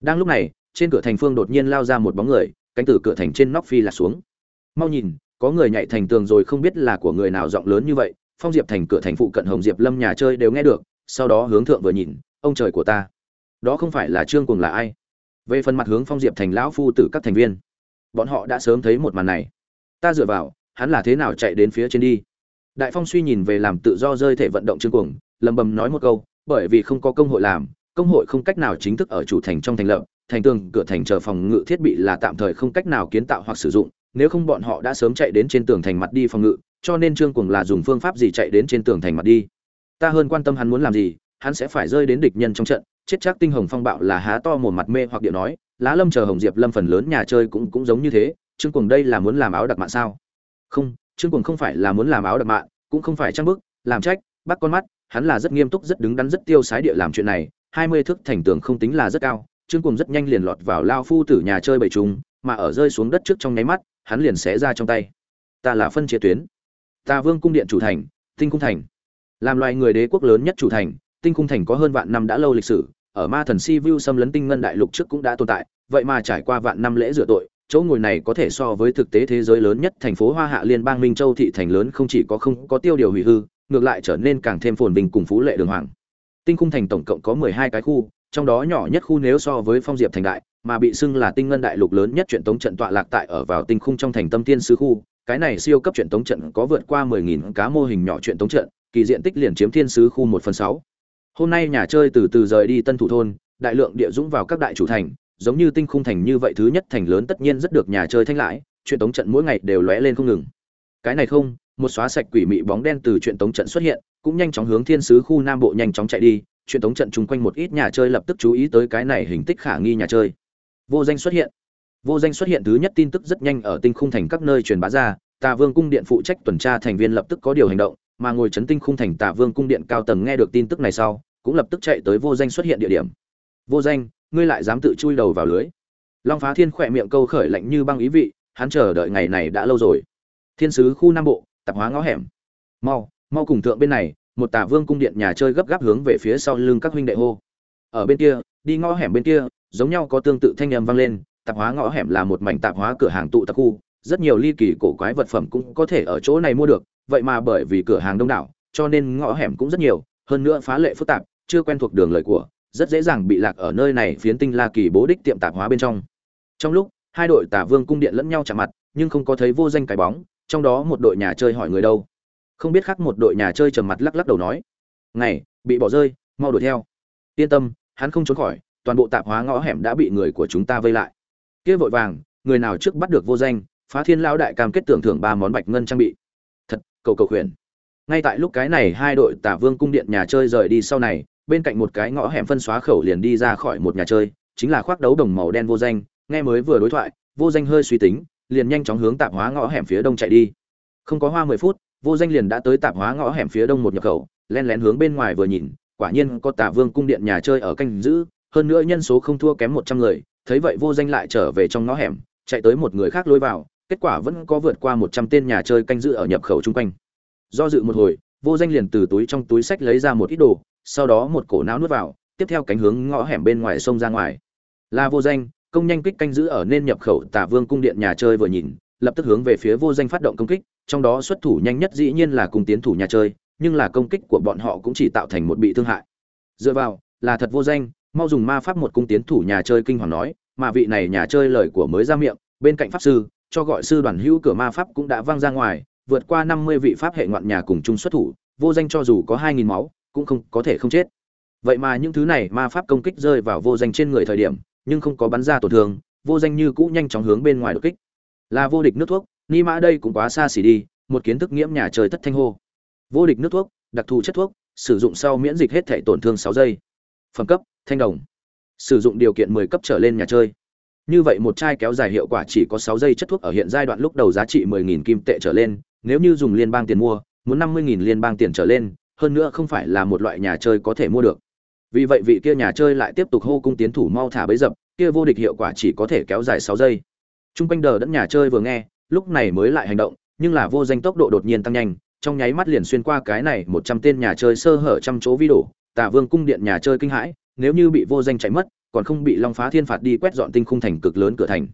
đang lúc này, trên cửa thành phương đột nhiên lao ra một bóng người, cánh từ cửa thành trên nóc phi là xuống. Mau nhìn, có người nhảy thành tường rồi không biết là của người nào giọng lớn như vậy, phong diệp thành cửa thành phụ cận hồng diệp lâm nhà chơi đều nghe được, sau đó hướng thượng vừa nhìn, ông trời của ta. Đó không phải là trương cùng là ai? Về phần mặt hướng phong diệp thành lão phu tử các thành viên, bọn họ đã sớm thấy một màn này. Ta dựa vào, hắn là thế nào chạy đến phía trên đi? Đại phong suy nhìn về làm tự do rơi thể vận động trương cuồng lầm bầm nói một câu, bởi vì không có công hội làm công hội không cách nào chính thức ở chủ thành trong thành lập, thành tường, cửa thành chờ phòng ngự thiết bị là tạm thời không cách nào kiến tạo hoặc sử dụng, nếu không bọn họ đã sớm chạy đến trên tường thành mặt đi phòng ngự, cho nên trương cuồng là dùng phương pháp gì chạy đến trên tường thành mặt đi? Ta hơn quan tâm hắn muốn làm gì, hắn sẽ phải rơi đến địch nhân trong trận, chết chắc tinh hồng phong bạo là há to một mặt mê hoặc điệu nói, lá lâm chờ hồng diệp lâm phần lớn nhà chơi cũng cũng giống như thế, trương cuồng đây là muốn làm áo đặc mạng sao? Không, trương cuồng không phải là muốn làm áo đặc mạng cũng không phải trang bức, làm trách, bắt con mắt, hắn là rất nghiêm túc, rất đứng đắn, rất tiêu sái địa làm chuyện này hai mươi thước thành tường không tính là rất cao, trương cuồng rất nhanh liền lọt vào lao phu tử nhà chơi bảy trùng, mà ở rơi xuống đất trước trong nháy mắt, hắn liền xé ra trong tay. Ta là phân chia tuyến. Ta vương cung điện chủ thành, tinh cung thành. Làm loài người đế quốc lớn nhất chủ thành, tinh cung thành có hơn vạn năm đã lâu lịch sử, ở ma thần si vu xâm lấn tinh ngân đại lục trước cũng đã tồn tại, vậy mà trải qua vạn năm lễ rửa tội, chỗ ngồi này có thể so với thực tế thế giới lớn nhất thành phố hoa hạ liên bang minh châu thị thành lớn không chỉ có không có tiêu điều hủy hư, ngược lại trở nên càng thêm phồn vinh cùng phú lệ đường hoàng tinh khung thành tổng cộng có mười hai cái khu, trong đó nhỏ nhất khu nếu so với phong diệp thành đại, mà bị xưng là tinh ngân đại lục lớn nhất truyện tống trận tọa lạc tại ở vào tinh khung trong thành tâm tiên sứ khu, cái này siêu cấp truyện tống trận có vượt qua mười nghìn cá mô hình nhỏ truyện tống trận, kỳ diện tích liền chiếm thiên sứ khu một phần sáu. Hôm nay nhà chơi từ từ rời đi tân thủ thôn, đại lượng địa dũng vào các đại chủ thành, giống như tinh khung thành như vậy thứ nhất thành lớn tất nhiên rất được nhà chơi thanh lãi chuyện tống trận mỗi ngày đều lóe lên không ngừng. Cái này không một xóa sạch quỷ mị bóng đen từ chuyện tống trận xuất hiện, cũng nhanh chóng hướng thiên sứ khu nam bộ nhanh chóng chạy đi chuyện tống trận chung quanh một ít nhà chơi lập tức chú ý tới cái này hình tích khả nghi nhà chơi. Vô danh xuất hiện. Vô danh xuất hiện thứ nhất tin tức rất nhanh ở tinh khung thành các nơi truyền bá ra, tà vương cung điện phụ trách tuần tra thành viên lập tức có điều hành động, mà ngồi chấn tinh khung thành tà vương cung điện cao tầng nghe được tin tức này sau, cũng lập tức chạy tới vô danh xuất hiện địa điểm. Vô danh, ngươi lại dám tự chui đầu vào lưới? Long phá thiên khỏe miệng câu khởi lạnh như băng ý vị, hắn chờ đợi ngày này đã lâu rồi. Thiên sứ khu nam bộ tạp hóa ngõ hẻm. Mau mau cùng thượng bên này, một tả vương cung điện nhà chơi gấp gáp hướng về phía sau lưng các huynh đệ hô. Ở bên kia, đi ngõ hẻm bên kia, giống nhau có tương tự thanh âm vang lên, tạp hóa ngõ hẻm là một mảnh tạp hóa cửa hàng tụ tập khu, rất nhiều ly kỳ cổ quái vật phẩm cũng có thể ở chỗ này mua được, vậy mà bởi vì cửa hàng đông đảo, cho nên ngõ hẻm cũng rất nhiều, hơn nữa phá lệ phức tạp, chưa quen thuộc đường lời của, rất dễ dàng bị lạc ở nơi này phiến tinh la kỳ bố đích tiệm tạp hóa bên trong. Trong lúc, hai đội tả vương cung điện lẫn nhau chạm mặt, nhưng không có thấy vô danh cái bóng trong đó một đội nhà chơi hỏi người đâu. Không biết khác một đội nhà chơi trầm mặt lắc lắc đầu nói. Ngày, bị bỏ rơi, mau đuổi theo. Yên tâm, hắn không trốn khỏi, toàn bộ tạp hóa ngõ hẻm đã bị người của chúng ta vây lại. Kia vội vàng, người nào trước bắt được vô danh, phá thiên lão đại cam kết tưởng thưởng ba món bạch ngân trang bị. Thật, cầu cầu khuyển. Ngay tại lúc cái này, hai đội tả vương cung điện nhà chơi rời đi sau này, bên cạnh một cái ngõ hẻm phân xóa khẩu liền đi ra khỏi một nhà chơi, chính là khoác đấu đồng màu đen vô danh, nghe mới vừa đối thoại, vô danh hơi suy tính liền nhanh chóng hướng tạp hóa ngõ hẻm phía đông chạy đi. Không có hoa mười phút, vô danh liền đã tới tạp hóa ngõ hẻm phía đông một nhập khẩu, len lén hướng bên ngoài vừa nhìn, quả nhiên có tả vương cung điện nhà chơi ở canh giữ, hơn nữa nhân số không thua kém một trăm người, thấy vậy vô danh lại trở về trong ngõ hẻm, chạy tới một người khác lôi vào, kết quả vẫn có vượt qua một trăm tên nhà chơi canh giữ ở nhập khẩu chung quanh. Do dự một hồi, vô danh liền từ túi trong túi sách lấy ra một ít đồ, sau đó một cổ não nuốt vào, tiếp theo cánh hướng ngõ hẻm bên ngoài sông ra ngoài. Là vô danh công nhanh kích canh giữ ở nên nhập khẩu tả vương cung điện nhà chơi vừa nhìn, lập tức hướng về phía vô danh phát động công kích, trong đó xuất thủ nhanh nhất dĩ nhiên là cùng tiến thủ nhà chơi, nhưng là công kích của bọn họ cũng chỉ tạo thành một bị thương hại. Dựa vào, là thật vô danh, mau dùng ma pháp một cung tiến thủ nhà chơi kinh hoàng nói, mà vị này nhà chơi lời của mới ra miệng, bên cạnh pháp sư, cho gọi sư đoàn hữu cửa ma pháp cũng đã vang ra ngoài, vượt qua năm mươi vị pháp hệ ngoạn nhà cùng chung xuất thủ, vô danh cho dù có hai nghìn máu, cũng không có thể không chết. Vậy mà những thứ này ma pháp công kích rơi vào vô danh trên người thời điểm nhưng không có bắn ra tổn thương, vô danh như cũ nhanh chóng hướng bên ngoài đột kích. Là vô địch nước thuốc, ni mã đây cũng quá xa xỉ đi, một kiến thức nghiễm nhà trời thất thanh hô. Vô địch nước thuốc, đặc thù chất thuốc, sử dụng sau miễn dịch hết thể tổn thương sáu giây. Phẩm cấp, thanh đồng. Sử dụng điều kiện 10 cấp trở lên nhà chơi. Như vậy một chai kéo dài hiệu quả chỉ có sáu giây chất thuốc ở hiện giai đoạn lúc đầu giá trị mười nghìn kim tệ trở lên, nếu như dùng liên bang tiền mua, muốn 50.000 liên bang tiền trở lên, hơn nữa không phải là một loại nhà chơi có thể mua được vì vậy vị kia nhà chơi lại tiếp tục hô cung tiến thủ mau thả bấy dập, kia vô địch hiệu quả chỉ có thể kéo dài sáu giây. Trung quanh đờ đẫn nhà chơi vừa nghe, lúc này mới lại hành động, nhưng là vô danh tốc độ đột nhiên tăng nhanh, trong nháy mắt liền xuyên qua cái này 100 tên nhà chơi sơ hở trăm chỗ vi đổ, tả vương cung điện nhà chơi kinh hãi, nếu như bị vô danh chạy mất, còn không bị long phá thiên phạt đi quét dọn tinh khung thành cực lớn cửa thành.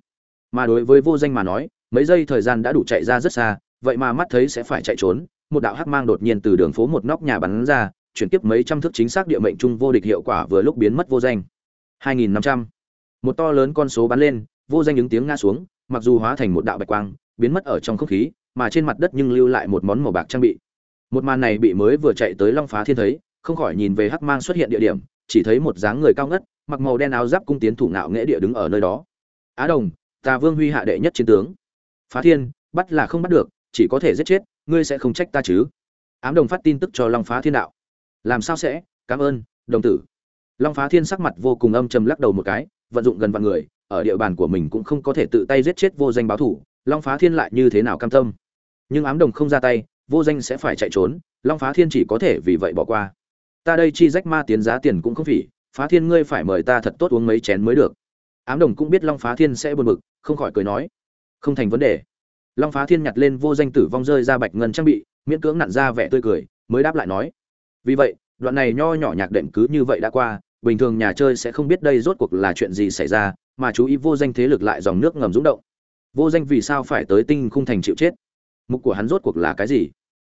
Mà đối với vô danh mà nói, mấy giây thời gian đã đủ chạy ra rất xa, vậy mà mắt thấy sẽ phải chạy trốn, một đạo hắc mang đột nhiên từ đường phố một nóc nhà bắn ra chuyển tiếp mấy trăm thước chính xác địa mệnh trung vô địch hiệu quả vừa lúc biến mất vô danh. 2.500. một to lớn con số bắn lên, vô danh những tiếng ngã xuống, mặc dù hóa thành một đạo bạch quang, biến mất ở trong không khí, mà trên mặt đất nhưng lưu lại một món màu bạc trang bị. Một màn này bị mới vừa chạy tới long phá thiên thấy, không khỏi nhìn về hắc mang xuất hiện địa điểm, chỉ thấy một dáng người cao ngất, mặc màu đen áo giáp cung tiến thủ ngạo nghệ địa đứng ở nơi đó. Á đồng, ta vương huy hạ đệ nhất chiến tướng. Phá thiên, bắt là không bắt được, chỉ có thể giết chết, ngươi sẽ không trách ta chứ. Ám đồng phát tin tức cho long phá thiên đạo làm sao sẽ? Cảm ơn, đồng tử. Long phá thiên sắc mặt vô cùng âm trầm lắc đầu một cái, vận dụng gần vạn người, ở địa bàn của mình cũng không có thể tự tay giết chết vô danh báo thủ, long phá thiên lại như thế nào cam tâm? Nhưng ám đồng không ra tay, vô danh sẽ phải chạy trốn, long phá thiên chỉ có thể vì vậy bỏ qua. Ta đây chi rách ma tiến giá tiền cũng không phỉ, phá thiên ngươi phải mời ta thật tốt uống mấy chén mới được. Ám đồng cũng biết long phá thiên sẽ buồn bực, không khỏi cười nói. Không thành vấn đề. Long phá thiên nhặt lên vô danh tử vong rơi ra bạch ngân trang bị, miễn cưỡng nặn ra vẻ tươi cười, mới đáp lại nói vì vậy đoạn này nho nhỏ nhạc đệm cứ như vậy đã qua bình thường nhà chơi sẽ không biết đây rốt cuộc là chuyện gì xảy ra mà chú ý vô danh thế lực lại dòng nước ngầm rúng động. Vô danh vì sao phải tới tinh khung thành chịu chết? Mục của hắn rốt cuộc là cái gì?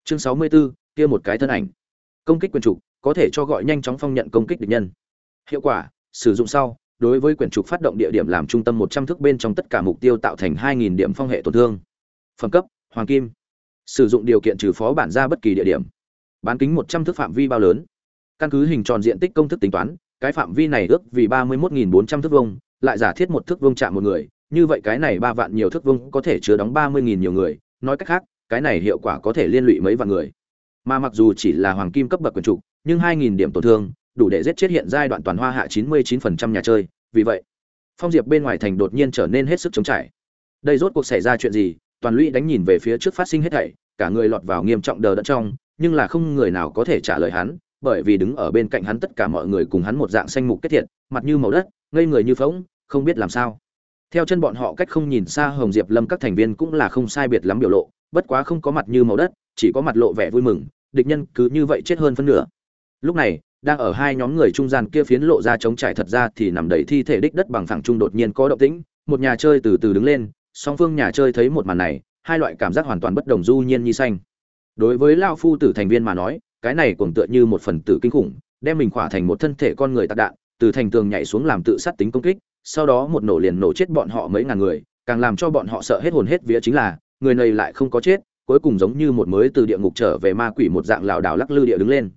Chương sáu mươi 64, kia một cái thân ảnh. Công kích quyền trục có thể cho gọi nhanh chóng phong nhận công kích địch nhân. Hiệu quả sử dụng sau đối với quyển trục phát động địa điểm làm trung tâm một trăm thước bên trong tất cả mục tiêu tạo thành hai nghìn điểm phong hệ tổn thương. Phẩm cấp hoàng kim. Sử dụng điều kiện trừ phó bản ra bất kỳ địa điểm bán kính một trăm thước phạm vi bao lớn. Căn cứ hình tròn diện tích công thức tính toán, cái phạm vi này ước vì ba mươi một bốn trăm thước vông lại giả thiết một thước vông chạm một người. Như vậy cái này ba vạn nhiều thước vông có thể chứa đóng ba mươi nhiều người. Nói cách khác, cái này hiệu quả có thể liên lụy mấy vạn người. Mà mặc dù chỉ là hoàng kim cấp bậc quyền trục, nhưng hai nghìn điểm tổn thương, đủ để giết chết hiện giai đoạn toàn hoa hạ chín mươi 99% nhà chơi. Vì vậy, phong diệp bên ngoài thành đột nhiên trở nên hết sức chống trải. Đây rốt cuộc xảy ra chuyện gì? Toàn lũy đánh nhìn về phía trước phát sinh hết thảy, cả người lọt vào nghiêm trọng đờ đẫn trong nhưng là không người nào có thể trả lời hắn, bởi vì đứng ở bên cạnh hắn tất cả mọi người cùng hắn một dạng xanh mục kết thiện mặt như màu đất, ngây người như phóng không biết làm sao. Theo chân bọn họ cách không nhìn xa hồng diệp lâm các thành viên cũng là không sai biệt lắm biểu lộ, bất quá không có mặt như màu đất, chỉ có mặt lộ vẻ vui mừng, địch nhân cứ như vậy chết hơn phân nửa. Lúc này, đang ở hai nhóm người trung gian kia phiến lộ ra chống trải thật ra thì nằm đầy thi thể đích đất bằng phẳng trung đột nhiên có động tĩnh, một nhà chơi từ từ đứng lên, song phương nhà chơi thấy một màn này, hai loại cảm giác hoàn toàn bất đồng du nhiên như xanh đối với lao phu tử thành viên mà nói, cái này cũng tựa như một phần tử kinh khủng, đem mình khỏa thành một thân thể con người tạc đạn, từ thành tường nhảy xuống làm tự sát tính công kích, sau đó một nổ liền nổ chết bọn họ mấy ngàn người, càng làm cho bọn họ sợ hết hồn hết vía chính là, người này lại không có chết, cuối cùng giống như một mới từ địa ngục trở về ma quỷ một dạng lảo đảo lắc lư địa đứng lên.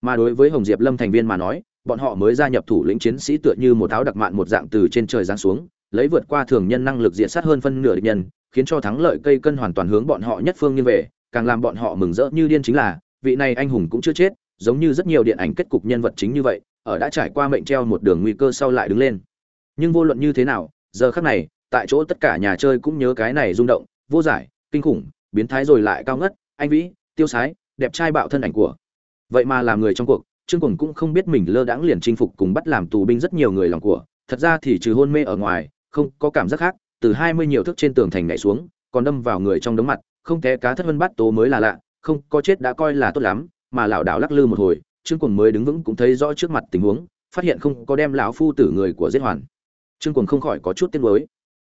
Mà đối với hồng diệp lâm thành viên mà nói, bọn họ mới gia nhập thủ lĩnh chiến sĩ tựa như một áo đặc mạn một dạng từ trên trời giáng xuống, lấy vượt qua thường nhân năng lực diện sát hơn phân nửa địch nhân, khiến cho thắng lợi cây cân hoàn toàn hướng bọn họ nhất phương như về càng làm bọn họ mừng rỡ như điên chính là, vị này anh hùng cũng chưa chết, giống như rất nhiều điện ảnh kết cục nhân vật chính như vậy, ở đã trải qua mệnh treo một đường nguy cơ sau lại đứng lên. Nhưng vô luận như thế nào, giờ khắc này, tại chỗ tất cả nhà chơi cũng nhớ cái này rung động, vô giải, kinh khủng, biến thái rồi lại cao ngất, anh vĩ, tiêu sái, đẹp trai bạo thân ảnh của. Vậy mà làm người trong cuộc, trương quần cũng không biết mình lơ đãng liền chinh phục cùng bắt làm tù binh rất nhiều người lòng của. Thật ra thì trừ hôn mê ở ngoài, không có cảm giác khác, từ hai mươi nhiều thước trên tường thành nhảy xuống, còn đâm vào người trong đống mặt không té cá thất vân bắt tố mới là lạ, không có chết đã coi là tốt lắm, mà lão đảo lắc lư một hồi, trương quần mới đứng vững cũng thấy rõ trước mặt tình huống, phát hiện không có đem lão phu tử người của giết hoàn. Trương quần không khỏi có chút tiếc nuối.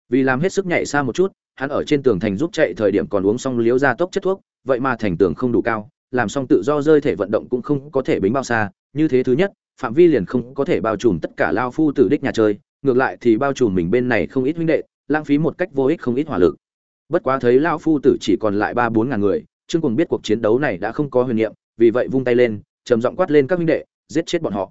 Vì làm hết sức nhảy xa một chút, hắn ở trên tường thành giúp chạy thời điểm còn uống xong liếu ra tốc chất thuốc, vậy mà thành tường không đủ cao, làm xong tự do rơi thể vận động cũng không có thể bính bao xa, như thế thứ nhất, phạm vi liền không có thể bao trùm tất cả lao phu tử đích nhà chơi, ngược lại thì bao trùm mình bên này không ít huynh đệ, lãng phí một cách vô ích không ít hỏa lực bất quá thấy Lão phu tử chỉ còn lại ba bốn ngàn người trương cùng biết cuộc chiến đấu này đã không có huyền nhiệm, vì vậy vung tay lên trầm giọng quát lên các huynh đệ giết chết bọn họ.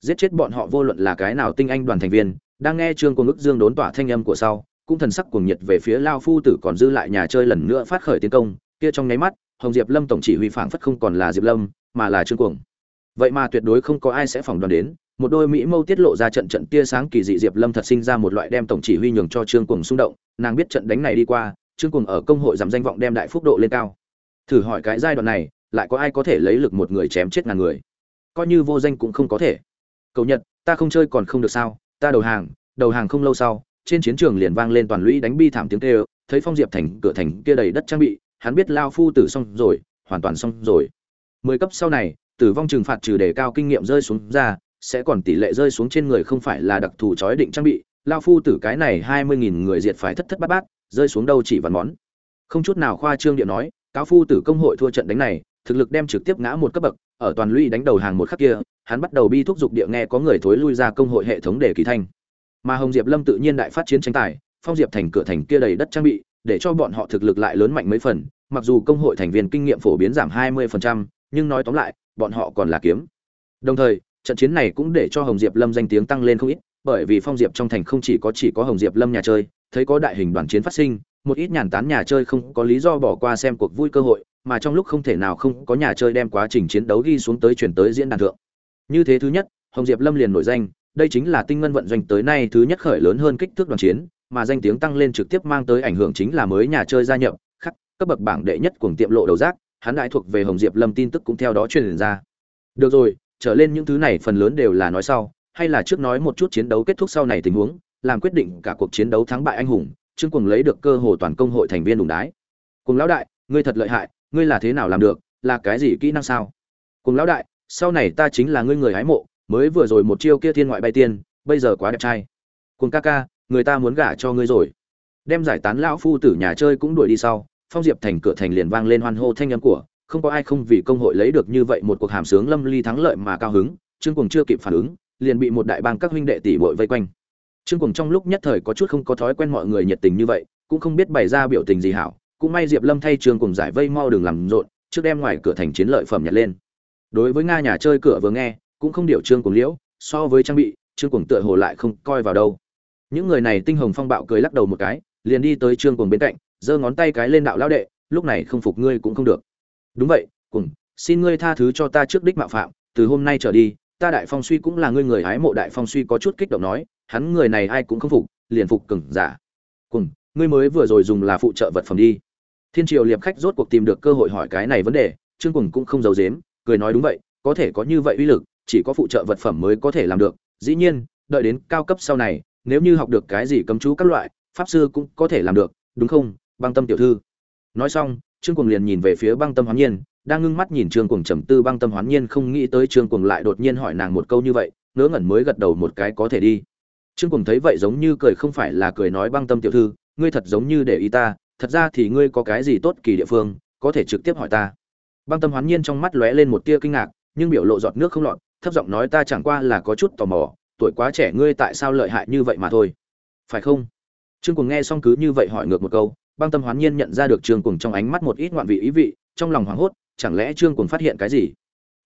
Giết chết bọn họ vô luận là cái nào tinh anh đoàn thành viên đang nghe trương cùng ức dương đốn tỏa thanh âm của sau cũng thần sắc cuồng nhiệt về phía lao phu tử còn dư lại nhà chơi lần nữa phát khởi tiến công kia trong nháy mắt hồng diệp lâm tổng chỉ huy phảng phất không còn là diệp lâm mà là trương cuồng. Vậy mà tuyệt đối không có ai sẽ phỏng đoán đến một đôi mỹ mâu tiết lộ ra trận trận tia sáng kỳ dị diệp lâm thật sinh ra một loại đem tổng chỉ huy nhường cho trương cuồng xung động nàng biết trận đánh này đi qua trương cuồng ở công hội giảm danh vọng đem đại phúc độ lên cao. Thử hỏi cái giai đoạn này, lại có ai có thể lấy lực một người chém chết ngàn người? Coi như vô danh cũng không có thể. Cầu nhật, ta không chơi còn không được sao? Ta đầu hàng đầu hàng không lâu sau, trên chiến trường liền vang lên toàn lũy đánh bi thảm tiếng kêu, thấy phong diệp thành, cửa thành kia đầy đất trang bị, hắn biết lao phu tử xong rồi, hoàn toàn xong rồi. Mười cấp sau này, tử vong trừng phạt trừ đề cao kinh nghiệm rơi xuống ra, sẽ còn tỷ lệ rơi xuống trên người không phải là đặc thù chói định trang bị. Lao phu tử cái này hai mươi nghìn người diệt phải thất thất bát bát rơi xuống đâu chỉ vắn món. Không chút nào khoa trương điện nói cáo phu tử công hội thua trận đánh này thực lực đem trực tiếp ngã một cấp bậc ở toàn lũy đánh đầu hàng một khắc kia hắn bắt đầu bi thúc giục địa nghe có người thối lui ra công hội hệ thống để kỳ thanh. Mà hồng diệp lâm tự nhiên đại phát chiến tranh tài phong diệp thành cửa thành kia đầy đất trang bị để cho bọn họ thực lực lại lớn mạnh mấy phần mặc dù công hội thành viên kinh nghiệm phổ biến giảm 20%, nhưng nói tóm lại bọn họ còn là kiếm. Đồng thời trận chiến này cũng để cho hồng diệp lâm danh tiếng tăng lên không ít bởi vì phong diệp trong thành không chỉ có chỉ có hồng diệp lâm nhà chơi, thấy có đại hình đoàn chiến phát sinh, một ít nhàn tán nhà chơi không có lý do bỏ qua xem cuộc vui cơ hội, mà trong lúc không thể nào không có nhà chơi đem quá trình chiến đấu ghi xuống tới chuyển tới diễn đàn thượng. Như thế thứ nhất, hồng diệp lâm liền nổi danh, đây chính là tinh ngân vận doanh tới nay thứ nhất khởi lớn hơn kích thước đoàn chiến, mà danh tiếng tăng lên trực tiếp mang tới ảnh hưởng chính là mới nhà chơi gia nhập, khắc, cấp bậc bảng đệ nhất cuồng tiệm lộ đầu rác, hắn đại thuộc về hồng diệp lâm tin tức cũng theo đó truyền ra. Được rồi, trở lên những thứ này phần lớn đều là nói sau hay là trước nói một chút chiến đấu kết thúc sau này tình huống, làm quyết định cả cuộc chiến đấu thắng bại anh hùng, trương cuồng lấy được cơ hồ toàn công hội thành viên đùng đái. Cuồng lão đại, ngươi thật lợi hại, ngươi là thế nào làm được, là cái gì kỹ năng sao? Cuồng lão đại, sau này ta chính là ngươi người hái mộ, mới vừa rồi một chiêu kia thiên ngoại bay tiên, bây giờ quá đẹp trai. Cuồng ca ca, người ta muốn gả cho ngươi rồi. Đem giải tán lão phu tử nhà chơi cũng đuổi đi sau, phong diệp thành cửa thành liền vang lên hoan hô thanh âm của, không có ai không vì công hội lấy được như vậy một cuộc hàm sướng lâm ly thắng lợi mà cao hứng, trương cuồng chưa kịp phản ứng liền bị một đại bang các huynh đệ tỷ bội vây quanh. Trương cùng trong lúc nhất thời có chút không có thói quen mọi người nhiệt tình như vậy, cũng không biết bày ra biểu tình gì hảo, cũng may diệp lâm thay trương cùng giải vây mau đường làm rộn, trước đem ngoài cửa thành chiến lợi phẩm nhặt lên. Đối với nga nhà chơi cửa vừa nghe, cũng không điều trương cùng liễu, so với trang bị, trương cùng tựa hồ lại không coi vào đâu. Những người này tinh hồng phong bạo cười lắc đầu một cái, liền đi tới trương cùng bên cạnh, giơ ngón tay cái lên đạo lão đệ, lúc này không phục ngươi cũng không được. Đúng vậy cùng xin ngươi tha thứ cho ta trước đích mạo phạm, từ hôm nay trở đi ta đại phong suy cũng là ngươi người hái mộ đại phong suy có chút kích động nói, hắn người này ai cũng không phục, liền phục cừng giả. Cùng, ngươi mới vừa rồi dùng là phụ trợ vật phẩm đi. Thiên triều liệp khách rốt cuộc tìm được cơ hội hỏi cái này vấn đề, trương cùng cũng không giấu dếm cười nói đúng vậy, có thể có như vậy uy lực, chỉ có phụ trợ vật phẩm mới có thể làm được. Dĩ nhiên, đợi đến cao cấp sau này, nếu như học được cái gì cấm chú các loại, pháp sư cũng có thể làm được, đúng không? Băng tâm tiểu thư. Nói xong, trương cùng liền nhìn về phía băng tâm hoán nhiên đang ngưng mắt nhìn trương cuồng trầm tư băng tâm hoán nhiên không nghĩ tới trương cuồng lại đột nhiên hỏi nàng một câu như vậy, ngớ ngẩn mới gật đầu một cái có thể đi. Trương cuồng thấy vậy giống như cười không phải là cười nói băng tâm tiểu thư, ngươi thật giống như để ý ta, thật ra thì ngươi có cái gì tốt kỳ địa phương, có thể trực tiếp hỏi ta. Băng tâm hoán nhiên trong mắt lóe lên một tia kinh ngạc, nhưng biểu lộ giọt nước không lọt, thấp giọng nói ta chẳng qua là có chút tò mò, tuổi quá trẻ ngươi tại sao lợi hại như vậy mà thôi. Phải không? Trương cuồng nghe xong cứ như vậy hỏi ngược một câu, băng tâm hoán nhiên nhận ra được trương cuồng trong ánh mắt một ít ngoạn vị ý vị, trong lòng hoảng hốt chẳng lẽ trương cuồng phát hiện cái gì?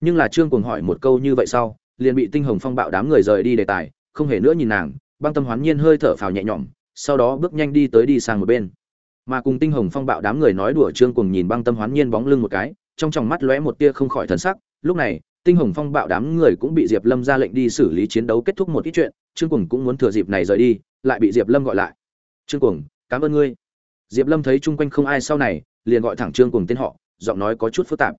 Nhưng là trương cuồng hỏi một câu như vậy sau, liền bị tinh hồng phong bạo đám người rời đi đề tài, không hề nữa nhìn nàng, băng tâm hoán nhiên hơi thở phào nhẹ nhõm, sau đó bước nhanh đi tới đi sang một bên. Mà cùng tinh hồng phong bạo đám người nói đùa trương cuồng nhìn băng tâm hoán nhiên bóng lưng một cái, trong tròng mắt lóe một tia không khỏi thần sắc. Lúc này, tinh hồng phong bạo đám người cũng bị diệp lâm ra lệnh đi xử lý chiến đấu kết thúc một ít chuyện, trương cuồng cũng muốn thừa dịp này rời đi, lại bị diệp lâm gọi lại. Trương cuồng, cảm ơn ngươi. Diệp lâm thấy chung quanh không ai sau này, liền gọi thẳng trương cuồng tên họ giọng nói có chút phức tạp.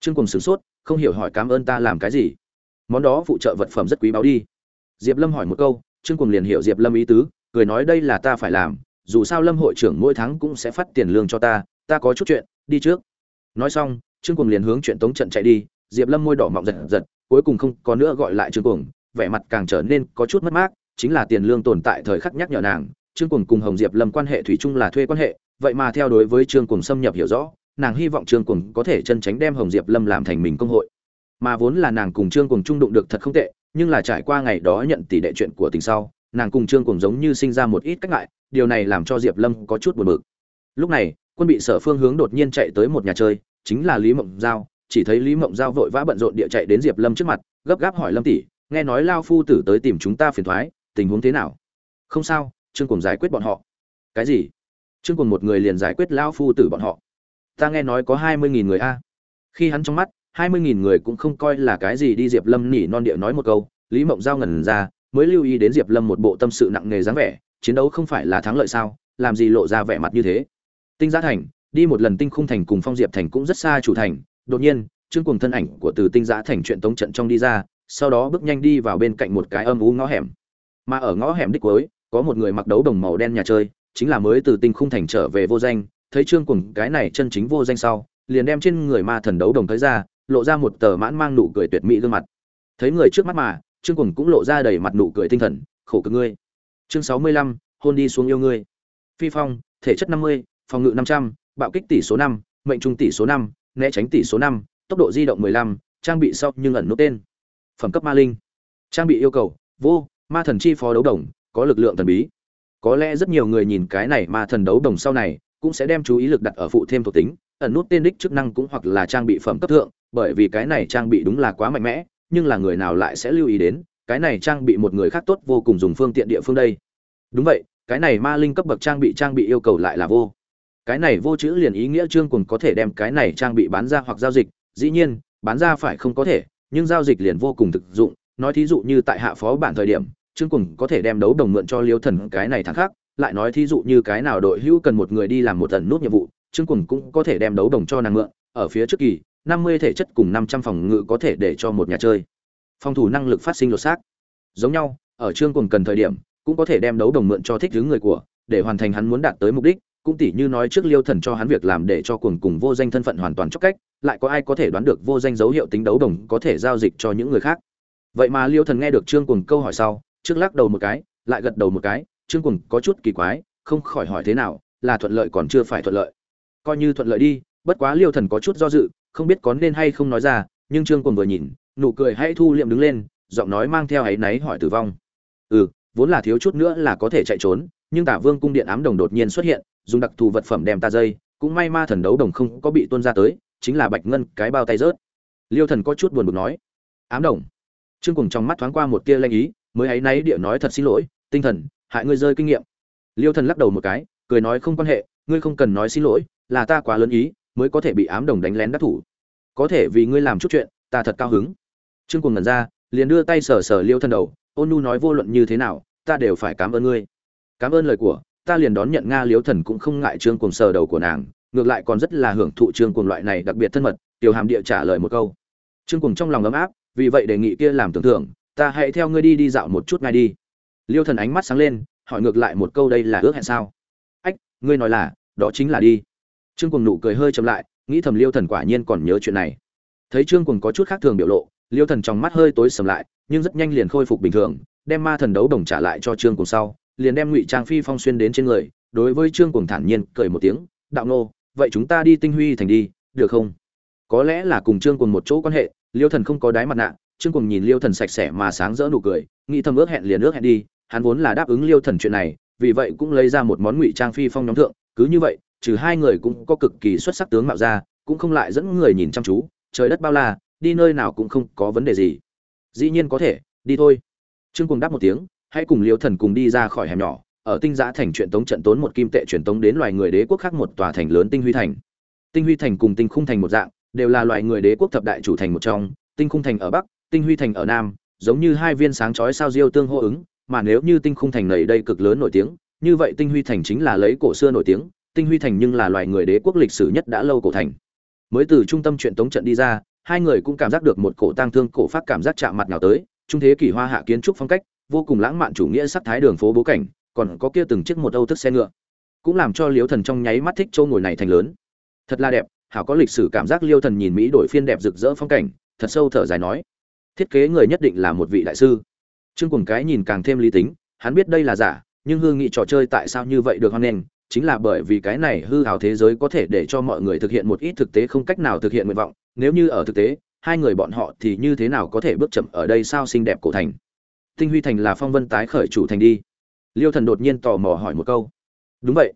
Trương cùng sửng sốt, không hiểu hỏi cảm ơn ta làm cái gì. Món đó phụ trợ vật phẩm rất quý báu đi. Diệp lâm hỏi một câu, trương cùng liền hiểu diệp lâm ý tứ, cười nói đây là ta phải làm, dù sao lâm hội trưởng mỗi tháng cũng sẽ phát tiền lương cho ta ta có chút chuyện, đi trước. Nói xong, trương cùng liền hướng chuyện tống trận chạy đi, diệp lâm môi đỏ mọng giật giật, cuối cùng không có nữa gọi lại trương cùng vẻ mặt càng trở nên có chút mất mát, chính là tiền lương tồn tại thời khắc nhắc nhở nàng, trương cùng cùng hồng diệp lâm quan hệ thủy chung là thuê quan hệ, vậy mà theo đối với trương cùng xâm nhập hiểu rõ nàng hy vọng trương cùng có thể chân tránh đem hồng diệp lâm làm thành mình công hội. Mà vốn là nàng cùng trương cùng trung đụng được thật không tệ, nhưng là trải qua ngày đó nhận tỷ đệ chuyện của tình sau, nàng cùng trương cùng giống như sinh ra một ít cách ngại, điều này làm cho diệp lâm có chút buồn bực. Lúc này, quân bị sở phương hướng đột nhiên chạy tới một nhà chơi, chính là lý mộng giao, chỉ thấy lý mộng giao vội vã bận rộn địa chạy đến diệp lâm trước mặt, gấp gáp hỏi lâm tỷ, nghe nói lao phu tử tới tìm chúng ta phiền thoái, tình huống thế nào? Không sao, trương cùng giải quyết bọn họ. Cái gì? Trương cùng một người liền giải quyết lao phu tử bọn họ ta nghe nói có hai mươi nghìn người a. Khi hắn trong mắt, hai mươi nghìn người cũng không coi là cái gì đi diệp lâm nỉ non địa nói một câu, lý mộng giao ngẩn ra, mới lưu ý đến diệp lâm một bộ tâm sự nặng nề dáng vẻ, chiến đấu không phải là thắng lợi sao, làm gì lộ ra vẻ mặt như thế. Tinh giá thành, đi một lần tinh khung thành cùng phong diệp thành cũng rất xa chủ thành, đột nhiên, trương cùng thân ảnh của từ tinh Giá thành chuyện tống trận trong đi ra, sau đó bước nhanh đi vào bên cạnh một cái âm u ngõ hẻm. Mà ở ngõ hẻm đích cuối, có một người mặc đấu đồng màu đen nhà chơi, chính là mới từ tinh khung thành trở về vô danh thấy trương cùng cái này chân chính vô danh sau, liền đem trên người ma thần đấu đồng tới ra, lộ ra một tờ mãn mang nụ cười tuyệt mỹ gương mặt. Thấy người trước mắt mà, trương cuồng cũng lộ ra đầy mặt nụ cười tinh thần, khổ cực ngươi. Chương sáu mươi lăm, hôn đi xuống yêu ngươi. Phi phong, thể chất năm mươi, phòng ngự năm trăm, bạo kích tỷ số năm, mệnh trung tỷ số năm, né tránh tỷ số năm, tốc độ di động mười lăm, trang bị sau nhưng ẩn nút tên. Phẩm cấp ma linh. Trang bị yêu cầu, vô, ma thần chi phó đấu đồng, có lực lượng thần bí. Có lẽ rất nhiều người nhìn cái này ma thần đấu đồng sau này cũng sẽ đem chú ý lực đặt ở phụ thêm thuộc tính, ẩn nút tên đích chức năng cũng hoặc là trang bị phẩm cấp thượng, bởi vì cái này trang bị đúng là quá mạnh mẽ, nhưng là người nào lại sẽ lưu ý đến, cái này trang bị một người khác tốt vô cùng dùng phương tiện địa phương đây. Đúng vậy, cái này ma linh cấp bậc trang bị trang bị yêu cầu lại là vô. Cái này vô chữ liền ý nghĩa trương cùng có thể đem cái này trang bị bán ra hoặc giao dịch, dĩ nhiên, bán ra phải không có thể, nhưng giao dịch liền vô cùng thực dụng. Nói thí dụ như tại hạ phó bản thời điểm, trương cùng có thể đem đấu đồng mượn cho liêu thần cái này thắng khác lại nói thí dụ như cái nào đội hữu cần một người đi làm một tần nút nhiệm vụ, trương cùng cũng có thể đem đấu đồng cho nàng mượn, ở phía trước kỳ, năm mươi thể chất cùng năm trăm phòng ngự có thể để cho một nhà chơi. Phòng thủ năng lực phát sinh lột xác. Giống nhau, ở trương cùng cần thời điểm, cũng có thể đem đấu đồng mượn cho thích thứ người của, để hoàn thành hắn muốn đạt tới mục đích, cũng tỉ như nói trước liêu thần cho hắn việc làm để cho cuồng cùng vô danh thân phận hoàn toàn chóc cách, lại có ai có thể đoán được vô danh dấu hiệu tính đấu đồng có thể giao dịch cho những người khác. Vậy mà liêu thần nghe được trương cuồng câu hỏi sau, trước lắc đầu một cái, lại gật đầu một cái trương cuồng có chút kỳ quái, không khỏi hỏi thế nào, là thuận lợi còn chưa phải thuận lợi. Coi như thuận lợi đi, bất quá liêu thần có chút do dự, không biết có nên hay không nói ra, nhưng trương cuồng vừa nhìn, nụ cười hãy thu liệm đứng lên, giọng nói mang theo ấy náy hỏi tử vong. Ừ vốn là thiếu chút nữa là có thể chạy trốn, nhưng tả vương cung điện ám đồng đột nhiên xuất hiện, dùng đặc thù vật phẩm đem ta dây, cũng may ma thần đấu đồng không có bị tuôn ra tới, chính là bạch ngân cái bao tay rớt. Liêu thần có chút buồn bực nói, ám đồng? Trương Cuồng trong mắt thoáng qua một tia lanh ý, mới ấy náy địa nói thật xin lỗi, tinh thần hại ngươi rơi kinh nghiệm. Liêu thần lắc đầu một cái, cười nói không quan hệ, ngươi không cần nói xin lỗi, là ta quá lớn ý, mới có thể bị ám đồng đánh lén đắc thủ. Có thể vì ngươi làm chút chuyện, ta thật cao hứng. Trương cùng ngẩn ra, liền đưa tay sờ sờ liêu thần đầu, ôn nu nói vô luận như thế nào, ta đều phải cảm ơn ngươi. Cảm ơn lời của, ta liền đón nhận nga liêu thần cũng không ngại trương cùng sờ đầu của nàng, ngược lại còn rất là hưởng thụ trương cùng loại này đặc biệt thân mật, tiểu hàm địa trả lời một câu. Trương cùng trong lòng ấm áp, vì vậy đề nghị kia làm tưởng thưởng, ta hãy theo ngươi đi đi dạo một chút ngay đi liêu thần ánh mắt sáng lên, hỏi ngược lại một câu đây là ước hẹn sao? Ách, ngươi nói là, đó chính là đi. Trương cùng nụ cười hơi chậm lại, nghĩ thầm liêu thần quả nhiên còn nhớ chuyện này. Thấy trương cùng có chút khác thường biểu lộ, liêu thần trong mắt hơi tối sầm lại, nhưng rất nhanh liền khôi phục bình thường, đem ma thần đấu đồng trả lại cho trương cùng sau, liền đem ngụy trang phi phong xuyên đến trên người, đối với trương cùng thản nhiên cười một tiếng, đạo nô vậy chúng ta đi tinh huy thành đi, được không? Có lẽ là cùng trương cùng một chỗ quan hệ, liêu thần không có đái mặt nạ, trương cùng nhìn liêu thần sạch sẽ mà sáng rỡ nụ cười, nghĩ thầm ước hẹn liền ước hẹn đi hắn vốn là đáp ứng liêu thần chuyện này, vì vậy cũng lấy ra một món ngụy trang phi phong nhóm thượng, cứ như vậy, trừ hai người cũng có cực kỳ xuất sắc tướng mạo ra, cũng không lại dẫn người nhìn chăm chú, trời đất bao la, đi nơi nào cũng không có vấn đề gì. Dĩ nhiên có thể, đi thôi. Trương cùng đáp một tiếng, hãy cùng liêu thần cùng đi ra khỏi hẻm nhỏ, ở tinh giã thành truyện tống trận tốn một kim tệ truyền tống đến loài người đế quốc khác một tòa thành lớn tinh huy thành. Tinh huy thành cùng tinh khung thành một dạng, đều là loài người đế quốc thập đại chủ thành một trong. Tinh khung thành ở bắc, tinh huy thành ở nam, giống như hai viên sáng chói sao diêu tương hô ứng mà nếu như tinh khung thành này đây cực lớn nổi tiếng, như vậy tinh huy thành chính là lấy cổ xưa nổi tiếng, tinh huy thành nhưng là loài người đế quốc lịch sử nhất đã lâu cổ thành. Mới từ trung tâm chuyện tống trận đi ra, hai người cũng cảm giác được một cổ tang thương, cổ phát cảm giác chạm mặt nào tới, trung thế kỷ hoa hạ kiến trúc phong cách, vô cùng lãng mạn chủ nghĩa sắc thái đường phố bố cảnh, còn có kia từng chiếc một âu thức xe ngựa. Cũng làm cho liêu thần trong nháy mắt thích châu ngồi này thành lớn. Thật là đẹp, hảo có lịch sử cảm giác liêu thần nhìn mỹ đổi phiên đẹp rực rỡ phong cảnh, thật sâu thở dài nói, thiết kế người nhất định là một vị đại sư trương Cuồng cái nhìn càng thêm lý tính, hắn biết đây là giả, nhưng hương nghị trò chơi tại sao như vậy được hoan nghênh, chính là bởi vì cái này hư ảo thế giới có thể để cho mọi người thực hiện một ít thực tế không cách nào thực hiện nguyện vọng. Nếu như ở thực tế, hai người bọn họ thì như thế nào có thể bước chậm ở đây sao xinh đẹp cổ thành? Tinh huy thành là phong vân tái khởi chủ thành đi. Liêu thần đột nhiên tò mò hỏi một câu. Đúng vậy.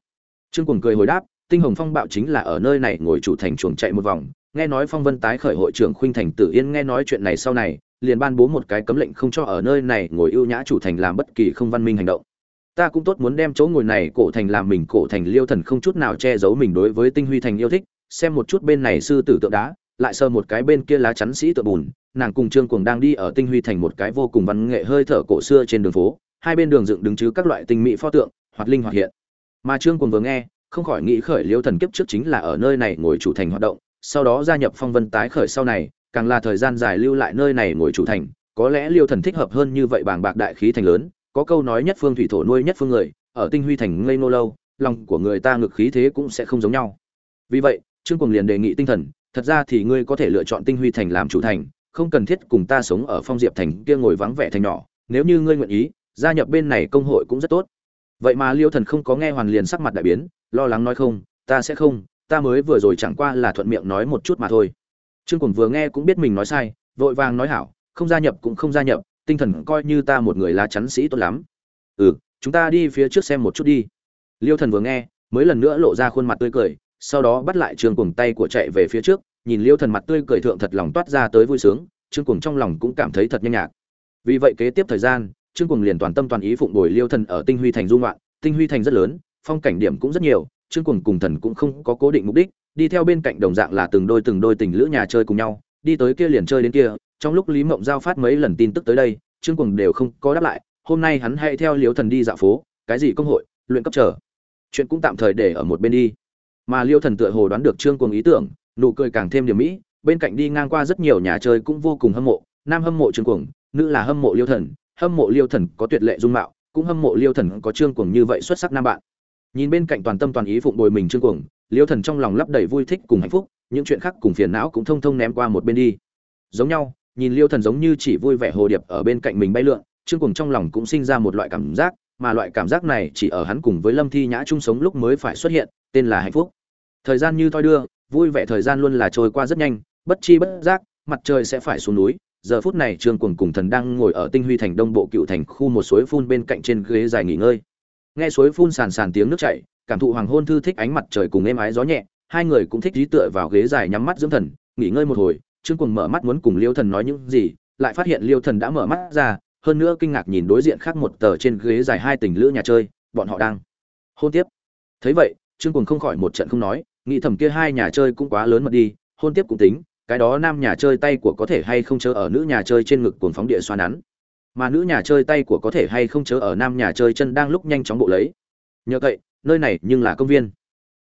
Trương Cuồng cười hồi đáp, tinh hồng phong bạo chính là ở nơi này ngồi chủ thành chuồng chạy một vòng. Nghe nói phong vân tái khởi hội trưởng khuynh thành tử yên nghe nói chuyện này sau này liền ban bố một cái cấm lệnh không cho ở nơi này ngồi ưu nhã chủ thành làm bất kỳ không văn minh hành động. Ta cũng tốt muốn đem chỗ ngồi này cổ thành làm mình cổ thành liêu thần không chút nào che giấu mình đối với tinh huy thành yêu thích, xem một chút bên này sư tử tượng đá, lại sờ một cái bên kia lá chắn sĩ tượng bùn, nàng cùng trương cuồng đang đi ở tinh huy thành một cái vô cùng văn nghệ hơi thở cổ xưa trên đường phố, hai bên đường dựng đứng chứ các loại tinh mỹ pho tượng, hoạt linh hoạt hiện. Mà trương cuồng vừa nghe, không khỏi nghĩ khởi liêu thần kiếp trước chính là ở nơi này ngồi chủ thành hoạt động, sau đó gia nhập phong vân tái khởi sau này càng là thời gian dài lưu lại nơi này ngồi chủ thành, có lẽ liêu thần thích hợp hơn như vậy bàng bạc đại khí thành lớn, có câu nói nhất phương thủy thổ nuôi nhất phương người, ở tinh huy thành ngây nô lâu, lòng của người ta ngực khí thế cũng sẽ không giống nhau. Vì vậy, trương cùng liền đề nghị tinh thần, thật ra thì ngươi có thể lựa chọn tinh huy thành làm chủ thành, không cần thiết cùng ta sống ở phong diệp thành kia ngồi vắng vẻ thành nhỏ, nếu như ngươi nguyện ý, gia nhập bên này công hội cũng rất tốt. Vậy mà liêu thần không có nghe hoàn liền sắc mặt đại biến, lo lắng nói không, ta sẽ không, ta mới vừa rồi chẳng qua là thuận miệng nói một chút mà thôi trương cuồng vừa nghe cũng biết mình nói sai, vội vàng nói hảo, không gia nhập cũng không gia nhập, tinh thần coi như ta một người lá chắn sĩ tốt lắm. Ừ chúng ta đi phía trước xem một chút đi. Liêu thần vừa nghe, mới lần nữa lộ ra khuôn mặt tươi cười, sau đó bắt lại trương cuồng tay của chạy về phía trước, nhìn liêu thần mặt tươi cười thượng thật lòng toát ra tới vui sướng, trương cuồng trong lòng cũng cảm thấy thật nhanh nhạc. Vì vậy kế tiếp thời gian, trương cuồng liền toàn tâm toàn ý phụng bồi liêu thần ở tinh huy thành dung loạn tinh huy thành rất lớn, phong cảnh điểm cũng rất nhiều, trương cuồng cùng thần cũng không có cố định mục đích đi theo bên cạnh đồng dạng là từng đôi từng đôi tình lữ nhà chơi cùng nhau, đi tới kia liền chơi đến kia, trong lúc lý mộng giao phát mấy lần tin tức tới đây, trương cuồng đều không có đáp lại, hôm nay hắn hãy theo liêu thần đi dạo phố, cái gì công hội, luyện cấp trở chuyện cũng tạm thời để ở một bên đi. Mà liêu thần tựa hồ đoán được trương cuồng ý tưởng, nụ cười càng thêm điểm mỹ, bên cạnh đi ngang qua rất nhiều nhà chơi cũng vô cùng hâm mộ, nam hâm mộ trương cuồng, nữ là hâm mộ liêu thần, hâm mộ liêu thần có tuyệt lệ dung mạo, cũng hâm mộ liêu thần có trương cuồng như vậy xuất sắc nam bạn. Nhìn bên cạnh toàn tâm toàn ý phụng bồi mình trương cuồng liêu thần trong lòng lấp đầy vui thích cùng hạnh phúc, những chuyện khác cùng phiền não cũng thông thông ném qua một bên đi. Giống nhau, nhìn liêu thần giống như chỉ vui vẻ hồ điệp ở bên cạnh mình bay lượn, trương cùng trong lòng cũng sinh ra một loại cảm giác, mà loại cảm giác này chỉ ở hắn cùng với lâm thi nhã chung sống lúc mới phải xuất hiện, tên là hạnh phúc. Thời gian như thoi đưa, vui vẻ thời gian luôn là trôi qua rất nhanh, bất chi bất giác, mặt trời sẽ phải xuống núi. Giờ phút này trương cuồng cùng thần đang ngồi ở tinh huy thành đông bộ cựu thành khu một suối phun bên cạnh trên ghế dài nghỉ ngơi. Nghe suối phun sàn sàn tiếng nước chảy cảm thụ hoàng hôn thư thích ánh mặt trời cùng êm ái gió nhẹ, hai người cũng thích trí tựa vào ghế dài nhắm mắt dưỡng thần, nghỉ ngơi một hồi, trương cùng mở mắt muốn cùng liêu thần nói những gì, lại phát hiện liêu thần đã mở mắt ra, hơn nữa kinh ngạc nhìn đối diện khác một tờ trên ghế dài hai tình lữ nhà chơi, bọn họ đang hôn tiếp. Thấy vậy, trương cùng không khỏi một trận không nói, nghĩ thầm kia hai nhà chơi cũng quá lớn mật đi, hôn tiếp cũng tính, cái đó nam nhà chơi tay của có thể hay không chớ ở nữ nhà chơi trên ngực cuồng phóng địa xoa nắn. Mà nữ nhà chơi tay của có thể hay không chớ ở nam nhà chơi chân đang lúc nhanh chóng bộ lấy. Nhờ vậy nơi này nhưng là công viên.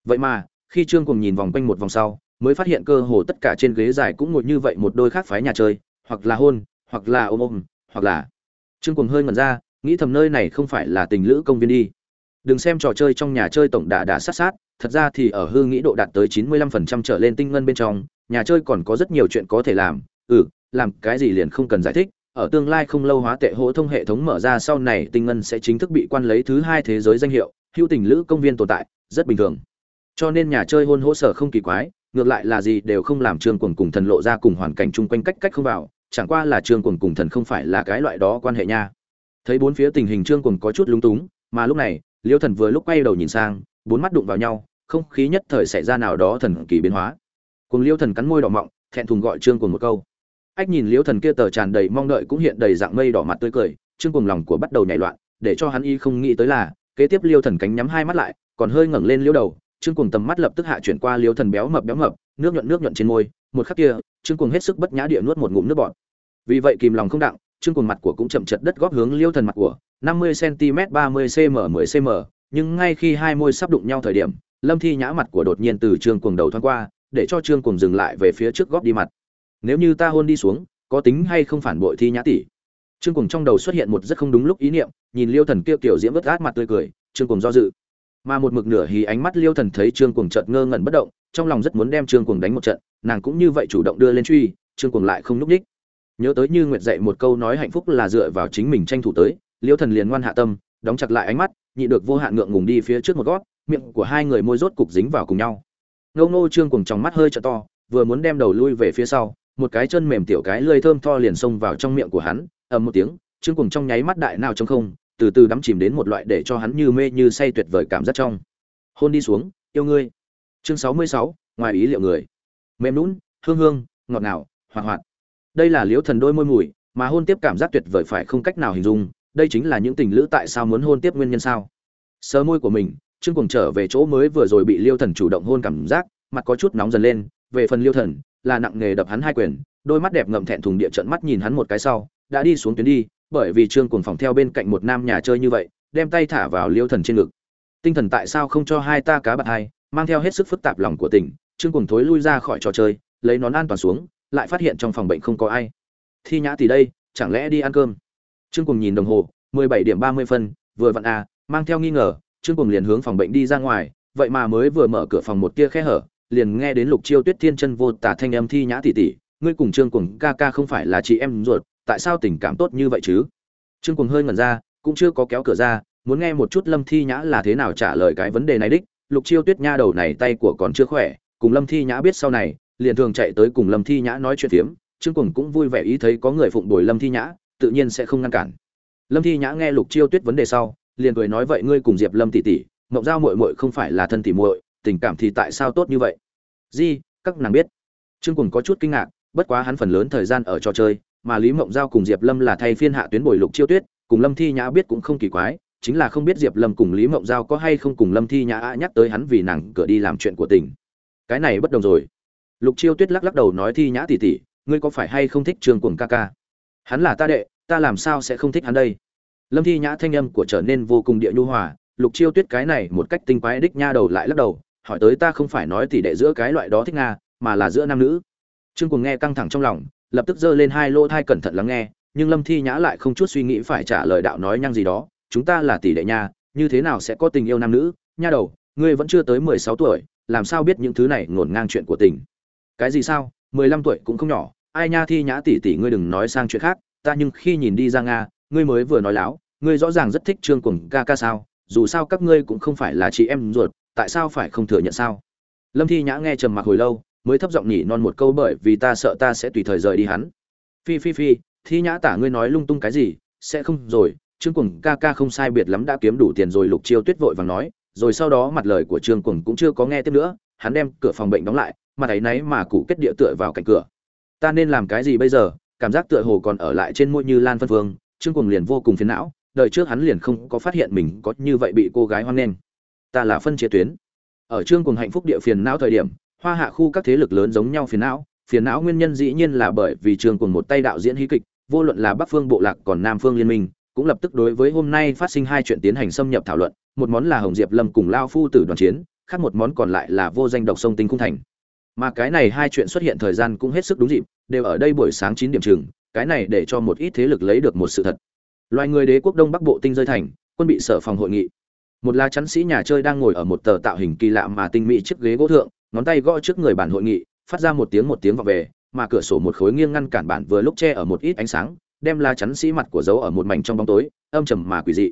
Vậy mà, khi trương cùng nhìn vòng quanh một vòng sau, mới phát hiện cơ hồ tất cả trên ghế dài cũng ngồi như vậy một đôi khác phái nhà chơi, hoặc là hôn, hoặc là ôm ôm, hoặc là trương cùng hơi ngẩn ra, nghĩ thầm nơi này không phải là tình lữ công viên đi. Đừng xem trò chơi trong nhà chơi tổng đà đã sát sát, thật ra thì ở hư nghĩ độ đạt tới chín mươi lăm phần trăm trở lên tinh ngân bên trong, nhà chơi còn có rất nhiều chuyện có thể làm. Ừ làm cái gì liền không cần giải thích, ở tương lai không lâu hóa tệ hỗ thông hệ thống mở ra sau này tinh ngân sẽ chính thức bị quan lấy thứ hai thế giới danh hiệu hữu tình lữ công viên tồn tại, rất bình thường. Cho nên nhà chơi hôn hỗ sở không kỳ quái, ngược lại là gì đều không làm trương quần cùng thần lộ ra cùng hoàn cảnh chung quanh cách cách không vào, chẳng qua là trương quần cùng thần không phải là cái loại đó quan hệ nha. Thấy bốn phía tình hình trương quần có chút lúng túng, mà lúc này, liêu thần vừa lúc quay đầu nhìn sang, bốn mắt đụng vào nhau, không khí nhất thời xảy ra nào đó thần kỳ biến hóa. Cùng liêu thần cắn môi đỏ mọng, thẹn thùng gọi trương quần một câu. Ách nhìn liêu thần kia tờ tràn đầy mong đợi cũng hiện đầy dạng mây đỏ mặt tươi cười trương quần lòng của bắt đầu nhảy loạn, để cho hắn y không nghĩ tới là kế tiếp liêu thần cánh nhắm hai mắt lại, còn hơi ngẩng lên liêu đầu, trương cuồng tầm mắt lập tức hạ chuyển qua liêu thần béo mập béo mập, nước nhuận nước nhuận trên môi, một khắc kia, trương cuồng hết sức bất nhã địa nuốt một ngụm nước bọt. Vì vậy kìm lòng không đặng, trương cuồng mặt của cũng chậm chật đất góp hướng liêu thần mặt của, năm mươi cm ba mươi cm mười cm nhưng ngay khi hai môi sắp đụng nhau thời điểm, lâm thi nhã mặt của đột nhiên từ trương cuồng đầu thoáng qua, để cho trương cuồng dừng lại về phía trước góp đi mặt. Nếu như ta hôn đi xuống, có tính hay không phản bội thi nhã tỷ? Trương cuồng trong đầu xuất hiện một rất không đúng lúc ý niệm, nhìn liêu thần kia kiểu diễm vớt át mặt tươi cười, trương cuồng do dự mà một mực nửa hí ánh mắt liêu thần thấy trương cuồng chợt ngơ ngẩn bất động, trong lòng rất muốn đem trương cuồng đánh một trận, nàng cũng như vậy chủ động đưa lên truy, trương cuồng lại không núp ních. nhớ tới như nguyệt dạy một câu nói hạnh phúc là dựa vào chính mình tranh thủ tới, liêu thần liền ngoan hạ tâm, đóng chặt lại ánh mắt nhị được vô hạn ngượng ngùng đi phía trước một gót, miệng của hai người môi rốt cục dính vào cùng nhau ngâu nô trương cùng trong mắt hơi trợ to, vừa muốn đem đầu lui về phía sau, một cái chân mềm tiểu cái lơi thơm tho liền xông vào trong miệng của hắn ầm một tiếng, trương cùng trong nháy mắt đại nào trong không, từ từ đắm chìm đến một loại để cho hắn như mê như say tuyệt vời cảm giác trong. Hôn đi xuống, yêu ngươi. Chương sáu mươi sáu, ngoài ý liệu người. Mềm lún hương hương, ngọt ngào, hoạt hoạt. Đây là liễu thần đôi môi mùi, mà hôn tiếp cảm giác tuyệt vời phải không cách nào hình dung, đây chính là những tình lữ tại sao muốn hôn tiếp nguyên nhân sao? Sờ môi của mình, trương cùng trở về chỗ mới vừa rồi bị liêu thần chủ động hôn cảm giác, mặt có chút nóng dần lên, về phần liêu thần, là nặng nghề đập hắn hai quyền, đôi mắt đẹp ngậm thẹn thùng địa trận mắt nhìn hắn một cái sau đã đi xuống tuyến đi, bởi vì trương cuồng phòng theo bên cạnh một nam nhà chơi như vậy, đem tay thả vào liêu thần trên ngực. Tinh thần tại sao không cho hai ta cá bạc hai, mang theo hết sức phức tạp lòng của tỉnh, trương cuồng thối lui ra khỏi trò chơi, lấy nón an toàn xuống, lại phát hiện trong phòng bệnh không có ai. Thi nhã thì đây, chẳng lẽ đi ăn cơm? Trương cuồng nhìn đồng hồ, mười bảy điểm ba mươi phân, vừa vặn à mang theo nghi ngờ, trương cuồng liền hướng phòng bệnh đi ra ngoài, vậy mà mới vừa mở cửa phòng một tia khe hở, liền nghe đến lục chiêu tuyết thiên chân vô tả thanh âm thi nhã tỷ tỷ ngươi cùng trương cuồng ca ca không phải là chị em ruột tại sao tình cảm tốt như vậy chứ? Trương cuồng hơi ngẩn ra, cũng chưa có kéo cửa ra, muốn nghe một chút lâm thi nhã là thế nào trả lời cái vấn đề này đích. Lục chiêu tuyết nha đầu này tay của còn chưa khỏe, cùng lâm thi nhã biết sau này, liền thường chạy tới cùng lâm thi nhã nói chuyện phiếm. Trương cuồng cũng vui vẻ ý thấy có người phụng bồi lâm thi nhã, tự nhiên sẽ không ngăn cản. Lâm thi nhã nghe lục chiêu tuyết vấn đề sau, liền cười nói, vậy ngươi cùng diệp lâm tỷ tỷ, mộng giao muội muội không phải là thân tỷ muội, tình cảm thì tại sao tốt như vậy? Di, các nàng biết. Trương cuồng có chút kinh ngạc, bất quá hắn phần lớn thời gian ở trò chơi mà lý mộng giao cùng diệp lâm là thay phiên hạ tuyến bồi lục chiêu tuyết, cùng lâm thi nhã biết cũng không kỳ quái, chính là không biết diệp lâm cùng lý mộng giao có hay không cùng lâm thi nhã nhắc tới hắn vì nàng cửa đi làm chuyện của tỉnh. cái này bất đồng rồi. Lục chiêu tuyết lắc lắc đầu nói thi nhã tỉ tỉ, ngươi có phải hay không thích trương cuồng ca ca? Hắn là ta đệ, ta làm sao sẽ không thích hắn đây? Lâm thi nhã thanh âm của trở nên vô cùng địa nhu hòa, lục chiêu tuyết cái này một cách tinh quái đích nha đầu lại lắc đầu, hỏi tới ta không phải nói tỷ đệ giữa cái loại đó thích nga, mà là giữa nam nữ. Trương cùng nghe căng thẳng trong lòng lập tức giơ lên hai lỗ thai cẩn thận lắng nghe, nhưng lâm thi nhã lại không chút suy nghĩ phải trả lời đạo nói nhăng gì đó, chúng ta là tỷ đệ nha, như thế nào sẽ có tình yêu nam nữ? Nha đầu, ngươi vẫn chưa tới mười sáu tuổi, làm sao biết những thứ này ngổn ngang chuyện của tình? Cái gì sao? mười lăm tuổi cũng không nhỏ. Ai nha thi nhã tỷ tỷ, ngươi đừng nói sang chuyện khác. Ta nhưng khi nhìn đi ra nga, ngươi mới vừa nói láo, ngươi rõ ràng rất thích trương cuồng ca ca sao? Dù sao các ngươi cũng không phải là chị em ruột, tại sao phải không thừa nhận sao? Lâm thi nhã nghe trầm mặc hồi lâu mới thấp giọng nhỉ non một câu bởi vì ta sợ ta sẽ tùy thời rời đi hắn. Phi phi phi, thi nhã tả ngươi nói lung tung cái gì, sẽ không rồi, trương cuồng ca ca không sai biệt lắm đã kiếm đủ tiền rồi, lục chiêu tuyết vội vàng nói, rồi sau đó mặt lời của trương cuồng cũng chưa có nghe tiếp nữa, hắn đem cửa phòng bệnh đóng lại, mặt ấy náy mà cụ kết địa tựa vào cạnh cửa. Ta nên làm cái gì bây giờ? Cảm giác tựa hồ còn ở lại trên môi như lan phân phương trương cuồng liền vô cùng phiền não, đời trước hắn liền không có phát hiện mình có như vậy bị cô gái hoan nghênh. Ta là phân chia tuyến. Ở trương cuồng hạnh phúc địa phiền não thời điểm hoa hạ khu các thế lực lớn giống nhau phiền não phiền não nguyên nhân dĩ nhiên là bởi vì trường cùng một tay đạo diễn hí kịch, vô luận là bắc phương bộ lạc còn nam phương liên minh, cũng lập tức đối với hôm nay phát sinh hai chuyện tiến hành xâm nhập thảo luận, một món là hồng diệp lâm cùng lao phu tử đoàn chiến, khác một món còn lại là vô danh độc sông tinh cung thành. Mà cái này hai chuyện xuất hiện thời gian cũng hết sức đúng dịp, đều ở đây buổi sáng chín điểm chừng, cái này để cho một ít thế lực lấy được một sự thật. Loài người đế quốc đông bắc bộ tinh rơi thành, quân bị sở phòng hội nghị. Một la chắn sĩ nhà chơi đang ngồi ở một tờ tạo hình kỳ lạ mà tinh mỹ chiếc ghế gỗ thượng ngón tay gõ trước người bản hội nghị, phát ra một tiếng một tiếng vào về, mà cửa sổ một khối nghiêng ngăn cản bản vừa lúc che ở một ít ánh sáng, đem la chắn sĩ mặt của dấu ở một mảnh trong bóng tối, âm trầm mà quỷ dị.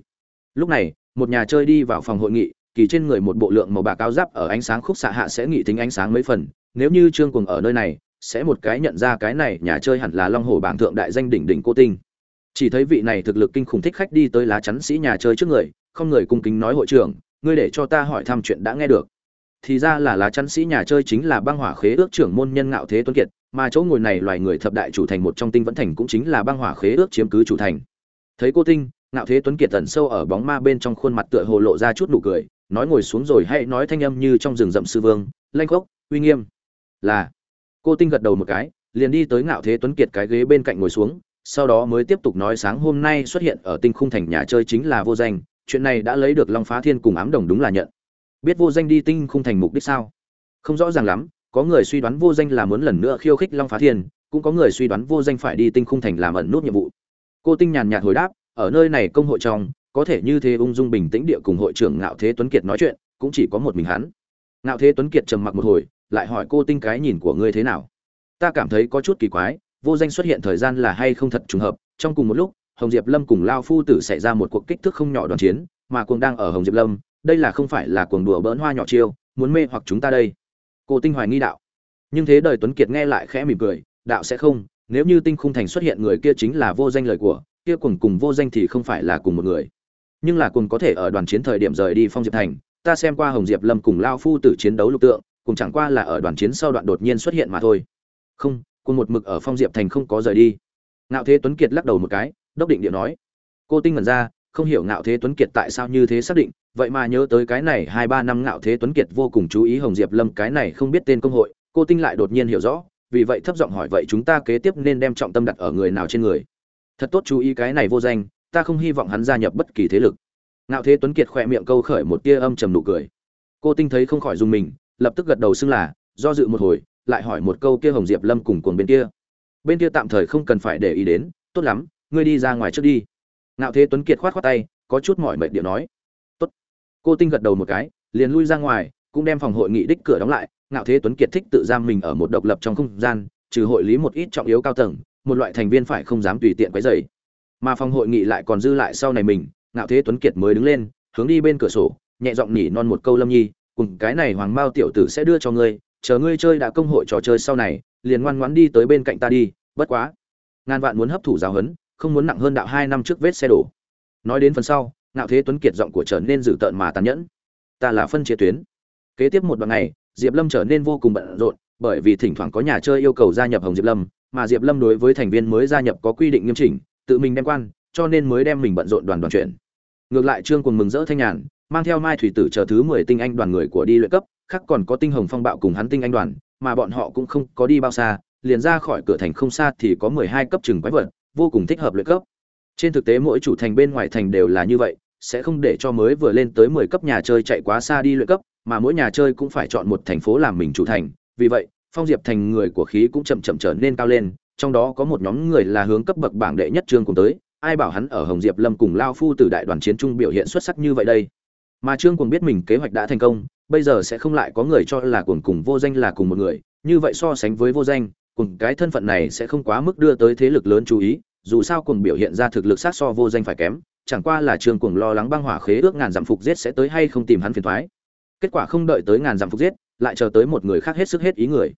Lúc này, một nhà chơi đi vào phòng hội nghị, kỳ trên người một bộ lượng màu bạc cao giáp ở ánh sáng khúc xạ hạ sẽ nghị tính ánh sáng mấy phần, nếu như trương cuồng ở nơi này, sẽ một cái nhận ra cái này nhà chơi hẳn là long hồ bảng thượng đại danh đỉnh đỉnh cô tinh. Chỉ thấy vị này thực lực kinh khủng thích khách đi tới lá chắn sĩ nhà chơi trước người, không người cung kính nói hội trưởng, ngươi để cho ta hỏi thăm chuyện đã nghe được thì ra là lá chắn sĩ nhà chơi chính là băng hỏa khế ước trưởng môn nhân ngạo thế tuấn kiệt, mà chỗ ngồi này loài người thập đại chủ thành một trong tinh vẫn thành cũng chính là băng hỏa khế ước chiếm cứ chủ thành. Thấy cô tinh, ngạo thế tuấn kiệt tẩn sâu ở bóng ma bên trong khuôn mặt tựa hồ lộ ra chút nụ cười, nói ngồi xuống rồi hãy nói thanh âm như trong rừng rậm sư vương, lanh khốc, uy nghiêm. Là, cô tinh gật đầu một cái, liền đi tới ngạo thế tuấn kiệt cái ghế bên cạnh ngồi xuống, sau đó mới tiếp tục nói sáng hôm nay xuất hiện ở tinh khung thành nhà chơi chính là vô danh, chuyện này đã lấy được long phá thiên cùng ám đồng đúng là nhận biết vô danh đi tinh khung thành mục đích sao? Không rõ ràng lắm, có người suy đoán vô danh là muốn lần nữa khiêu khích long phá thiên, cũng có người suy đoán vô danh phải đi tinh khung thành làm ẩn nút nhiệm vụ. Cô tinh nhàn nhạt hồi đáp, ở nơi này công hội trong, có thể như thế ung dung bình tĩnh địa cùng hội trưởng ngạo thế tuấn kiệt nói chuyện, cũng chỉ có một mình hắn. Ngạo thế tuấn kiệt trầm mặc một hồi, lại hỏi cô tinh cái nhìn của ngươi thế nào? Ta cảm thấy có chút kỳ quái, vô danh xuất hiện thời gian là hay không thật trùng hợp, trong cùng một lúc, hồng diệp lâm cùng lao phu tử xảy ra một cuộc kích thước không nhỏ đoàn chiến, mà cuồng đang ở hồng diệp lâm đây là không phải là cuồng đùa bỡn hoa nhỏ chiêu, muốn mê hoặc chúng ta đây. Cô tinh hoài nghi đạo. Nhưng thế đời tuấn kiệt nghe lại khẽ mỉm cười, đạo sẽ không, nếu như tinh khung thành xuất hiện người kia chính là vô danh lời của, kia cuồng cùng vô danh thì không phải là cùng một người. Nhưng là cuồng có thể ở đoàn chiến thời điểm rời đi phong diệp thành, ta xem qua hồng diệp lâm cùng lao phu tử chiến đấu lục tượng cùng chẳng qua là ở đoàn chiến sau đoạn đột nhiên xuất hiện mà thôi. Không cùng một mực ở phong diệp thành không có rời đi. Ngạo thế tuấn kiệt lắc đầu một cái, đốc định điện nói. Cô tinh mẩn ra không hiểu ngạo thế tuấn kiệt tại sao như thế xác định, vậy mà nhớ tới cái này hai ba năm ngạo thế tuấn kiệt vô cùng chú ý hồng diệp lâm, cái này không biết tên công hội, cô tinh lại đột nhiên hiểu rõ, vì vậy thấp giọng hỏi vậy chúng ta kế tiếp nên đem trọng tâm đặt ở người nào trên người? Thật tốt chú ý cái này vô danh, ta không hy vọng hắn gia nhập bất kỳ thế lực. Ngạo thế tuấn kiệt khỏe miệng câu khởi một tia âm trầm nụ cười. Cô tinh thấy không khỏi dùng mình, lập tức gật đầu xưng là, do dự một hồi, lại hỏi một câu kia hồng diệp lâm cùng cuồng bên kia. Bên kia tạm thời không cần phải để ý đến, tốt lắm, ngươi đi ra ngoài trước đi ngạo thế tuấn kiệt khoát khoát tay, có chút mỏi mệt điệu nói. Tốt. Cô tinh gật đầu một cái, liền lui ra ngoài, cũng đem phòng hội nghị đích cửa đóng lại. Ngạo thế tuấn kiệt thích tự giam mình ở một độc lập trong không gian, trừ hội lý một ít trọng yếu cao tầng, một loại thành viên phải không dám tùy tiện quấy rầy. Mà phòng hội nghị lại còn dư lại sau này mình, ngạo thế tuấn kiệt mới đứng lên, hướng đi bên cửa sổ, nhẹ giọng nhỉ non một câu lâm nhi, cùng cái này hoàng mao tiểu tử sẽ đưa cho ngươi, chờ ngươi chơi đã công hội trò chơi sau này, liền ngoan ngoãn đi tới bên cạnh ta đi, bất quá. Ngàn vạn muốn hấp thụ giáo huấn không muốn nặng hơn đạo hai năm trước vết xe đổ. Nói đến phần sau, ngạo thế tuấn kiệt giọng của trở nên dữ tợn mà tàn nhẫn. Ta là phân chia tuyến. Kế tiếp một đoạn ngày diệp lâm trở nên vô cùng bận rộn, bởi vì thỉnh thoảng có nhà chơi yêu cầu gia nhập hồng diệp lâm, mà diệp lâm đối với thành viên mới gia nhập có quy định nghiêm chỉnh, tự mình đem quan, cho nên mới đem mình bận rộn đoàn đoàn chuyển ngược lại trương cùng mừng rỡ thanh nhàn, mang theo mai thủy tử chờ thứ mười tinh anh đoàn người của đi luyện cấp, khác còn có tinh hồng phong bạo cùng hắn tinh anh đoàn, mà bọn họ cũng không có đi bao xa, liền ra khỏi cửa thành không xa thì có mười hai cấp chừng quái vật vô cùng thích hợp luyện cấp. Trên thực tế mỗi chủ thành bên ngoài thành đều là như vậy, sẽ không để cho mới vừa lên tới mười cấp nhà chơi chạy quá xa đi luyện cấp, mà mỗi nhà chơi cũng phải chọn một thành phố làm mình chủ thành. Vì vậy, phong diệp thành người của khí cũng chậm chậm trở nên cao lên, trong đó có một nhóm người là hướng cấp bậc bảng đệ nhất trương cùng tới, ai bảo hắn ở hồng diệp lâm cùng lao phu từ đại đoàn chiến trung biểu hiện xuất sắc như vậy đây. Mà trương cùng biết mình kế hoạch đã thành công, bây giờ sẽ không lại có người cho là cuồng cùng vô danh là cùng một người, như vậy so sánh với vô danh cùng cái thân phận này sẽ không quá mức đưa tới thế lực lớn chú ý, dù sao cùng biểu hiện ra thực lực sát so vô danh phải kém, chẳng qua là trương cùng lo lắng băng hỏa khế ước ngàn dặm phục giết sẽ tới hay không tìm hắn phiền thoái. Kết quả không đợi tới ngàn dặm phục giết, lại chờ tới một người khác hết sức hết ý người.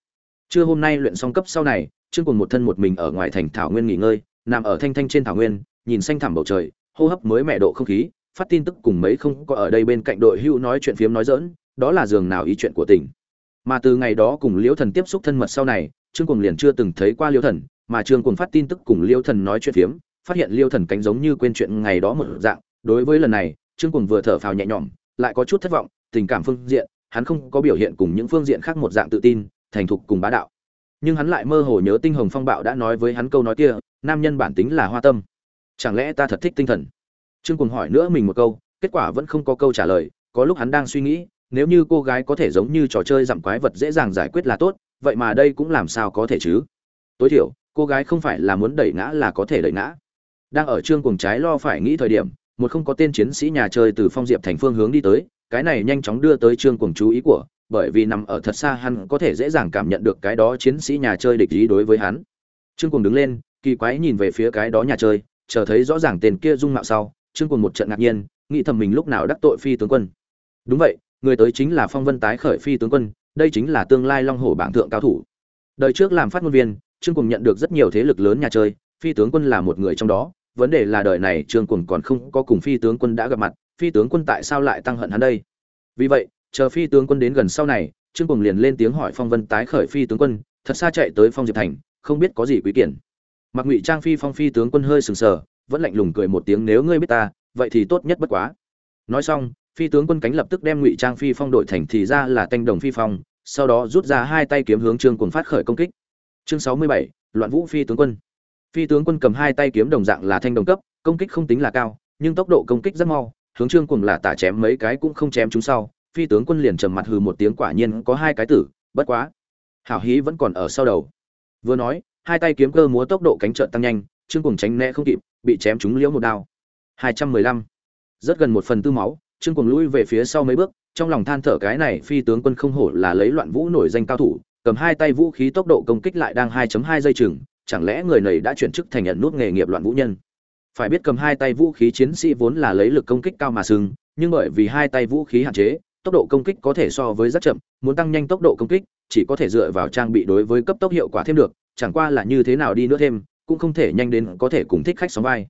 Trưa hôm nay luyện xong cấp sau này, trương cùng một thân một mình ở ngoài thành thảo nguyên nghỉ ngơi, nằm ở thanh thanh trên thảo nguyên, nhìn xanh thẳm bầu trời, hô hấp mới mẹ độ không khí, phát tin tức cùng mấy không có ở đây bên cạnh đội hữu nói chuyện phiếm nói dỡn đó là giường nào ý chuyện của tỉnh. Mà từ ngày đó cùng liễu thần tiếp xúc thân mật sau này trương cuồng liền chưa từng thấy qua liêu thần, mà trương cuồng phát tin tức cùng liêu thần nói chuyện phiếm, phát hiện liêu thần cánh giống như quên chuyện ngày đó một dạng. Đối với lần này, trương cuồng vừa thở phào nhẹ nhõm, lại có chút thất vọng, tình cảm phương diện, hắn không có biểu hiện cùng những phương diện khác một dạng tự tin, thành thục cùng bá đạo. Nhưng hắn lại mơ hồ nhớ tinh hồng phong bạo đã nói với hắn câu nói kia, nam nhân bản tính là hoa tâm. Chẳng lẽ ta thật thích tinh thần? Trương cuồng hỏi nữa mình một câu, kết quả vẫn không có câu trả lời, có lúc hắn đang suy nghĩ, nếu như cô gái có thể giống như trò chơi giảm quái vật dễ dàng giải quyết là tốt vậy mà đây cũng làm sao có thể chứ? Tối thiểu, cô gái không phải là muốn đẩy ngã là có thể đẩy ngã. Đang ở trương cùng trái lo phải nghĩ thời điểm, một không có tên chiến sĩ nhà chơi từ phong diệp thành phương hướng đi tới, cái này nhanh chóng đưa tới trương cùng chú ý của, bởi vì nằm ở thật xa hắn có thể dễ dàng cảm nhận được cái đó chiến sĩ nhà chơi địch ý đối với hắn. Trương cùng đứng lên, kỳ quái nhìn về phía cái đó nhà chơi, chờ thấy rõ ràng tên kia dung mạo sau, trương cùng một trận ngạc nhiên, nghĩ thầm mình lúc nào đắc tội phi tướng quân. Đúng vậy, người tới chính là phong vân tái khởi phi tướng quân đây chính là tương lai long hổ bảng thượng cao thủ. Đời trước làm phát ngôn viên, trương cùng nhận được rất nhiều thế lực lớn nhà chơi, phi tướng quân là một người trong đó, vấn đề là đời này trương cùng còn không có cùng phi tướng quân đã gặp mặt, phi tướng quân tại sao lại tăng hận hắn đây? Vì vậy, chờ phi tướng quân đến gần sau này, trương cùng liền lên tiếng hỏi phong vân tái khởi phi tướng quân, thật xa chạy tới phong diệp thành, không biết có gì quý kiển mặc ngụy trang phi phong phi tướng quân hơi sừng sờ, vẫn lạnh lùng cười một tiếng, nếu ngươi biết ta, vậy thì tốt nhất bất quá. Nói xong phi tướng quân cánh lập tức đem ngụy trang phi phong đội thành thì ra là tanh đồng phi phong, sau đó rút ra hai tay kiếm hướng trương cùng phát khởi công kích. Chương sáu mươi bảy, loạn vũ phi tướng quân. Phi tướng quân cầm hai tay kiếm đồng dạng là thanh đồng cấp, công kích không tính là cao, nhưng tốc độ công kích rất mau, hướng trương cùng là tả chém mấy cái cũng không chém chúng sau, phi tướng quân liền trầm mặt hừ một tiếng quả nhiên có hai cái tử, bất quá, hảo hí vẫn còn ở sau đầu. Vừa nói, hai tay kiếm cơ múa tốc độ cánh trợn tăng nhanh, trương cùng tránh né không kịp, bị chém trúng liễu một đao. Hai trăm mười lăm, rất gần một phần tư máu trương cùng lui về phía sau mấy bước, trong lòng than thở cái này phi tướng quân không hổ là lấy loạn vũ nổi danh cao thủ, cầm hai tay vũ khí tốc độ công kích lại đang 2.2 giây chừng, chẳng lẽ người này đã chuyển chức thành nhận nút nghề nghiệp loạn vũ nhân? Phải biết cầm hai tay vũ khí chiến sĩ vốn là lấy lực công kích cao mà sừng nhưng bởi vì hai tay vũ khí hạn chế, tốc độ công kích có thể so với rất chậm, muốn tăng nhanh tốc độ công kích, chỉ có thể dựa vào trang bị đối với cấp tốc hiệu quả thêm được, chẳng qua là như thế nào đi nữa thêm, cũng không thể nhanh đến có thể cùng thích khách sóng vai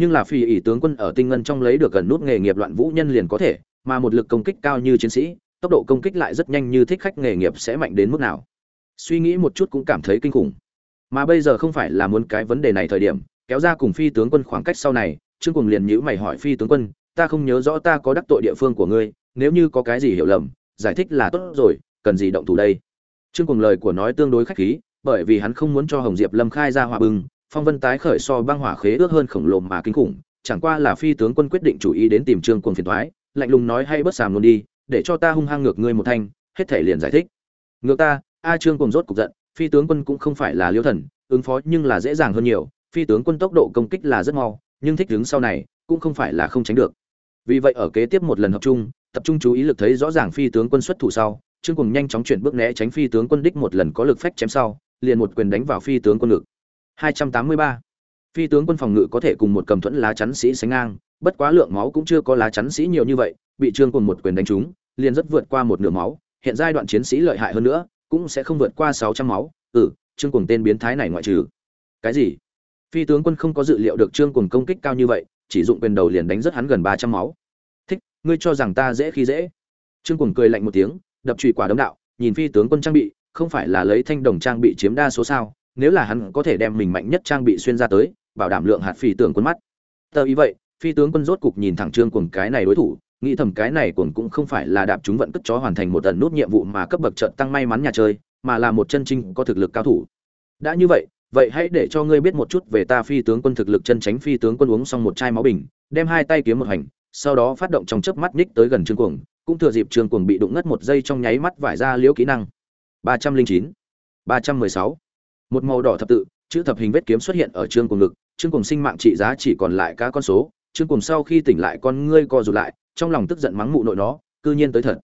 nhưng là phi ỷ tướng quân ở tinh ngân trong lấy được gần nút nghề nghiệp loạn vũ nhân liền có thể, mà một lực công kích cao như chiến sĩ, tốc độ công kích lại rất nhanh như thích khách nghề nghiệp sẽ mạnh đến mức nào. Suy nghĩ một chút cũng cảm thấy kinh khủng. Mà bây giờ không phải là muốn cái vấn đề này thời điểm, kéo ra cùng phi tướng quân khoảng cách sau này, trương cùng liền nhữ mày hỏi phi tướng quân, ta không nhớ rõ ta có đắc tội địa phương của ngươi, nếu như có cái gì hiểu lầm, giải thích là tốt rồi, cần gì động thủ đây? Trương cùng lời của nói tương đối khách khí, bởi vì hắn không muốn cho hồng diệp lâm khai ra hòa bừng phong vân tái khởi so băng hỏa khế ước hơn khổng lồ mà kinh khủng, chẳng qua là phi tướng quân quyết định chủ ý đến tìm trương quân phiền thoái lạnh lùng nói hay bớt sàm luôn đi, để cho ta hung hăng ngược ngươi một thanh, hết thể liền giải thích. Ngược ta, a trương quân rốt cục giận, phi tướng quân cũng không phải là liêu thần, ứng phó nhưng là dễ dàng hơn nhiều, phi tướng quân tốc độ công kích là rất mau, nhưng thích đứng sau này cũng không phải là không tránh được. Vì vậy ở kế tiếp một lần hợp trung tập trung chú ý lực thấy rõ ràng phi tướng quân xuất thủ sau, trương cùng nhanh chóng chuyển bước né tránh phi tướng quân đích một lần có lực phách chém sau, liền một quyền đánh vào phi tướng quân ngực. 283. phi tướng quân phòng ngự có thể cùng một cầm thuẫn lá chắn sĩ sánh ngang, bất quá lượng máu cũng chưa có lá chắn sĩ nhiều như vậy, bị trương cùng một quyền đánh trúng, liền rất vượt qua một nửa máu, hiện giai đoạn chiến sĩ lợi hại hơn nữa, cũng sẽ không vượt qua 600 máu. Ừ trương cùng tên biến thái này ngoại trừ. Cái gì? Phi tướng quân không có dự liệu được trương cùng công kích cao như vậy, chỉ dụng quyền đầu liền đánh rất hắn gần 300 máu. Thích, ngươi cho rằng ta dễ khi dễ? Trương cùng cười lạnh một tiếng, đập chùy quả đấm đạo, nhìn phi tướng quân trang bị, không phải là lấy thanh đồng trang bị chiếm đa số sao? Nếu là hắn có thể đem mình mạnh nhất trang bị xuyên ra tới, bảo đảm lượng hạt phi tướng quân mắt. Tờ ý vậy, phi tướng quân rốt cục nhìn thẳng trương cuồng cái này đối thủ, nghĩ thầm cái này cuồng cũng không phải là đạp chúng vận cất chó hoàn thành một tần nút nhiệm vụ mà cấp bậc trận tăng may mắn nhà chơi, mà là một chân trinh có thực lực cao thủ. Đã như vậy vậy hãy để cho ngươi biết một chút về ta phi tướng quân thực lực chân tránh phi tướng quân uống xong một chai máu bình, đem hai tay kiếm một hành, sau đó phát động trong chớp mắt ních tới gần trương cuồng, cũng thừa dịp trương cuồng bị đụng ngất một giây trong nháy mắt vải ra liễu kỹ năng. ba trăm linh chín, ba trăm mười sáu một màu đỏ thập tự, chữ thập hình vết kiếm xuất hiện ở trương cuồng ngực, trương cuồng sinh mạng trị giá chỉ còn lại cá con số, trương cuồng sau khi tỉnh lại con ngươi co rụt lại, trong lòng tức giận mắng mụ nội nó, cư nhiên tới thật.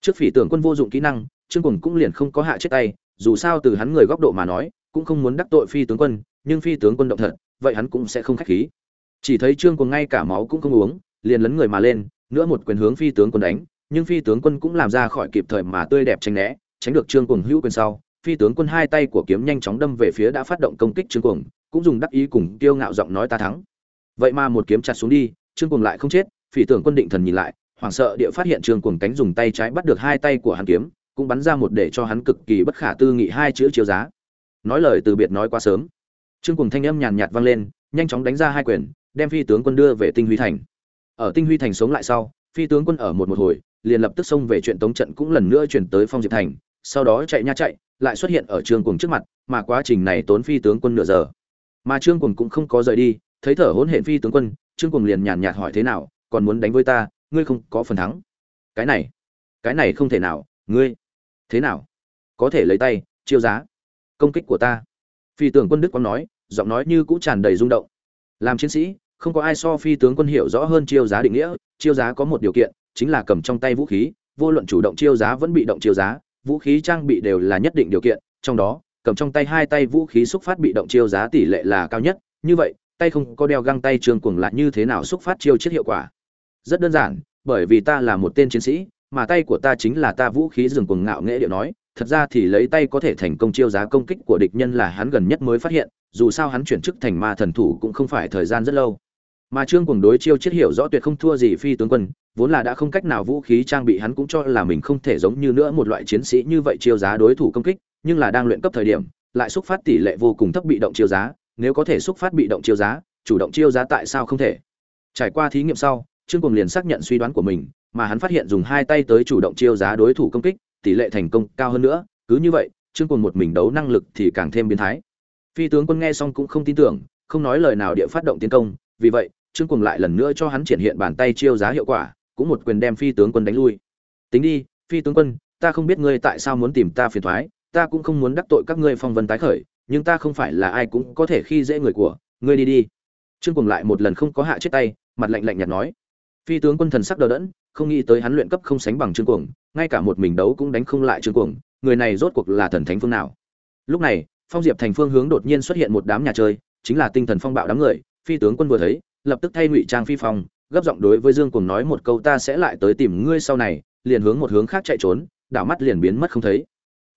Trước phỉ tưởng quân vô dụng kỹ năng, trương cuồng cũng liền không có hạ chết tay, dù sao từ hắn người góc độ mà nói, cũng không muốn đắc tội phi tướng quân, nhưng phi tướng quân động thật, vậy hắn cũng sẽ không khách khí. Chỉ thấy trương cuồng ngay cả máu cũng không uống, liền lấn người mà lên, nữa một quyền hướng phi tướng quân đánh, nhưng phi tướng quân cũng làm ra khỏi kịp thời mà tươi đẹp tránh né, tránh được trương cuồng hữu quyền sau phi tướng quân hai tay của kiếm nhanh chóng đâm về phía đã phát động công kích trương cuồng, cũng dùng đắc ý cùng kiêu ngạo giọng nói ta thắng. Vậy mà một kiếm chặt xuống đi, trương cuồng lại không chết, phi tướng quân định thần nhìn lại, hoảng sợ địa phát hiện trương cuồng cánh dùng tay trái bắt được hai tay của hắn kiếm, cũng bắn ra một để cho hắn cực kỳ bất khả tư nghị hai chữ chiếu giá. Nói lời từ biệt nói quá sớm. Trương cuồng thanh âm nhàn nhạt vang lên, nhanh chóng đánh ra hai quyền, đem phi tướng quân đưa về tinh huy thành. Ở tinh huy thành sống lại sau, phi tướng quân ở một một hồi, liền lập tức xông về chuyện tống trận cũng lần nữa chuyển tới phong diệp thành sau đó chạy nha chạy, lại xuất hiện ở trương cuồng trước mặt, mà quá trình này tốn phi tướng quân nửa giờ. Mà trương cuồng cũng không có rời đi, thấy thở hỗn hển phi tướng quân, trương cuồng liền nhàn nhạt hỏi thế nào, còn muốn đánh với ta, ngươi không có phần thắng. Cái này cái này không thể nào, ngươi, thế nào? Có thể lấy tay, chiêu giá, công kích của ta. Phi tướng quân đức quang nói, giọng nói như cũ tràn đầy rung động. Làm chiến sĩ, không có ai so phi tướng quân hiểu rõ hơn chiêu giá định nghĩa, chiêu giá có một điều kiện, chính là cầm trong tay vũ khí, vô luận chủ động chiêu giá vẫn bị động chiêu giá vũ khí trang bị đều là nhất định điều kiện, trong đó, cầm trong tay hai tay vũ khí xúc phát bị động chiêu giá tỷ lệ là cao nhất, như vậy, tay không có đeo găng tay trường cuồng lại như thế nào xúc phát chiêu chết hiệu quả? Rất đơn giản, bởi vì ta là một tên chiến sĩ, mà tay của ta chính là ta vũ khí rừng cuồng ngạo nghệ điệu nói, thật ra thì lấy tay có thể thành công chiêu giá công kích của địch nhân là hắn gần nhất mới phát hiện, dù sao hắn chuyển chức thành ma thần thủ cũng không phải thời gian rất lâu. Mà trương cuồng đối chiêu chết hiểu rõ tuyệt không thua gì phi tướng quân vốn là đã không cách nào vũ khí trang bị hắn cũng cho là mình không thể giống như nữa một loại chiến sĩ như vậy chiêu giá đối thủ công kích, nhưng là đang luyện cấp thời điểm, lại xúc phát tỷ lệ vô cùng thấp bị động chiêu giá, nếu có thể xúc phát bị động chiêu giá, chủ động chiêu giá tại sao không thể? Trải qua thí nghiệm sau, trương cùng liền xác nhận suy đoán của mình, mà hắn phát hiện dùng hai tay tới chủ động chiêu giá đối thủ công kích, tỷ lệ thành công cao hơn nữa, cứ như vậy, trương cùng một mình đấu năng lực thì càng thêm biến thái. Phi tướng quân nghe xong cũng không tin tưởng, không nói lời nào địa phát động tiến công, vì vậy, trương cùng lại lần nữa cho hắn triển hiện bàn tay chiêu giá hiệu quả cũng một quyền đem phi tướng quân đánh lui. Tính đi, phi tướng quân, ta không biết ngươi tại sao muốn tìm ta phiền thoái, ta cũng không muốn đắc tội các ngươi phong vân tái khởi, nhưng ta không phải là ai cũng có thể khi dễ người của, ngươi đi đi. Trương cuồng lại một lần không có hạ chết tay, mặt lạnh lạnh nhạt nói. Phi tướng quân thần sắc đờ đẫn, không nghĩ tới hắn luyện cấp không sánh bằng trương cuồng, ngay cả một mình đấu cũng đánh không lại trương cuồng, người này rốt cuộc là thần thánh phương nào? Lúc này, phong diệp thành phương hướng đột nhiên xuất hiện một đám nhà chơi, chính là tinh thần phong bạo đám người, phi tướng quân vừa thấy, lập tức thay ngụy trang phi phong gấp giọng đối với dương cuồng nói một câu ta sẽ lại tới tìm ngươi sau này, liền hướng một hướng khác chạy trốn, đảo mắt liền biến mất không thấy.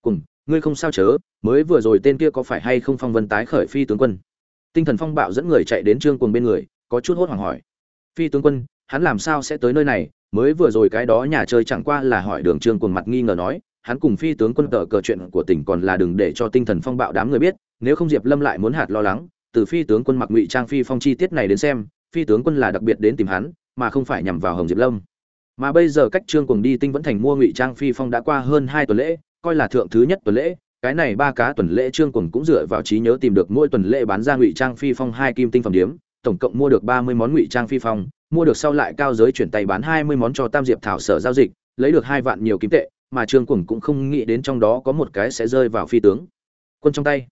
Cùng ngươi không sao chớ, mới vừa rồi tên kia có phải hay không phong vân tái khởi phi tướng quân? Tinh thần phong bạo dẫn người chạy đến trương cuồng bên người, có chút hốt hoảng hỏi. Phi tướng quân, hắn làm sao sẽ tới nơi này? Mới vừa rồi cái đó nhà chơi chẳng qua là hỏi đường trương cuồng mặt nghi ngờ nói, hắn cùng phi tướng quân tờ cờ chuyện của tỉnh còn là đừng để cho tinh thần phong bạo đám người biết, nếu không diệp lâm lại muốn hạt lo lắng, từ phi tướng quân mặc ngụy trang phi phong chi tiết này đến xem phi tướng quân là đặc biệt đến tìm hắn, mà không phải nhằm vào hồng diệp lâm. Mà bây giờ cách trương cùng đi tinh vẫn thành mua ngụy trang phi phong đã qua hơn hai tuần lễ, coi là thượng thứ nhất tuần lễ, cái này ba cá tuần lễ trương cùng cũng dựa vào trí nhớ tìm được mỗi tuần lễ bán ra ngụy trang phi phong hai kim tinh phẩm điếm, tổng cộng mua được ba mươi món ngụy trang phi phong, mua được sau lại cao giới chuyển tay bán hai mươi món cho tam diệp thảo sở giao dịch, lấy được hai vạn nhiều kim tệ, mà trương cùng cũng không nghĩ đến trong đó có một cái sẽ rơi vào phi tướng. Quân trong tay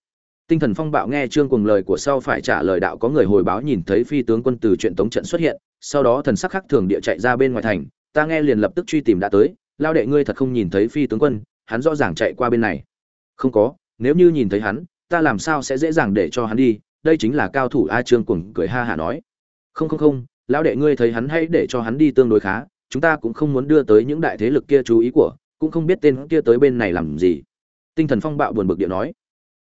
tinh thần phong bạo nghe trương cuồng lời của sau phải trả lời đạo có người hồi báo nhìn thấy phi tướng quân từ chuyện tống trận xuất hiện, sau đó thần sắc khắc thường địa chạy ra bên ngoài thành, ta nghe liền lập tức truy tìm đã tới, lao đệ ngươi thật không nhìn thấy phi tướng quân, hắn rõ ràng chạy qua bên này. Không có, nếu như nhìn thấy hắn, ta làm sao sẽ dễ dàng để cho hắn đi, đây chính là cao thủ a trương cuồng cười ha hả nói. Không không không lão đệ ngươi thấy hắn hãy để cho hắn đi tương đối khá, chúng ta cũng không muốn đưa tới những đại thế lực kia chú ý của, cũng không biết tên kia tới bên này làm gì. Tinh thần phong bạo buồn bực địa nói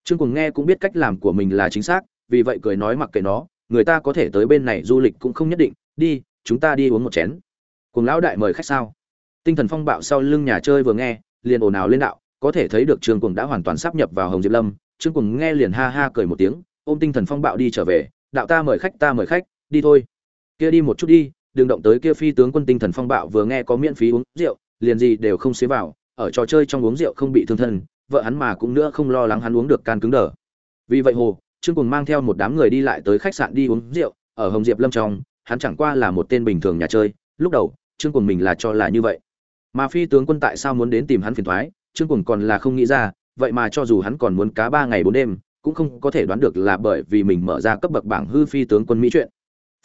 trương cuồng nghe cũng biết cách làm của mình là chính xác, vì vậy cười nói mặc kệ nó, người ta có thể tới bên này du lịch cũng không nhất định, đi, chúng ta đi uống một chén. Cùng lão đại mời khách sao? Tinh thần phong bạo sau lưng nhà chơi vừa nghe, liền ồn ào lên đạo, có thể thấy được trương cuồng đã hoàn toàn sắp nhập vào hồng diệp lâm. Trương cuồng nghe liền ha ha cười một tiếng, ôm tinh thần phong bạo đi trở về, đạo ta mời khách, ta mời khách, đi thôi. Kia đi một chút đi, đừng động tới kia phi tướng quân tinh thần phong bạo vừa nghe có miễn phí uống rượu, liền gì đều không xế vào, ở trò chơi trong uống rượu không bị thương thân vợ hắn mà cũng nữa không lo lắng hắn uống được can cứng đờ. Vì vậy hồ, trương cùng mang theo một đám người đi lại tới khách sạn đi uống rượu, ở hồng diệp lâm trong, hắn chẳng qua là một tên bình thường nhà chơi, lúc đầu, trương cùng mình là cho là như vậy. Mà phi tướng quân tại sao muốn đến tìm hắn phiền thoái trương cùng còn là không nghĩ ra, vậy mà cho dù hắn còn muốn cá ba ngày bốn đêm, cũng không có thể đoán được là bởi vì mình mở ra cấp bậc bảng hư phi tướng quân mỹ chuyện.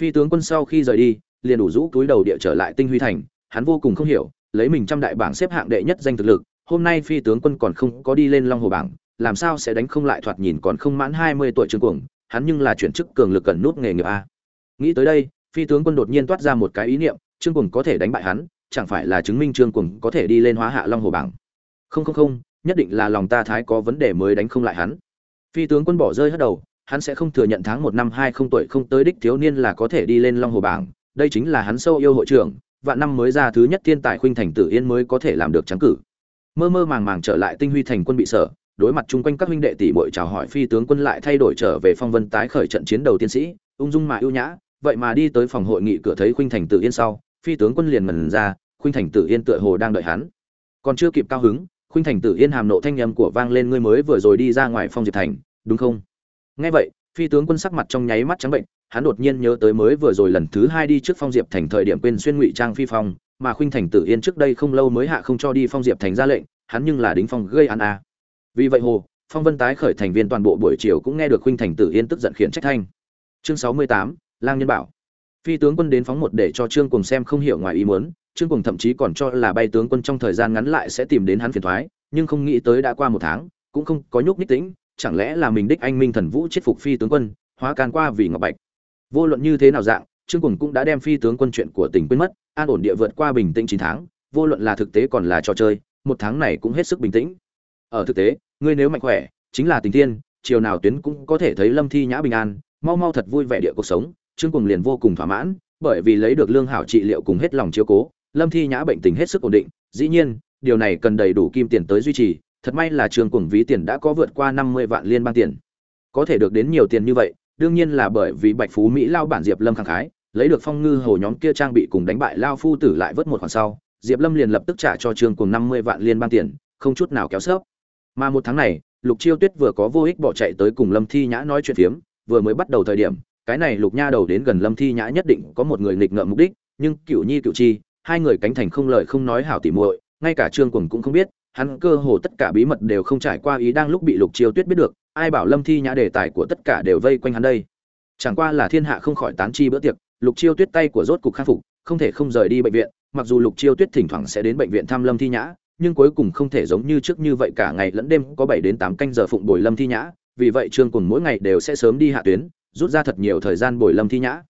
Phi tướng quân sau khi rời đi, liền đủ rũ túi đầu địa trở lại tinh huy thành, hắn vô cùng không hiểu, lấy mình trăm đại bảng xếp hạng đệ nhất danh thực lực hôm nay phi tướng quân còn không có đi lên long hồ bảng, làm sao sẽ đánh không lại thoạt nhìn còn không mãn hai mươi tuổi trương cuồng, hắn nhưng là chuyển chức cường lực cần nút nghề nghiệp a. Nghĩ tới đây, phi tướng quân đột nhiên toát ra một cái ý niệm, trương cuồng có thể đánh bại hắn, chẳng phải là chứng minh trương cuồng có thể đi lên hóa hạ long hồ bảng. Không không không, nhất định là lòng ta thái có vấn đề mới đánh không lại hắn. Phi tướng quân bỏ rơi hết đầu, hắn sẽ không thừa nhận tháng một năm hai không tuổi không tới đích thiếu niên là có thể đi lên long hồ bảng, đây chính là hắn sâu yêu hội trưởng, vạn năm mới ra thứ nhất thiên tài khuynh thành tử yên mới có thể làm được trắng cử mơ mơ màng màng trở lại tinh huy thành quân bị sở, đối mặt chung quanh các huynh đệ tỷ muội chào hỏi phi tướng quân lại thay đổi trở về phong vân tái khởi trận chiến đầu tiên sĩ, ung dung mà ưu nhã, vậy mà đi tới phòng hội nghị cửa thấy khuynh thành tự yên sau, phi tướng quân liền mần ra, khuynh thành tự yên tựa hồ đang đợi hắn. Còn chưa kịp cao hứng, khuynh thành tự yên hàm nộ thanh nhầm của vang lên ngươi mới vừa rồi đi ra ngoài phong diệp thành, đúng không? Nghe vậy, phi tướng quân sắc mặt trong nháy mắt trắng bệnh, hắn đột nhiên nhớ tới mới vừa rồi lần thứ hai đi trước phong diệp thành thời điểm quên xuyên ngụy trang phi phong mà khuynh thành tử yên trước đây không lâu mới hạ không cho đi phong diệp thành ra lệnh, hắn nhưng là đính phong gây ăn a. Vì vậy hồ, phong vân tái khởi thành viên toàn bộ buổi chiều cũng nghe được khuynh thành tử yên tức giận khiển trách thanh. Chương sáu mươi tám, lang nhân bảo. Phi tướng quân đến phóng một để cho trương cùng xem không hiểu ngoài ý muốn, trương cùng thậm chí còn cho là bay tướng quân trong thời gian ngắn lại sẽ tìm đến hắn phiền thoái, nhưng không nghĩ tới đã qua một tháng, cũng không có nhúc nhích tĩnh, chẳng lẽ là mình đích anh minh thần vũ chết phục phi tướng quân, hóa can qua vì ngọc bạch. Vô luận như thế nào dạng trương cùng cũng đã đem phi tướng quân chuyện của tỉnh quên mất, an ổn địa vượt qua bình tĩnh chín tháng, vô luận là thực tế còn là trò chơi, một tháng này cũng hết sức bình tĩnh. Ở thực tế, ngươi nếu mạnh khỏe, chính là tình thiên, chiều nào tuyến cũng có thể thấy lâm thi nhã bình an, mau mau thật vui vẻ địa cuộc sống. Trương cùng liền vô cùng thỏa mãn, bởi vì lấy được lương hảo trị liệu cùng hết lòng chiếu cố, lâm thi nhã bệnh tình hết sức ổn định. Dĩ nhiên, điều này cần đầy đủ kim tiền tới duy trì, thật may là trương cùng ví tiền đã có vượt qua năm mươi vạn liên bang tiền. Có thể được đến nhiều tiền như vậy đương nhiên là bởi vì bạch phú mỹ lao bản diệp lâm khẳng khái, lấy được phong ngư hồ nhóm kia trang bị cùng đánh bại lao phu tử lại vớt một khoản sau, diệp lâm liền lập tức trả cho trương cùng năm mươi vạn liên bang tiền, không chút nào kéo sớp. Mà một tháng này, lục chiêu tuyết vừa có vô ích bỏ chạy tới cùng lâm thi nhã nói chuyện phiếm, vừa mới bắt đầu thời điểm, cái này lục nha đầu đến gần lâm thi nhã nhất định có một người nghịch ngợm mục đích, nhưng cựu nhi cựu chi, hai người cánh thành không lời không nói hảo tỉ muội, ngay cả trương cùng cũng không biết, hắn cơ hồ tất cả bí mật đều không trải qua ý đang lúc bị lục chiêu tuyết biết được ai bảo lâm thi nhã đề tài của tất cả đều vây quanh hắn đây? Chẳng qua là thiên hạ không khỏi tán chi bữa tiệc, lục chiêu tuyết tay của rốt cục khắc phục, không thể không rời đi bệnh viện, mặc dù lục chiêu tuyết thỉnh thoảng sẽ đến bệnh viện thăm lâm thi nhã, nhưng cuối cùng không thể giống như trước như vậy cả ngày lẫn đêm có bảy đến tám canh giờ phụng bồi lâm thi nhã, vì vậy trương cùng mỗi ngày đều sẽ sớm đi hạ tuyến, rút ra thật nhiều thời gian bồi lâm thi nhã.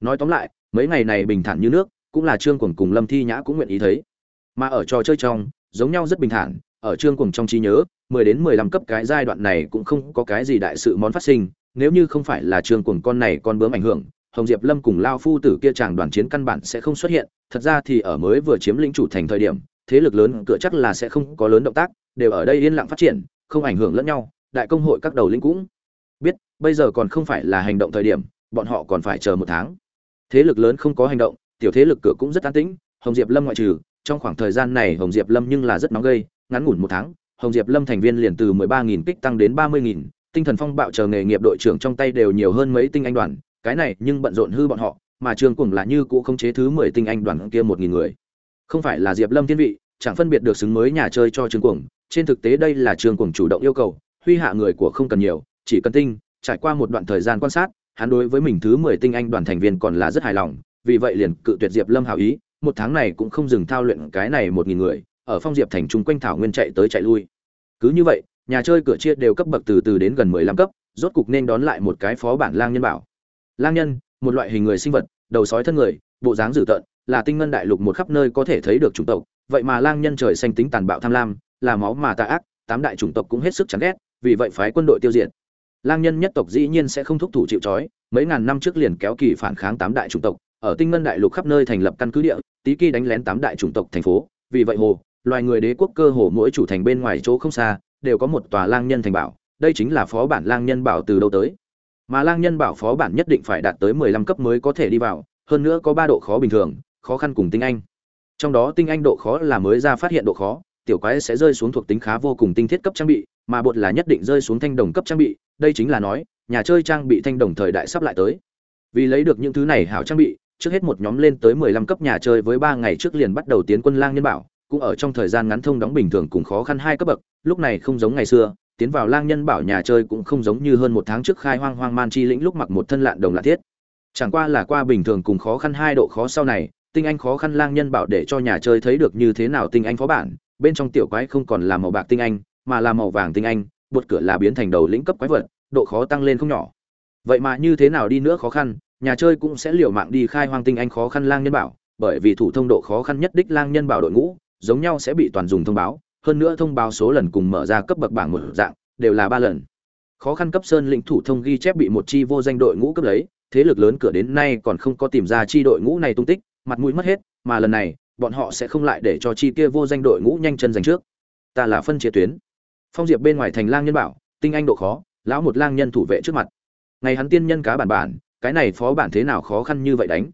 Nói tóm lại, mấy ngày này bình thản như nước, cũng là trương cùng cùng lâm thi nhã cũng nguyện ý thấy. Mà ở trò chơi trong, giống nhau rất bình thản, ở trương cùng trong trí nhớ 10 đến 15 cấp cái giai đoạn này cũng không có cái gì đại sự món phát sinh, nếu như không phải là trường cuồng con này con bướm ảnh hưởng, hồng diệp lâm cùng lao phu tử kia chàng đoàn chiến căn bản sẽ không xuất hiện, thật ra thì ở mới vừa chiếm lĩnh chủ thành thời điểm, thế lực lớn cửa chắc là sẽ không có lớn động tác, đều ở đây yên lặng phát triển, không ảnh hưởng lẫn nhau, đại công hội các đầu lĩnh cũng biết, bây giờ còn không phải là hành động thời điểm, bọn họ còn phải chờ một tháng. Thế lực lớn không có hành động, tiểu thế lực cửa cũng rất an tĩnh, hồng diệp lâm ngoại trừ, trong khoảng thời gian này hồng diệp lâm nhưng là rất nóng gây, ngắn ngủn một tháng hồng diệp lâm thành viên liền từ 13.000 kích tăng đến 30.000, tinh thần phong bạo chờ nghề nghiệp đội trưởng trong tay đều nhiều hơn mấy tinh anh đoàn cái này nhưng bận rộn hư bọn họ mà trường cùng là như cũ không chế thứ 10 tinh anh đoàn kia 1.000 người. Không phải là diệp lâm thiên vị chẳng phân biệt được xứng mới nhà chơi cho trường cuồng trên thực tế đây là trường cuồng chủ động yêu cầu huy hạ người của không cần nhiều chỉ cần tinh trải qua một đoạn thời gian quan sát hắn đối với mình thứ 10 tinh anh đoàn thành viên còn là rất hài lòng vì vậy liền cự tuyệt diệp lâm hảo ý một tháng này cũng không dừng thao luyện cái này một nghìn người ở phong diệp thành trung quanh thảo nguyên chạy tới chạy lui cứ như vậy nhà chơi cửa chia đều cấp bậc từ từ đến gần 15 cấp, rốt cục nên đón lại một cái phó bản lang nhân bảo. Lang nhân, một loại hình người sinh vật, đầu sói thân người, bộ dáng dữ tợn, là tinh ngân đại lục một khắp nơi có thể thấy được chủng tộc, vậy mà lang nhân trời xanh tính tàn bạo tham lam, là máu mà tà ác, tám đại chủng tộc cũng hết sức chán ghét, vì vậy phái quân đội tiêu diệt. Lang nhân nhất tộc dĩ nhiên sẽ không thúc thủ chịu trói, mấy ngàn năm trước liền kéo kỳ phản kháng tám đại chủng tộc, ở tinh ngân đại lục khắp nơi thành lập căn cứ địa, tí kỳ đánh lén tám đại chủng tộc thành phố, vì vậy hồ, loài người đế quốc cơ hồ mỗi chủ thành bên ngoài chỗ không xa, đều có một tòa lang nhân thành bảo, đây chính là phó bản lang nhân bảo từ đâu tới. Mà lang nhân bảo phó bản nhất định phải đạt tới 15 cấp mới có thể đi vào, hơn nữa có ba độ khó bình thường, khó khăn cùng tinh anh. Trong đó tinh anh độ khó là mới ra phát hiện độ khó, tiểu quái sẽ rơi xuống thuộc tính khá vô cùng tinh thiết cấp trang bị, mà bột là nhất định rơi xuống thanh đồng cấp trang bị, đây chính là nói, nhà chơi trang bị thanh đồng thời đại sắp lại tới. Vì lấy được những thứ này hảo trang bị, trước hết một nhóm lên tới 15 cấp nhà chơi với ba ngày trước liền bắt đầu tiến quân lang nhân bảo, cũng ở trong thời gian ngắn thông đóng bình thường cùng khó khăn hai cấp bậc, lúc này không giống ngày xưa, tiến vào lang nhân bảo nhà chơi cũng không giống như hơn một tháng trước khai hoang hoang man chi lĩnh lúc mặc một thân lạn đồng lạ thiết. Chẳng qua là qua bình thường cùng khó khăn hai độ khó sau này, tinh anh khó khăn lang nhân bảo để cho nhà chơi thấy được như thế nào tinh anh phó bản, bên trong tiểu quái không còn là màu bạc tinh anh, mà là màu vàng tinh anh, bột cửa là biến thành đầu lĩnh cấp quái vật, độ khó tăng lên không nhỏ. Vậy mà như thế nào đi nữa khó khăn, nhà chơi cũng sẽ liều mạng đi khai hoang tinh anh khó khăn lang nhân bảo, bởi vì thủ thông độ khó khăn nhất đích lang nhân bảo đội ngũ, giống nhau sẽ bị toàn dùng thông báo, hơn nữa thông báo số lần cùng mở ra cấp bậc bảng một dạng, đều là ba lần. Khó khăn cấp sơn lĩnh thủ thông ghi chép bị một chi vô danh đội ngũ cấp lấy, thế lực lớn cửa đến nay còn không có tìm ra chi đội ngũ này tung tích, mặt mũi mất hết, mà lần này, bọn họ sẽ không lại để cho chi kia vô danh đội ngũ nhanh chân giành trước. Ta là phân chia tuyến. Phong Diệp bên ngoài thành lang nhân bảo, tinh anh độ khó, lão một lang nhân thủ vệ trước mặt. Ngày hắn tiên nhân cá bản bản, cái này phó bản thế nào khó khăn như vậy đánh.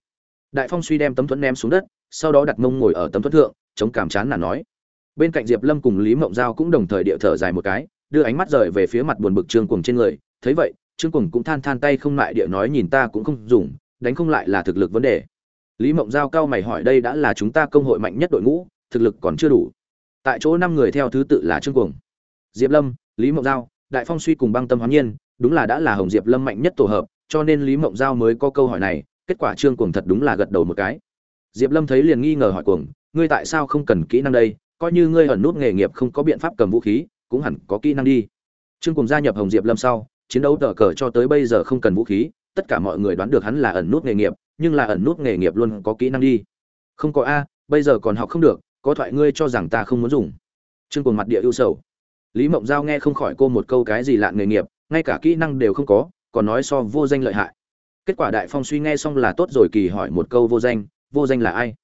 Đại Phong suy đem tấm thuẫn ném xuống đất, sau đó đặt mông ngồi ở tấm thuẫn thượng, chống cảm chán là nói. Bên cạnh diệp lâm cùng lý mộng giao cũng đồng thời địa thở dài một cái, đưa ánh mắt rời về phía mặt buồn bực trương cuồng trên người. Thấy vậy, trương cuồng cũng than than tay không lại địa nói nhìn ta cũng không dùng, đánh không lại là thực lực vấn đề. Lý mộng giao cao mày hỏi đây đã là chúng ta công hội mạnh nhất đội ngũ, thực lực còn chưa đủ. Tại chỗ năm người theo thứ tự là trương cuồng, diệp lâm, lý mộng giao, đại phong suy cùng băng tâm hoán nhiên, đúng là đã là hồng diệp lâm mạnh nhất tổ hợp, cho nên lý mộng giao mới có câu hỏi này, kết quả trương cuồng thật đúng là gật đầu một cái. Diệp lâm thấy liền nghi ngờ hỏi cuồng ngươi tại sao không cần kỹ năng đây? Coi như ngươi ẩn nút nghề nghiệp không có biện pháp cầm vũ khí, cũng hẳn có kỹ năng đi. Trương cùng gia nhập hồng diệp lâm sau, chiến đấu tờ cờ cho tới bây giờ không cần vũ khí, tất cả mọi người đoán được hắn là ẩn nút nghề nghiệp, nhưng là ẩn nút nghề nghiệp luôn có kỹ năng đi. Không có a, bây giờ còn học không được, có thoại ngươi cho rằng ta không muốn dùng. Trương cùng mặt địa ưu sầu. Lý mộng giao nghe không khỏi cô một câu cái gì lạ nghề nghiệp, ngay cả kỹ năng đều không có, còn nói so vô danh lợi hại. Kết quả đại phong suy nghe xong là tốt rồi, kỳ hỏi một câu vô danh vô danh là ai?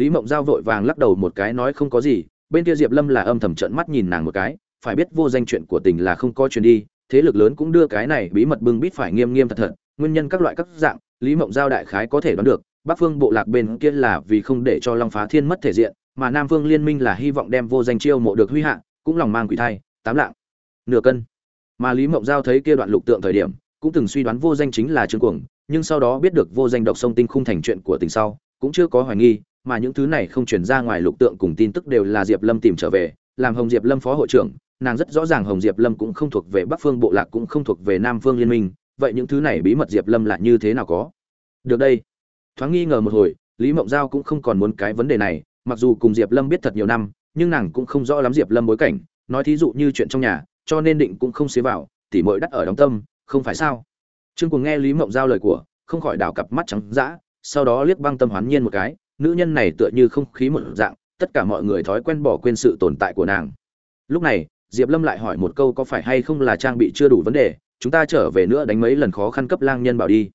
Lý mộng giao vội vàng lắc đầu một cái nói không có gì, bên kia diệp lâm là âm thầm trợn mắt nhìn nàng một cái, phải biết vô danh chuyện của tình là không có chuyện đi, thế lực lớn cũng đưa cái này bí mật bưng bít phải nghiêm nghiêm thật thật, nguyên nhân các loại các dạng, lý mộng giao đại khái có thể đoán được, bắc phương bộ lạc bên kia là vì không để cho long phá thiên mất thể diện, mà nam phương liên minh là hy vọng đem vô danh chiêu mộ được huy hạ, cũng lòng mang quỷ thai, tám lạng, nửa cân. Mà lý mộng giao thấy kia đoạn lục tượng thời điểm, cũng từng suy đoán vô danh chính là trương cuồng, nhưng sau đó biết được vô danh độc sông tinh khung thành chuyện của tình sau, cũng chưa có hoài nghi mà những thứ này không chuyển ra ngoài lục tượng cùng tin tức đều là Diệp Lâm tìm trở về, làm Hồng Diệp Lâm phó hội trưởng, nàng rất rõ ràng Hồng Diệp Lâm cũng không thuộc về Bắc Phương bộ lạc cũng không thuộc về Nam Phương liên minh, vậy những thứ này bí mật Diệp Lâm là như thế nào có? Được đây. Thoáng nghi ngờ một hồi, Lý Mộng Giao cũng không còn muốn cái vấn đề này, mặc dù cùng Diệp Lâm biết thật nhiều năm, nhưng nàng cũng không rõ lắm Diệp Lâm bối cảnh, nói thí dụ như chuyện trong nhà, cho nên định cũng không xế vào, tỉ muội đắt ở đóng tâm, không phải sao? Trương cùng nghe Lý Mộng Giao lời của, không khỏi đảo cặp mắt trắng dã, sau đó liếc băng tâm hoán nhiên một cái, nữ nhân này tựa như không khí một dạng, tất cả mọi người thói quen bỏ quên sự tồn tại của nàng. Lúc này, diệp lâm lại hỏi một câu có phải hay không là trang bị chưa đủ vấn đề, chúng ta trở về nữa đánh mấy lần khó khăn cấp lang nhân bảo đi.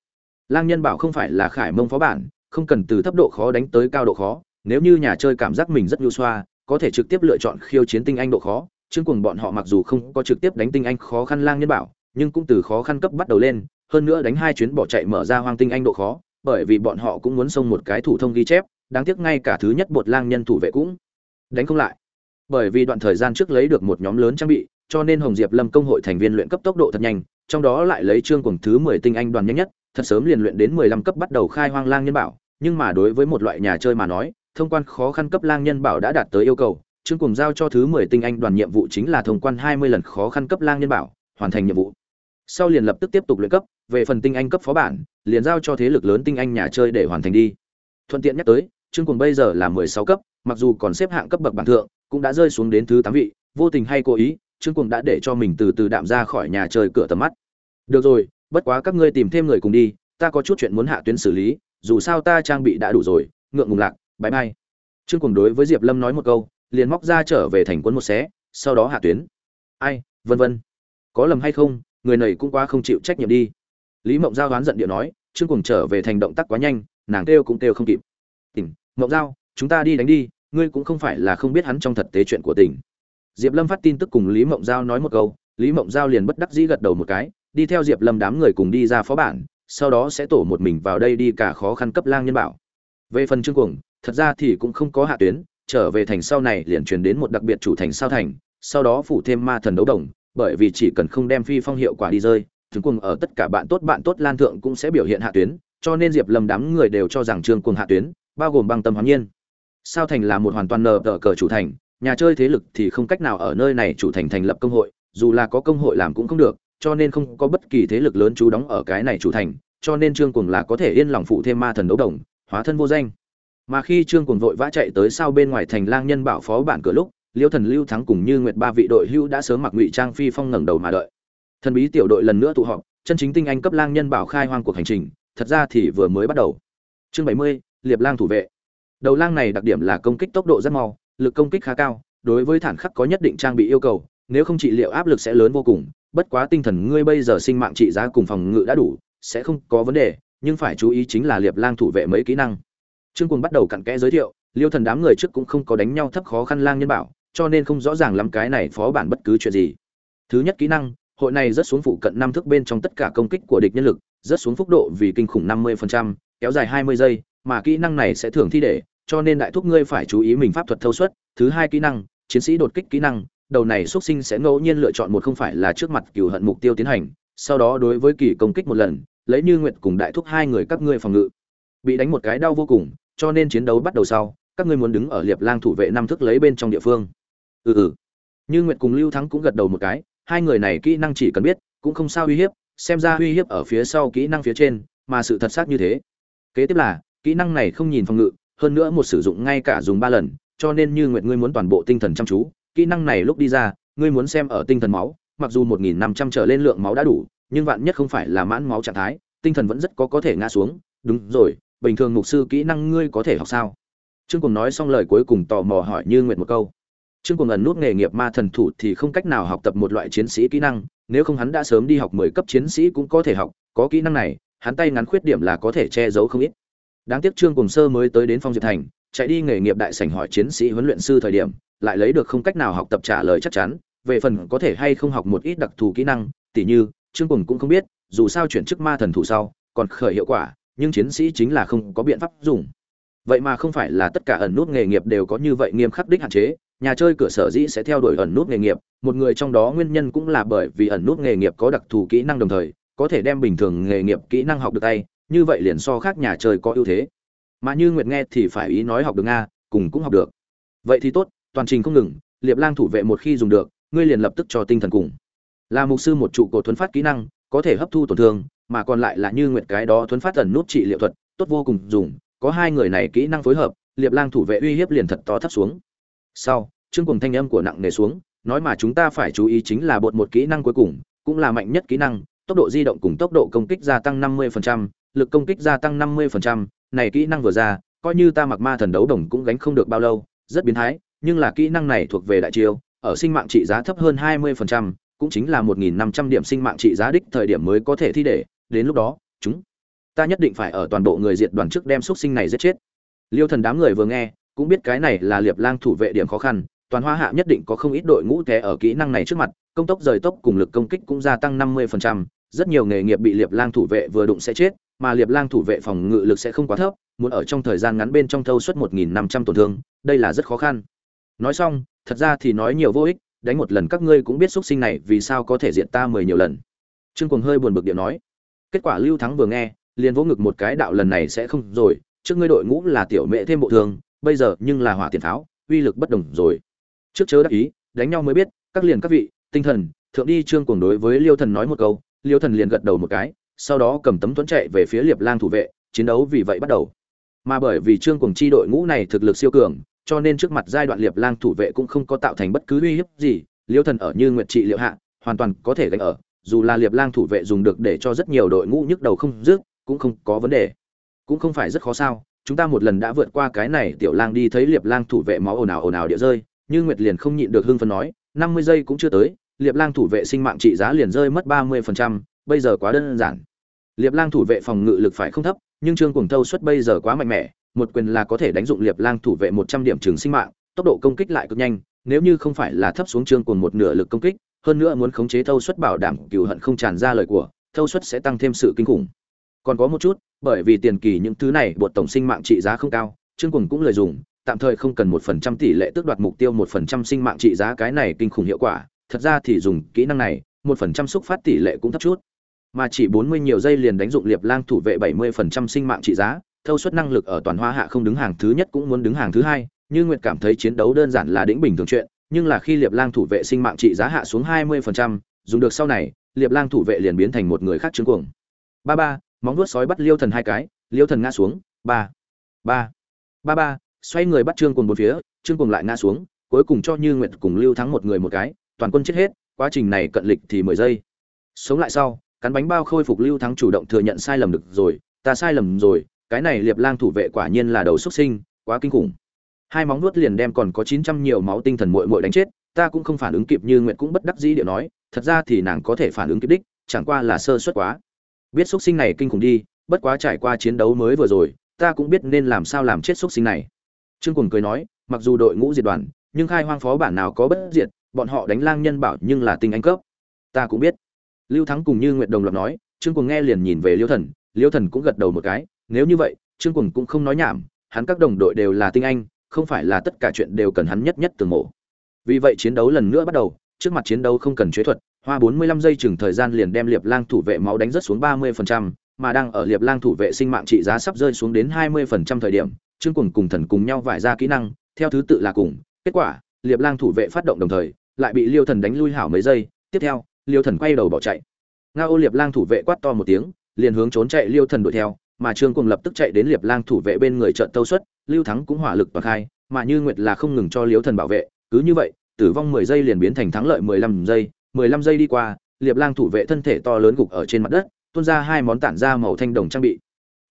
Lang nhân bảo không phải là khải mông phó bản, không cần từ thấp độ khó đánh tới cao độ khó, nếu như nhà chơi cảm giác mình rất nhu xoa, có thể trực tiếp lựa chọn khiêu chiến tinh anh độ khó. Chương cùng bọn họ mặc dù không có trực tiếp đánh tinh anh khó khăn lang nhân bảo, nhưng cũng từ khó khăn cấp bắt đầu lên, hơn nữa đánh hai chuyến bỏ chạy mở ra hoang tinh anh độ khó, bởi vì bọn họ cũng muốn xông một cái thủ thông ghi chép đáng tiếc ngay cả thứ nhất bột lang nhân thủ vệ cũng đánh không lại. Bởi vì đoạn thời gian trước lấy được một nhóm lớn trang bị, cho nên hồng diệp lâm công hội thành viên luyện cấp tốc độ thật nhanh, trong đó lại lấy trương cùng thứ mười tinh anh đoàn nhanh nhất, thật sớm liền luyện đến mười lăm cấp bắt đầu khai hoang lang nhân bảo. Nhưng mà đối với một loại nhà chơi mà nói, thông quan khó khăn cấp lang nhân bảo đã đạt tới yêu cầu. Trương cùng giao cho thứ mười tinh anh đoàn nhiệm vụ chính là thông quan hai mươi lần khó khăn cấp lang nhân bảo, hoàn thành nhiệm vụ. Sau liền lập tức tiếp tục luyện cấp, về phần tinh anh cấp phó bản, liền giao cho thế lực lớn tinh anh nhà chơi để hoàn thành đi. Thuận tiện nhắc tới Trương Cuồng bây giờ là 16 cấp, mặc dù còn xếp hạng cấp bậc bản thượng, cũng đã rơi xuống đến thứ 8 vị, vô tình hay cố ý, trương cuồng đã để cho mình từ từ đạm ra khỏi nhà chơi cửa tầm mắt. Được rồi bất quá các ngươi tìm thêm người cùng đi ta có chút chuyện muốn hạ tuyến xử lý dù sao ta trang bị đã đủ rồi ngượng ngùng lạc bãi bye. trương cuồng đối với diệp lâm nói một câu liền móc ra trở về thành quân một xé sau đó hạ tuyến. Ai vân vân. Có lầm hay không người này cũng quá không chịu trách nhiệm đi. Lý mộng giao đoán giận điệu nói trương cuồng trở về thành động tác quá nhanh nàng kêu cũng kêu không kịp. Tỉnh mộng giao, chúng ta đi đánh đi, ngươi cũng không phải là không biết hắn trong thật tế chuyện của tỉnh diệp lâm phát tin tức cùng lý mộng giao nói một câu, lý mộng giao liền bất đắc dĩ gật đầu một cái, đi theo diệp lâm đám người cùng đi ra phó bản, sau đó sẽ tổ một mình vào đây đi cả khó khăn cấp lang nhân bảo. Về phần trương cuồng, thật ra thì cũng không có hạ tuyến, trở về thành sau này liền truyền đến một đặc biệt chủ thành sao thành, sau đó phủ thêm ma thần đấu đồng, bởi vì chỉ cần không đem phi phong hiệu quả đi rơi, trương cuồng ở tất cả bạn tốt bạn tốt lan thượng cũng sẽ biểu hiện hạ tuyến, cho nên diệp lâm đám người đều cho rằng trương cuồng hạ tuyến bao gồm băng tâm hoán nhiên. Sao thành là một hoàn toàn nờ tờ cờ chủ thành, nhà chơi thế lực thì không cách nào ở nơi này chủ thành thành lập công hội, dù là có công hội làm cũng không được, cho nên không có bất kỳ thế lực lớn chú đóng ở cái này chủ thành, cho nên trương cuồng là có thể yên lòng phụ thêm ma thần đấu đồng, hóa thân vô danh. Mà khi trương cuồng vội vã chạy tới sau bên ngoài thành lang nhân bảo phó bản cửa lúc, liêu thần lưu thắng cùng như nguyệt ba vị đội hưu đã sớm mặc ngụy trang phi phong ngẩng đầu mà đợi. Thần bí tiểu đội lần nữa tụ họp, chân chính tinh anh cấp lang nhân bảo khai hoang cuộc hành trình, thật ra thì vừa mới bắt đầu. Chương bảy mươi liệp lang thủ vệ. Đầu lang này đặc điểm là công kích tốc độ rất mau lực công kích khá cao đối với thản khắc có nhất định trang bị yêu cầu nếu không trị liệu áp lực sẽ lớn vô cùng bất quá tinh thần ngươi bây giờ sinh mạng trị giá cùng phòng ngự đã đủ sẽ không có vấn đề nhưng phải chú ý chính là liệp lang thủ vệ mấy kỹ năng. Trương quân bắt đầu cặn kẽ giới thiệu liêu thần đám người trước cũng không có đánh nhau thấp khó khăn lang nhân bảo cho nên không rõ ràng lắm cái này phó bản bất cứ chuyện gì. Thứ nhất kỹ năng hội này rất xuống phụ cận năm thước bên trong tất cả công kích của địch nhân lực rất xuống phúc độ vì kinh khủng 50%, kéo dài 20 giây mà kỹ năng này sẽ thường thi để, cho nên đại thúc ngươi phải chú ý mình pháp thuật thâu suất, thứ hai kỹ năng, chiến sĩ đột kích kỹ năng, đầu này xuất sinh sẽ ngẫu nhiên lựa chọn một không phải là trước mặt cừu hận mục tiêu tiến hành, sau đó đối với kỳ công kích một lần, lấy như nguyện cùng đại thúc hai người các ngươi phòng ngự. Bị đánh một cái đau vô cùng, cho nên chiến đấu bắt đầu sau, các ngươi muốn đứng ở liệp lang thủ vệ năm thức lấy bên trong địa phương. Ừ ừ. Như nguyệt cùng lưu thắng cũng gật đầu một cái, hai người này kỹ năng chỉ cần biết, cũng không sao uy hiếp, xem ra uy hiếp ở phía sau kỹ năng phía trên, mà sự thật xác như thế. Kế tiếp là kỹ năng này không nhìn phòng ngự, hơn nữa một sử dụng ngay cả dùng ba lần, cho nên như nguyện ngươi muốn toàn bộ tinh thần chăm chú, kỹ năng này lúc đi ra, ngươi muốn xem ở tinh thần máu, mặc dù một nghìn năm trăm trở lên lượng máu đã đủ, nhưng vạn nhất không phải là mãn máu trạng thái, tinh thần vẫn rất có có thể ngã xuống. Đúng rồi, bình thường mục sư kỹ năng ngươi có thể học sao? Trương cùng nói xong lời cuối cùng tò mò hỏi như nguyện một câu. Trương cùng ẩn nút nghề nghiệp ma thần thủ thì không cách nào học tập một loại chiến sĩ kỹ năng, nếu không hắn đã sớm đi học mười cấp chiến sĩ cũng có thể học, có kỹ năng này, hắn tay ngắn khuyết điểm là có thể che giấu không ít đáng tiếc trương cùng sơ mới tới đến phong diệp thành, chạy đi nghề nghiệp đại sảnh hỏi chiến sĩ huấn luyện sư thời điểm, lại lấy được không cách nào học tập trả lời chắc chắn, về phần có thể hay không học một ít đặc thù kỹ năng, tỉ như, trương cùng cũng không biết, dù sao chuyển chức ma thần thủ sau, còn khởi hiệu quả, nhưng chiến sĩ chính là không có biện pháp dùng. Vậy mà không phải là tất cả ẩn nút nghề nghiệp đều có như vậy nghiêm khắc đích hạn chế, nhà chơi cửa sở dĩ sẽ theo đuổi ẩn nút nghề nghiệp, một người trong đó nguyên nhân cũng là bởi vì ẩn nút nghề nghiệp có đặc thù kỹ năng đồng thời, có thể đem bình thường nghề nghiệp kỹ năng học được tay như vậy liền so khác nhà chơi có ưu thế. Mà như nguyệt nghe thì phải ý nói học được nga cùng cũng học được. Vậy thì tốt toàn trình không ngừng liệp lang thủ vệ một khi dùng được ngươi liền lập tức cho tinh thần cùng. Là mục sư một trụ cột thuấn phát kỹ năng có thể hấp thu tổn thương mà còn lại là như nguyệt cái đó thuấn phát tần nút trị liệu thuật tốt vô cùng dùng có hai người này kỹ năng phối hợp liệp lang thủ vệ uy hiếp liền thật to thấp xuống. Sau chương cùng thanh âm của nặng nề xuống nói mà chúng ta phải chú ý chính là bột một kỹ năng cuối cùng cũng là mạnh nhất kỹ năng tốc độ di động cùng tốc độ công kích gia tăng 50%, lực công kích gia tăng 50%, này kỹ năng vừa ra, coi như ta mặc ma thần đấu đồng cũng gánh không được bao lâu, rất biến thái, nhưng là kỹ năng này thuộc về đại chiêu, ở sinh mạng trị giá thấp hơn 20%, cũng chính là 1500 điểm sinh mạng trị giá đích thời điểm mới có thể thi để, đến lúc đó, chúng ta nhất định phải ở toàn bộ người diệt đoàn trước đem xuất sinh này giết chết. Liêu thần đám người vừa nghe, cũng biết cái này là Liệp Lang thủ vệ điểm khó khăn, toàn hoa hạ nhất định có không ít đội ngũ té ở kỹ năng này trước mặt, công tốc rời tốc cùng lực công kích cũng gia tăng 50%, rất nhiều nghề nghiệp bị Liệp Lang thủ vệ vừa đụng sẽ chết, mà Liệp Lang thủ vệ phòng ngự lực sẽ không quá thấp, muốn ở trong thời gian ngắn bên trong thâu suất 1500 tổn thương, đây là rất khó khăn. Nói xong, thật ra thì nói nhiều vô ích, đánh một lần các ngươi cũng biết xuất sinh này vì sao có thể diện ta mười nhiều lần. Trương Cuồng hơi buồn bực điệu nói. Kết quả Lưu Thắng vừa nghe, liền vỗ ngực một cái đạo lần này sẽ không rồi, trước ngươi đội ngũ là tiểu mẹ thêm bộ thường, bây giờ nhưng là hỏa tiền pháo, uy lực bất đồng rồi. Trước chớ đắc ý, đánh nhau mới biết, các liền các vị, tinh thần, thượng đi Trương Cuồng đối với Liêu Thần nói một câu, Liêu Thần liền gật đầu một cái, sau đó cầm tấm tuấn chạy về phía Liệp Lang thủ vệ, chiến đấu vì vậy bắt đầu. Mà bởi vì Trương Cuồng chi đội ngũ này thực lực siêu cường, cho nên trước mặt giai đoạn Liệp Lang thủ vệ cũng không có tạo thành bất cứ uy hiếp gì, liêu thần ở như nguyệt trị liệu hạ hoàn toàn có thể gánh ở dù là liệp lang thủ vệ dùng được để cho rất nhiều đội ngũ nhức đầu không dứt cũng không có vấn đề cũng không phải rất khó sao chúng ta một lần đã vượt qua cái này tiểu lang đi thấy liệp lang thủ vệ máu ồn ào ồn ào địa rơi như nguyệt liền không nhịn được hưng phấn nói năm mươi giây cũng chưa tới liệp lang thủ vệ sinh mạng trị giá liền rơi mất ba mươi phần trăm bây giờ quá đơn giản. Liệp lang thủ vệ phòng ngự lực phải không thấp, nhưng trương cuồng thâu suất bây giờ quá mạnh mẽ, một quyền là có thể đánh dụng liệp lang thủ vệ một trăm điểm trường sinh mạng, tốc độ công kích lại cực nhanh, nếu như không phải là thấp xuống trương cuồng một nửa lực công kích, hơn nữa muốn khống chế thâu suất bảo đảm cừu hận không tràn ra lời của, thâu suất sẽ tăng thêm sự kinh khủng. Còn có một chút, bởi vì tiền kỳ những thứ này bột tổng sinh mạng trị giá không cao, trương cuồng cũng lời dùng, tạm thời không cần một phần trăm tỷ lệ tước đoạt mục tiêu một phần trăm sinh mạng trị giá cái này kinh khủng hiệu quả, thật ra thì dùng kỹ năng này, một phần trăm xúc phát tỷ lệ cũng thấp chút mà chỉ bốn mươi nhiều giây liền đánh dụng liệp lang thủ vệ bảy mươi phần trăm sinh mạng trị giá, thâu suất năng lực ở toàn hoa hạ không đứng hàng thứ nhất cũng muốn đứng hàng thứ hai. Như nguyệt cảm thấy chiến đấu đơn giản là đỉnh bình thường chuyện, nhưng là khi liệp lang thủ vệ sinh mạng trị giá hạ xuống hai mươi phần trăm, dùng được sau này, liệp lang thủ vệ liền biến thành một người khác trứng cuồng. Ba ba, móng vuốt sói bắt liêu thần hai cái, liêu thần ngã xuống. Ba ba ba ba, xoay người bắt trương cuồng bốn phía, trương cuồng lại ngã xuống, cuối cùng cho như nguyệt cùng lưu thắng một người một cái, toàn quân chết hết, quá trình này cận lịch thì mười giây. Sống lại sau cắn bánh bao khôi phục lưu thắng chủ động thừa nhận sai lầm được rồi, ta sai lầm rồi, cái này liệp lang thủ vệ quả nhiên là đầu xuất sinh, quá kinh khủng. Hai móng nuốt liền đem còn có chín trăm nhiều máu tinh thần muội muội đánh chết, ta cũng không phản ứng kịp như nguyện cũng bất đắc dĩ điệu nói, thật ra thì nàng có thể phản ứng kịp đích, chẳng qua là sơ suất quá. Biết xuất sinh này kinh khủng đi, bất quá trải qua chiến đấu mới vừa rồi, ta cũng biết nên làm sao làm chết xuất sinh này. Trương cùng cười nói, mặc dù đội ngũ diệt đoàn, nhưng khai hoang phó bản nào có bất diệt, bọn họ đánh lang nhân bảo nhưng là tinh anh cấp. Ta cũng biết lưu thắng cùng như nguyệt đồng loạt nói trương cuồng nghe liền nhìn về liêu thần liêu thần cũng gật đầu một cái nếu như vậy trương cuồng cũng không nói nhảm hắn các đồng đội đều là tinh anh không phải là tất cả chuyện đều cần hắn nhất nhất tường mổ. Vì vậy chiến đấu lần nữa bắt đầu trước mặt chiến đấu không cần chế thuật hoa 45 giây chừng thời gian liền đem liệp lang thủ vệ máu đánh rất xuống 30%, mà đang ở liệp lang thủ vệ sinh mạng trị giá sắp rơi xuống đến 20% thời điểm trương cuồng cùng thần cùng nhau vải ra kỹ năng theo thứ tự là cùng kết quả liệp lang thủ vệ phát động đồng thời lại bị liêu thần đánh lui hảo mấy giây tiếp theo liêu thần quay đầu bỏ chạy. Nga ô liệp lang thủ vệ quát to một tiếng, liền hướng trốn chạy liêu thần đuổi theo, mà trương cùng lập tức chạy đến liệp lang thủ vệ bên người trận tâu xuất, lưu thắng cũng hỏa lực toàn khai, mà như nguyệt là không ngừng cho liêu thần bảo vệ, cứ như vậy, tử vong mười giây liền biến thành thắng lợi mười lăm giây, mười lăm giây đi qua, liệp lang thủ vệ thân thể to lớn gục ở trên mặt đất, tuôn ra hai món tản ra màu thanh đồng trang bị.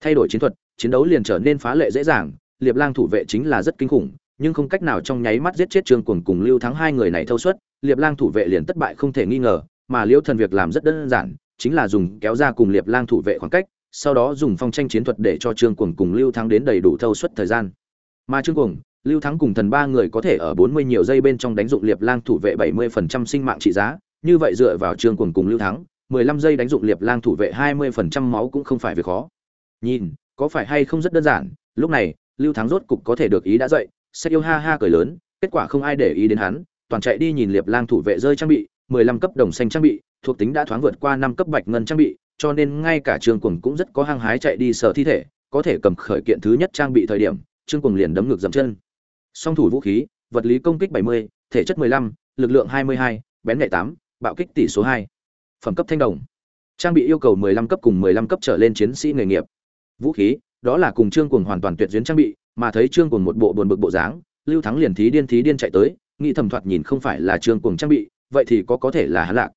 Thay đổi chiến thuật, chiến đấu liền trở nên phá lệ dễ dàng, liệp lang thủ vệ chính là rất kinh khủng, nhưng không cách nào trong nháy mắt giết chết trương cuồng cùng lưu thắng hai người này thâu suất liệp lang thủ vệ liền thất bại không thể nghi ngờ mà liễu thần việc làm rất đơn giản, chính là dùng kéo ra cùng liệp lang thủ vệ khoảng cách, sau đó dùng phong tranh chiến thuật để cho trương cuồng cùng lưu thắng đến đầy đủ thâu suất thời gian. Mà trương cuồng, lưu thắng cùng thần ba người có thể ở bốn mươi nhiều giây bên trong đánh dụng liệp lang thủ vệ bảy mươi phần trăm sinh mạng trị giá, như vậy dựa vào trương cuồng cùng lưu thắng, mười lăm giây đánh dụng liệp lang thủ vệ hai mươi phần trăm máu cũng không phải việc khó. Nhìn, có phải hay không rất đơn giản, lúc này, lưu thắng rốt cục có thể được ý đã dậy sẽ yêu ha ha cười lớn, kết quả không ai để ý đến hắn, toàn chạy đi nhìn liệp lang thủ vệ rơi trang bị mười lăm cấp đồng xanh trang bị thuộc tính đã thoáng vượt qua năm cấp bạch ngân trang bị cho nên ngay cả trương cuồng cũng rất có hăng hái chạy đi sở thi thể có thể cầm khởi kiện thứ nhất trang bị thời điểm trương cuồng liền đấm ngược dậm chân. Song thủ vũ khí vật lý công kích 70, thể chất 15, lực lượng 22, bén nhạy 8, bạo kích tỷ số 2. phẩm cấp thanh đồng. Trang bị yêu cầu 15 cấp cùng 15 cấp trở lên chiến sĩ nghề nghiệp. Vũ khí đó là cùng trương cuồng hoàn toàn tuyệt duyên trang bị mà thấy trương cuồng một bộ buồn bực bộ dáng lưu thắng liền thí điên thí điên chạy tới nghĩ thầm thoạt nhìn không phải là trương cuồng trang bị vậy thì có có thể là hắn lạc.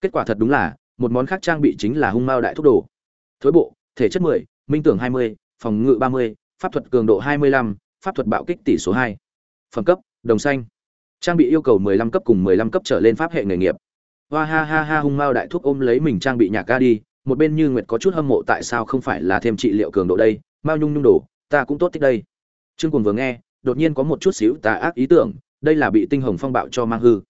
Kết quả thật đúng là một món khác trang bị chính là hung mao đại thúc đồ. Thối bộ thể chất 10, minh tưởng 20, phòng ngự 30, pháp thuật cường độ 25, pháp thuật bạo kích tỷ số 2. phẩm cấp đồng xanh. Trang bị yêu cầu 15 cấp cùng 15 cấp trở lên pháp hệ nghề nghiệp. Hoa ha ha ha hung mao đại thúc ôm lấy mình trang bị nhạc ca đi một bên như nguyệt có chút hâm mộ tại sao không phải là thêm trị liệu cường độ đây mao nhung nhung đồ ta cũng tốt thích đây. Trương cuồng vừa nghe đột nhiên có một chút xíu tà ác ý tưởng đây là bị tinh hồng phong bạo cho mang hư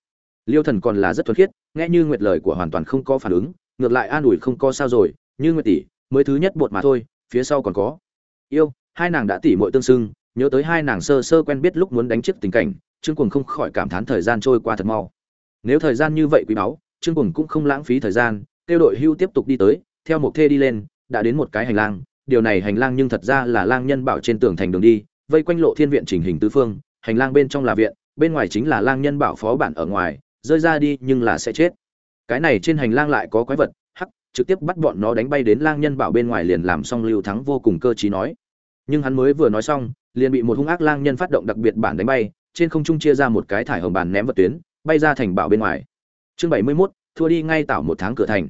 liêu thần còn là rất thuần khiết, nghe như nguyệt lời của hoàn toàn không có phản ứng, ngược lại an ủi không có sao rồi, như nguyệt tỷ, mới thứ nhất bột mà thôi, phía sau còn có. Yêu, hai nàng đã tỉ muội tương xưng, nhớ tới hai nàng sơ sơ quen biết lúc muốn đánh chiếc tình cảnh, trương quần không khỏi cảm thán thời gian trôi qua thật mau. Nếu thời gian như vậy quý báu, trương quần cũng không lãng phí thời gian, tiêu đội hưu tiếp tục đi tới, theo một thê đi lên, đã đến một cái hành lang, điều này hành lang nhưng thật ra là lang nhân bảo trên tường thành đường đi, vây quanh lộ thiên viện trình hình tứ phương, hành lang bên trong là viện, bên ngoài chính là lang nhân bảo phó bản ở ngoài rơi ra đi nhưng là sẽ chết. Cái này trên hành lang lại có quái vật hắc trực tiếp bắt bọn nó đánh bay đến lang nhân bảo bên ngoài liền làm xong lưu thắng vô cùng cơ trí nói. Nhưng hắn mới vừa nói xong liền bị một hung ác lang nhân phát động đặc biệt bản đánh bay trên không trung chia ra một cái thải hồng bàn ném vật tuyến bay ra thành bảo bên ngoài. Chương bảy mươi 71, thua đi ngay tạo một tháng cửa thành.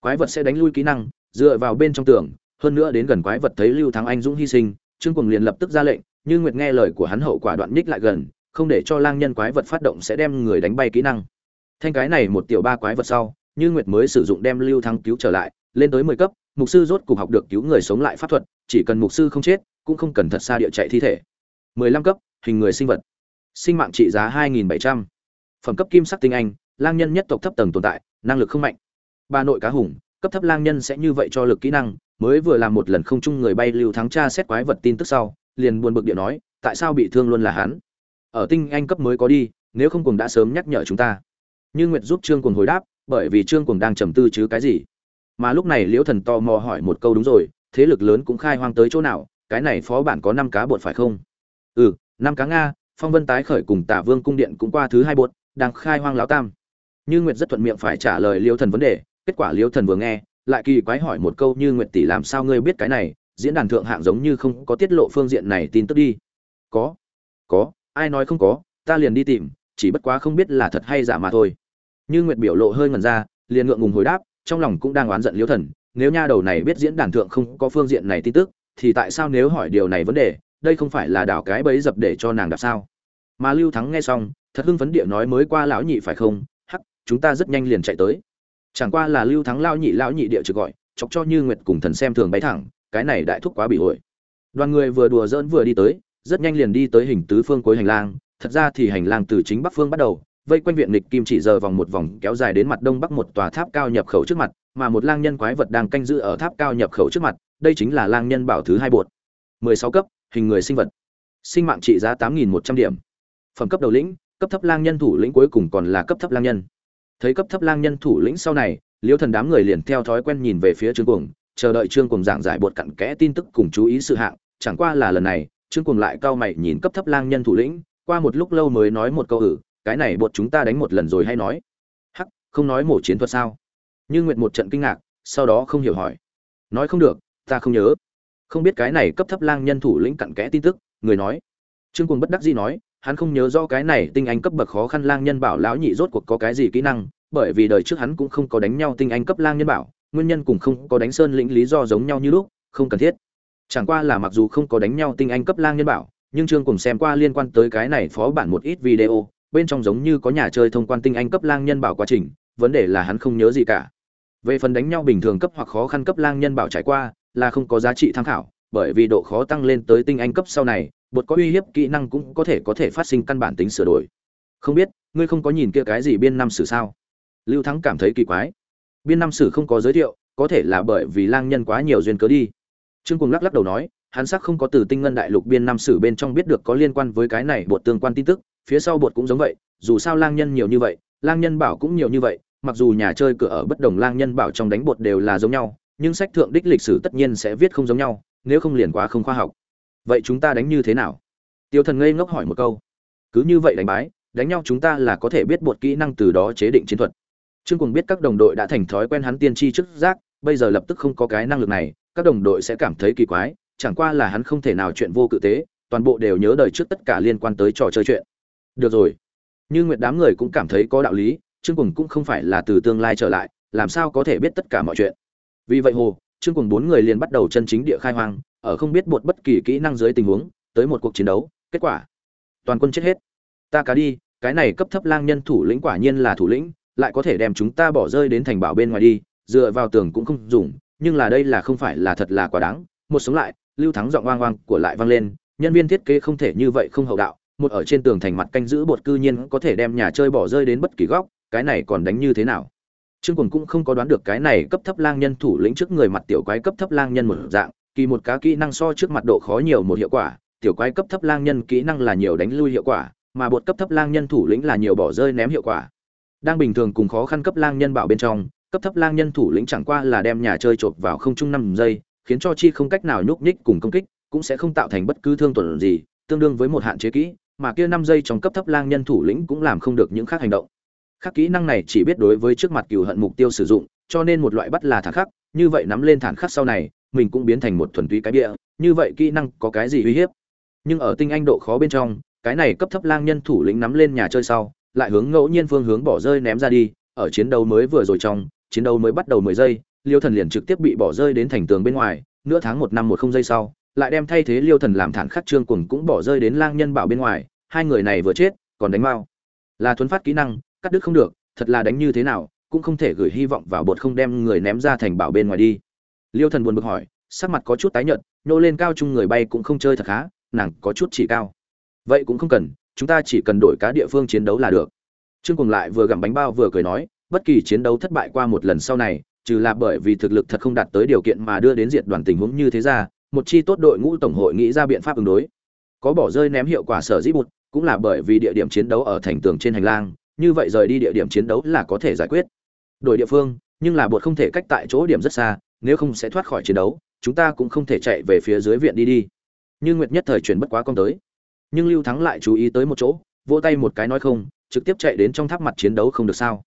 Quái vật sẽ đánh lui kỹ năng dựa vào bên trong tường hơn nữa đến gần quái vật thấy lưu thắng anh dũng hy sinh trương cuồng liền lập tức ra lệnh như nguyệt nghe lời của hắn hậu quả đoạn nhích lại gần không để cho lang nhân quái vật phát động sẽ đem người đánh bay kỹ năng. Thanh cái này một tiểu ba quái vật sau, như nguyệt mới sử dụng đem lưu thắng cứu trở lại, lên tới mười cấp, mục sư rốt cục học được cứu người sống lại pháp thuật, chỉ cần mục sư không chết, cũng không cần thật xa địa chạy thi thể. mười lăm cấp, hình người sinh vật. Sinh mạng trị giá hai nghìn bảy trăm. Phẩm cấp kim sắc tinh anh, lang nhân nhất tộc thấp tầng tồn tại, năng lực không mạnh. Ba nội cá hùng, cấp thấp lang nhân sẽ như vậy cho lực kỹ năng, mới vừa làm một lần không chung người bay lưu thắng tra xét quái vật tin tức sau, liền buồn bực địa nói, tại sao bị thương luôn là hắn? Ở tinh anh cấp mới có đi, nếu không cùng đã sớm nhắc nhở chúng ta. Như nguyệt giúp trương cùng hồi đáp, bởi vì trương cùng đang trầm tư chứ cái gì. Mà lúc này liễu thần to mò hỏi một câu đúng rồi, thế lực lớn cũng khai hoang tới chỗ nào, cái này phó bản có năm cá bột phải không? Ừ năm cá nga, phong vân tái khởi cùng tả vương cung điện cũng qua thứ hai bột, đang khai hoang lão tam. Như nguyệt rất thuận miệng phải trả lời liễu thần vấn đề, kết quả liễu thần vừa nghe, lại kỳ quái hỏi một câu như nguyệt tỷ làm sao ngươi biết cái này, diễn đàn thượng hạng giống như không có tiết lộ phương diện này tin tức đi. Có có ai nói không có, ta liền đi tìm, chỉ bất quá không biết là thật hay giả mà thôi. Như nguyệt biểu lộ hơi ngần ra, liền ngượng ngùng hồi đáp, trong lòng cũng đang oán giận liễu thần, nếu nha đầu này biết diễn đàn thượng không có phương diện này tin tức, thì tại sao nếu hỏi điều này vấn đề, đây không phải là đảo cái bẫy dập để cho nàng đạp sao? Mà lưu thắng nghe xong, thật hưng phấn địa nói mới qua lão nhị phải không? Hắc, chúng ta rất nhanh liền chạy tới. Chẳng qua là lưu thắng lao nhị, lão nhị địa trực gọi, chọc cho như nguyệt cùng thần xem thường bay thẳng, cái này đại thúc quá bị hội. Đoàn người vừa đùa giỡn vừa đi tới rất nhanh liền đi tới hình tứ phương cuối hành lang. Thật ra thì hành lang từ chính bắc phương bắt đầu, vây quanh viện nghịch kim chỉ giờ vòng một vòng kéo dài đến mặt đông bắc một tòa tháp cao nhập khẩu trước mặt, mà một lang nhân quái vật đang canh giữ ở tháp cao nhập khẩu trước mặt, đây chính là lang nhân bảo thứ hai bột. 16 cấp, hình người sinh vật. Sinh mạng trị giá 8.100 điểm. Phẩm cấp đầu lĩnh, cấp thấp lang nhân thủ lĩnh cuối cùng còn là cấp thấp lang nhân. Thấy cấp thấp lang nhân thủ lĩnh sau này liêu thần đám người liền theo thói quen nhìn về phía trương cuồng, chờ đợi trương cuồng giảng giải bột cặn kẽ tin tức cùng chú ý sự hạng. Chẳng qua là lần này trương cuồng lại cao mày nhìn cấp thấp lang nhân thủ lĩnh, qua một lúc lâu mới nói một câu ử cái này bột chúng ta đánh một lần rồi hay nói. Hắc, không nói mổ chiến thuật sao? Như Nguyệt một trận kinh ngạc, sau đó không hiểu hỏi. Nói không được, ta không nhớ. Không biết cái này cấp thấp lang nhân thủ lĩnh cặn kẽ tin tức, người nói. Trương cuồng bất đắc dĩ nói, hắn không nhớ rõ cái này tinh anh cấp bậc khó khăn lang nhân bảo lão nhị rốt cuộc có cái gì kỹ năng, bởi vì đời trước hắn cũng không có đánh nhau tinh anh cấp lang nhân bảo, nguyên nhân cùng không có đánh sơn lĩnh lý do giống nhau như lúc, không cần thiết chẳng qua là mặc dù không có đánh nhau tinh anh cấp lang nhân bảo, nhưng trương cùng xem qua liên quan tới cái này phó bản một ít video, bên trong giống như có nhà chơi thông quan tinh anh cấp lang nhân bảo quá trình, vấn đề là hắn không nhớ gì cả. Về phần đánh nhau bình thường cấp hoặc khó khăn cấp lang nhân bảo trải qua, là không có giá trị tham khảo, bởi vì độ khó tăng lên tới tinh anh cấp sau này, bột có uy hiếp kỹ năng cũng có thể có thể phát sinh căn bản tính sửa đổi. Không biết, ngươi không có nhìn kia cái gì biên năm sử sao? Lưu thắng cảm thấy kỳ quái. Biên năm sử không có giới thiệu, có thể là bởi vì lang nhân quá nhiều duyên cớ đi trương cùng lắc lắc đầu nói, hắn xác không có từ tinh ngân đại lục biên năm sử bên trong biết được có liên quan với cái này bột tương quan tin tức, phía sau bột cũng giống vậy, dù sao lang nhân nhiều như vậy, lang nhân bảo cũng nhiều như vậy, mặc dù nhà chơi cửa ở bất đồng lang nhân bảo trong đánh bột đều là giống nhau, nhưng sách thượng đích lịch sử tất nhiên sẽ viết không giống nhau, nếu không liền quá không khoa học. Vậy chúng ta đánh như thế nào? Tiêu thần ngây ngốc hỏi một câu. Cứ như vậy đánh bái, đánh nhau chúng ta là có thể biết bột kỹ năng từ đó chế định chiến thuật. Trương cùng biết các đồng đội đã thành thói quen hắn tiên tri trước giác, bây giờ lập tức không có cái năng lực này các đồng đội sẽ cảm thấy kỳ quái, chẳng qua là hắn không thể nào chuyện vô cự tế, toàn bộ đều nhớ đời trước tất cả liên quan tới trò chơi chuyện. Được rồi. Như nguyệt đám người cũng cảm thấy có đạo lý, trương cùng cũng không phải là từ tương lai trở lại, làm sao có thể biết tất cả mọi chuyện? Vì vậy hồ, trương cùng bốn người liền bắt đầu chân chính địa khai hoang, ở không biết một bất kỳ kỹ năng dưới tình huống, tới một cuộc chiến đấu, kết quả, toàn quân chết hết. Ta cá đi, cái này cấp thấp lang nhân thủ lĩnh quả nhiên là thủ lĩnh, lại có thể đem chúng ta bỏ rơi đến thành bảo bên ngoài đi, dựa vào tường cũng không dùng nhưng là đây là không phải là thật là quá đáng. Một sống lại, lưu thắng giọng oang oang của lại vang lên, nhân viên thiết kế không thể như vậy không hậu đạo, một ở trên tường thành mặt canh giữ bột cư nhiên có thể đem nhà chơi bỏ rơi đến bất kỳ góc, cái này còn đánh như thế nào? Trương quần cũng không có đoán được cái này cấp thấp lang nhân thủ lĩnh trước người mặt tiểu quái cấp thấp lang nhân một dạng, kỳ một cá kỹ năng so trước mặt độ khó nhiều một hiệu quả, tiểu quái cấp thấp lang nhân kỹ năng là nhiều đánh lui hiệu quả, mà bột cấp thấp lang nhân thủ lĩnh là nhiều bỏ rơi ném hiệu quả. Đang bình thường cùng khó khăn cấp lang nhân bảo bên trong cấp thấp lang nhân thủ lĩnh chẳng qua là đem nhà chơi chộp vào không trung năm giây, khiến cho chi không cách nào nhúc nhích cùng công kích, cũng sẽ không tạo thành bất cứ thương tổn gì, tương đương với một hạn chế kỹ, mà kia năm giây trong cấp thấp lang nhân thủ lĩnh cũng làm không được những khác hành động. Khác kỹ năng này chỉ biết đối với trước mặt cừu hận mục tiêu sử dụng, cho nên một loại bắt là thản khắc, như vậy nắm lên thản khắc sau này, mình cũng biến thành một thuần túy cái bịa, như vậy kỹ năng có cái gì uy hiếp? Nhưng ở tinh anh độ khó bên trong, cái này cấp thấp lang nhân thủ lĩnh nắm lên nhà chơi sau, lại hướng ngẫu nhiên phương hướng bỏ rơi ném ra đi, ở chiến đấu mới vừa rồi trong chiến đấu mới bắt đầu mười giây, liêu thần liền trực tiếp bị bỏ rơi đến thành tường bên ngoài, nửa tháng một năm một không giây sau, lại đem thay thế liêu thần làm thản khắc trương cuồng cũng bỏ rơi đến lang nhân bảo bên ngoài, hai người này vừa chết, còn đánh mau. Là thuấn phát kỹ năng, cắt đứt không được, thật là đánh như thế nào, cũng không thể gửi hy vọng vào bột không đem người ném ra thành bảo bên ngoài đi. Liêu thần buồn bực hỏi, sắc mặt có chút tái nhợt nô lên cao chung người bay cũng không chơi thật khá, nàng có chút chỉ cao. Vậy cũng không cần, chúng ta chỉ cần đổi cá địa phương chiến đấu là được. Trương cuồng lại vừa gặm bánh bao vừa cười nói bất kỳ chiến đấu thất bại qua một lần sau này, trừ là bởi vì thực lực thật không đạt tới điều kiện mà đưa đến diệt đoàn tình huống như thế ra, một chi tốt đội ngũ tổng hội nghĩ ra biện pháp ứng đối. Có bỏ rơi ném hiệu quả sở dĩ bụt, cũng là bởi vì địa điểm chiến đấu ở thành tường trên hành lang, như vậy rời đi địa điểm chiến đấu là có thể giải quyết. Đổi địa phương, nhưng là bột không thể cách tại chỗ điểm rất xa, nếu không sẽ thoát khỏi chiến đấu, chúng ta cũng không thể chạy về phía dưới viện đi đi. Như nguyệt nhất thời chuyển bất quá con tới. Nhưng lưu thắng lại chú ý tới một chỗ, vỗ tay một cái nói không, trực tiếp chạy đến trong tháp mặt chiến đấu không được sao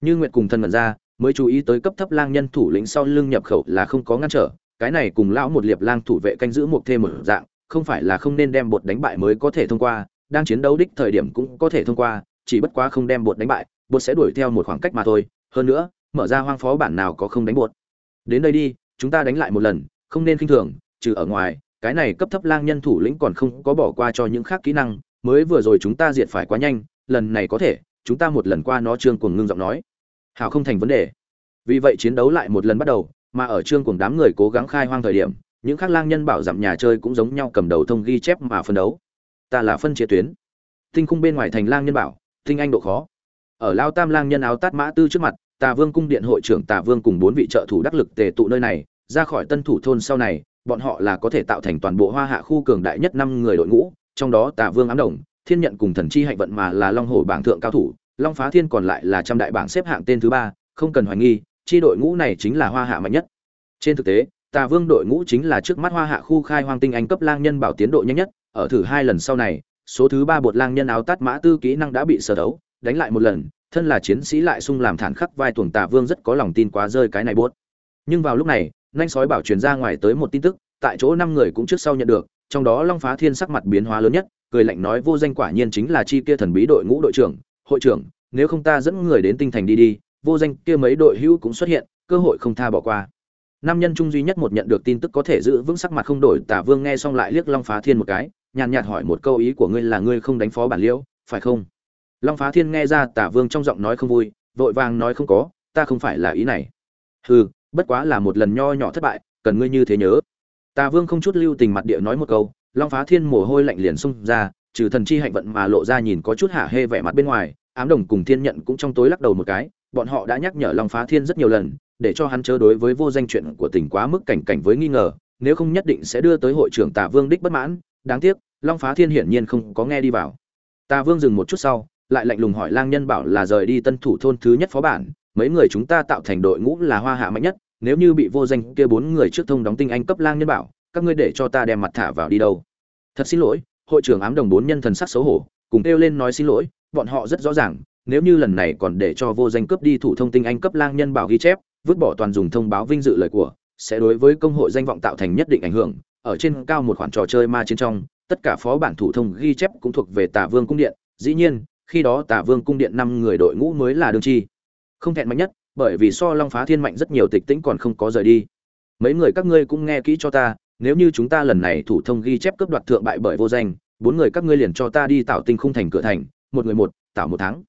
như nguyệt cùng thân mật ra, mới chú ý tới cấp thấp lang nhân thủ lĩnh sau lưng nhập khẩu là không có ngăn trở, cái này cùng lão một liệp lang thủ vệ canh giữ một thêm một dạng, không phải là không nên đem bột đánh bại mới có thể thông qua, đang chiến đấu đích thời điểm cũng có thể thông qua, chỉ bất quá không đem bột đánh bại, bột sẽ đuổi theo một khoảng cách mà thôi, hơn nữa, mở ra hoang phó bản nào có không đánh bột. Đến đây đi, chúng ta đánh lại một lần, không nên khinh thường, trừ ở ngoài, cái này cấp thấp lang nhân thủ lĩnh còn không có bỏ qua cho những khác kỹ năng, mới vừa rồi chúng ta diệt phải quá nhanh, lần này có thể, chúng ta một lần qua nó trương cuồng ngưng giọng nói hào không thành vấn đề. Vì vậy chiến đấu lại một lần bắt đầu, mà ở trương cùng đám người cố gắng khai hoang thời điểm, những khác lang nhân bảo giảm nhà chơi cũng giống nhau cầm đầu thông ghi chép mà phân đấu. Ta là phân chia tuyến. Tinh khung bên ngoài thành lang nhân bảo, tinh anh độ khó. Ở lao tam lang nhân áo tát mã tư trước mặt, tà vương cung điện hội trưởng tà vương cùng bốn vị trợ thủ đắc lực tề tụ nơi này, ra khỏi tân thủ thôn sau này, bọn họ là có thể tạo thành toàn bộ hoa hạ khu cường đại nhất năm người đội ngũ, trong đó tà vương ám đồng, thiên nhận cùng thần chi hạnh vận mà là long hồ bảng thượng cao thủ long phá thiên còn lại là trăm đại bảng xếp hạng tên thứ ba, không cần hoài nghi, chi đội ngũ này chính là hoa hạ mạnh nhất trên thực tế, tà vương đội ngũ chính là trước mắt hoa hạ khu khai hoang tinh anh cấp lang nhân bảo tiến độ nhanh nhất, ở thử hai lần sau này, số thứ ba bột lang nhân áo tát mã tư kỹ năng đã bị sờ đấu, đánh lại một lần, thân là chiến sĩ lại sung làm thản khắc vai tuồng tà vương rất có lòng tin quá rơi cái này buốt. nhưng vào lúc này, nhanh sói bảo truyền ra ngoài tới một tin tức, tại chỗ năm người cũng trước sau nhận được, trong đó long phá thiên sắc mặt biến hóa lớn nhất, cười lạnh nói vô danh quả nhiên chính là chi kia thần bí đội ngũ đội trưởng hội trưởng, nếu không ta dẫn người đến tinh thành đi đi, vô danh kia mấy đội hữu cũng xuất hiện, cơ hội không tha bỏ qua. Nam nhân trung duy nhất một nhận được tin tức có thể giữ vững sắc mặt không đổi, tả vương nghe xong lại liếc long phá thiên một cái, nhàn nhạt hỏi một câu ý của ngươi là ngươi không đánh phó bản liễu, phải không? Long phá thiên nghe ra tả vương trong giọng nói không vui, vội vàng nói không có, ta không phải là ý này. Hừ, bất quá là một lần nho nhỏ thất bại, cần ngươi như thế nhớ. Tà vương không chút lưu tình mặt địa nói một câu, long phá thiên mồ hôi lạnh liền xung ra trừ thần chi hạnh vận mà lộ ra nhìn có chút hạ hê vẻ mặt bên ngoài, ám đồng cùng thiên nhận cũng trong tối lắc đầu một cái, bọn họ đã nhắc nhở long phá thiên rất nhiều lần, để cho hắn chớ đối với vô danh chuyện của tỉnh quá mức cảnh cảnh với nghi ngờ, nếu không nhất định sẽ đưa tới hội trưởng tà vương đích bất mãn. Đáng tiếc, long phá thiên hiển nhiên không có nghe đi vào. Tà vương dừng một chút sau, lại lạnh lùng hỏi lang nhân bảo là rời đi tân thủ thôn thứ nhất phó bản, mấy người chúng ta tạo thành đội ngũ là hoa hạ mạnh nhất, nếu như bị vô danh kia bốn người trước thông đóng tinh anh cấp lang nhân bảo, các ngươi để cho ta đem mặt thả vào đi đâu? Thật xin lỗi hội trưởng ám đồng bốn nhân thần sắc xấu hổ, cùng kêu lên nói xin lỗi, bọn họ rất rõ ràng, nếu như lần này còn để cho vô danh cướp đi thủ thông tinh anh cấp lang nhân bảo ghi chép, vứt bỏ toàn dùng thông báo vinh dự lời của, sẽ đối với công hội danh vọng tạo thành nhất định ảnh hưởng, ở trên cao một khoản trò chơi ma trên trong, tất cả phó bản thủ thông ghi chép cũng thuộc về tả vương cung điện, dĩ nhiên, khi đó tả vương cung điện năm người đội ngũ mới là đương chi. Không thẹn mạnh nhất, bởi vì so long phá thiên mạnh rất nhiều tịch tĩnh còn không có rời đi. Mấy người các ngươi cũng nghe kỹ cho ta nếu như chúng ta lần này thủ thông ghi chép cướp đoạt thượng bại bởi vô danh, bốn người các ngươi liền cho ta đi tạo tinh khung thành cửa thành, một người một, tạo một tháng.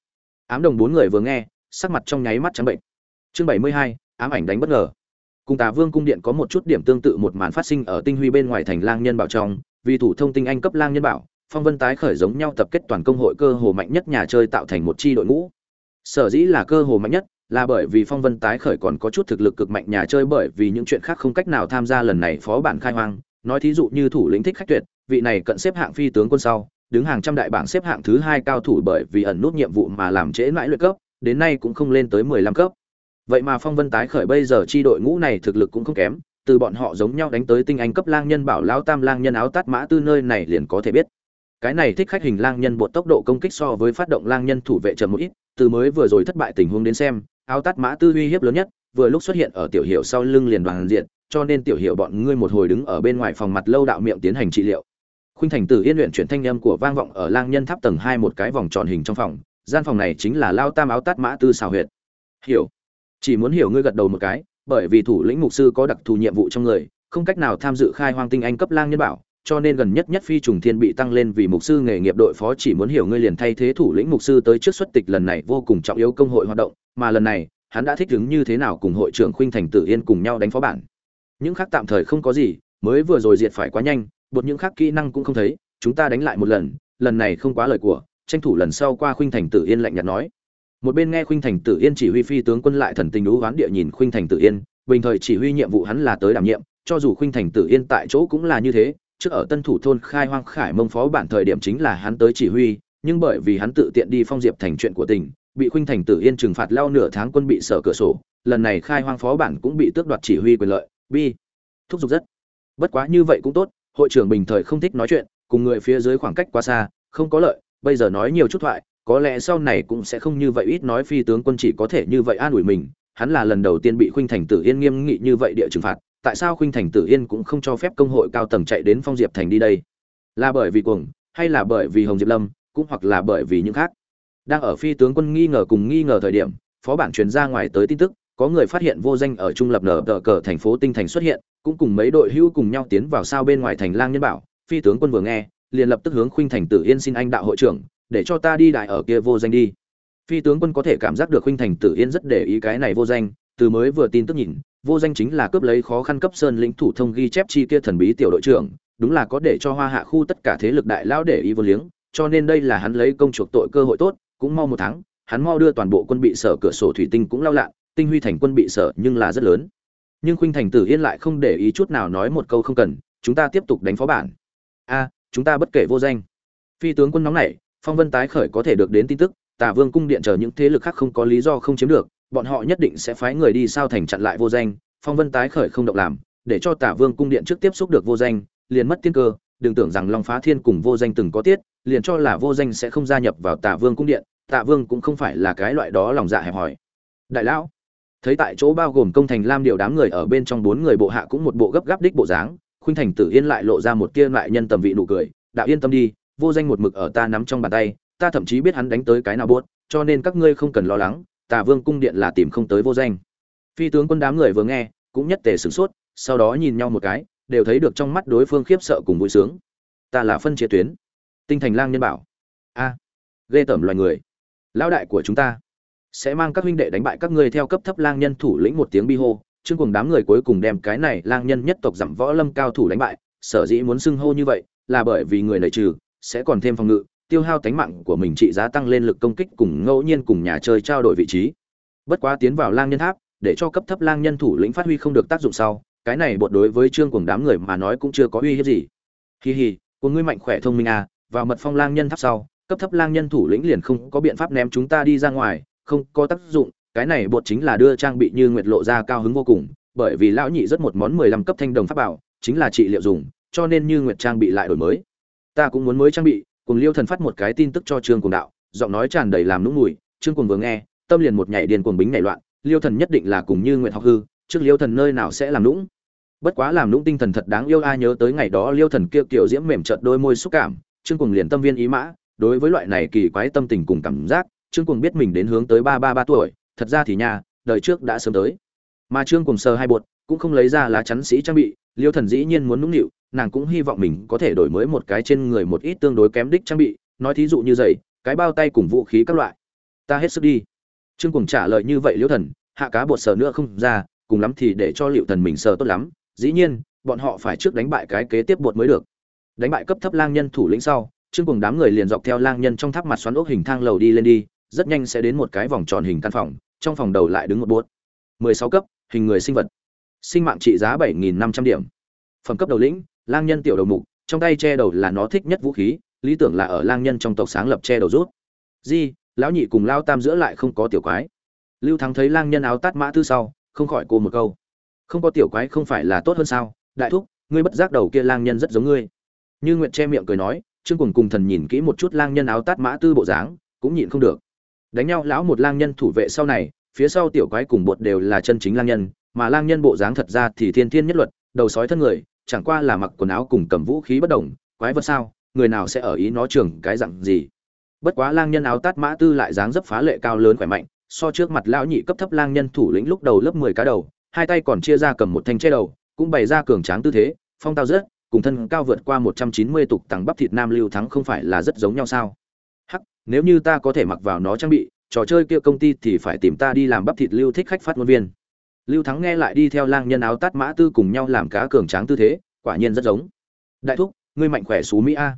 Ám đồng bốn người vừa nghe, sắc mặt trong nháy mắt trắng bệnh. Chương bảy mươi hai, ám ảnh đánh bất ngờ. Cùng tà vương cung điện có một chút điểm tương tự một màn phát sinh ở tinh huy bên ngoài thành lang nhân bảo trong, vì thủ thông tinh anh cấp lang nhân bảo, phong vân tái khởi giống nhau tập kết toàn công hội cơ hồ mạnh nhất nhà chơi tạo thành một chi đội ngũ. Sở dĩ là cơ hồ mạnh nhất là bởi vì phong vân tái khởi còn có chút thực lực cực mạnh nhà chơi bởi vì những chuyện khác không cách nào tham gia lần này phó bản khai hoang. Nói thí dụ như thủ lĩnh thích khách tuyệt, vị này cận xếp hạng phi tướng quân sau, đứng hàng trăm đại bảng xếp hạng thứ hai cao thủ bởi vì ẩn nút nhiệm vụ mà làm trễ mãi luyện cấp, đến nay cũng không lên tới mười lăm cấp. Vậy mà phong vân tái khởi bây giờ chi đội ngũ này thực lực cũng không kém, từ bọn họ giống nhau đánh tới tinh anh cấp lang nhân bảo lão tam lang nhân áo tát mã tư nơi này liền có thể biết. Cái này thích khách hình lang nhân bột tốc độ công kích so với phát động lang nhân thủ vệ chậm một ít từ mới vừa rồi thất bại tình huống đến xem, áo tát mã tư uy hiếp lớn nhất, vừa lúc xuất hiện ở tiểu hiệu sau lưng liền đoàn diện, cho nên tiểu hiệu bọn ngươi một hồi đứng ở bên ngoài phòng mặt lâu đạo miệng tiến hành trị liệu. Khuynh thành tử yên luyện chuyển thanh âm của vang vọng ở lang nhân tháp tầng hai một cái vòng tròn hình trong phòng, gian phòng này chính là lao tam áo tát mã tư xào huyệt. Hiểu. Chỉ muốn hiểu ngươi gật đầu một cái, bởi vì thủ lĩnh mục sư có đặc thù nhiệm vụ trong người, không cách nào tham dự khai hoang tinh anh cấp lang nhân bảo cho nên gần nhất nhất phi trùng thiên bị tăng lên vì mục sư nghề nghiệp đội phó chỉ muốn hiểu ngươi liền thay thế thủ lĩnh mục sư tới trước xuất tịch lần này vô cùng trọng yếu công hội hoạt động, mà lần này, hắn đã thích ứng như thế nào cùng hội trưởng khuynh thành tử yên cùng nhau đánh phó bản. Những khác tạm thời không có gì, mới vừa rồi diệt phải quá nhanh, bột những khác kỹ năng cũng không thấy, chúng ta đánh lại một lần lần này không quá lời của, tranh thủ lần sau qua khuynh thành tử yên lạnh nhạt nói. Một bên nghe khuynh thành tử yên chỉ huy phi tướng quân lại thần tình đú hoán địa nhìn khuynh thành tử yên, bình thời chỉ huy nhiệm vụ hắn là tới đảm nhiệm, cho dù khuynh thành tử yên tại chỗ cũng là như thế trước ở tân thủ thôn khai hoang khải mông phó bản thời điểm chính là hắn tới chỉ huy, nhưng bởi vì hắn tự tiện đi phong diệp thành chuyện của tỉnh, bị khuynh thành tử yên trừng phạt lao nửa tháng quân bị sở cửa sổ, lần này khai hoang phó bản cũng bị tước đoạt chỉ huy quyền lợi, bi. Thúc giục rất. Bất quá như vậy cũng tốt, hội trưởng bình thời không thích nói chuyện, cùng người phía dưới khoảng cách quá xa, không có lợi, bây giờ nói nhiều chút thoại, có lẽ sau này cũng sẽ không như vậy ít nói phi tướng quân chỉ có thể như vậy an ủi mình, hắn là lần đầu tiên bị khuynh thành tử yên nghiêm nghị như vậy địa trừng phạt tại sao khuynh thành tử yên cũng không cho phép công hội cao tầng chạy đến phong diệp thành đi đây? Là bởi vì cuồng, hay là bởi vì hồng diệp lâm, cũng hoặc là bởi vì những khác? Đang ở phi tướng quân nghi ngờ cùng nghi ngờ thời điểm, phó bản truyền ra ngoài tới tin tức, có người phát hiện vô danh ở trung lập nở tờ cờ thành phố tinh thành xuất hiện, cũng cùng mấy đội hữu cùng nhau tiến vào sao bên ngoài thành lang nhân bảo, phi tướng quân vừa nghe, liền lập tức hướng khuynh thành tử yên xin anh đạo hội trưởng, để cho ta đi đại ở kia vô danh đi. Phi tướng quân có thể cảm giác được khuynh thành tử yên rất để ý cái này vô danh từ mới vừa tin tức nhìn, vô danh chính là cướp lấy khó khăn cấp sơn lĩnh thủ thông ghi chép chi kia thần bí tiểu đội trưởng, đúng là có để cho hoa hạ khu tất cả thế lực đại lão để ý vô liếng, cho nên đây là hắn lấy công chuộc tội cơ hội tốt, cũng mau một tháng, hắn mau đưa toàn bộ quân bị sở cửa sổ thủy tinh cũng lao lạ, tinh huy thành quân bị sở nhưng là rất lớn. Nhưng khuynh thành tử yên lại không để ý chút nào nói một câu không cần, chúng ta tiếp tục đánh phó bản. A, chúng ta bất kể vô danh. Phi tướng quân nóng này phong vân tái khởi có thể được đến tin tức, tả vương cung điện chờ những thế lực khác không có lý do không chiếm được bọn họ nhất định sẽ phái người đi sao thành chặn lại vô danh, phong vân tái khởi không động làm, để cho tả vương cung điện trước tiếp xúc được vô danh, liền mất tiên cơ, đừng tưởng rằng long phá thiên cùng vô danh từng có tiết, liền cho là vô danh sẽ không gia nhập vào tả vương cung điện tạ vương cũng không phải là cái loại đó lòng dạ hẹp hòi. Đại lão, thấy tại chỗ bao gồm công thành lam điều đám người ở bên trong bốn người bộ hạ cũng một bộ gấp gáp đích bộ dáng, khuynh thành tử yên lại lộ ra một tia lại nhân tầm vị nụ cười, đạo yên tâm đi, vô danh một mực ở ta nắm trong bàn tay, ta thậm chí biết hắn đánh tới cái nào buốt, cho nên các ngươi không cần lo lắng tà vương cung điện là tìm không tới vô danh. Phi tướng quân đám người vừa nghe cũng nhất tề sửng sốt sau đó nhìn nhau một cái đều thấy được trong mắt đối phương khiếp sợ cùng vui sướng. Ta là phân chia tuyến. Tinh thành lang nhân bảo. A à, ghê tởm loài người. Lão đại của chúng ta sẽ mang các huynh đệ đánh bại các ngươi theo cấp thấp lang nhân thủ lĩnh một tiếng bi hô. Chương cùng đám người cuối cùng đem cái này lang nhân nhất tộc giảm võ lâm cao thủ đánh bại. Sở dĩ muốn xưng hô như vậy là bởi vì người lợi trừ sẽ còn thêm phòng ngự tiêu hao tánh mạng của mình trị giá tăng lên lực công kích cùng ngẫu nhiên cùng nhà chơi trao đổi vị trí. Bất quá tiến vào lang nhân tháp, để cho cấp thấp lang nhân thủ lĩnh phát huy không được tác dụng sau, cái này bột đối với trương cùng đám người mà nói cũng chưa có uy hiếp gì. Hì hì của ngươi mạnh khỏe thông minh à vào mật phong lang nhân tháp sau, cấp thấp lang nhân thủ lĩnh liền không có biện pháp ném chúng ta đi ra ngoài, không có tác dụng, cái này bột chính là đưa trang bị như nguyệt lộ ra cao hứng vô cùng, bởi vì lão nhị rất một món mười lăm cấp thanh đồng pháp bảo, chính là trị liệu dùng, cho nên như nguyệt trang bị lại đổi mới. Ta cũng muốn mới trang bị cùng liêu thần phát một cái tin tức cho trương cùng đạo, giọng nói tràn đầy làm nũng mùi trương cùng vừa nghe, tâm liền một nhảy điên cuồng bính nảy loạn, liêu thần nhất định là cùng như nguyện học hư, trước liêu thần nơi nào sẽ làm nũng. Bất quá làm nũng tinh thần thật đáng yêu, ai nhớ tới ngày đó liêu thần kia kiểu diễm mềm trợt đôi môi xúc cảm, trương cùng liền tâm viên ý mã, đối với loại này kỳ quái tâm tình cùng cảm giác, trương cùng biết mình đến hướng tới ba ba ba tuổi, thật ra thì nha, đời trước đã sớm tới. Mà trương cùng sờ hai bột, cũng không lấy ra lá chắn sĩ trang bị, liêu thần dĩ nhiên muốn nũng nịu nàng cũng hy vọng mình có thể đổi mới một cái trên người một ít tương đối kém đích trang bị, nói thí dụ như giày, cái bao tay cùng vũ khí các loại. Ta hết sức đi. Trương cùng trả lời như vậy liễu thần, hạ cá bột sờ nữa không ra, cùng lắm thì để cho liệu thần mình sờ tốt lắm, dĩ nhiên, bọn họ phải trước đánh bại cái kế tiếp bột mới được. Đánh bại cấp thấp lang nhân thủ lĩnh sau, trương cùng đám người liền dọc theo lang nhân trong tháp mặt xoắn ốc hình thang lầu đi lên đi, rất nhanh sẽ đến một cái vòng tròn hình căn phòng, trong phòng đầu lại đứng một bốt mười sáu cấp, hình người sinh vật. Sinh mạng trị giá bảy nghìn năm trăm điểm. Phẩm cấp đầu lĩnh lang nhân tiểu đầu mục, trong tay che đầu là nó thích nhất vũ khí, lý tưởng là ở lang nhân trong tộc sáng lập che đầu rút. Di, lão nhị cùng lao tam giữa lại không có tiểu quái. Lưu thắng thấy lang nhân áo tát mã tư sau, không khỏi cô một câu. Không có tiểu quái không phải là tốt hơn sao? Đại thúc, ngươi bất giác đầu kia lang nhân rất giống ngươi. Như nguyện che miệng cười nói, trương cùng cùng thần nhìn kỹ một chút lang nhân áo tát mã tư bộ dáng, cũng nhịn không được. Đánh nhau lão một lang nhân thủ vệ sau này, phía sau tiểu quái cùng bột đều là chân chính lang nhân, mà lang nhân bộ dáng thật ra thì thiên thiên nhất luật, đầu sói thân người chẳng qua là mặc quần áo cùng cầm vũ khí bất đồng, quái vật sao, người nào sẽ ở ý nó trưởng cái dạng gì? Bất quá lang nhân áo tát mã tư lại dáng dấp phá lệ cao lớn khỏe mạnh, so trước mặt lão nhị cấp thấp lang nhân thủ lĩnh lúc đầu lớp mười cá đầu, hai tay còn chia ra cầm một thanh che đầu, cũng bày ra cường tráng tư thế, phong tao rất, cùng thân cao vượt qua một trăm chín mươi tục tăng bắp thịt nam lưu thắng không phải là rất giống nhau sao? Hắc, nếu như ta có thể mặc vào nó trang bị, trò chơi kia công ty thì phải tìm ta đi làm bắp thịt lưu thích khách phát ngôn viên lưu thắng nghe lại đi theo lang nhân áo tát mã tư cùng nhau làm cá cường tráng tư thế, quả nhiên rất giống. Đại thúc, ngươi mạnh khỏe xú mỹ a.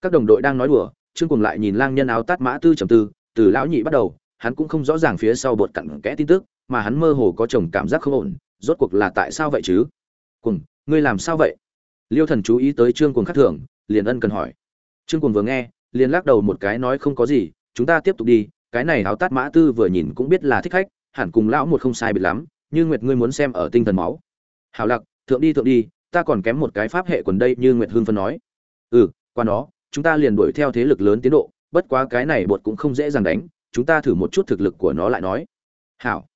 Các đồng đội đang nói đùa, trương cùng lại nhìn lang nhân áo tát mã tư trầm tư, từ lão nhị bắt đầu, hắn cũng không rõ ràng phía sau bột cặn kẽ tin tức, mà hắn mơ hồ có chồng cảm giác không ổn, rốt cuộc là tại sao vậy chứ? Cùng ngươi làm sao vậy? Liêu thần chú ý tới trương cùng khắc thường, liền ân cần hỏi. Trương cùng vừa nghe, liền lắc đầu một cái nói không có gì, chúng ta tiếp tục đi, cái này áo tát mã tư vừa nhìn cũng biết là thích khách, hẳn cùng lão một không sai biệt lắm như nguyệt ngươi muốn xem ở tinh thần máu. Hảo lặc thượng đi thượng đi ta còn kém một cái pháp hệ quần đây như nguyệt hương phân nói. Ừ qua nó, chúng ta liền đuổi theo thế lực lớn tiến độ bất quá cái này bột cũng không dễ dàng đánh chúng ta thử một chút thực lực của nó lại nói. Hảo.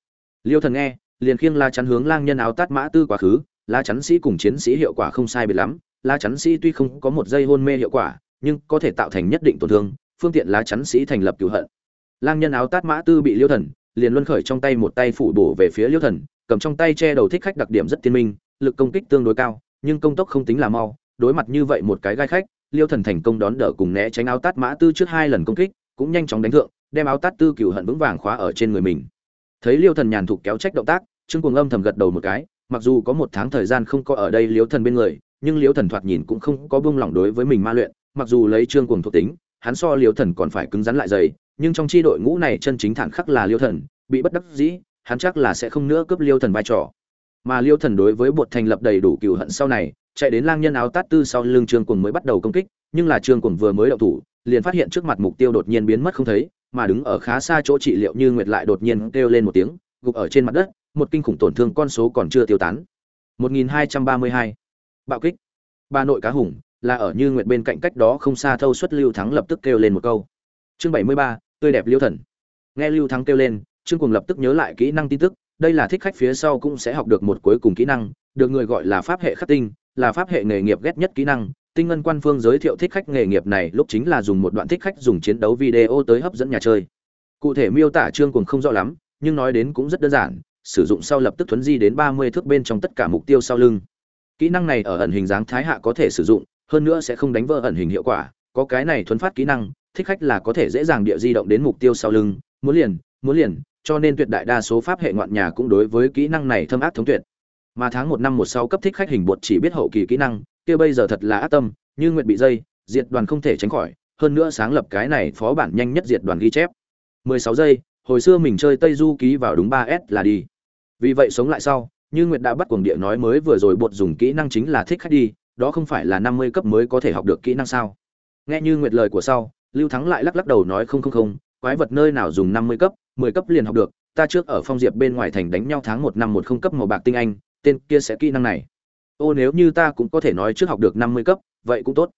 Liêu thần nghe liền khiêng la chắn hướng lang nhân áo tát mã tư quá khứ la chắn sĩ cùng chiến sĩ hiệu quả không sai biệt lắm la chắn sĩ tuy không có một giây hôn mê hiệu quả nhưng có thể tạo thành nhất định tổn thương phương tiện lá chắn sĩ thành lập cửu hận. Lang nhân áo tát mã tư bị liêu thần liền luân khởi trong tay một tay phủ bổ về phía liêu thần, cầm trong tay che đầu thích khách đặc điểm rất tiên minh, lực công kích tương đối cao, nhưng công tốc không tính là mau, đối mặt như vậy một cái gai khách, liêu thần thành công đón đỡ cùng né tránh áo tát mã tư trước hai lần công kích, cũng nhanh chóng đánh thượng, đem áo tát tư cửu hận vững vàng khóa ở trên người mình. Thấy liêu thần nhàn thục kéo trách động tác, trương cuồng âm thầm gật đầu một cái, mặc dù có một tháng thời gian không có ở đây liêu thần bên người, nhưng liêu thần thoạt nhìn cũng không có buông lỏng đối với mình ma luyện, mặc dù lấy trương cuồng thuộc tính, hắn so liêu thần còn phải cứng rắn lại dày nhưng trong chi đội ngũ này chân chính thản khắc là liêu thần bị bất đắc dĩ hắn chắc là sẽ không nữa cướp liêu thần vai trò. Mà liêu thần đối với bột thành lập đầy đủ cựu hận sau này chạy đến lang nhân áo tát tư sau lưng trương cuồng mới bắt đầu công kích nhưng là trương cuồng vừa mới đậu thủ liền phát hiện trước mặt mục tiêu đột nhiên biến mất không thấy mà đứng ở khá xa chỗ trị liệu như nguyệt lại đột nhiên kêu lên một tiếng gục ở trên mặt đất một kinh khủng tổn thương con số còn chưa tiêu tán. 1232. bạo kích. Ba nội cá hùng là ở như nguyệt bên cạnh cách đó không xa thâu xuất lưu thắng lập tức kêu lên một câu. Chương 73, tươi đẹp liêu thần. Nghe lưu thắng kêu lên, trương cùng lập tức nhớ lại kỹ năng tin tức, đây là thích khách phía sau cũng sẽ học được một cuối cùng kỹ năng, được người gọi là pháp hệ khắc tinh, là pháp hệ nghề nghiệp ghét nhất kỹ năng. Tinh ngân quan phương giới thiệu thích khách nghề nghiệp này lúc chính là dùng một đoạn thích khách dùng chiến đấu video tới hấp dẫn nhà chơi. Cụ thể miêu tả trương cùng không rõ lắm, nhưng nói đến cũng rất đơn giản, sử dụng sau lập tức thuấn di đến ba mươi thước bên trong tất cả mục tiêu sau lưng. Kỹ năng này ở ẩn hình dáng thái hạ có thể sử dụng, hơn nữa sẽ không đánh vỡ ẩn hình hiệu quả, có cái này thuấn phát kỹ năng thích khách là có thể dễ dàng địa di động đến mục tiêu sau lưng, muốn liền muốn liền, cho nên tuyệt đại đa số pháp hệ ngoạn nhà cũng đối với kỹ năng này thâm ác thống tuyệt. Mà tháng một năm một sau cấp thích khách hình bột chỉ biết hậu kỳ kỹ năng, kia bây giờ thật là ác tâm, như nguyện bị dây, diệt đoàn không thể tránh khỏi, hơn nữa sáng lập cái này phó bản nhanh nhất diệt đoàn ghi chép. 16 giây, hồi xưa mình chơi tây du ký vào đúng 3 s là đi. Vì vậy sống lại sau, như nguyệt đã bắt cuồng địa nói mới vừa rồi bột dùng kỹ năng chính là thích khách đi, đó không phải là 50 cấp mới có thể học được kỹ năng sao? Nghe như nguyệt lời của sau lưu thắng lại lắc lắc đầu nói không không không, quái vật nơi nào dùng 50 cấp 10 cấp liền học được, ta trước ở phong diệp bên ngoài thành đánh nhau tháng một năm một không cấp màu bạc tinh anh, tên kia sẽ kỹ năng này. Ô, nếu như ta cũng có thể nói trước học được 50 cấp, vậy cũng tốt.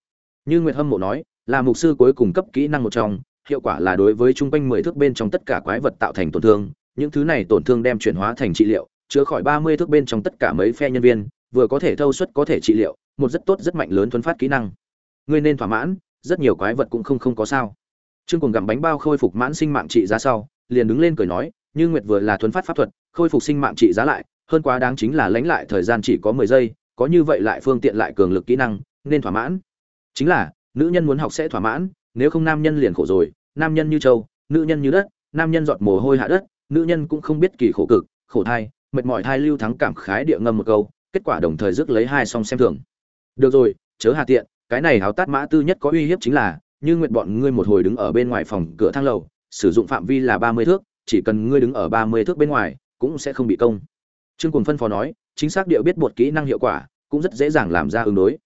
Như nguyệt hâm mộ nói, là mục sư cuối cùng cấp kỹ năng một trong, hiệu quả là đối với trung quanh mười thước bên trong tất cả quái vật tạo thành tổn thương, những thứ này tổn thương đem chuyển hóa thành trị liệu, chữa khỏi ba mươi thước bên trong tất cả mấy phe nhân viên, vừa có thể thâu suất có thể trị liệu, một rất tốt rất mạnh lớn thuấn phát kỹ năng. Ngươi nên thỏa mãn rất nhiều quái vật cũng không không có sao. Trương cùng gặm bánh bao khôi phục mãn sinh mạng trị giá sau, liền đứng lên cười nói, như nguyệt vừa là thuấn phát pháp thuật, khôi phục sinh mạng trị giá lại, hơn quá đáng chính là lánh lại thời gian chỉ có mười giây, có như vậy lại phương tiện lại cường lực kỹ năng, nên thỏa mãn. Chính là, nữ nhân muốn học sẽ thỏa mãn, nếu không nam nhân liền khổ rồi, nam nhân như châu nữ nhân như đất, nam nhân giọt mồ hôi hạ đất, nữ nhân cũng không biết kỳ khổ cực, khổ thai, mệt mỏi thai lưu thắng cảm khái địa ngâm một câu, kết quả đồng thời rước lấy hai song xem thường. Được rồi, chớ hạ tiện cái này háo tát mã tư nhất có uy hiếp chính là, như nguyện bọn ngươi một hồi đứng ở bên ngoài phòng cửa thang lầu, sử dụng phạm vi là ba mươi thước, chỉ cần ngươi đứng ở ba mươi thước bên ngoài, cũng sẽ không bị công. Trương cùng phân phó nói, chính xác địa biết bột kỹ năng hiệu quả, cũng rất dễ dàng làm ra ứng đối.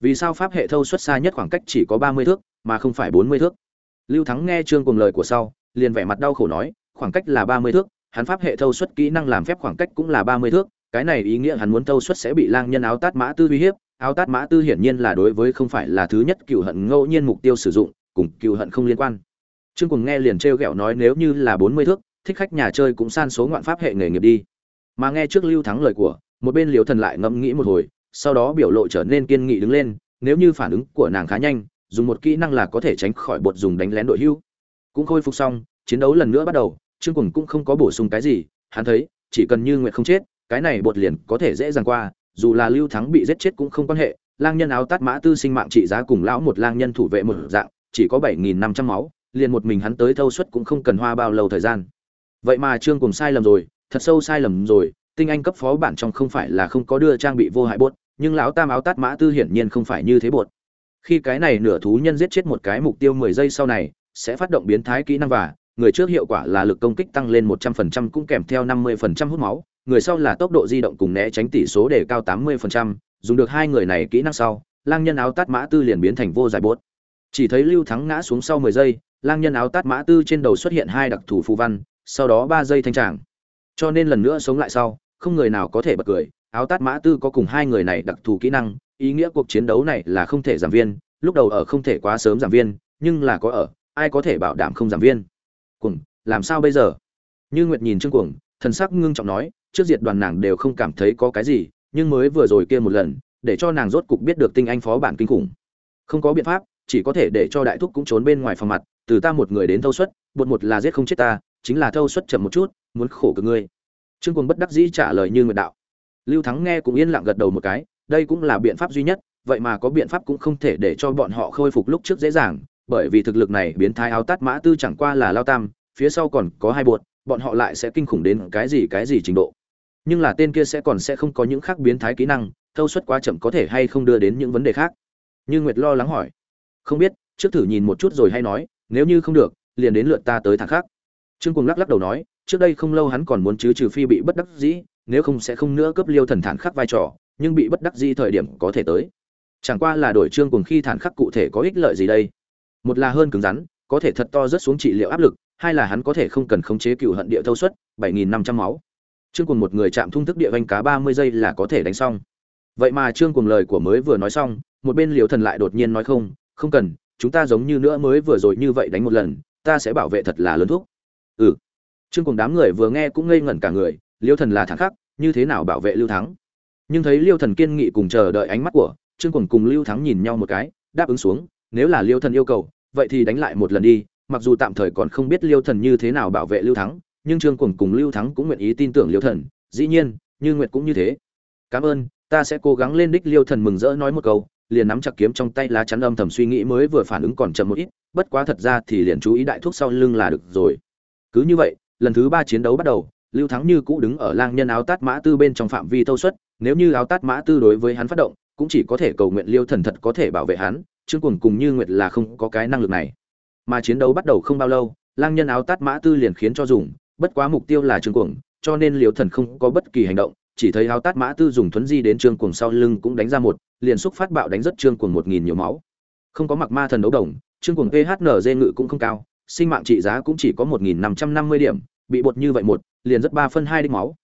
Vì sao pháp hệ thâu xuất xa nhất khoảng cách chỉ có ba mươi thước, mà không phải bốn mươi thước? Lưu thắng nghe trương cùng lời của sau, liền vẻ mặt đau khổ nói, khoảng cách là ba mươi thước, hắn pháp hệ thâu xuất kỹ năng làm phép khoảng cách cũng là ba mươi thước, cái này ý nghĩa hắn muốn thâu xuất sẽ bị lang nhân áo tát mã tư uy hiếp áo tát mã tư hiển nhiên là đối với không phải là thứ nhất cựu hận ngẫu nhiên mục tiêu sử dụng, cùng cựu hận không liên quan. Trương cùng nghe liền trêu ghẹo nói nếu như là bốn mươi thước, thích khách nhà chơi cũng san số ngoạn pháp hệ nghề nghiệp đi. Mà nghe trước lưu thắng lời của, một bên liều thần lại ngẫm nghĩ một hồi, sau đó biểu lộ trở nên kiên nghị đứng lên, nếu như phản ứng của nàng khá nhanh, dùng một kỹ năng là có thể tránh khỏi bột dùng đánh lén đội hưu. Cũng khôi phục xong, chiến đấu lần nữa bắt đầu, trương cuồng cũng không có bổ sung cái gì, hắn thấy, chỉ cần như nguyệt không chết, cái này bột liền có thể dễ dàng qua dù là lưu thắng bị giết chết cũng không quan hệ, lang nhân áo tát mã tư sinh mạng trị giá cùng lão một lang nhân thủ vệ một dạng, chỉ có bảy nghìn năm trăm máu, liền một mình hắn tới thâu suất cũng không cần hoa bao lâu thời gian. Vậy mà trương cùng sai lầm rồi, thật sâu sai lầm rồi, tinh anh cấp phó bản trong không phải là không có đưa trang bị vô hại bột nhưng lão tam áo tát mã tư hiển nhiên không phải như thế bột khi cái này nửa thú nhân giết chết một cái mục tiêu mười giây sau này, sẽ phát động biến thái kỹ năng và, người trước hiệu quả là lực công kích tăng lên một trăm phần trăm cũng kèm theo năm mươi phần trăm hút máu người sau là tốc độ di động cùng né tránh tỷ số để cao tám mươi phần trăm, dùng được hai người này kỹ năng sau, lang nhân áo tát mã tư liền biến thành vô giải bốt. Chỉ thấy lưu thắng ngã xuống sau mười giây, lang nhân áo tát mã tư trên đầu xuất hiện hai đặc thù phù văn, sau đó ba giây thanh tràng. Cho nên lần nữa sống lại sau, không người nào có thể bật cười, áo tát mã tư có cùng hai người này đặc thù kỹ năng, ý nghĩa cuộc chiến đấu này là không thể giảm viên, lúc đầu ở không thể quá sớm giảm viên, nhưng là có ở, ai có thể bảo đảm không giảm viên? Cuồng, làm sao bây giờ? Như nguyệt nhìn trương cuồng, thần sắc ngưng trọng nói trước diệt đoàn nàng đều không cảm thấy có cái gì, nhưng mới vừa rồi kia một lần, để cho nàng rốt cục biết được tinh anh phó bản kinh khủng. Không có biện pháp, chỉ có thể để cho đại thúc cũng trốn bên ngoài phòng mặt, từ ta một người đến thâu suất, bột một là giết không chết ta, chính là thâu suất chậm một chút, muốn khổ cực ngươi. Trương Quân bất đắc dĩ trả lời như nguyệt đạo. Lưu thắng nghe cũng yên lặng gật đầu một cái, đây cũng là biện pháp duy nhất, vậy mà có biện pháp cũng không thể để cho bọn họ khôi phục lúc trước dễ dàng, bởi vì thực lực này biến thái áo tát mã tư chẳng qua là lao tam, phía sau còn có hai bột, bọn họ lại sẽ kinh khủng đến cái gì cái gì trình độ nhưng là tên kia sẽ còn sẽ không có những khác biến thái kỹ năng, thâu suất quá chậm có thể hay không đưa đến những vấn đề khác? Như nguyệt lo lắng hỏi. Không biết, trước thử nhìn một chút rồi hay nói, nếu như không được, liền đến lượt ta tới thằng khác. Trương cùng lắc lắc đầu nói, trước đây không lâu hắn còn muốn chứ trừ phi bị bất đắc dĩ, nếu không sẽ không nữa cấp liêu thần thản khắc vai trò, nhưng bị bất đắc dĩ thời điểm có thể tới. Chẳng qua là đổi trương cùng khi thản khắc cụ thể có ích lợi gì đây? Một là hơn cứng rắn, có thể thật to rất xuống trị liệu áp lực, hai là hắn có thể không cần khống chế cựu hận địa thâu suất, bảy nghìn năm trăm máu trương cùng một người chạm thung thức địa vanh cá ba mươi giây là có thể đánh xong. Vậy mà trương cùng lời của mới vừa nói xong, một bên liều thần lại đột nhiên nói không không cần, chúng ta giống như nữa mới vừa rồi như vậy đánh một lần, ta sẽ bảo vệ thật là lớn thuốc. Ừ. Trương cùng đám người vừa nghe cũng ngây ngẩn cả người liêu thần là thẳng khắc như thế nào bảo vệ lưu thắng? Nhưng thấy liêu thần kiên nghị cùng chờ đợi ánh mắt của trương cùng cùng lưu thắng nhìn nhau một cái, đáp ứng xuống, nếu là liêu thần yêu cầu, vậy thì đánh lại một lần đi, mặc dù tạm thời còn không biết liêu thần như thế nào bảo vệ lưu thắng nhưng trương cuồng cùng lưu thắng cũng nguyện ý tin tưởng liêu thần, dĩ nhiên, như nguyệt cũng như thế. Cảm ơn, ta sẽ cố gắng lên đích. Liêu thần mừng rỡ nói một câu, liền nắm chặt kiếm trong tay lá chắn âm thầm suy nghĩ mới vừa phản ứng còn chậm một ít, bất quá thật ra thì liền chú ý đại thuốc sau lưng là được rồi. Cứ như vậy, lần thứ ba chiến đấu bắt đầu, lưu thắng như cũ đứng ở lang nhân áo tát mã tư bên trong phạm vi thâu suất, nếu như áo tát mã tư đối với hắn phát động, cũng chỉ có thể cầu nguyện liêu thần thật có thể bảo vệ hắn, trương cuồng cùng như nguyệt là không có cái năng lực này. Mà chiến đấu bắt đầu không bao lâu, lang nhân áo tát mã tư liền khiến cho dùng bất quá mục tiêu là trương cuồng, cho nên liêu thần không có bất kỳ hành động, chỉ thấy áo tát mã tư dùng thuấn di đến trương cuồng sau lưng cũng đánh ra một, liền xúc phát bạo đánh rất trương cuồng một nghìn nhiều máu. Không có mặc ma thần đấu đồng trương cuồng phnz ngự cũng không cao, sinh mạng trị giá cũng chỉ có một nghìn năm trăm năm mươi điểm, bị bột như vậy một, liền rất ba phân hai đích máu.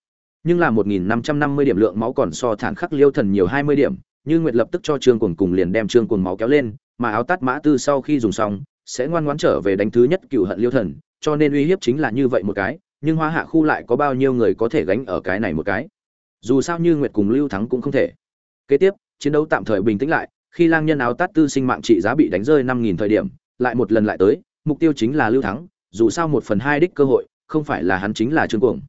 Nhưng là một nghìn năm trăm năm mươi điểm lượng máu còn so thản khắc liêu thần nhiều hai mươi điểm, như nguyệt lập tức cho trương cuồng cùng liền đem trương cuồng máu kéo lên, mà áo tát mã tư sau khi dùng xong, sẽ ngoan ngoãn trở về đánh thứ nhất cựu hận liêu thần, cho nên uy hiếp chính là như vậy một cái nhưng hoa hạ khu lại có bao nhiêu người có thể gánh ở cái này một cái? Dù sao như nguyệt cùng lưu thắng cũng không thể. Kế tiếp, chiến đấu tạm thời bình tĩnh lại, khi lang nhân áo tát tư sinh mạng trị giá bị đánh rơi năm nghìn thời điểm, lại một lần lại tới, mục tiêu chính là lưu thắng, dù sao một phần hai đích cơ hội, không phải là hắn chính là trương cuồng.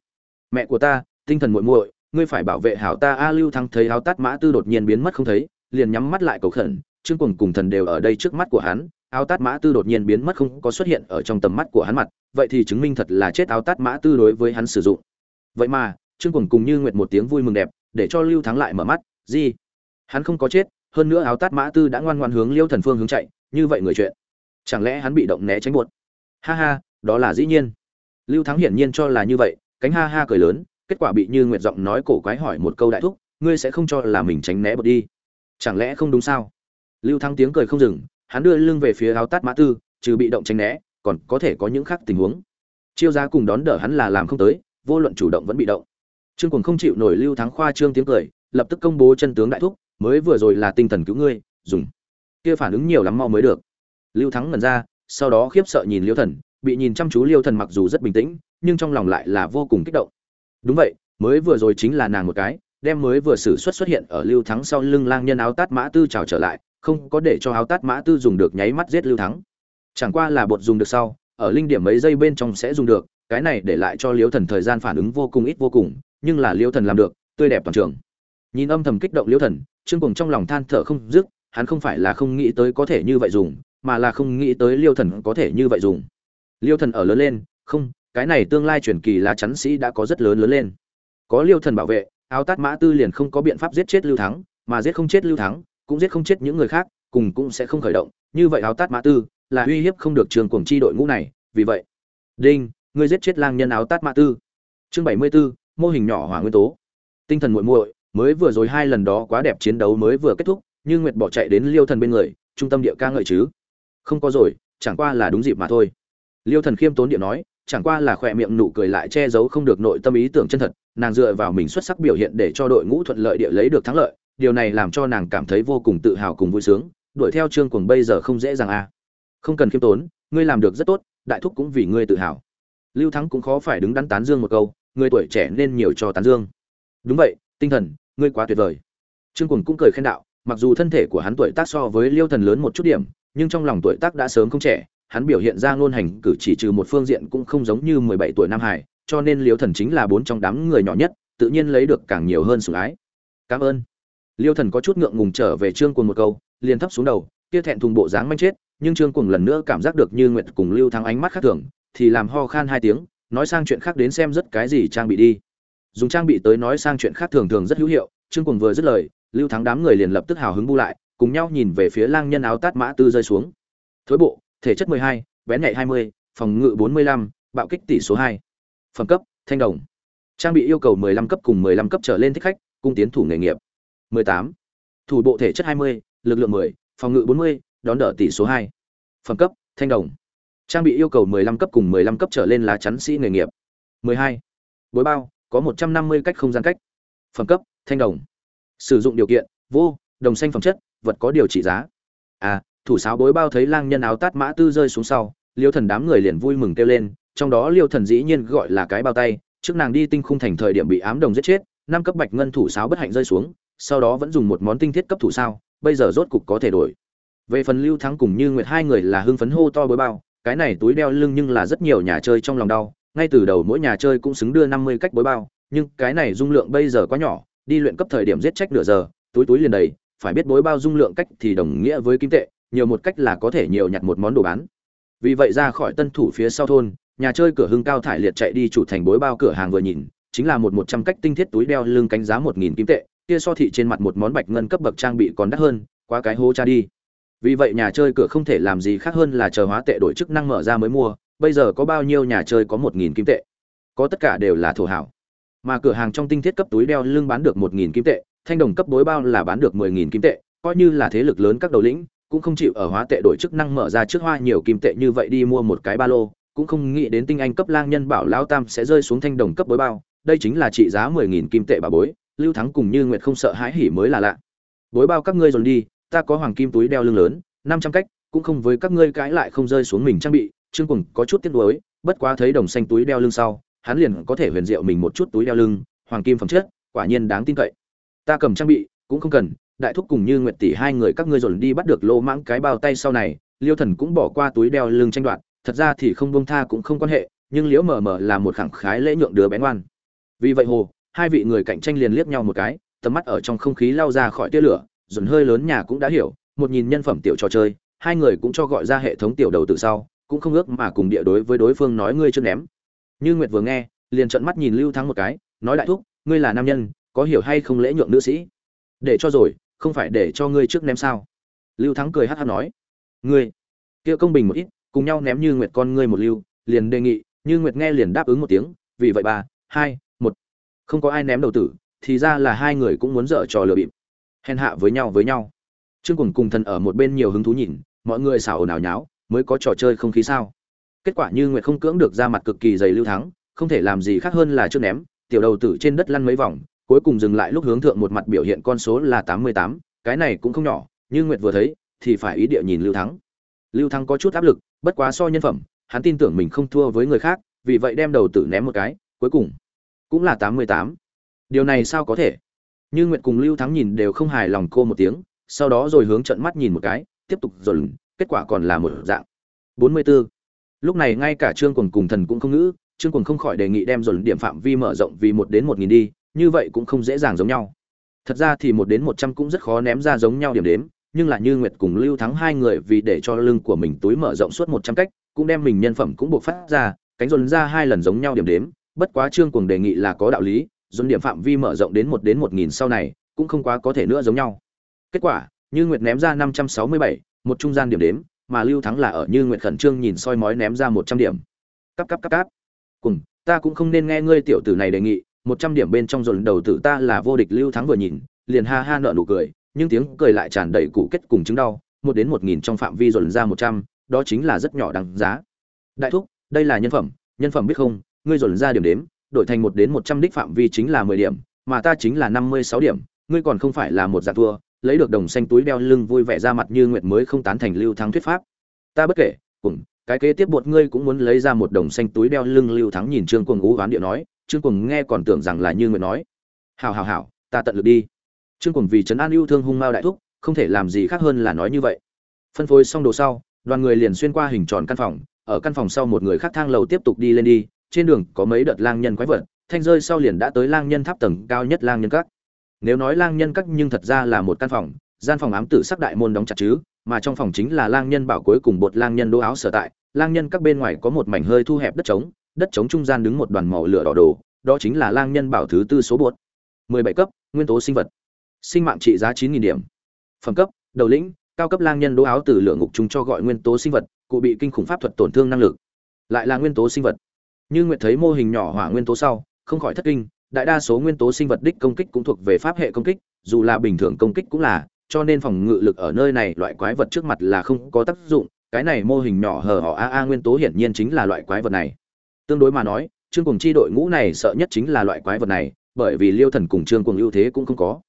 Mẹ của ta, tinh thần muội muội, ngươi phải bảo vệ hảo ta. A, lưu thắng thấy áo tát mã tư đột nhiên biến mất không thấy, liền nhắm mắt lại cầu khẩn, trương cuồng cùng thần đều ở đây trước mắt của hắn áo tát mã tư đột nhiên biến mất không có xuất hiện ở trong tầm mắt của hắn mặt, vậy thì chứng minh thật là chết áo tát mã tư đối với hắn sử dụng. Vậy mà, trương cuồng cùng như nguyệt một tiếng vui mừng đẹp, để cho lưu thắng lại mở mắt gì hắn không có chết, hơn nữa áo tát mã tư đã ngoan ngoan hướng liêu thần phương hướng chạy, như vậy người chuyện, chẳng lẽ hắn bị động né tránh buột ha ha, đó là dĩ nhiên. Lưu thắng hiển nhiên cho là như vậy, cánh ha ha cười lớn, kết quả bị như nguyệt giọng nói cổ quái hỏi một câu đại thúc, ngươi sẽ không cho là mình tránh né bột đi? Chẳng lẽ không đúng sao? Lưu thắng tiếng cười không dừng hắn đưa lưng về phía áo tát mã tư, trừ bị động tránh né, còn có thể có những khác tình huống. Chiêu giá cùng đón đỡ hắn là làm không tới, vô luận chủ động vẫn bị động. Trương cùng không chịu nổi lưu thắng khoa trương tiếng cười, lập tức công bố chân tướng đại thúc, mới vừa rồi là tinh thần cứu ngươi, dùng. Kia phản ứng nhiều lắm mau mới được. Lưu thắng ngẩn ra, sau đó khiếp sợ nhìn liêu thần, bị nhìn chăm chú liêu thần mặc dù rất bình tĩnh, nhưng trong lòng lại là vô cùng kích động. Đúng vậy, mới vừa rồi chính là nàng một cái, đem mới vừa xử xuất xuất hiện ở lưu thắng sau lưng lang nhân áo tát mã tư trào trở lại không có để cho áo tát mã tư dùng được nháy mắt giết lưu thắng. Chẳng qua là bột dùng được sau, ở linh điểm mấy giây bên trong sẽ dùng được, cái này để lại cho liêu thần thời gian phản ứng vô cùng ít vô cùng, nhưng là liêu thần làm được, tươi đẹp toàn trường. Nhìn âm thầm kích động liêu thần, trương cùng trong lòng than thở không dứt, hắn không phải là không nghĩ tới có thể như vậy dùng, mà là không nghĩ tới liêu thần có thể như vậy dùng. Liêu thần ở lớn lên, không, cái này tương lai truyền kỳ lá chắn sĩ đã có rất lớn lớn lên. Có liêu thần bảo vệ, áo tát mã tư liền không có biện pháp giết chết lưu thắng, mà giết không chết lưu thắng cũng giết không chết những người khác cùng cũng sẽ không khởi động. Như vậy áo tát mã tư là uy hiếp không được trường cuồng chi đội ngũ này. Vì vậy đinh ngươi giết chết lang nhân áo tát mã tư. Chương bảy mươi 74, mô hình nhỏ hỏa nguyên tố. Tinh thần muội muội mới vừa rồi hai lần đó quá đẹp chiến đấu mới vừa kết thúc như nguyệt bỏ chạy đến liêu thần bên người trung tâm địa ca ngợi chứ. Không có rồi chẳng qua là đúng dịp mà thôi. Liêu thần khiêm tốn địa nói chẳng qua là khỏe miệng nụ cười lại che giấu không được nội tâm ý tưởng chân thật nàng dựa vào mình xuất sắc biểu hiện để cho đội ngũ thuận lợi địa lấy được thắng lợi điều này làm cho nàng cảm thấy vô cùng tự hào cùng vui sướng, đuổi theo trương cuồng bây giờ không dễ dàng à. Không cần khiêm tốn, ngươi làm được rất tốt, đại thúc cũng vì ngươi tự hào. Lưu thắng cũng khó phải đứng đắn tán dương một câu, người tuổi trẻ nên nhiều cho tán dương. Đúng vậy, tinh thần, ngươi quá tuyệt vời. Trương cuồng cũng cười khen đạo, mặc dù thân thể của hắn tuổi tác so với liêu thần lớn một chút điểm, nhưng trong lòng tuổi tác đã sớm không trẻ, hắn biểu hiện ra ngôn hành cử chỉ trừ một phương diện cũng không giống như mười bảy tuổi nam hải, cho nên liêu thần chính là bốn trong đám người nhỏ nhất, tự nhiên lấy được càng nhiều hơn sủng ái. Cảm ơn liêu thần có chút ngượng ngùng trở về trương cuồng một câu liền thấp xuống đầu kia thẹn thùng bộ dáng manh chết nhưng trương cuồng lần nữa cảm giác được như nguyệt cùng lưu thắng ánh mắt khác thường thì làm ho khan hai tiếng nói sang chuyện khác đến xem rất cái gì trang bị đi. Dùng trang bị tới nói sang chuyện khác thường thường rất hữu hiệu trương cuồng vừa dứt lời lưu thắng đám người liền lập tức hào hứng bu lại cùng nhau nhìn về phía lang nhân áo tát mã tư rơi xuống. Thối bộ thể chất 12, bén nhạy 20, phòng ngự 45, bạo kích tỷ số 2. phẩm cấp thanh đồng. Trang bị yêu cầu 15 cấp cùng 15 cấp trở lên thích khách cung tiến thủ nghề nghiệp. 18. thủ bộ thể chất 20, lực lượng 10, phòng ngự 40, đón đỡ tỷ số 2. phẩm cấp thanh đồng trang bị yêu cầu 15 cấp cùng 15 cấp trở lên lá chắn sĩ nghề nghiệp 12. bối bao có 150 cách không gian cách phẩm cấp thanh đồng sử dụng điều kiện vô đồng xanh phẩm chất vật có điều trị giá à thủ sáo bối bao thấy lang nhân áo tát mã tư rơi xuống sau liêu thần đám người liền vui mừng kêu lên trong đó liêu thần dĩ nhiên gọi là cái bao tay trước nàng đi tinh khung thành thời điểm bị ám đồng giết chết năm cấp bạch ngân thủ sáo bất hạnh rơi xuống sau đó vẫn dùng một món tinh thiết cấp thủ sao, bây giờ rốt cục có thể đổi. Về phần lưu thắng cùng như nguyệt, hai người là hưng phấn hô to bối bao, cái này túi đeo lưng nhưng là rất nhiều nhà chơi trong lòng đau, ngay từ đầu mỗi nhà chơi cũng xứng đưa năm mươi cách bối bao, nhưng cái này dung lượng bây giờ quá nhỏ, đi luyện cấp thời điểm giết trách nửa giờ, túi túi liền đầy, phải biết bối bao dung lượng cách thì đồng nghĩa với kim tệ, nhiều một cách là có thể nhiều nhặt một món đồ bán. Vì vậy ra khỏi tân thủ phía sau thôn, nhà chơi cửa hưng cao thải liệt chạy đi chủ thành bối bao cửa hàng vừa nhìn, chính là một một trăm cách tinh thiết túi đeo lưng cánh giá một nghìn kim tệ kia so thị trên mặt một món bạch ngân cấp bậc trang bị còn đắt hơn qua cái hố cha đi. Vì vậy nhà chơi cửa không thể làm gì khác hơn là chờ hóa tệ đổi chức năng mở ra mới mua, bây giờ có bao nhiêu nhà chơi có một nghìn kim tệ? Có tất cả đều là thổ hảo. Mà cửa hàng trong tinh thiết cấp túi đeo lưng bán được một nghìn kim tệ, thanh đồng cấp bối bao là bán được mười nghìn kim tệ, coi như là thế lực lớn các đầu lĩnh, cũng không chịu ở hóa tệ đổi chức năng mở ra trước hoa nhiều kim tệ như vậy đi mua một cái ba lô, cũng không nghĩ đến tinh anh cấp lang nhân bảo lao tam sẽ rơi xuống thanh đồng cấp bối bao, đây chính là trị giá mười nghìn kim tệ bà bối lưu thắng cùng như nguyệt không sợ hãi hỉ mới là lạ. Bối bao các ngươi dồn đi, ta có hoàng kim túi đeo lưng lớn, năm trăm cách, cũng không với các ngươi cãi lại không rơi xuống mình trang bị, trương cùng có chút tiếc nuối, bất quá thấy đồng xanh túi đeo lưng sau, hắn liền có thể huyền diệu mình một chút túi đeo lưng, hoàng kim phẩm chất, quả nhiên đáng tin cậy. Ta cầm trang bị, cũng không cần, đại thúc cùng như nguyệt tỷ hai người các ngươi dồn đi bắt được lô mãng cái bao tay sau này, liêu thần cũng bỏ qua túi đeo lưng tranh đoạt, thật ra thì không bông tha cũng không quan hệ, nhưng liễu mờ mờ là một khẳng khái lễ nhượng đứa bén ngoan. Vì vậy hồ hai vị người cạnh tranh liền liếc nhau một cái, tầm mắt ở trong không khí lao ra khỏi tia lửa, dồn hơi lớn nhà cũng đã hiểu, một nhìn nhân phẩm tiểu trò chơi, hai người cũng cho gọi ra hệ thống tiểu đầu từ sau, cũng không ước mà cùng địa đối với đối phương nói ngươi chưa ném. Như nguyệt vừa nghe, liền trợn mắt nhìn lưu thắng một cái, nói đại thúc, ngươi là nam nhân, có hiểu hay không lễ nhượng nữ sĩ? Để cho rồi, không phải để cho ngươi trước ném sao? Lưu thắng cười hát hát nói, ngươi, kia công bình một ít, cùng nhau ném như nguyệt con ngươi một lưu, liền đề nghị, như nguyệt nghe liền đáp ứng một tiếng, vì vậy ba hai không có ai ném đầu tử, thì ra là hai người cũng muốn dở trò lừa bịp. Hèn hạ với nhau với nhau. Trương cùng cùng thần ở một bên nhiều hứng thú nhìn, mọi người xảo ồn ào nháo, mới có trò chơi không khí sao. Kết quả như nguyệt không cưỡng được ra mặt cực kỳ dày lưu thắng, không thể làm gì khác hơn là trước ném, tiểu đầu tử trên đất lăn mấy vòng, cuối cùng dừng lại lúc hướng thượng một mặt biểu hiện con số là tám mươi tám, cái này cũng không nhỏ, như nguyệt vừa thấy, thì phải ý địa nhìn lưu thắng. Lưu thắng có chút áp lực, bất quá so nhân phẩm, hắn tin tưởng mình không thua với người khác, vì vậy đem đầu tử ném một cái, cuối cùng cũng là tám mươi tám. Điều này sao có thể? Như nguyệt cùng lưu thắng nhìn đều không hài lòng cô một tiếng, sau đó rồi hướng trận mắt nhìn một cái, tiếp tục dồn, kết quả còn là một dạng. bốn mươi 44. lúc này ngay cả trương quần cùng thần cũng không ngữ, trương quần không khỏi đề nghị đem dồn điểm phạm vi mở rộng vì một đến một nghìn đi, như vậy cũng không dễ dàng giống nhau. Thật ra thì một đến một trăm cũng rất khó ném ra giống nhau điểm đếm, nhưng là như nguyệt cùng lưu thắng hai người vì để cho lưng của mình túi mở rộng suốt một trăm cách, cũng đem mình nhân phẩm cũng buộc phát ra, cánh dồn ra hai lần giống nhau điểm đếm bất quá trương cuồng đề nghị là có đạo lý dồn điểm phạm vi mở rộng đến một đến một nghìn sau này, cũng không quá có thể nữa giống nhau. Kết quả, như nguyệt ném ra năm trăm sáu mươi bảy, một trung gian điểm đếm, mà lưu thắng là ở như nguyệt khẩn trương nhìn soi mói ném ra một trăm điểm. Cắp cắp cắp cắp cùng ta cũng không nên nghe ngươi tiểu tử này đề nghị, một trăm điểm bên trong dồn đầu tử ta là vô địch lưu thắng vừa nhìn, liền ha ha nợ nụ cười, nhưng tiếng cười lại tràn đầy cụ kết cùng chứng đau, một đến một nghìn trong phạm vi dồn ra một trăm, đó chính là rất nhỏ đáng giá. Đại thúc, đây là nhân phẩm nhân phẩm biết không ngươi dồn ra điểm đếm, đổi thành một đến một trăm đích phạm vi chính là mười điểm, mà ta chính là năm mươi sáu điểm, ngươi còn không phải là một giả thua, lấy được đồng xanh túi đeo lưng vui vẻ ra mặt như nguyệt mới không tán thành lưu thắng thuyết pháp. Ta bất kể, cùng, cái kế tiếp bột ngươi cũng muốn lấy ra một đồng xanh túi đeo lưng lưu thắng nhìn trương cuồng ú oán điệu nói, trương cuồng nghe còn tưởng rằng là như nguyệt nói. Hào hào hào ta tận lực đi. Trương cuồng vì trấn an yêu thương hung mao đại thúc, không thể làm gì khác hơn là nói như vậy. Phân phối xong đồ sau, đoàn người liền xuyên qua hình tròn căn phòng, ở căn phòng sau một người khác thang lầu tiếp tục đi lên đi trên đường có mấy đợt lang nhân quái vật, thanh rơi sau liền đã tới lang nhân tháp tầng cao nhất lang nhân các. Nếu nói lang nhân các nhưng thật ra là một căn phòng, gian phòng ám tử sắc đại môn đóng chặt chứ, mà trong phòng chính là lang nhân bảo cuối cùng bột lang nhân đô áo sở tại, lang nhân các bên ngoài có một mảnh hơi thu hẹp đất trống đất trống trung gian đứng một đoàn màu lửa đỏ đồ, đó chính là lang nhân bảo thứ tư số bột. 17 cấp, nguyên tố sinh vật. Sinh mạng trị giá 9.000 điểm. Phẩm cấp, đầu lĩnh, cao cấp lang nhân đô áo từ lửa ngục chúng cho gọi nguyên tố sinh vật, cụ bị kinh khủng pháp thuật tổn thương năng lực. Lại là nguyên tố sinh vật như nguyệt thấy mô hình nhỏ hỏa nguyên tố sau, không khỏi thất kinh, đại đa số nguyên tố sinh vật đích công kích cũng thuộc về pháp hệ công kích, dù là bình thường công kích cũng là, cho nên phòng ngự lực ở nơi này loại quái vật trước mặt là không có tác dụng, cái này mô hình nhỏ hở họ a a nguyên tố hiển nhiên chính là loại quái vật này. Tương đối mà nói, trương Cuồng chi đội ngũ này sợ nhất chính là loại quái vật này, bởi vì liêu thần cùng trương Cuồng ưu thế cũng không có.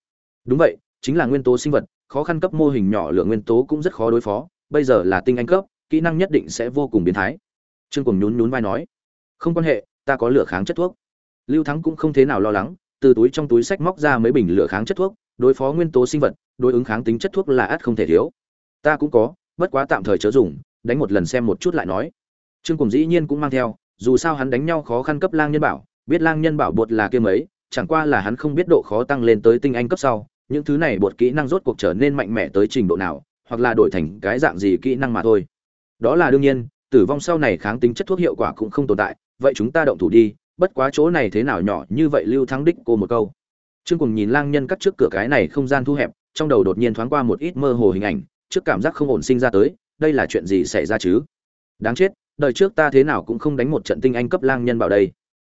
Đúng vậy, chính là nguyên tố sinh vật, khó khăn cấp mô hình nhỏ lượng nguyên tố cũng rất khó đối phó, bây giờ là tinh anh cấp, kỹ năng nhất định sẽ vô cùng biến thái. Trương Cuồng nhún nhún vai nói không quan hệ, ta có lửa kháng chất thuốc. Lưu thắng cũng không thế nào lo lắng, từ túi trong túi sách móc ra mấy bình lửa kháng chất thuốc, đối phó nguyên tố sinh vật, đối ứng kháng tính chất thuốc là ắt không thể thiếu. Ta cũng có, bất quá tạm thời chớ dùng, đánh một lần xem một chút lại nói. Trương cùng dĩ nhiên cũng mang theo, dù sao hắn đánh nhau khó khăn cấp lang nhân bảo, biết lang nhân bảo bột là kia mấy, chẳng qua là hắn không biết độ khó tăng lên tới tinh anh cấp sau, những thứ này bột kỹ năng rốt cuộc trở nên mạnh mẽ tới trình độ nào, hoặc là đổi thành cái dạng gì kỹ năng mà thôi. Đó là đương nhiên, tử vong sau này kháng tính chất thuốc hiệu quả cũng không tồn tại vậy chúng ta động thủ đi, bất quá chỗ này thế nào nhỏ như vậy lưu thắng đích cô một câu. Trương cùng nhìn lang nhân cắt trước cửa cái này không gian thu hẹp, trong đầu đột nhiên thoáng qua một ít mơ hồ hình ảnh, trước cảm giác không ổn sinh ra tới, đây là chuyện gì xảy ra chứ? Đáng chết, đời trước ta thế nào cũng không đánh một trận tinh anh cấp lang nhân bảo đây.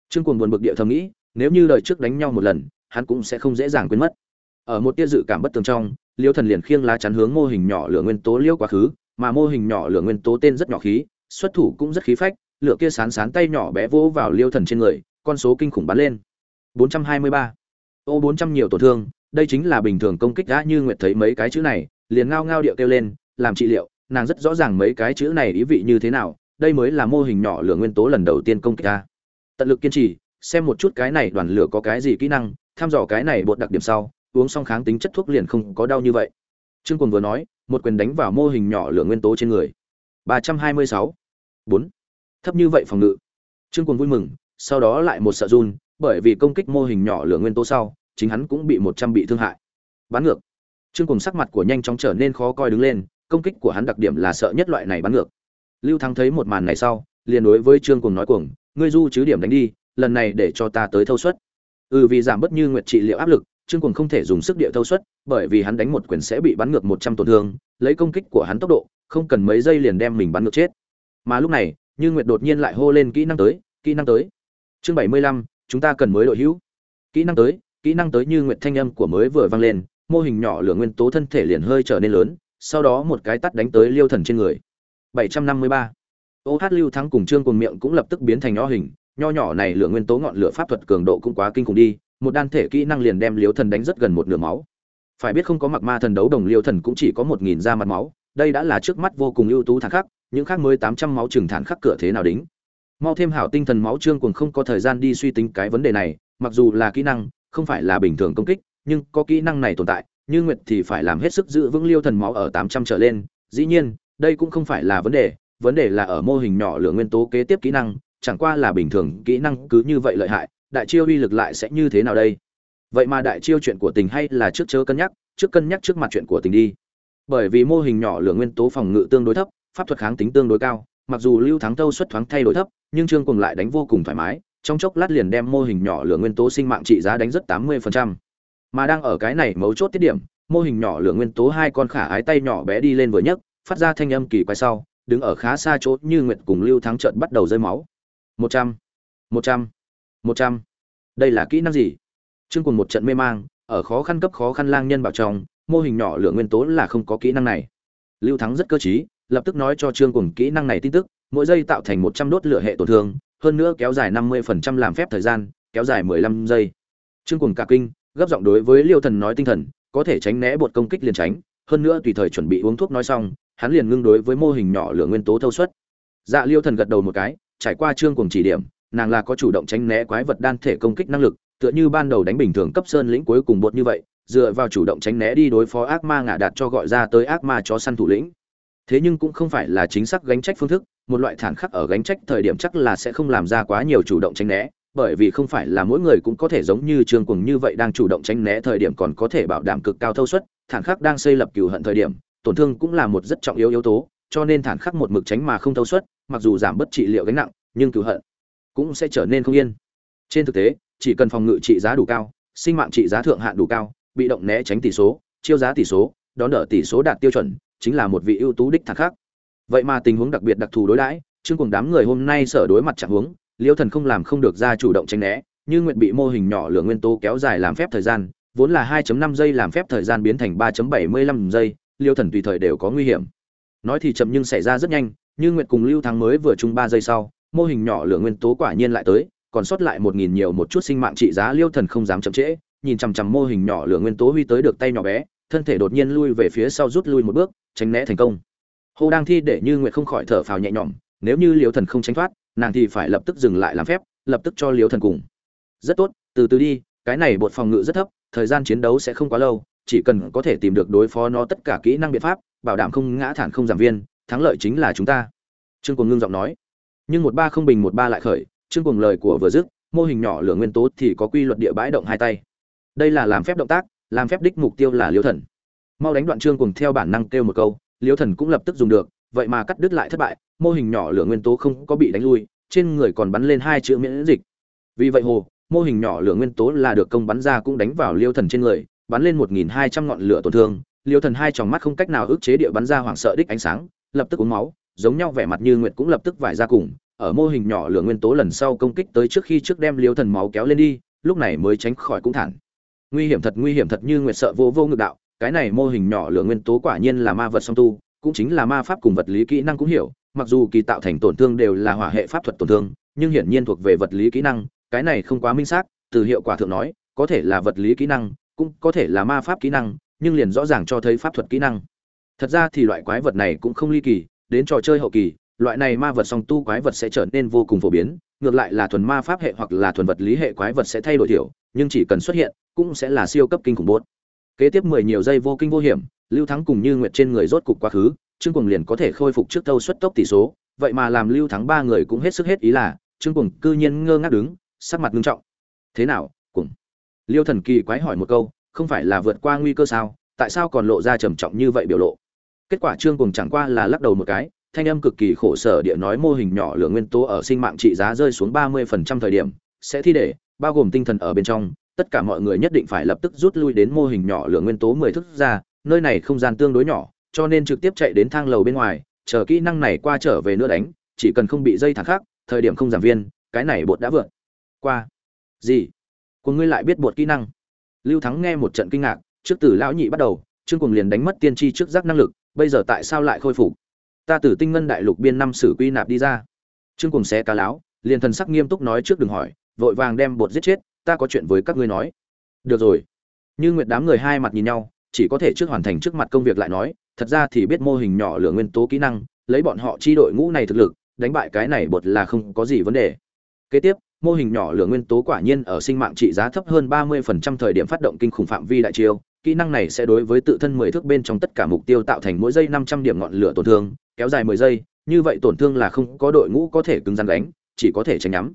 Trương cùng buồn bực địa thầm nghĩ, nếu như đời trước đánh nhau một lần, hắn cũng sẽ không dễ dàng quên mất. Ở một tia dự cảm bất tường trong, liêu thần liền khiêng lá chắn hướng mô hình nhỏ lửa nguyên tố liêu quá khứ, mà mô hình nhỏ lửa nguyên tố tên rất nhỏ khí, xuất thủ cũng rất khí phách lửa kia sán sán tay nhỏ bé vỗ vào liêu thần trên người, con số kinh khủng bắn lên 423. ô 400 nhiều tổn thương, đây chính là bình thường công kích đã như nguyệt thấy mấy cái chữ này, liền ngao ngao điệu kêu lên, làm trị liệu, nàng rất rõ ràng mấy cái chữ này ý vị như thế nào, đây mới là mô hình nhỏ lửa nguyên tố lần đầu tiên công kích ta tận lực kiên trì, xem một chút cái này đoàn lửa có cái gì kỹ năng thăm dò cái này bột đặc điểm sau, uống xong kháng tính chất thuốc liền không có đau như vậy trương quân vừa nói, một quyền đánh vào mô hình nhỏ lửa nguyên tố trên người 326. 4 thấp như vậy phòng ngự. Trương quân vui mừng, sau đó lại một sợ run, bởi vì công kích mô hình nhỏ lửa nguyên tố sau, chính hắn cũng bị một trăm bị thương hại. Bắn ngược. Trương cùng sắc mặt của nhanh chóng trở nên khó coi đứng lên, công kích của hắn đặc điểm là sợ nhất loại này bắn ngược. Lưu thắng thấy một màn này sau, liền đối với trương cùng nói cuồng, ngươi du chứ điểm đánh đi, lần này để cho ta tới thâu suất. Ừ vì giảm bớt như nguyệt trị liệu áp lực, trương cùng không thể dùng sức địa thâu suất, bởi vì hắn đánh một quyền sẽ bị bắn ngược một trăm tổn thương, lấy công kích của hắn tốc độ, không cần mấy giây liền đem mình bắn ngược chết. Mà lúc này như nguyệt đột nhiên lại hô lên kỹ năng tới, kỹ năng tới. Chương bảy mươi lăm, chúng ta cần mới đội hữu. Kỹ năng tới, kỹ năng tới như nguyệt thanh âm của mới vừa vang lên, mô hình nhỏ lửa nguyên tố thân thể liền hơi trở nên lớn, sau đó một cái tắt đánh tới liêu thần trên người. 753. ô hát lưu thắng cùng trương cùng miệng cũng lập tức biến thành nho hình, nho nhỏ này lửa nguyên tố ngọn lửa pháp thuật cường độ cũng quá kinh khủng đi, một đan thể kỹ năng liền đem liêu thần đánh rất gần một nửa máu. Phải biết không có mặc ma thần đấu đồng, liêu thần cũng chỉ có một nghìn da mặt máu, đây đã là trước mắt vô cùng ưu tú thản khắc những khác mới tám trăm máu trừng thản khắc cửa thế nào đính? Mau thêm hảo tinh thần máu trương cuồng không có thời gian đi suy tính cái vấn đề này, mặc dù là kỹ năng, không phải là bình thường công kích, nhưng có kỹ năng này tồn tại, như nguyệt thì phải làm hết sức giữ vững liêu thần máu ở tám trăm trở lên. Dĩ nhiên, đây cũng không phải là vấn đề vấn đề là ở mô hình nhỏ lửa nguyên tố kế tiếp kỹ năng, chẳng qua là bình thường kỹ năng cứ như vậy lợi hại, đại chiêu uy lực lại sẽ như thế nào đây? Vậy mà đại chiêu chuyện của tình hay là trước chớ cân nhắc, trước cân nhắc trước mặt chuyện của tình đi. Bởi vì mô hình nhỏ lửa nguyên tố phòng ngự tương đối thấp pháp thuật kháng tính tương đối cao, mặc dù lưu thắng tâu xuất thoáng thay đổi thấp, nhưng trương cùng lại đánh vô cùng thoải mái, trong chốc lát liền đem mô hình nhỏ lửa nguyên tố sinh mạng trị giá đánh rất tám mươi phần trăm. Mà đang ở cái này mấu chốt tiết điểm, mô hình nhỏ lửa nguyên tố hai con khả ái tay nhỏ bé đi lên vừa nhấc, phát ra thanh âm kỳ quái sau, đứng ở khá xa chỗ như nguyệt cùng lưu thắng trận bắt đầu rơi máu. Một trăm một trăm một trăm. Đây là kỹ năng gì? Trương cùng một trận mê mang, ở khó khăn cấp khó khăn lang nhân bảo trong mô hình nhỏ lửa nguyên tố là không có kỹ năng này. Lưu thắng rất cơ trí lập tức nói cho trương cùng kỹ năng này tin tức, mỗi giây tạo thành một trăm đốt lửa hệ tổn thương, hơn nữa kéo dài năm mươi phần trăm làm phép thời gian, kéo dài mười lăm giây. Trương cùng cả kinh, gấp giọng đối với liêu thần nói tinh thần, có thể tránh né bột công kích liền tránh, hơn nữa tùy thời chuẩn bị uống thuốc nói xong, hắn liền ngưng đối với mô hình nhỏ lửa nguyên tố thâu suất. Dạ liêu thần gật đầu một cái, trải qua trương cùng chỉ điểm, nàng là có chủ động tránh né quái vật đan thể công kích năng lực, tựa như ban đầu đánh bình thường cấp sơn lĩnh cuối cùng bột như vậy, dựa vào chủ động tránh né đi đối phó ác ma ngả đạt cho gọi ra tới ác ma chó săn thủ lĩnh thế nhưng cũng không phải là chính xác gánh trách phương thức, một loại thản khắc ở gánh trách thời điểm chắc là sẽ không làm ra quá nhiều chủ động tránh né, bởi vì không phải là mỗi người cũng có thể giống như trương cùng như vậy đang chủ động tránh né thời điểm còn có thể bảo đảm cực cao thâu suất, thản khắc đang xây lập cừu hận thời điểm, tổn thương cũng là một rất trọng yếu yếu tố, cho nên thản khắc một mực tránh mà không thâu suất, mặc dù giảm bất trị liệu gánh nặng, nhưng cừu hận cũng sẽ trở nên không yên. Trên thực tế, chỉ cần phòng ngự trị giá đủ cao, sinh mạng trị giá thượng hạn đủ cao, bị động né tránh tỷ số, chiêu giá tỷ số, đón đỡ tỷ số đạt tiêu chuẩn chính là một vị ưu tú đích thản khác. vậy mà tình huống đặc biệt đặc thù đối đãi chương cùng đám người hôm nay sở đối mặt trạng huống, liêu thần không làm không được ra chủ động tránh né, như nguyện bị mô hình nhỏ lửa nguyên tố kéo dài làm phép thời gian, vốn là 2.5 giây làm phép thời gian biến thành 3.75 giây, liêu thần tùy thời đều có nguy hiểm nói thì chậm nhưng xảy ra rất nhanh, như nguyện cùng lưu thắng mới vừa chung 3 giây sau, mô hình nhỏ lửa nguyên tố quả nhiên lại tới, còn sót lại một nghìn nhiều một chút sinh mạng trị giá liêu thần không dám chậm trễ, nhìn chằm chằm mô hình nhỏ lửa nguyên tố huy tới được tay nhỏ bé, thân thể đột nhiên lui về phía sau rút lui một bước tránh né thành công Hồ đang thi để Như Nguyệt không khỏi thở phào nhẹ nhõm, nếu như Liễu Thần không tránh thoát, nàng thì phải lập tức dừng lại làm phép, lập tức cho Liễu Thần cùng. Rất tốt, từ từ đi, cái này bột phòng ngự rất thấp, thời gian chiến đấu sẽ không quá lâu, chỉ cần có thể tìm được đối phó nó tất cả kỹ năng biện pháp, bảo đảm không ngã thản không giảm viên, thắng lợi chính là chúng ta. Trương Cuồng ngưng giọng nói. Nhưng một ba không bình một ba lại khởi, Trương Cuồng lời của vừa dứt, mô hình nhỏ lửa nguyên tố thì có quy luật địa bãi động hai tay. Đây là làm phép động tác, làm phép đích mục tiêu là Liễu Thần. Mau đánh đoạn Trương cùng theo bản năng kêu một câu, liêu thần cũng lập tức dùng được vậy mà cắt đứt lại thất bại mô hình nhỏ lửa nguyên tố không có bị đánh lui trên người còn bắn lên hai chữ miễn dịch. Vì vậy hồ mô hình nhỏ lửa nguyên tố là được công bắn ra cũng đánh vào liêu thần trên người bắn lên một nghìn hai trăm ngọn lửa tổn thương liêu thần hai tròng mắt không cách nào ức chế địa bắn ra hoảng sợ đích ánh sáng lập tức uống máu giống nhau vẻ mặt như nguyệt cũng lập tức vải ra cùng ở mô hình nhỏ lửa nguyên tố lần sau công kích tới trước khi trước đem liêu thần máu kéo lên đi lúc này mới tránh khỏi cũng thẳng nguy hiểm thật nguy hiểm thật như nguyệt sợ vô vô ngược đạo cái này mô hình nhỏ lửa nguyên tố quả nhiên là ma vật song tu, cũng chính là ma pháp cùng vật lý kỹ năng cũng hiểu, mặc dù kỳ tạo thành tổn thương đều là hỏa hệ pháp thuật tổn thương, nhưng hiển nhiên thuộc về vật lý kỹ năng, cái này không quá minh xác, từ hiệu quả thượng nói, có thể là vật lý kỹ năng, cũng có thể là ma pháp kỹ năng, nhưng liền rõ ràng cho thấy pháp thuật kỹ năng. Thật ra thì loại quái vật này cũng không ly kỳ, đến trò chơi hậu kỳ, loại này ma vật song tu quái vật sẽ trở nên vô cùng phổ biến, ngược lại là thuần ma pháp hệ hoặc là thuần vật lý hệ quái vật sẽ thay đổi thiểu, nhưng chỉ cần xuất hiện, cũng sẽ là siêu cấp kinh khủng bốt kế tiếp mười nhiều giây vô kinh vô hiểm, lưu thắng cùng như nguyệt trên người rốt cục quá khứ, trương cuồng liền có thể khôi phục trước thâu suất tốc tỷ số. Vậy mà làm lưu thắng ba người cũng hết sức hết ý là, trương cuồng cư nhiên ngơ ngác đứng, sắc mặt nghiêm trọng. Thế nào, cuồng? Liêu thần kỳ quái hỏi một câu, không phải là vượt qua nguy cơ sao? Tại sao còn lộ ra trầm trọng như vậy biểu lộ? Kết quả trương cuồng chẳng qua là lắc đầu một cái, thanh âm cực kỳ khổ sở địa nói mô hình nhỏ lửa nguyên tố ở sinh mạng trị giá rơi xuống ba mươi phần trăm thời điểm, sẽ thi để, bao gồm tinh thần ở bên trong tất cả mọi người nhất định phải lập tức rút lui đến mô hình nhỏ lửa nguyên tố mười thức ra, nơi này không gian tương đối nhỏ, cho nên trực tiếp chạy đến thang lầu bên ngoài, chờ kỹ năng này qua trở về nữa đánh, chỉ cần không bị dây thẳng khác, thời điểm không giảm viên, cái này bột đã vượt. Qua. Gì? Của ngươi lại biết bột kỹ năng. Lưu thắng nghe một trận kinh ngạc, trước từ lão nhị bắt đầu, trương cuồng liền đánh mất tiên tri trước giác năng lực, bây giờ tại sao lại khôi phục? Ta từ tinh ngân đại lục biên năm sử quy nạp đi ra. Trương cuồng xé cá láo, liền thần sắc nghiêm túc nói trước đừng hỏi, vội vàng đem bột giết chết ta có chuyện với các ngươi nói. Được rồi. Như nguyệt đám người hai mặt nhìn nhau, chỉ có thể trước hoàn thành trước mặt công việc lại nói, thật ra thì biết mô hình nhỏ lửa nguyên tố kỹ năng, lấy bọn họ chi đội ngũ này thực lực, đánh bại cái này bột là không có gì vấn đề. Kế tiếp, mô hình nhỏ lửa nguyên tố quả nhiên ở sinh mạng trị giá thấp hơn 30% thời điểm phát động kinh khủng phạm vi đại chiêu, kỹ năng này sẽ đối với tự thân mười thước bên trong tất cả mục tiêu tạo thành mỗi giây 500 điểm ngọn lửa tổn thương, kéo dài mười giây, như vậy tổn thương là không có đội ngũ có thể cứng rắn đánh, chỉ có thể tránh nhắm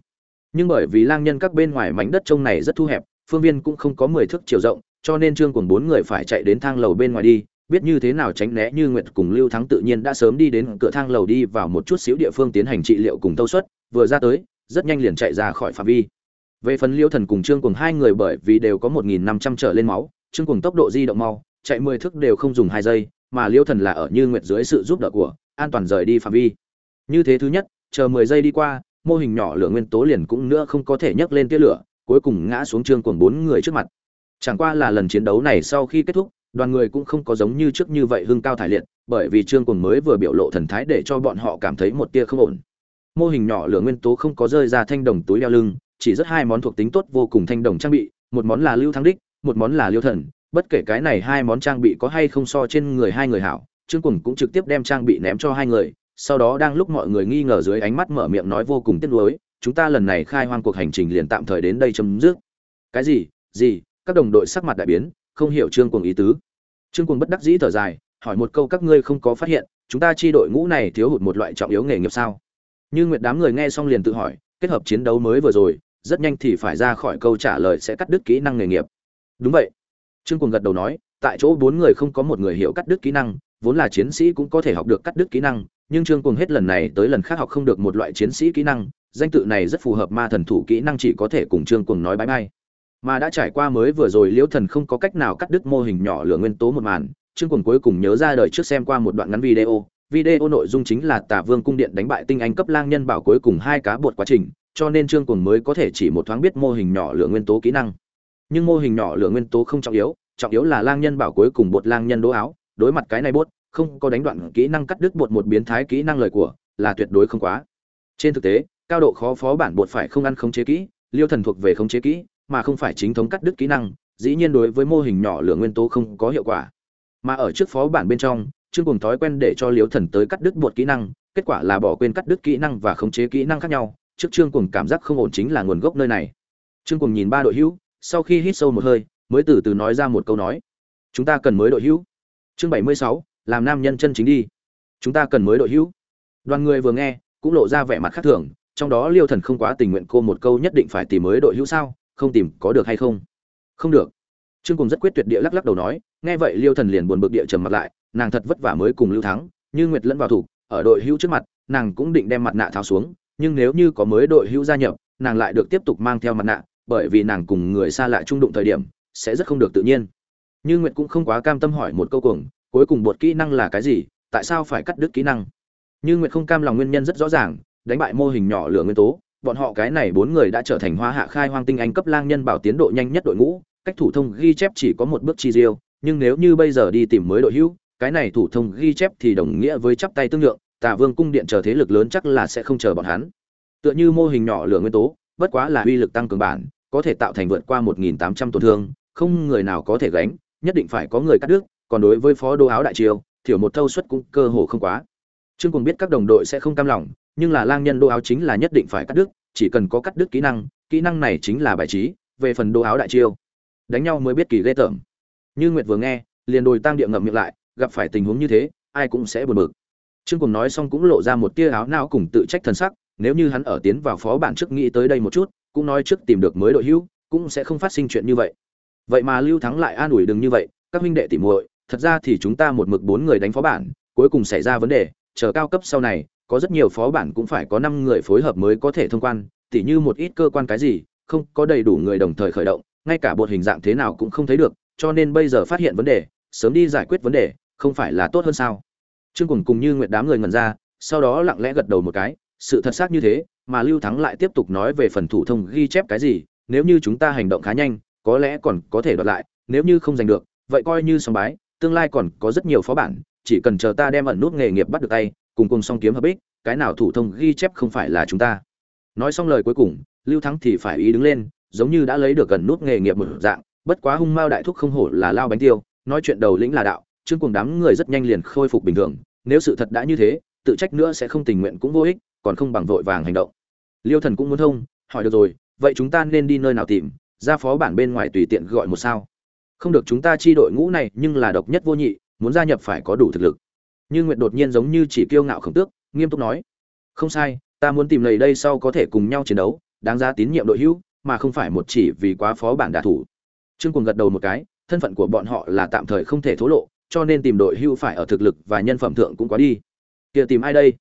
nhưng bởi vì lang nhân các bên ngoài mảnh đất trông này rất thu hẹp, phương viên cũng không có mười thước chiều rộng, cho nên trương cùng bốn người phải chạy đến thang lầu bên ngoài đi, biết như thế nào tránh né như nguyệt cùng lưu thắng tự nhiên đã sớm đi đến cửa thang lầu đi vào một chút xíu địa phương tiến hành trị liệu cùng tâu suất, vừa ra tới, rất nhanh liền chạy ra khỏi phạm vi. Về phần liêu thần cùng trương cùng hai người bởi vì đều có một nghìn năm trăm trở lên máu, trương cùng tốc độ di động mau, chạy mười thước đều không dùng hai giây, mà liêu thần là ở như nguyệt dưới sự giúp đỡ của, an toàn rời đi phạm vi. Như thế thứ nhất, chờ mười giây đi qua mô hình nhỏ lửa nguyên tố liền cũng nữa không có thể nhấc lên tia lửa, cuối cùng ngã xuống trương cuồng bốn người trước mặt. Chẳng qua là lần chiến đấu này sau khi kết thúc, đoàn người cũng không có giống như trước như vậy hưng cao thải liệt, bởi vì trương cuồng mới vừa biểu lộ thần thái để cho bọn họ cảm thấy một tia không ổn. Mô hình nhỏ lửa nguyên tố không có rơi ra thanh đồng túi đeo lưng, chỉ rất hai món thuộc tính tốt vô cùng thanh đồng trang bị, một món là lưu thăng đích, một món là lưu thần, bất kể cái này hai món trang bị có hay không so trên người hai người hảo, trương cuồng cũng trực tiếp đem trang bị ném cho hai người sau đó đang lúc mọi người nghi ngờ dưới ánh mắt mở miệng nói vô cùng tiếc nuối, chúng ta lần này khai hoang cuộc hành trình liền tạm thời đến đây chấm dứt. Cái gì? Gì? Các đồng đội sắc mặt đại biến, không hiểu trương cuồng ý tứ. Trương cuồng bất đắc dĩ thở dài, hỏi một câu các ngươi không có phát hiện, chúng ta chi đội ngũ này thiếu hụt một loại trọng yếu nghề nghiệp sao? Như nguyệt đám người nghe xong liền tự hỏi, kết hợp chiến đấu mới vừa rồi, rất nhanh thì phải ra khỏi câu trả lời sẽ cắt đứt kỹ năng nghề nghiệp. Đúng vậy. Trương cuồng gật đầu nói, tại chỗ bốn người không có một người hiểu cắt đứt kỹ năng, vốn là chiến sĩ cũng có thể học được cắt đứt kỹ năng nhưng trương cuồng hết lần này tới lần khác học không được một loại chiến sĩ kỹ năng, danh tự này rất phù hợp ma thần thủ kỹ năng chỉ có thể cùng trương cuồng nói bãi bay. Mà đã trải qua mới vừa rồi liễu thần không có cách nào cắt đứt mô hình nhỏ lửa nguyên tố một màn, trương cuồng cuối cùng nhớ ra đời trước xem qua một đoạn ngắn video. Video nội dung chính là tả vương cung điện đánh bại tinh anh cấp lang nhân bảo cuối cùng hai cá bột quá trình, cho nên trương cuồng mới có thể chỉ một thoáng biết mô hình nhỏ lửa nguyên tố kỹ năng. Nhưng mô hình nhỏ lửa nguyên tố không trọng yếu trọng yếu là lang nhân bảo cuối cùng bột lang nhân đố áo, đối mặt cái này bốt không có đánh đoạn kỹ năng cắt đứt bột một biến thái kỹ năng lời của, là tuyệt đối không quá. Trên thực tế, cao độ khó phó bản bột phải không ăn khống chế kỹ, liêu thần thuộc về khống chế kỹ, mà không phải chính thống cắt đứt kỹ năng, dĩ nhiên đối với mô hình nhỏ lửa nguyên tố không có hiệu quả. Mà ở trước phó bản bên trong, chương cùng thói quen để cho liêu thần tới cắt đứt bột kỹ năng, kết quả là bỏ quên cắt đứt kỹ năng và khống chế kỹ năng khác nhau, trước trương cùng cảm giác không ổn chính là nguồn gốc nơi này. Trương cùng nhìn ba đội hữu, sau khi hít sâu một hơi, mới từ từ nói ra một câu nói. Chúng ta cần mới đội hữu. Chương bảy mươi sáu làm nam nhân chân chính đi. Chúng ta cần mới đội hữu. Đoàn người vừa nghe, cũng lộ ra vẻ mặt khác thường, trong đó liêu thần không quá tình nguyện cô một câu nhất định phải tìm mới đội hữu sao, không tìm có được hay không? Không được. Trương cùng rất quyết tuyệt địa lắc lắc đầu nói, nghe vậy liêu thần liền buồn bực địa trầm mặt lại, nàng thật vất vả mới cùng lưu thắng, như nguyệt lẫn vào thủ, ở đội hữu trước mặt, nàng cũng định đem mặt nạ tháo xuống, nhưng nếu như có mới đội hữu gia nhập, nàng lại được tiếp tục mang theo mặt nạ, bởi vì nàng cùng người xa lạ trung đụng thời điểm, sẽ rất không được tự nhiên. Như nguyệt cũng không quá cam tâm hỏi một câu cùng cuối cùng bột kỹ năng là cái gì, tại sao phải cắt đứt kỹ năng? Như nguyệt không cam lòng nguyên nhân rất rõ ràng, đánh bại mô hình nhỏ lửa nguyên tố, bọn họ cái này bốn người đã trở thành hoa hạ khai hoang tinh anh cấp lang nhân bảo tiến độ nhanh nhất đội ngũ, cách thủ thông ghi chép chỉ có một bước chi riêu nhưng nếu như bây giờ đi tìm mới đội hữu, cái này thủ thông ghi chép thì đồng nghĩa với chắp tay tương lượng tả vương cung điện chờ thế lực lớn chắc là sẽ không chờ bọn hắn. Tựa như mô hình nhỏ lửa nguyên tố, bất quá là uy lực tăng cường bản, có thể tạo thành vượt qua một nghìn tám trăm tổn thương, không người nào có thể gánh, nhất định phải có người cắt đứt còn đối với phó đô áo đại triều, thiểu một thâu suất cũng cơ hồ không quá. Trương cùng biết các đồng đội sẽ không cam lòng, nhưng là lang nhân đô áo chính là nhất định phải cắt đứt, chỉ cần có cắt đứt kỹ năng kỹ năng này chính là bài trí, về phần đô áo đại chiêu đánh nhau mới biết kỳ ghê tởm. Như nguyệt vừa nghe, liền đồi tăng địa ngậm miệng lại, gặp phải tình huống như thế, ai cũng sẽ buồn bực. Trương cùng nói xong cũng lộ ra một tia áo não cùng tự trách thần sắc, nếu như hắn ở tiến vào phó bản trước nghĩ tới đây một chút, cũng nói trước tìm được mới đội hữu cũng sẽ không phát sinh chuyện như vậy. Vậy mà lưu thắng lại an ủi đừng như vậy, các huynh đệ tỉ muội thật ra thì chúng ta một mực bốn người đánh phó bản, cuối cùng xảy ra vấn đề, chờ cao cấp sau này, có rất nhiều phó bản cũng phải có năm người phối hợp mới có thể thông quan, tỉ như một ít cơ quan cái gì, không có đầy đủ người đồng thời khởi động, ngay cả bột hình dạng thế nào cũng không thấy được, cho nên bây giờ phát hiện vấn đề, sớm đi giải quyết vấn đề, không phải là tốt hơn sao? Trương cùng cùng như nguyện đám người ngẩn ra, sau đó lặng lẽ gật đầu một cái, sự thật xác như thế, mà lưu thắng lại tiếp tục nói về phần thủ thông ghi chép cái gì, nếu như chúng ta hành động khá nhanh, có lẽ còn có thể đoạt lại, nếu như không giành được, vậy coi như sòng bái tương lai còn có rất nhiều phó bản, chỉ cần chờ ta đem ẩn nút nghề nghiệp bắt được tay, cùng cùng song kiếm hợp ích, cái nào thủ thông ghi chép không phải là chúng ta. Nói xong lời cuối cùng, lưu thắng thì phải ý đứng lên, giống như đã lấy được gần nút nghề nghiệp một dạng, bất quá hung mao đại thúc không hổ là lao bánh tiêu, nói chuyện đầu lĩnh là đạo, chương cùng đám người rất nhanh liền khôi phục bình thường, nếu sự thật đã như thế, tự trách nữa sẽ không tình nguyện cũng vô ích, còn không bằng vội vàng hành động. Liêu thần cũng muốn thông, hỏi được rồi, vậy chúng ta nên đi nơi nào tìm, ra phó bản bên ngoài tùy tiện gọi một sao không được chúng ta chi đội ngũ này, nhưng là độc nhất vô nhị, muốn gia nhập phải có đủ thực lực. Như nguyệt đột nhiên giống như chỉ kiêu ngạo khổng tước, nghiêm túc nói. Không sai, ta muốn tìm lầy đây sau có thể cùng nhau chiến đấu, đáng giá tín nhiệm đội hữu, mà không phải một chỉ vì quá phó bản đả thủ. Trương cùng gật đầu một cái, thân phận của bọn họ là tạm thời không thể thố lộ, cho nên tìm đội hữu phải ở thực lực và nhân phẩm thượng cũng quá đi. Kia tìm ai đây?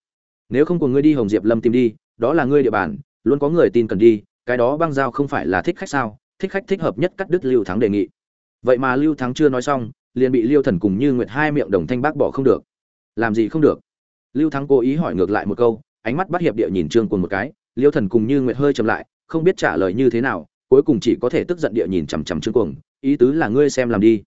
Nếu không cùng ngươi đi hồng diệp lâm tìm đi, đó là ngươi địa bàn, luôn có người tin cần đi, cái đó băng giao không phải là thích khách sao? Thích khách thích hợp nhất cắt đứt lưu thắng đề nghị vậy mà lưu thắng chưa nói xong, liền bị liêu thần cùng như nguyệt hai miệng đồng thanh bác bỏ không được. Làm gì không được? Lưu thắng cố ý hỏi ngược lại một câu, ánh mắt bắt hiệp địa nhìn trương cùng một cái, liêu thần cùng như nguyệt hơi chậm lại, không biết trả lời như thế nào, cuối cùng chỉ có thể tức giận địa nhìn chằm chằm trương cuồng ý tứ là ngươi xem làm đi.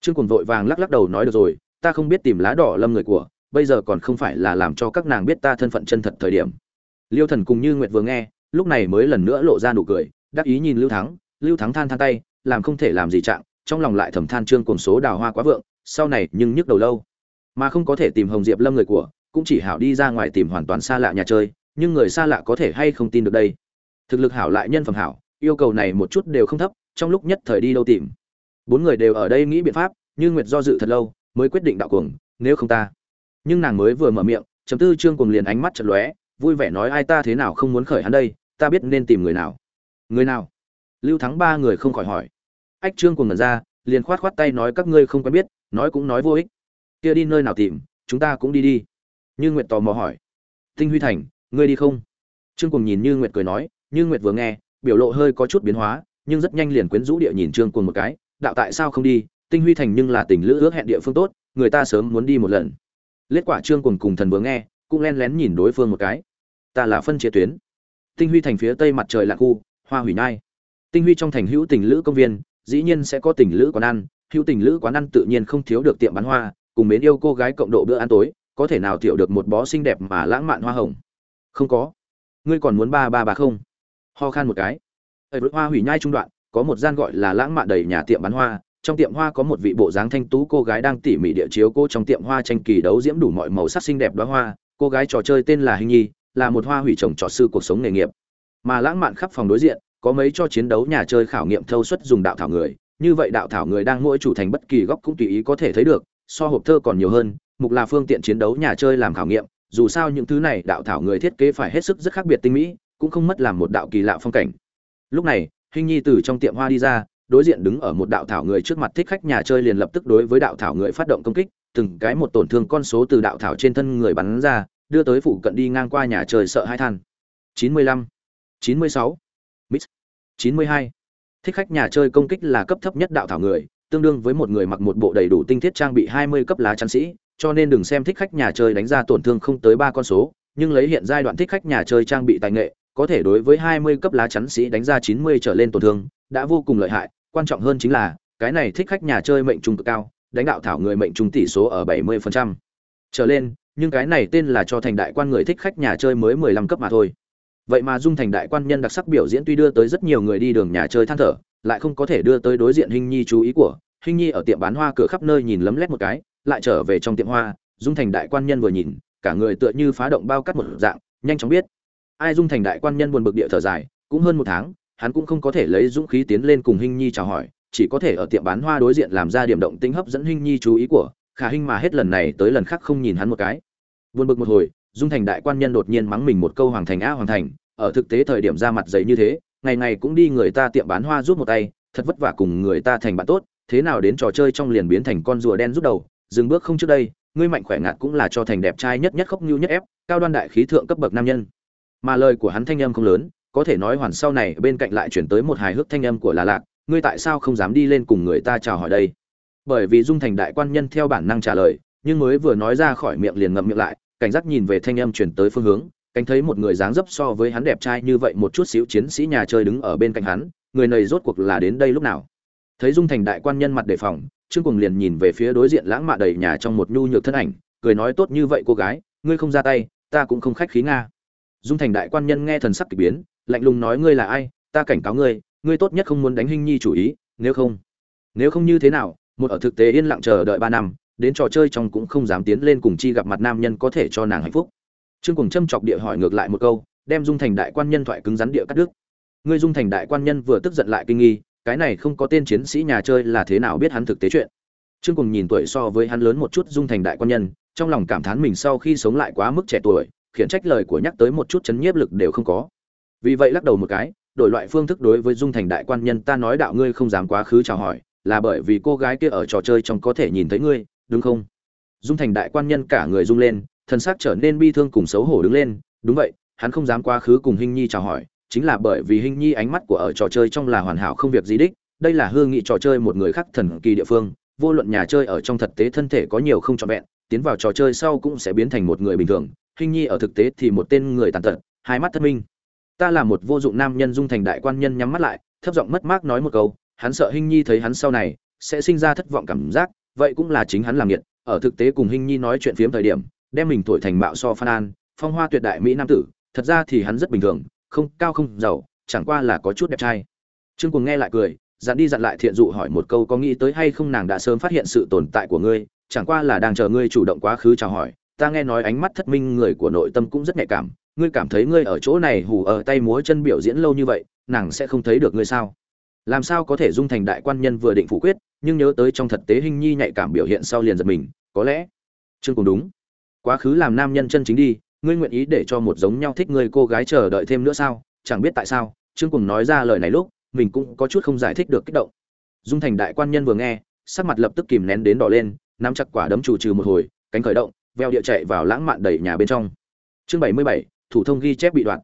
Trương cuồng vội vàng lắc lắc đầu nói được rồi, ta không biết tìm lá đỏ lâm người của, bây giờ còn không phải là làm cho các nàng biết ta thân phận chân thật thời điểm. Liêu thần cùng như nguyệt vừa nghe, lúc này mới lần nữa lộ ra nụ cười, đắc ý nhìn lưu thắng lưu thắng than than tay, làm không thể làm gì trạng trong lòng lại thầm than trương cuồng số đào hoa quá vượng, sau này nhưng nhức đầu lâu. Mà không có thể tìm hồng diệp lâm người của, cũng chỉ hảo đi ra ngoài tìm hoàn toàn xa lạ nhà chơi, nhưng người xa lạ có thể hay không tin được đây? Thực lực hảo lại nhân phẩm hảo, yêu cầu này một chút đều không thấp, trong lúc nhất thời đi đâu tìm? Bốn người đều ở đây nghĩ biện pháp, như nguyệt do dự thật lâu, mới quyết định đạo cuồng, nếu không ta. Nhưng nàng mới vừa mở miệng chấm tư trương cuồng liền ánh mắt chật lóe, vui vẻ nói ai ta thế nào không muốn khởi hắn đây, ta biết nên tìm người nào. Người nào? Lưu thắng ba người không khỏi hỏi ách, trương cùng ngẩn ra, liền khoát khoát tay nói, các ngươi không quen biết, nói cũng nói vô ích. Kia đi nơi nào tìm, chúng ta cũng đi đi. Như nguyệt tò mò hỏi. Tinh huy thành, ngươi đi không? Trương cùng nhìn như nguyệt cười nói, như nguyệt vừa nghe, biểu lộ hơi có chút biến hóa, nhưng rất nhanh liền quyến rũ địa nhìn trương cùng một cái, đạo tại sao không đi? Tinh huy thành nhưng là tình lữ ước hẹn địa phương tốt, người ta sớm muốn đi một lần. Lết quả trương cùng cùng thần vừa nghe, cũng len lén nhìn đối phương một cái. Ta là phân chia tuyến. Tinh huy thành phía tây mặt trời là khu, hoa hủy nhai. Tinh huy trong thành hữu tình lữ công viên dĩ nhiên sẽ có tình lữ quán ăn, hữu tình lữ quán ăn tự nhiên không thiếu được tiệm bán hoa, cùng mến yêu cô gái cộng độ bữa ăn tối, có thể nào thiểu được một bó xinh đẹp mà lãng mạn hoa hồng? Không có. Ngươi còn muốn ba ba ba không? Ho khan một cái. Ở hoa hủy nhai trung đoạn, có một gian gọi là lãng mạn đầy nhà tiệm bán hoa, trong tiệm hoa có một vị bộ dáng thanh tú cô gái đang tỉ mỉ địa chiếu cô trong tiệm hoa tranh kỳ đấu diễm đủ mọi màu sắc xinh đẹp đóa hoa. Cô gái trò chơi tên là hình nhi, là một hoa hủy trồng trọt sư cuộc sống nghề nghiệp. Mà lãng mạn khắp phòng đối diện có mấy cho chiến đấu nhà chơi khảo nghiệm thâu suất dùng đạo thảo người như vậy đạo thảo người đang mỗi chủ thành bất kỳ góc cũng tùy ý có thể thấy được so hộp thơ còn nhiều hơn mục là phương tiện chiến đấu nhà chơi làm khảo nghiệm dù sao những thứ này đạo thảo người thiết kế phải hết sức rất khác biệt tinh mỹ cũng không mất làm một đạo kỳ lạ phong cảnh. Lúc này hình nhi từ trong tiệm hoa đi ra đối diện đứng ở một đạo thảo người trước mặt thích khách nhà chơi liền lập tức đối với đạo thảo người phát động công kích từng cái một tổn thương con số từ đạo thảo trên thân người bắn ra đưa tới phụ cận đi ngang qua nhà chơi sợ hai than. 95, 96, 92. thích khách nhà chơi công kích là cấp thấp nhất đạo thảo người, tương đương với một người mặc một bộ đầy đủ tinh thiết trang bị 20 cấp lá chắn sĩ, cho nên đừng xem thích khách nhà chơi đánh ra tổn thương không tới ba con số, nhưng lấy hiện giai đoạn thích khách nhà chơi trang bị tài nghệ, có thể đối với 20 cấp lá chắn sĩ đánh ra 90 trở lên tổn thương, đã vô cùng lợi hại quan trọng hơn chính là, cái này thích khách nhà chơi mệnh trung cực cao, đánh đạo thảo người mệnh trung tỷ số ở 70%. trở lên, nhưng cái này tên là cho thành đại quan người thích khách nhà chơi mới 15 cấp mà thôi vậy mà dung thành đại quan nhân đặc sắc biểu diễn tuy đưa tới rất nhiều người đi đường nhà chơi than thở, lại không có thể đưa tới đối diện hình nhi chú ý của. Hình nhi ở tiệm bán hoa cửa khắp nơi nhìn lấm lét một cái, lại trở về trong tiệm hoa. Dung thành đại quan nhân vừa nhìn, cả người tựa như phá động bao cắt một dạng, nhanh chóng biết. Ai dung thành đại quan nhân buồn bực địa thở dài, cũng hơn một tháng, hắn cũng không có thể lấy dũng khí tiến lên cùng hình nhi chào hỏi, chỉ có thể ở tiệm bán hoa đối diện làm ra điểm động tính hấp dẫn hình nhi chú ý của. Khả hình mà hết lần này tới lần khác không nhìn hắn một cái. Buồn bực một hồi dung thành đại quan nhân đột nhiên mắng mình một câu hoàng thành a hoàng thành, ở thực tế thời điểm ra mặt giấy như thế, ngày ngày cũng đi người ta tiệm bán hoa giúp một tay, thật vất vả cùng người ta thành bạn tốt, thế nào đến trò chơi trong liền biến thành con rùa đen rút đầu, dừng bước không trước đây, ngươi mạnh khỏe ngạt cũng là cho thành đẹp trai nhất nhất khóc nhu nhất ép, cao đoan đại khí thượng cấp bậc nam nhân. Mà lời của hắn thanh âm không lớn, có thể nói hoàn sau này bên cạnh lại chuyển tới một hài hước thanh âm của là lạc, ngươi tại sao không dám đi lên cùng người ta chào hỏi đây? Bởi vì dung thành đại quan nhân theo bản năng trả lời, nhưng mới vừa nói ra khỏi miệng liền ngậm miệng lại cảnh giác nhìn về thanh âm chuyển tới phương hướng, cánh thấy một người dáng dấp so với hắn đẹp trai như vậy một chút xíu chiến sĩ nhà chơi đứng ở bên cạnh hắn, người này rốt cuộc là đến đây lúc nào? Thấy dung thành đại quan nhân mặt đề phòng, trương cùng liền nhìn về phía đối diện lãng mạn đầy nhà trong một nhu nhược thân ảnh, cười nói tốt như vậy cô gái, ngươi không ra tay, ta cũng không khách khí nga. Dung thành đại quan nhân nghe thần sắc kỳ biến, lạnh lùng nói ngươi là ai, ta cảnh cáo ngươi ngươi tốt nhất không muốn đánh hình nhi chủ ý, nếu không nếu không như thế nào, một ở thực tế yên lặng chờ đợi ba năm đến trò chơi trong cũng không dám tiến lên cùng chi gặp mặt nam nhân có thể cho nàng hạnh phúc. Trương cùng châm chọc địa hỏi ngược lại một câu, đem dung thành đại quan nhân thoại cứng rắn địa cắt đứt. Ngươi dung thành đại quan nhân vừa tức giận lại kinh nghi, cái này không có tên chiến sĩ nhà chơi là thế nào biết hắn thực tế chuyện. Trương cùng nhìn tuổi so với hắn lớn một chút dung thành đại quan nhân, trong lòng cảm thán mình sau khi sống lại quá mức trẻ tuổi, khiển trách lời của nhắc tới một chút chấn nhiếp lực đều không có. Vì vậy lắc đầu một cái, đổi loại phương thức đối với dung thành đại quan nhân ta nói đạo ngươi không dám quá khứ chào hỏi, là bởi vì cô gái kia ở trò chơi trong có thể nhìn thấy ngươi đúng không? Dung thành đại quan nhân cả người rung lên thân xác trở nên bi thương cùng xấu hổ đứng lên. Đúng vậy, hắn không dám quá khứ cùng hình nhi chào hỏi, chính là bởi vì hình nhi ánh mắt của ở trò chơi trong là hoàn hảo không việc gì đích. Đây là hương nghị trò chơi một người khác thần kỳ địa phương, vô luận nhà chơi ở trong thực tế thân thể có nhiều không trọn vẹn, tiến vào trò chơi sau cũng sẽ biến thành một người bình thường. Hình nhi ở thực tế thì một tên người tàn tật, hai mắt thất minh. Ta là một vô dụng nam nhân, dung thành đại quan nhân nhắm mắt lại, thấp giọng mất mát nói một câu, hắn sợ hình nhi thấy hắn sau này sẽ sinh ra thất vọng cảm giác vậy cũng là chính hắn làm nghiệt ở thực tế cùng hình nhi nói chuyện phiếm thời điểm, đem mình thổi thành mạo so phan an, phong hoa tuyệt đại mỹ nam tử, thật ra thì hắn rất bình thường, không, cao không, giàu, chẳng qua là có chút đẹp trai. Trương cùng nghe lại cười, dặn đi dặn lại thiện dụ hỏi một câu có nghĩ tới hay không nàng đã sớm phát hiện sự tồn tại của ngươi, chẳng qua là đang chờ ngươi chủ động quá khứ chào hỏi, ta nghe nói ánh mắt thất minh người của nội tâm cũng rất nhạy cảm, ngươi cảm thấy ngươi ở chỗ này hù ở tay múa chân biểu diễn lâu như vậy, nàng sẽ không thấy được ngươi sao? Làm sao có thể dung thành đại quan nhân vừa định phủ quyết, nhưng nhớ tới trong thực tế hình nhi nhạy cảm biểu hiện sau liền giật mình, có lẽ chương cùng đúng. Quá khứ làm nam nhân chân chính đi, ngươi nguyện ý để cho một giống nhau thích ngươi cô gái chờ đợi thêm nữa sao? Chẳng biết tại sao, trương cùng nói ra lời này lúc, mình cũng có chút không giải thích được kích động. Dung thành đại quan nhân vừa nghe, sắc mặt lập tức kìm nén đến đỏ lên, nắm chặt quả đấm chủ trừ một hồi, cánh khởi động, veo địa chạy vào lãng mạn đầy nhà bên trong. Chương bảy mươi bảy, thủ thông ghi chép bị đoạn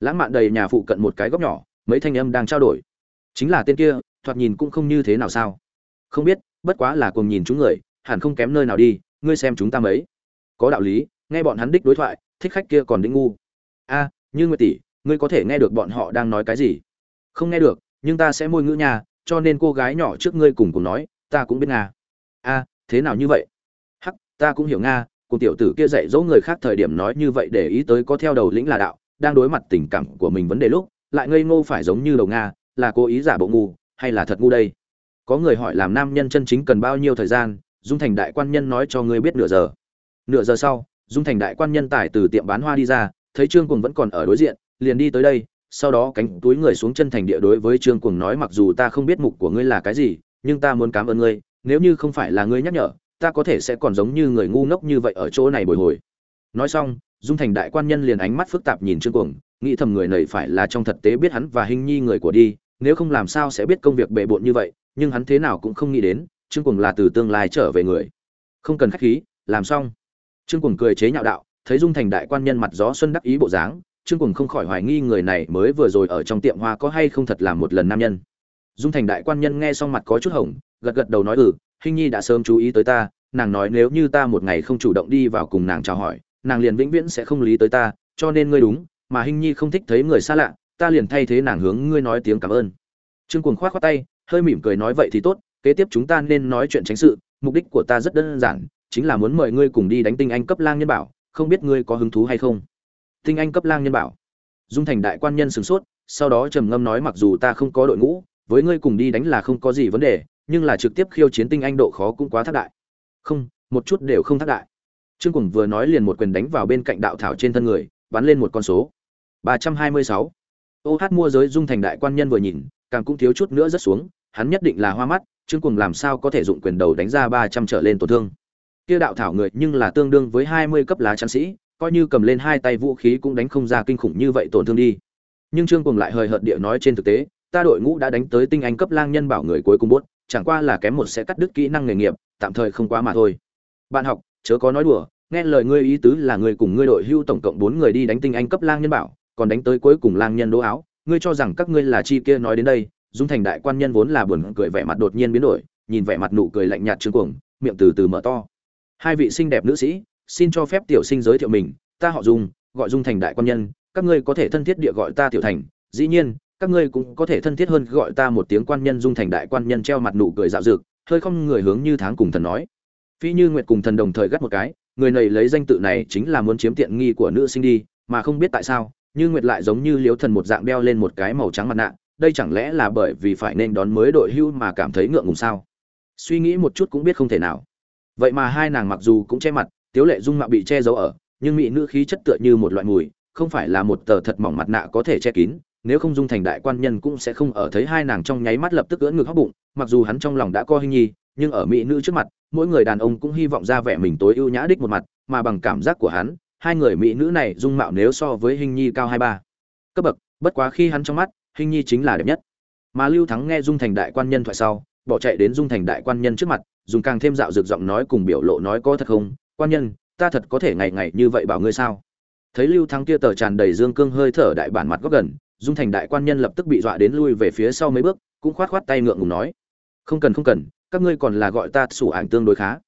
lãng mạn đầy nhà phụ cận một cái góc nhỏ, mấy thanh âm đang trao đổi chính là tên kia, thoạt nhìn cũng không như thế nào sao? Không biết, bất quá là cùng nhìn chúng người, hẳn không kém nơi nào đi, ngươi xem chúng ta mấy. Có đạo lý, nghe bọn hắn đích đối thoại, thích khách kia còn đĩnh ngu. A, như nguyệt tỷ, ngươi có thể nghe được bọn họ đang nói cái gì? Không nghe được, nhưng ta sẽ môi ngữ nhà cho nên cô gái nhỏ trước ngươi cùng cùng nói, ta cũng biết nga. A, thế nào như vậy? Hắc, ta cũng hiểu nga cùng tiểu tử kia dạy dỗ người khác thời điểm nói như vậy để ý tới có theo đầu lĩnh là đạo, đang đối mặt tình cảm của mình vấn đề lúc, lại ngây ngô phải giống như đầu nga là cố ý giả bộ ngu hay là thật ngu đây? Có người hỏi làm nam nhân chân chính cần bao nhiêu thời gian? Dung thành đại quan nhân nói cho ngươi biết nửa giờ. Nửa giờ sau, dung thành đại quan nhân tải từ tiệm bán hoa đi ra, thấy trương cuồng vẫn còn ở đối diện, liền đi tới đây, sau đó cánh túi người xuống chân thành địa đối với trương cuồng nói mặc dù ta không biết mục của ngươi là cái gì, nhưng ta muốn cảm ơn ngươi, nếu như không phải là ngươi nhắc nhở, ta có thể sẽ còn giống như người ngu ngốc như vậy ở chỗ này bồi hồi. Nói xong, dung thành đại quan nhân liền ánh mắt phức tạp nhìn trương cuồng, nghĩ thầm người này phải là trong thực tế biết hắn và hình nhi người của đi nếu không làm sao sẽ biết công việc bề bộn như vậy, nhưng hắn thế nào cũng không nghĩ đến, trương cuồng là từ tương lai trở về người. Không cần khách khí, làm xong. Trương cuồng cười chế nhạo đạo, thấy dung thành đại quan nhân mặt gió xuân đắc ý bộ dáng, trương cuồng không khỏi hoài nghi người này mới vừa rồi ở trong tiệm hoa có hay không thật là một lần nam nhân. Dung thành đại quan nhân nghe xong mặt có chút hồng, gật gật đầu nói ừ hình nhi đã sớm chú ý tới ta, nàng nói nếu như ta một ngày không chủ động đi vào cùng nàng chào hỏi, nàng liền vĩnh viễn sẽ không lý tới ta, cho nên ngươi đúng, mà hình nhi không thích thấy người xa lạ ta liền thay thế nàng hướng ngươi nói tiếng cảm ơn. Trương cuồng khoát khoát tay, hơi mỉm cười nói vậy thì tốt, kế tiếp chúng ta nên nói chuyện tránh sự, mục đích của ta rất đơn giản, chính là muốn mời ngươi cùng đi đánh tinh anh cấp lang nhân bảo, không biết ngươi có hứng thú hay không? Tinh anh cấp lang nhân bảo. Dung thành đại quan nhân sửng sốt, sau đó trầm ngâm nói mặc dù ta không có đội ngũ, với ngươi cùng đi đánh là không có gì vấn đề, nhưng là trực tiếp khiêu chiến tinh anh độ khó cũng quá thác đại. Không, một chút đều không thác đại. Trương cùng vừa nói liền một quyền đánh vào bên cạnh đạo thảo trên thân người, bắn lên một con số. Ba trăm hai mươi sáu ô hát mua giới dung thành đại quan nhân vừa nhìn, càng cũng thiếu chút nữa rất xuống, hắn nhất định là hoa mắt, trương cùng làm sao có thể dụng quyền đầu đánh ra ba trăm trở lên tổn thương. Kia đạo thảo người nhưng là tương đương với hai mươi cấp lá chắn sĩ, coi như cầm lên hai tay vũ khí cũng đánh không ra kinh khủng như vậy tổn thương đi. Nhưng trương cùng lại hời hợt địa nói trên thực tế, ta đội ngũ đã đánh tới tinh anh cấp lang nhân bảo người cuối cùng bốt chẳng qua là kém một sẽ cắt đứt kỹ năng nghề nghiệp, tạm thời không quá mà thôi. Bạn học, chớ có nói đùa, nghe lời ngươi ý tứ là người cùng ngươi đội hưu tổng cộng bốn người đi đánh tinh anh cấp lang nhân bảo còn đánh tới cuối cùng lang nhân đố áo, ngươi cho rằng các ngươi là chi kia nói đến đây, dung thành đại quan nhân vốn là buồn cười vẻ mặt đột nhiên biến đổi, nhìn vẻ mặt nụ cười lạnh nhạt trương cuồng, miệng từ từ mở to. Hai vị xinh đẹp nữ sĩ, xin cho phép tiểu sinh giới thiệu mình, ta họ dung, gọi dung thành đại quan nhân, các ngươi có thể thân thiết địa gọi ta tiểu thành, dĩ nhiên, các ngươi cũng có thể thân thiết hơn gọi ta một tiếng quan nhân dung thành đại quan nhân treo mặt nụ cười dạo dực, hơi không người hướng như tháng cùng thần nói. Phi như nguyệt cùng thần đồng thời gắt một cái, người này lấy danh tự này chính là muốn chiếm tiện nghi của nữ sinh đi, mà không biết tại sao như nguyệt lại giống như liếu thần một dạng đeo lên một cái màu trắng mặt nạ, đây chẳng lẽ là bởi vì phải nên đón mới đội hưu mà cảm thấy ngượng ngùng sao? Suy nghĩ một chút cũng biết không thể nào. Vậy mà hai nàng mặc dù cũng che mặt, tiếu lệ dung mạo bị che giấu ở, nhưng mỹ nữ khí chất tựa như một loại mùi, không phải là một tờ thật mỏng mặt nạ có thể che kín, nếu không dung thành đại quan nhân cũng sẽ không ở thấy hai nàng trong nháy mắt lập tức ưỡn ngực hóc bụng, mặc dù hắn trong lòng đã co hình nhi, nhưng ở mỹ nữ trước mặt, mỗi người đàn ông cũng hy vọng ra vẻ mình tối ưu nhã đích một mặt, mà bằng cảm giác của hắn hai người mỹ nữ này dung mạo nếu so với hình nhi cao hai ba. Cấp bậc, bất quá khi hắn trong mắt, hình nhi chính là đẹp nhất. Mà lưu thắng nghe dung thành đại quan nhân thoại sau, bỏ chạy đến dung thành đại quan nhân trước mặt, dùng càng thêm dạo dược giọng nói cùng biểu lộ nói có thật không? Quan nhân, ta thật có thể ngày ngày như vậy bảo ngươi sao? Thấy lưu thắng kia tờ tràn đầy dương cương hơi thở đại bản mặt góc gần, dung thành đại quan nhân lập tức bị dọa đến lui về phía sau mấy bước, cũng khoát khoát tay ngượng ngùng nói, không cần không cần, các ngươi còn là gọi ta sủ ảnh tương đối khá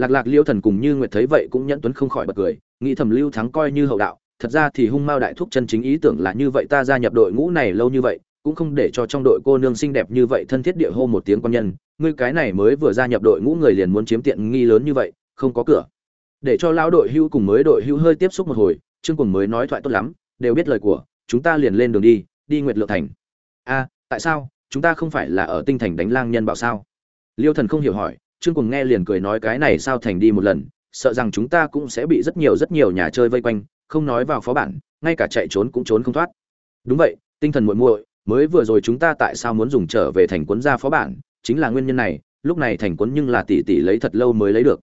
lạc lạc liêu thần cùng như nguyệt thấy vậy cũng nhẫn tuấn không khỏi bật cười, nghĩ thầm lưu thắng coi như hậu đạo, thật ra thì hung mao đại thúc chân chính ý tưởng là như vậy, ta gia nhập đội ngũ này lâu như vậy, cũng không để cho trong đội cô nương xinh đẹp như vậy thân thiết địa hô một tiếng quan nhân, ngươi cái này mới vừa gia nhập đội ngũ người liền muốn chiếm tiện nghi lớn như vậy, không có cửa. Để cho lão đội hưu cùng mới đội hưu hơi tiếp xúc một hồi, trương cùng mới nói thoại tốt lắm, đều biết lời của, chúng ta liền lên đường đi đi nguyệt lượng thành. A, tại sao? Chúng ta không phải là ở tinh thành đánh lang nhân bảo sao? Liêu thần không hiểu hỏi trương cùng nghe liền cười nói cái này sao thành đi một lần, sợ rằng chúng ta cũng sẽ bị rất nhiều rất nhiều nhà chơi vây quanh, không nói vào phó bản, ngay cả chạy trốn cũng trốn không thoát. Đúng vậy, tinh thần muội muội, mới vừa rồi chúng ta tại sao muốn dùng trở về thành quấn ra phó bản, chính là nguyên nhân này, lúc này thành quấn nhưng là tỷ tỷ lấy thật lâu mới lấy được.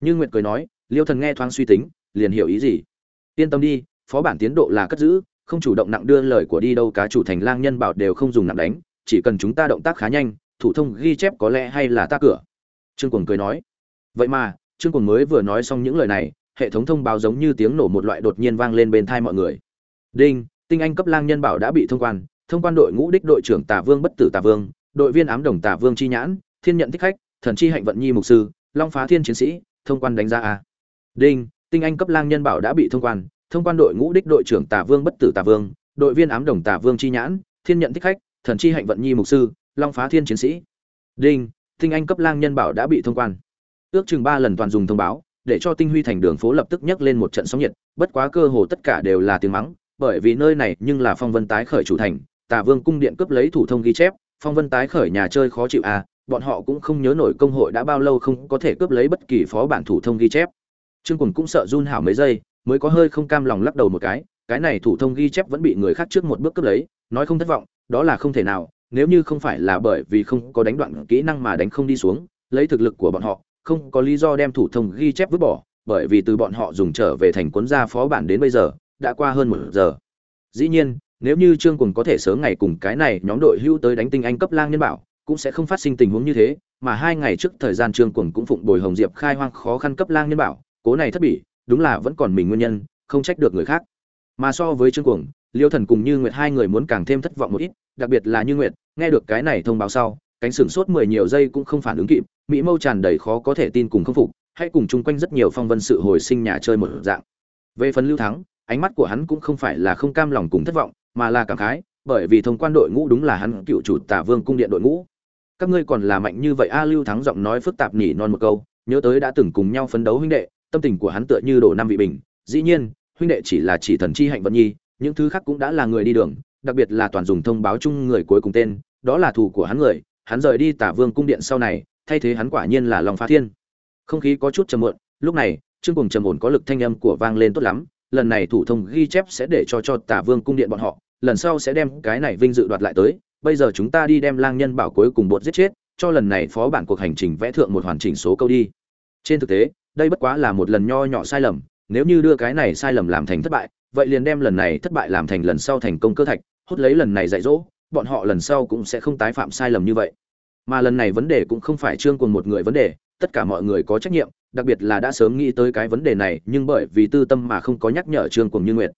Như nguyệt cười nói, liêu thần nghe thoáng suy tính, liền hiểu ý gì. Yên tâm đi, phó bản tiến độ là cất giữ, không chủ động nặng đưa lời của đi đâu, cá chủ thành lang nhân bảo đều không dùng nặng đánh, chỉ cần chúng ta động tác khá nhanh, thủ thông ghi chép có lẽ hay là ta cửa trương cuồng cười nói, vậy mà, trương cuồng mới vừa nói xong những lời này, hệ thống thông báo giống như tiếng nổ một loại đột nhiên vang lên bên thai mọi người. Đinh, tinh anh cấp lang nhân bảo đã bị thông quan thông quan đội ngũ đích đội trưởng tả vương bất tử tả vương, đội viên ám đồng tả vương chi nhãn, thiên nhận thích khách, thần chi hạnh vận nhi mục sư, long phá thiên chiến sĩ, thông quan đánh giá a. Đinh, tinh anh cấp lang nhân bảo đã bị thông quan thông quan đội ngũ đích đội trưởng tả vương bất tử tả vương, đội viên ám đồng tả vương chi nhãn, thiên nhận thích khách, thần chi hạnh vận nhi mục sư, long phá thiên chiến sĩ. Đinh tinh anh cấp lang nhân bảo đã bị thông quan. Ước chừng ba lần toàn dùng thông báo, để cho tinh huy thành đường phố lập tức nhấc lên một trận sóng nhiệt, bất quá cơ hồ tất cả đều là tiếng mắng, bởi vì nơi này nhưng là phong vân tái khởi chủ thành tả vương cung điện cướp lấy thủ thông ghi chép, phong vân tái khởi nhà chơi khó chịu à bọn họ cũng không nhớ nổi công hội đã bao lâu không có thể cướp lấy bất kỳ phó bản thủ thông ghi chép. Trương quần cũng sợ run hảo mấy giây, mới có hơi không cam lòng lắc đầu một cái cái này thủ thông ghi chép vẫn bị người khác trước một bước cướp lấy, nói không thất vọng, đó là không thể nào nếu như không phải là bởi vì không có đánh đoạn kỹ năng mà đánh không đi xuống, lấy thực lực của bọn họ, không có lý do đem thủ thông ghi chép vứt bỏ, bởi vì từ bọn họ dùng trở về thành cuốn gia phó bản đến bây giờ, đã qua hơn một giờ. Dĩ nhiên, nếu như trương cùng có thể sớm ngày cùng cái này nhóm đội hưu tới đánh tinh anh cấp lang nhân bảo, cũng sẽ không phát sinh tình huống như thế, mà hai ngày trước thời gian trương cùng cũng phụng bồi hồng diệp khai hoang khó khăn cấp lang nhân bảo, cố này thất bỉ, đúng là vẫn còn mình nguyên nhân, không trách được người khác. Mà so với trương cuồng liêu thần cùng như nguyệt hai người muốn càng thêm thất vọng một ít, đặc biệt là như nguyệt, nghe được cái này thông báo sau, cánh sửng sốt mười nhiều giây cũng không phản ứng kịp, mỹ mâu tràn đầy khó có thể tin cùng khâm phục, hay cùng chung quanh rất nhiều phong vân sự hồi sinh nhà chơi một dạng. Về phần lưu thắng, ánh mắt của hắn cũng không phải là không cam lòng cùng thất vọng, mà là cảm khái, bởi vì thông quan đội ngũ đúng là hắn cựu chủ tả vương cung điện đội ngũ. Các ngươi còn là mạnh như vậy a, lưu thắng giọng nói phức tạp nhỉ non một câu, nhớ tới đã từng cùng nhau phấn đấu huynh đệ, tâm tình của hắn tựa như đổ năm vị bình. Dĩ nhiên, huynh đệ chỉ là chỉ thần chi hạnh vận nhi những thứ khác cũng đã là người đi đường, đặc biệt là toàn dùng thông báo chung người cuối cùng tên, đó là thủ của hắn người, hắn rời đi tả vương cung điện sau này, thay thế hắn quả nhiên là lòng phá thiên. Không khí có chút trầm muộn, lúc này, trương cùng trầm ổn có lực thanh âm của vang lên tốt lắm, lần này thủ thông ghi chép sẽ để cho cho tả vương cung điện bọn họ, lần sau sẽ đem cái này vinh dự đoạt lại tới, bây giờ chúng ta đi đem lang nhân bảo cuối cùng bột giết chết, cho lần này phó bản cuộc hành trình vẽ thượng một hoàn chỉnh số câu đi. Trên thực tế, đây bất quá là một lần nho nhỏ sai lầm, nếu như đưa cái này sai lầm làm thành thất bại vậy liền đem lần này thất bại làm thành lần sau thành công cơ thạch, hút lấy lần này dạy dỗ, bọn họ lần sau cũng sẽ không tái phạm sai lầm như vậy. Mà lần này vấn đề cũng không phải trương cùng một người vấn đề, tất cả mọi người có trách nhiệm, đặc biệt là đã sớm nghĩ tới cái vấn đề này, nhưng bởi vì tư tâm mà không có nhắc nhở trương cùng như nguyệt.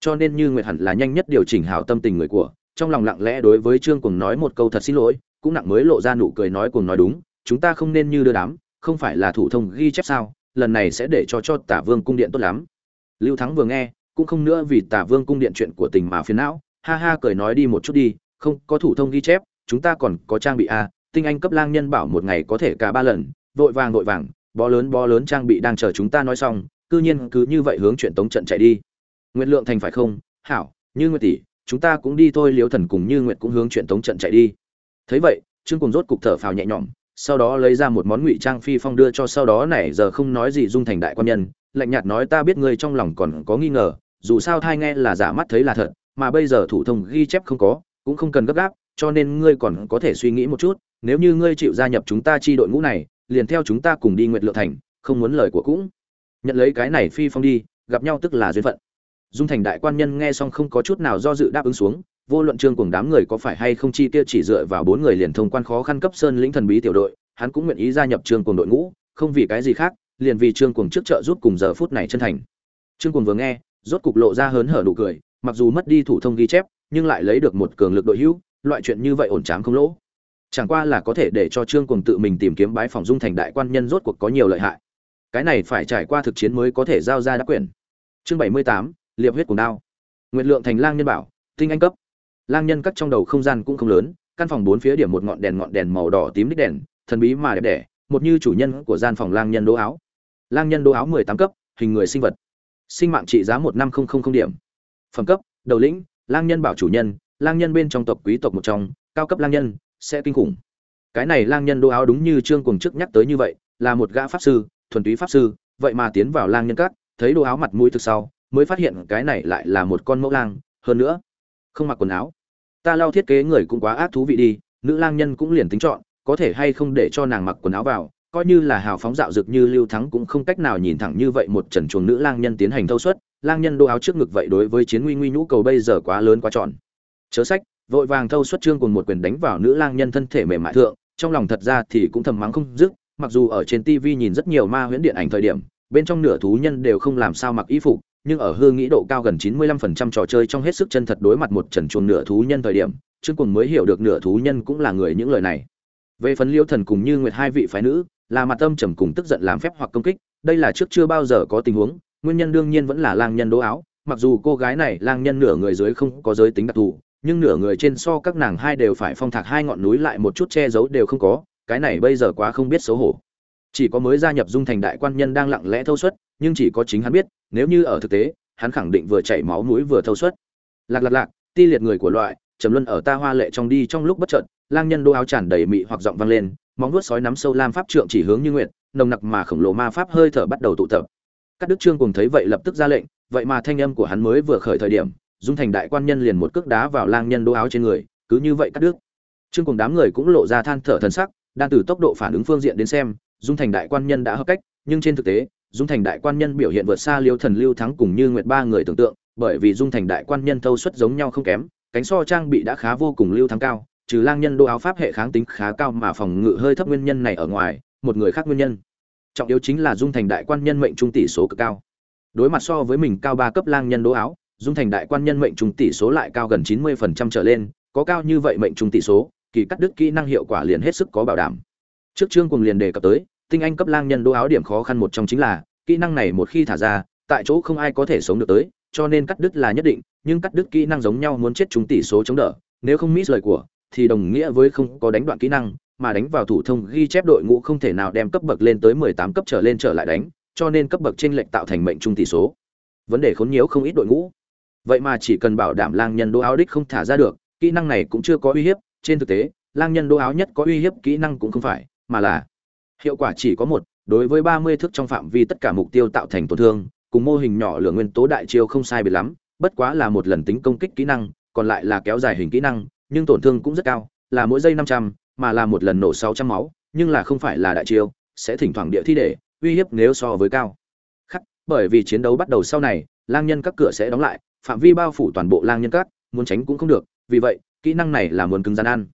Cho nên như nguyệt hẳn là nhanh nhất điều chỉnh hảo tâm tình người của, trong lòng lặng lẽ đối với trương cùng nói một câu thật xin lỗi, cũng nặng mới lộ ra nụ cười nói cùng nói đúng, chúng ta không nên như đưa đám, không phải là thủ thông ghi chép sao, lần này sẽ để cho cho tả vương cung điện tốt lắm. Lưu thắng vừa nghe cũng không nữa vì tả vương cung điện chuyện của tình mà phiền não, ha ha cười nói đi một chút đi, không, có thủ thông ghi chép, chúng ta còn có trang bị a tinh anh cấp lang nhân bảo một ngày có thể cả ba lần, vội vàng vội vàng, bó lớn bó lớn trang bị đang chờ chúng ta nói xong, cư nhiên cứ như vậy hướng chuyện tống trận chạy đi. Nguyện lượng thành phải không? Hảo, như nguyệt tỷ, chúng ta cũng đi thôi liếu thần cùng như nguyệt cũng hướng chuyện tống trận chạy đi. Thấy vậy, trương cùng rốt cục thở phào nhẹ nhõm, sau đó lấy ra một món ngụy trang phi phong đưa cho sau đó nãy giờ không nói gì dung thành đại quan nhân, lạnh nhạt nói ta biết ngươi trong lòng còn có nghi ngờ dù sao thai nghe là giả mắt thấy là thật, mà bây giờ thủ thông ghi chép không có, cũng không cần gấp gáp, cho nên ngươi còn có thể suy nghĩ một chút, nếu như ngươi chịu gia nhập chúng ta chi đội ngũ này, liền theo chúng ta cùng đi nguyệt lượng thành, không muốn lời của cũng. Nhận lấy cái này phi phong đi, gặp nhau tức là duyên phận. Dung thành đại quan nhân nghe xong không có chút nào do dự đáp ứng xuống, vô luận trương cùng đám người có phải hay không chi tiêu chỉ dựa vào bốn người liền thông quan khó khăn cấp sơn lĩnh thần bí tiểu đội, hắn cũng nguyện ý gia nhập trương cùng đội ngũ, không vì cái gì khác, liền vì trương cùng trước trợ giúp cùng giờ phút này chân thành. Trương cùng vừa nghe rốt cục lộ ra hớn hở nụ cười, mặc dù mất đi thủ thông ghi chép, nhưng lại lấy được một cường lực đội hữu, loại chuyện như vậy ổn tráng không lỗ. Chẳng qua là có thể để cho trương cuồng tự mình tìm kiếm bái phòng dung thành đại quan nhân rốt cuộc có nhiều lợi hại. Cái này phải trải qua thực chiến mới có thể giao ra đắc quyền. Chương bảy mươi tám, liệp huyết cùng đao. Nguyệt lượng thành lang nhân bảo, tinh anh cấp. Lang nhân cắt trong đầu không gian cũng không lớn, căn phòng bốn phía điểm một ngọn đèn ngọn đèn màu đỏ tím đích đèn, thần bí mà đẹp đẽ, một như chủ nhân của gian phòng lang nhân đố áo. Lang nhân đố áo mười tám cấp, hình người sinh vật sinh mạng trị giá một năm không không không điểm. Phẩm cấp đầu lĩnh lang nhân bảo chủ nhân lang nhân bên trong tộc quý tộc một trong cao cấp lang nhân sẽ kinh khủng. Cái này lang nhân đô áo đúng như trương cùng trước nhắc tới như vậy là một gã pháp sư thuần túy pháp sư vậy mà tiến vào lang nhân các, thấy đô áo mặt mũi thực sau mới phát hiện cái này lại là một con mẫu lang. Hơn nữa không mặc quần áo. Ta lao thiết kế người cũng quá ác thú vị đi nữ lang nhân cũng liền tính chọn có thể hay không để cho nàng mặc quần áo vào coi như là hào phóng dạo dực như lưu thắng cũng không cách nào nhìn thẳng như vậy một trần chuồng nữ lang nhân tiến hành thâu suất, lang nhân đô áo trước ngực vậy đối với chiến nguy nguy nhũ cầu bây giờ quá lớn quá tròn chớ sách, vội vàng thâu suất trương cùng một quyền đánh vào nữ lang nhân thân thể mềm mại thượng, trong lòng thật ra thì cũng thầm mắng không dứt, mặc dù ở trên tv nhìn rất nhiều ma huyễn điện ảnh thời điểm, bên trong nửa thú nhân đều không làm sao mặc y phục, nhưng ở hương nghĩ độ cao gần 95% trò chơi trong hết sức chân thật đối mặt một trần chuồng nửa thú nhân thời điểm, trương cùng mới hiểu được nửa thú nhân cũng là người những lời này. Về phần liêu thần cùng như nguyệt hai vị phái nữ là mặt tâm trầm cùng tức giận làm phép hoặc công kích, đây là trước chưa bao giờ có tình huống, nguyên nhân đương nhiên vẫn là lang nhân đố áo, mặc dù cô gái này lang nhân nửa người dưới không có giới tính đặc thù, nhưng nửa người trên so các nàng hai đều phải phong thạc hai ngọn núi lại một chút che giấu đều không có, cái này bây giờ quá không biết xấu hổ. Chỉ có mới gia nhập dung thành đại quan nhân đang lặng lẽ thâu suất, nhưng chỉ có chính hắn biết, nếu như ở thực tế, hắn khẳng định vừa chảy máu mũi vừa thâu suất. Lạc lạc lạc, ti liệt người của loại, trầm luân ở ta hoa lệ trong đi trong lúc bất chợt, lang nhân đô áo tràn đầy mị hoặc giọng vang lên móng vuốt sói nắm sâu lam pháp trượng chỉ hướng như nguyện nồng nặc mà khổng lồ ma pháp hơi thở bắt đầu tụ tập. Các đức trương cùng thấy vậy lập tức ra lệnh, vậy mà thanh âm của hắn mới vừa khởi thời điểm, dung thành đại quan nhân liền một cước đá vào lang nhân đô áo trên người, cứ như vậy các đức trương cùng đám người cũng lộ ra than thở thần sắc, đang từ tốc độ phản ứng phương diện đến xem, dung thành đại quan nhân đã hợp cách, nhưng trên thực tế, dung thành đại quan nhân biểu hiện vượt xa liêu thần lưu thắng cùng như nguyệt ba người tưởng tượng, bởi vì dung thành đại quan nhân thâu suất giống nhau không kém, cánh so trang bị đã khá vô cùng lưu thắng cao trừ lang nhân đô áo pháp hệ kháng tính khá cao mà phòng ngự hơi thấp nguyên nhân này ở ngoài, một người khác nguyên nhân. Trọng yếu chính là dung thành đại quan nhân mệnh trung tỷ số cực cao. Đối mặt so với mình cao ba cấp lang nhân đô áo, dung thành đại quan nhân mệnh trung tỷ số lại cao gần chín mươi phần trăm trở lên, có cao như vậy mệnh trung tỷ số, kỳ cắt đứt kỹ năng hiệu quả liền hết sức có bảo đảm. Trước chương cùng liền đề cập tới, tinh anh cấp lang nhân đô áo điểm khó khăn một trong chính là, kỹ năng này một khi thả ra, tại chỗ không ai có thể sống được tới, cho nên cắt đứt là nhất định, nhưng cắt đứt kỹ năng giống nhau muốn chết chúng tỷ số chống đỡ, nếu không miss lời của thì đồng nghĩa với không có đánh đoạn kỹ năng, mà đánh vào thủ thông ghi chép đội ngũ không thể nào đem cấp bậc lên tới 18 cấp trở lên trở lại đánh, cho nên cấp bậc chênh lệch tạo thành mệnh trung tỷ số. Vấn đề khốn nhiễu không ít đội ngũ. Vậy mà chỉ cần bảo đảm lang nhân đô áo đích không thả ra được, kỹ năng này cũng chưa có uy hiếp, trên thực tế, lang nhân đô áo nhất có uy hiếp kỹ năng cũng không phải, mà là hiệu quả chỉ có một, đối với 30 thước trong phạm vi tất cả mục tiêu tạo thành tổn thương, cùng mô hình nhỏ lửa nguyên tố đại chiêu không sai biệt lắm, bất quá là một lần tính công kích kỹ năng, còn lại là kéo dài hình kỹ năng nhưng tổn thương cũng rất cao là mỗi giây 500, mà là một lần nổ 600 máu nhưng là không phải là đại chiêu sẽ thỉnh thoảng địa thi để uy hiếp nếu so với cao. Khắc bởi vì chiến đấu bắt đầu sau này lang nhân các cửa sẽ đóng lại phạm vi bao phủ toàn bộ lang nhân các muốn tránh cũng không được vì vậy kỹ năng này là muốn cứng gian ăn.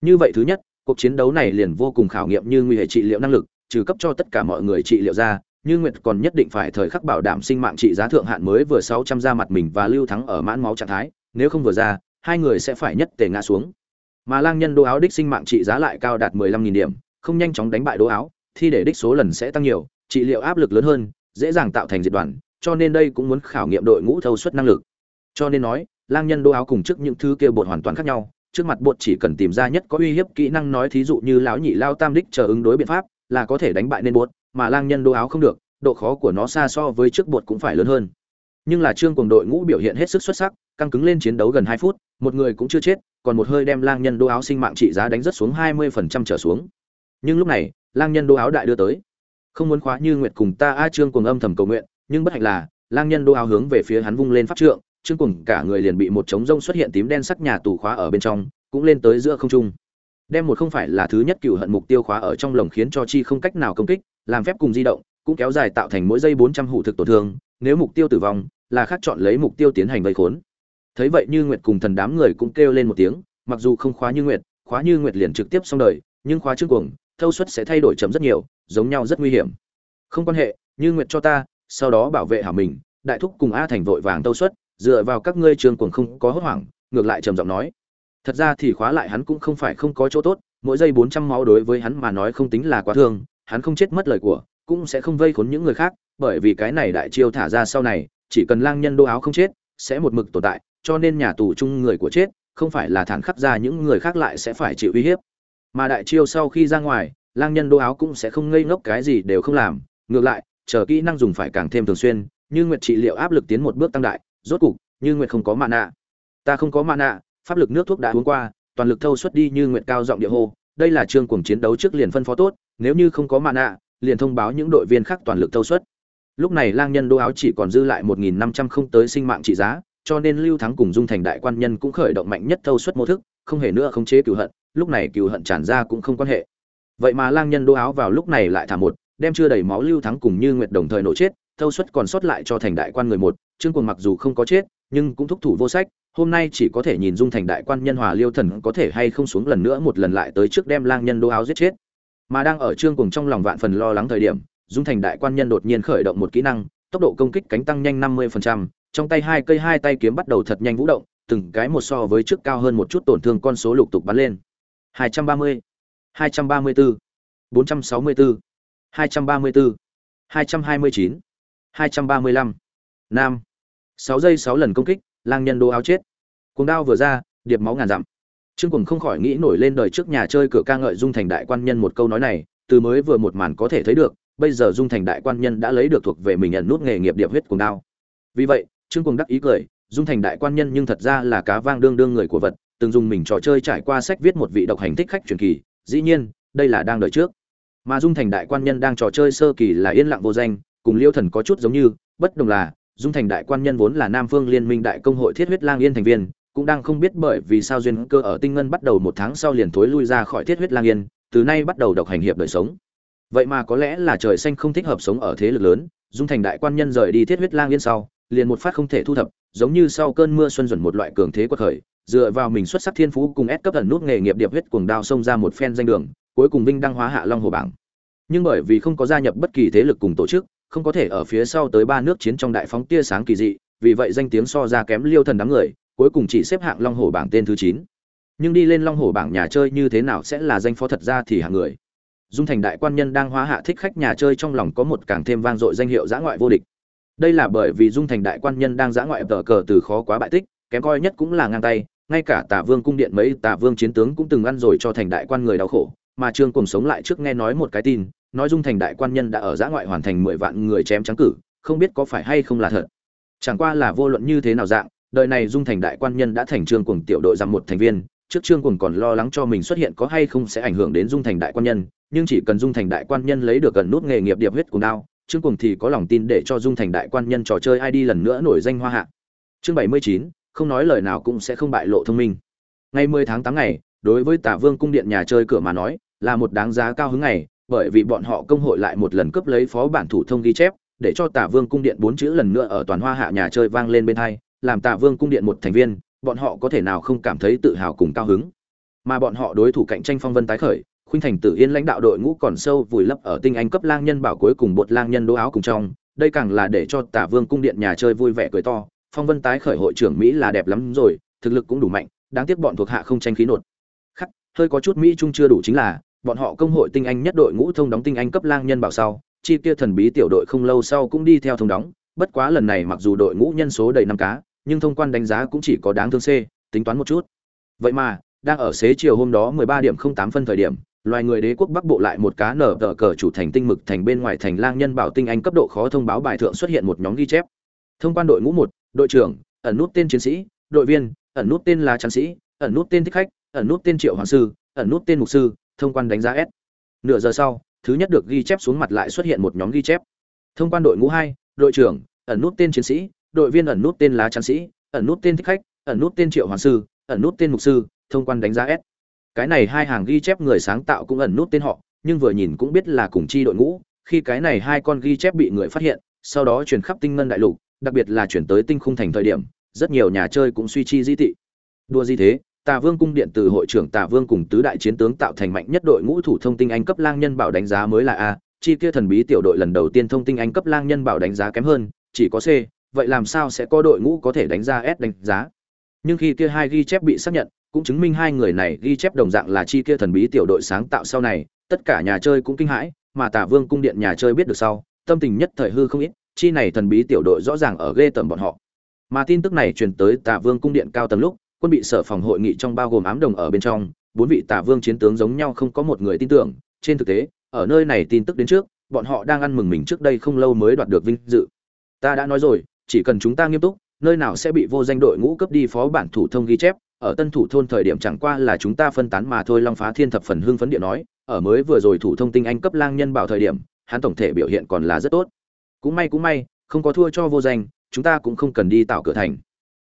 Như vậy thứ nhất cuộc chiến đấu này liền vô cùng khảo nghiệm như nguy hệ trị liệu năng lực trừ cấp cho tất cả mọi người trị liệu ra như nguyệt còn nhất định phải thời khắc bảo đảm sinh mạng trị giá thượng hạn mới vừa sáu trăm ra mặt mình và lưu thắng ở mãn máu trạng thái nếu không vừa ra hai người sẽ phải nhất tề ngã xuống. Mà lang nhân đô áo đích sinh mạng trị giá lại cao đạt mười lăm nghìn điểm, không nhanh chóng đánh bại đô áo thì để đích số lần sẽ tăng nhiều, trị liệu áp lực lớn hơn, dễ dàng tạo thành diệt đoàn, cho nên đây cũng muốn khảo nghiệm đội ngũ thâu suất năng lực. Cho nên nói, lang nhân đô áo cùng trước những thứ kia bột hoàn toàn khác nhau, trước mặt bột chỉ cần tìm ra nhất có uy hiếp kỹ năng nói thí dụ như lão nhị lao tam đích chờ ứng đối biện pháp, là có thể đánh bại nên bột, mà lang nhân đô áo không được, độ khó của nó xa so với trước bột cũng phải lớn hơn. Nhưng là trương cùng đội ngũ biểu hiện hết sức xuất sắc căng cứng lên chiến đấu gần hai phút, một người cũng chưa chết, còn một hơi đem lang nhân đô áo sinh mạng trị giá đánh rất xuống hai mươi phần trăm trở xuống. Nhưng lúc này, lang nhân đô áo đại đưa tới. Không muốn khóa như nguyệt cùng ta, a trương cùng âm thầm cầu nguyện, nhưng bất hạnh là, lang nhân đô áo hướng về phía hắn vung lên pháp trượng, trương cùng cả người liền bị một trống rông xuất hiện tím đen sắc nhà tù khóa ở bên trong, cũng lên tới giữa không trung. Đem một không phải là thứ nhất cựu hận mục tiêu khóa ở trong lồng khiến cho chi không cách nào công kích, làm phép cùng di động, cũng kéo dài tạo thành mỗi giây bốn trăm hủ thực tổn thương, nếu mục tiêu tử vong, là khác chọn lấy mục tiêu tiến hành vây khốn thấy vậy như nguyệt cùng thần đám người cũng kêu lên một tiếng, mặc dù không khóa như nguyệt, khóa như nguyệt liền trực tiếp xong đời, nhưng khóa trước cuồng, thâu suất sẽ thay đổi chấm rất nhiều, giống nhau rất nguy hiểm. Không quan hệ, như nguyệt cho ta, sau đó bảo vệ hảo mình, đại thúc cùng a thành vội vàng thâu suất, dựa vào các ngươi trường cuồng không có hốt hoảng, ngược lại trầm giọng nói. Thật ra thì khóa lại hắn cũng không phải không có chỗ tốt, mỗi giây bốn trăm máu đối với hắn mà nói không tính là quá thương, hắn không chết mất lời của, cũng sẽ không vây khốn những người khác, bởi vì cái này đại chiêu thả ra sau này, chỉ cần lang nhân đô áo không chết, sẽ một mực tồn tại cho nên nhà tù chung người của chết, không phải là thản khắc ra những người khác lại sẽ phải chịu uy hiếp. Mà đại chiêu sau khi ra ngoài, lang nhân đô áo cũng sẽ không ngây ngốc cái gì đều không làm. Ngược lại, chờ kỹ năng dùng phải càng thêm thường xuyên, như nguyệt trị liệu áp lực tiến một bước tăng đại, rốt cục, như nguyệt không có mạ nạ ta không có mạ nạ pháp lực nước thuốc đã uống qua, toàn lực thâu xuất đi như nguyệt cao giọng địa hô. Đây là chương cuồng chiến đấu trước liền phân phó tốt, nếu như không có mạ nạ liền thông báo những đội viên khác toàn lực thâu xuất lúc này lang nhân đô áo chỉ còn dư lại một nghìn năm trăm không tới sinh mạng trị giá cho nên lưu thắng cùng dung thành đại quan nhân cũng khởi động mạnh nhất thâu suất mô thức không hề nữa khống chế cựu hận lúc này cựu hận tràn ra cũng không quan hệ. Vậy mà lang nhân đô áo vào lúc này lại thả một đem chưa đầy máu lưu thắng cùng như nguyệt đồng thời nổ chết thâu suất còn sót lại cho thành đại quan người một trương cuồng mặc dù không có chết nhưng cũng thúc thủ vô sách hôm nay chỉ có thể nhìn dung thành đại quan nhân hòa liêu thần có thể hay không xuống lần nữa một lần lại tới trước đem lang nhân đô áo giết chết. Mà đang ở trương cuồng trong lòng vạn phần lo lắng thời điểm dung thành đại quan nhân đột nhiên khởi động một kỹ năng tốc độ công kích cánh tăng nhanh 50%, trong tay hai cây hai tay kiếm bắt đầu thật nhanh vũ động từng cái một so với trước cao hơn một chút tổn thương con số lục tục bắn lên. 230, 234, 464, 234, 229, 235, nam 6 giây 6 lần công kích lang nhân đồ áo chết. Cuồng đao vừa ra điệp máu ngàn dặm. Trương cuồng không khỏi nghĩ nổi lên đời trước nhà chơi cửa ca ngợi dung thành đại quan nhân một câu nói này từ mới vừa một màn có thể thấy được bây giờ dung thành đại quan nhân đã lấy được thuộc về mình nhận nút nghề nghiệp điệp huyết cuồng đao. Vì vậy trương cuồng đắc ý cười, dung thành đại quan nhân nhưng thật ra là cá vang đương đương người của vật, từng dùng mình trò chơi trải qua sách viết một vị độc hành thích khách truyền kỳ, dĩ nhiên, đây là đang đợi trước. Mà dung thành đại quan nhân đang trò chơi sơ kỳ là yên lặng vô danh, cùng liêu thần có chút giống như, bất đồng là, dung thành đại quan nhân vốn là nam phương liên minh đại công hội thiết huyết lang yên thành viên, cũng đang không biết bởi vì sao duyên cơ ở tinh ngân bắt đầu một tháng sau liền thối lui ra khỏi thiết huyết lang yên, từ nay bắt đầu độc hành hiệp đời sống. Vậy mà có lẽ là trời xanh không thích hợp sống ở thế lực lớn, dung thành đại quan nhân rời đi thiết huyết lang yên sau liền một phát không thể thu thập, giống như sau cơn mưa xuân dần một loại cường thế quật khởi, dựa vào mình xuất sắc thiên phú cùng ép cấp ẩn nút nghề nghiệp điệp huyết cuồng đao xông ra một phen danh đường, cuối cùng vinh đăng hóa hạ long hồ bảng. Nhưng bởi vì không có gia nhập bất kỳ thế lực cùng tổ chức, không có thể ở phía sau tới ba nước chiến trong đại phóng tia sáng kỳ dị, vì vậy danh tiếng so ra kém liêu thần đám người, cuối cùng chỉ xếp hạng long hồ bảng tên thứ chín. Nhưng đi lên long hồ bảng nhà chơi như thế nào sẽ là danh phó thật ra thì hạng người. Dung thành đại quan nhân đang hóa hạ thích khách nhà chơi trong lòng có một càng thêm vang dội danh hiệu giã ngoại vô địch đây là bởi vì dung thành đại quan nhân đang giã ngoại tờ cờ từ khó quá bại tích, kém coi nhất cũng là ngang tay, ngay cả tả vương cung điện mấy tả vương chiến tướng cũng từng ăn rồi cho thành đại quan người đau khổ, mà trương cùng sống lại trước nghe nói một cái tin, nói dung thành đại quan nhân đã ở giã ngoại hoàn thành mười vạn người chém trắng cử, không biết có phải hay không là thật. Chẳng qua là vô luận như thế nào dạng, đời này dung thành đại quan nhân đã thành trương cùng tiểu đội giảm một thành viên, trước trương cùng còn lo lắng cho mình xuất hiện có hay không sẽ ảnh hưởng đến dung thành đại quan nhân, nhưng chỉ cần dung thành đại quan nhân lấy được gần nút nghề nghiệp điệp huyết cùng đao trương Cuồng thì có lòng tin để cho dung thành đại quan nhân trò chơi ID lần nữa nổi danh hoa hạ. Chương bảy mươi chín, không nói lời nào cũng sẽ không bại lộ thông minh. Ngày mười tháng tám ngày, đối với tả vương cung điện nhà chơi cửa mà nói, là một đáng giá cao hứng ngày, bởi vì bọn họ công hội lại một lần cướp lấy phó bản thủ thông ghi chép, để cho tả vương cung điện bốn chữ lần nữa ở toàn hoa hạ nhà chơi vang lên bên hai, làm tả vương cung điện một thành viên, bọn họ có thể nào không cảm thấy tự hào cùng cao hứng. Mà bọn họ đối thủ cạnh tranh phong vân tái khởi khuynh thành tử yên lãnh đạo đội ngũ còn sâu vùi lấp ở tinh anh cấp lang nhân bảo cuối cùng bột lang nhân đố áo cùng trong. Đây càng là để cho tả vương cung điện nhà chơi vui vẻ cười to. Phong vân tái khởi hội trưởng mỹ là đẹp lắm rồi, thực lực cũng đủ mạnh, đáng tiếc bọn thuộc hạ không tranh khí nột. Khắc, hơi có chút mỹ trung chưa đủ chính là, bọn họ công hội tinh anh nhất đội ngũ thông đóng tinh anh cấp lang nhân bảo sau, chi kia thần bí tiểu đội không lâu sau cũng đi theo thông đóng. Bất quá lần này mặc dù đội ngũ nhân số đầy năm cá, nhưng thông quan đánh giá cũng chỉ có đáng thương c, tính toán một chút. Vậy mà, đang ở xế chiều hôm đó 13 điểm 08 phân thời điểm loài người đế quốc bắc bộ lại một cá nở tờ cờ chủ thành tinh mực thành bên ngoài thành lang nhân bảo tinh anh cấp độ khó thông báo bài thượng xuất hiện một nhóm ghi chép thông quan đội ngũ một đội trưởng ẩn nút tên chiến sĩ đội viên ẩn nút tên là tráng sĩ ẩn nút tên thích khách ẩn nút tên triệu hoàng sư ẩn nút tên mục sư thông quan đánh giá s nửa giờ sau thứ nhất được ghi chép xuống mặt lại xuất hiện một nhóm ghi chép thông quan đội ngũ hai đội trưởng ẩn nút tên chiến sĩ đội viên ẩn nút tên lá tráng sĩ ẩn nút tên thích khách ẩn nút tên triệu hoàng sư ẩn nút tên mục sư thông quan đánh giá s cái này hai hàng ghi chép người sáng tạo cũng ẩn nút tên họ, nhưng vừa nhìn cũng biết là cùng chi đội ngũ, khi cái này hai con ghi chép bị người phát hiện, sau đó truyền khắp tinh ngân đại lục, đặc biệt là chuyển tới tinh khung thành thời điểm, rất nhiều nhà chơi cũng suy chi di tị. Đua gì thế, tà vương cung điện từ hội trưởng tà vương cùng tứ đại chiến tướng tạo thành mạnh nhất đội ngũ thủ thông tinh anh cấp lang nhân bảo đánh giá mới là a, chi kia thần bí tiểu đội lần đầu tiên thông tinh anh cấp lang nhân bảo đánh giá kém hơn, chỉ có c, vậy làm sao sẽ có đội ngũ có thể đánh ra s đánh giá? Nhưng khi kia hai ghi chép bị xác nhận, cũng chứng minh hai người này ghi chép đồng dạng là chi kia thần bí tiểu đội sáng tạo sau này, tất cả nhà chơi cũng kinh hãi, mà tả vương cung điện nhà chơi biết được sau, tâm tình nhất thời hư không ít, chi này thần bí tiểu đội rõ ràng ở ghê tởm bọn họ. Mà tin tức này truyền tới tả vương cung điện cao tầng lúc, quân bị sở phòng hội nghị trong bao gồm ám đồng ở bên trong, bốn vị tả vương chiến tướng giống nhau không có một người tin tưởng. Trên thực tế, ở nơi này tin tức đến trước, bọn họ đang ăn mừng mình trước đây không lâu mới đoạt được vinh dự. Ta đã nói rồi, chỉ cần chúng ta nghiêm túc nơi nào sẽ bị vô danh đội ngũ cấp đi phó bản thủ thông ghi chép, ở tân thủ thôn thời điểm chẳng qua là chúng ta phân tán mà thôi, long phá thiên thập phần hưng phấn điện nói, ở mới vừa rồi thủ thông tinh anh cấp lang nhân bảo thời điểm, hắn tổng thể biểu hiện còn là rất tốt. Cũng may cũng may, không có thua cho vô danh, chúng ta cũng không cần đi tạo cửa thành.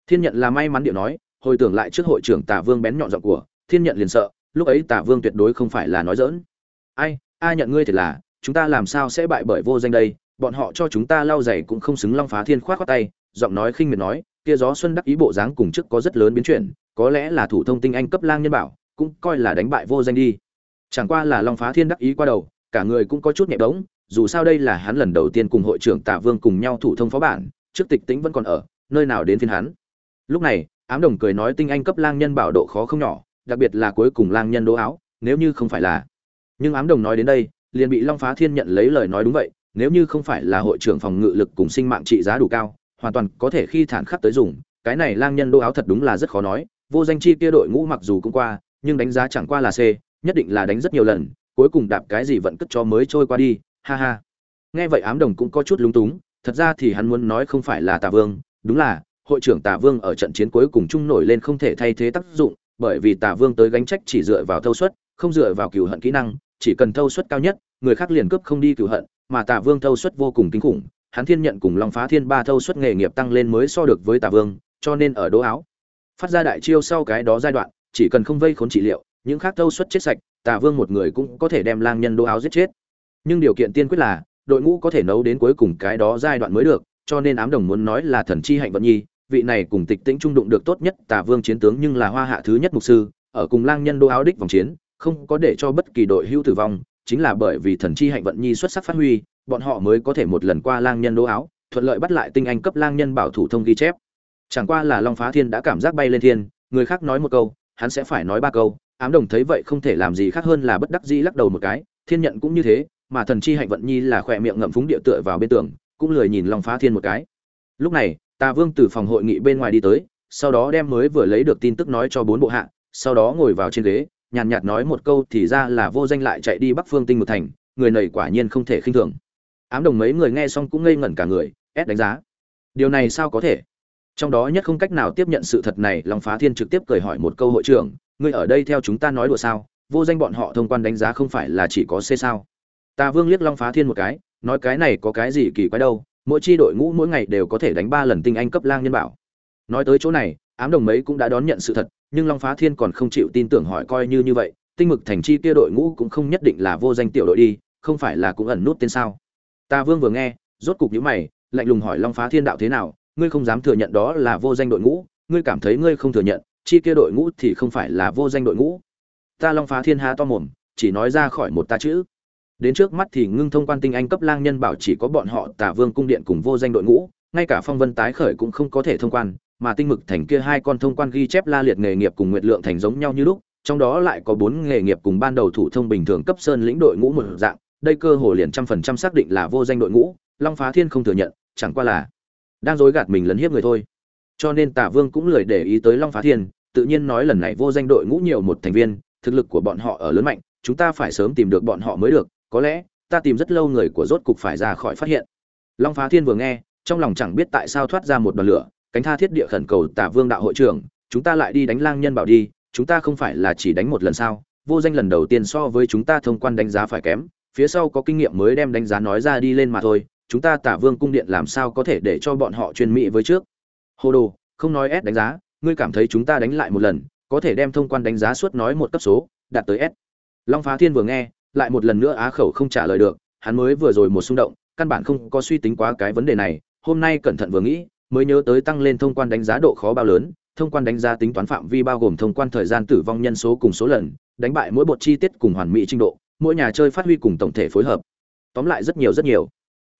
Thiên nhận là may mắn điện nói, hồi tưởng lại trước hội trưởng tả vương bén nhọn giọng của, thiên nhận liền sợ, lúc ấy tả vương tuyệt đối không phải là nói dỡn ai ai nhận ngươi thì là, chúng ta làm sao sẽ bại bởi vô danh đây? Bọn họ cho chúng ta lau giày cũng không xứng long phá thiên khoát khoát tay, giọng nói khinh miệt nói, kia gió xuân đắc ý bộ dáng cùng trước có rất lớn biến chuyển, có lẽ là thủ thông tinh anh cấp lang nhân bảo, cũng coi là đánh bại vô danh đi. Chẳng qua là long phá thiên đắc ý qua đầu, cả người cũng có chút nhẹ bỗng, dù sao đây là hắn lần đầu tiên cùng hội trưởng tạ vương cùng nhau thủ thông phó bản, trước tịch tĩnh vẫn còn ở, nơi nào đến phiên hắn. Lúc này, ám đồng cười nói tinh anh cấp lang nhân bảo độ khó không nhỏ, đặc biệt là cuối cùng lang nhân đỗ áo, nếu như không phải là. Nhưng ám đồng nói đến đây, liền bị long phá thiên nhận lấy lời nói đúng vậy nếu như không phải là hội trưởng phòng ngự lực cùng sinh mạng trị giá đủ cao, hoàn toàn có thể khi thản khắc tới dùng. Cái này lang nhân đô áo thật đúng là rất khó nói. Vô danh chi kia đội ngũ mặc dù cũng qua, nhưng đánh giá chẳng qua là c, nhất định là đánh rất nhiều lần, cuối cùng đạp cái gì vẫn cất cho mới trôi qua đi. Ha ha. Nghe vậy ám đồng cũng có chút lúng túng, thật ra thì hắn muốn nói không phải là tà vương. Đúng là, hội trưởng tà vương ở trận chiến cuối cùng trung nổi lên không thể thay thế tác dụng, bởi vì tà vương tới gánh trách chỉ dựa vào thâu suất, không dựa vào cửu hận kỹ năng, chỉ cần thâu suất cao nhất, người khác liền cướp không đi cửu hận mà Tả vương thâu suất vô cùng kinh khủng, hắn thiên nhận cùng long phá thiên ba thâu suất nghề nghiệp tăng lên mới so được với Tả vương, cho nên ở Đấu áo, phát ra đại chiêu sau cái đó giai đoạn, chỉ cần không vây khốn trị liệu, những khác thâu suất chết sạch Tả vương một người cũng có thể đem lang nhân Đấu áo giết chết. Nhưng điều kiện tiên quyết là, đội ngũ có thể nấu đến cuối cùng cái đó giai đoạn mới được, cho nên ám đồng muốn nói là thần chi hạnh vận nhi, vị này cùng tịch tĩnh trung đụng được tốt nhất Tả vương chiến tướng nhưng là hoa hạ thứ nhất mục sư, ở cùng lang nhân Đấu áo đích vòng chiến, không có để cho bất kỳ đội hữu tử vong chính là bởi vì thần chi hạnh vận nhi xuất sắc phát huy, bọn họ mới có thể một lần qua lang nhân đô áo, thuận lợi bắt lại tinh anh cấp lang nhân bảo thủ thông ghi chép. Chẳng qua là long phá thiên đã cảm giác bay lên thiên, người khác nói một câu, hắn sẽ phải nói ba câu, ám đồng thấy vậy không thể làm gì khác hơn là bất đắc dĩ lắc đầu một cái, thiên nhận cũng như thế, mà thần chi hạnh vận nhi là khỏe miệng ngậm phúng địa tựa vào bên tường, cũng lười nhìn long phá thiên một cái. Lúc này, tà vương từ phòng hội nghị bên ngoài đi tới, sau đó đem mới vừa lấy được tin tức nói cho bốn bộ hạ, sau đó ngồi vào trên ghế nhàn nhạt nói một câu thì ra là vô danh lại chạy đi bắc phương tinh một thành, người này quả nhiên không thể khinh thường. Ám đồng mấy người nghe xong cũng ngây ngẩn cả người, ép đánh giá. Điều này sao có thể? Trong đó nhất không cách nào tiếp nhận sự thật này, long phá thiên trực tiếp cười hỏi một câu hội trưởng, ngươi ở đây theo chúng ta nói đùa sao? Vô danh bọn họ thông quan đánh giá không phải là chỉ có c sao? Ta vương liếc long phá thiên một cái, nói cái này có cái gì kỳ quái đâu, mỗi chi đội ngũ mỗi ngày đều có thể đánh ba lần tinh anh cấp lang nhân bảo. Nói tới chỗ này, ám đồng mấy cũng đã đón nhận sự thật nhưng long phá thiên còn không chịu tin tưởng hỏi coi như như vậy, tinh mực thành chi kia đội ngũ cũng không nhất định là vô danh tiểu đội đi, không phải là cũng ẩn nút tên sao? Ta vương vừa nghe, rốt cục nhíu mày, lạnh lùng hỏi long phá thiên đạo thế nào, ngươi không dám thừa nhận đó là vô danh đội ngũ, ngươi cảm thấy ngươi không thừa nhận, chi kia đội ngũ thì không phải là vô danh đội ngũ. Ta long phá thiên há to mồm, chỉ nói ra khỏi một ta chữ. Đến trước mắt thì ngưng thông quan tinh anh cấp lang nhân bảo chỉ có bọn họ tả vương cung điện cùng vô danh đội ngũ, ngay cả phong vân tái khởi cũng không có thể thông quan mà tinh mực thành kia hai con thông quan ghi chép la liệt nghề nghiệp cùng nguyệt lượng thành giống nhau như lúc, trong đó lại có bốn nghề nghiệp cùng ban đầu thủ thông bình thường cấp sơn lĩnh đội ngũ một dạng, đây cơ hồ liền trăm phần trăm xác định là vô danh đội ngũ, long phá thiên không thừa nhận, chẳng qua là đang dối gạt mình lấn hiếp người thôi. Cho nên tả vương cũng lười để ý tới long phá thiên, tự nhiên nói lần này vô danh đội ngũ nhiều một thành viên, thực lực của bọn họ ở lớn mạnh, chúng ta phải sớm tìm được bọn họ mới được, có lẽ ta tìm rất lâu người của rốt cục phải ra khỏi phát hiện. Long phá thiên vừa nghe, trong lòng chẳng biết tại sao thoát ra một đoàn lửa cánh tha thiết địa khẩn cầu tả vương đạo hội trưởng, chúng ta lại đi đánh lang nhân bảo đi, chúng ta không phải là chỉ đánh một lần sao? Vô danh lần đầu tiên so với chúng ta thông quan đánh giá phải kém, phía sau có kinh nghiệm mới đem đánh giá nói ra đi lên mà thôi, chúng ta tả vương cung điện làm sao có thể để cho bọn họ chuyên mỹ với trước? Hồ đồ, không nói ép đánh giá, ngươi cảm thấy chúng ta đánh lại một lần, có thể đem thông quan đánh giá suốt nói một cấp số, đạt tới s. Long phá thiên vừa nghe, lại một lần nữa á khẩu không trả lời được, hắn mới vừa rồi một xung động, căn bản không có suy tính quá cái vấn đề này, hôm nay cẩn thận vừa nghĩ mới nhớ tới tăng lên thông quan đánh giá độ khó bao lớn, thông quan đánh giá tính toán phạm vi bao gồm thông quan thời gian tử vong nhân số cùng số lần, đánh bại mỗi bột chi tiết cùng hoàn mỹ trình độ, mỗi nhà chơi phát huy cùng tổng thể phối hợp. Tóm lại rất nhiều rất nhiều.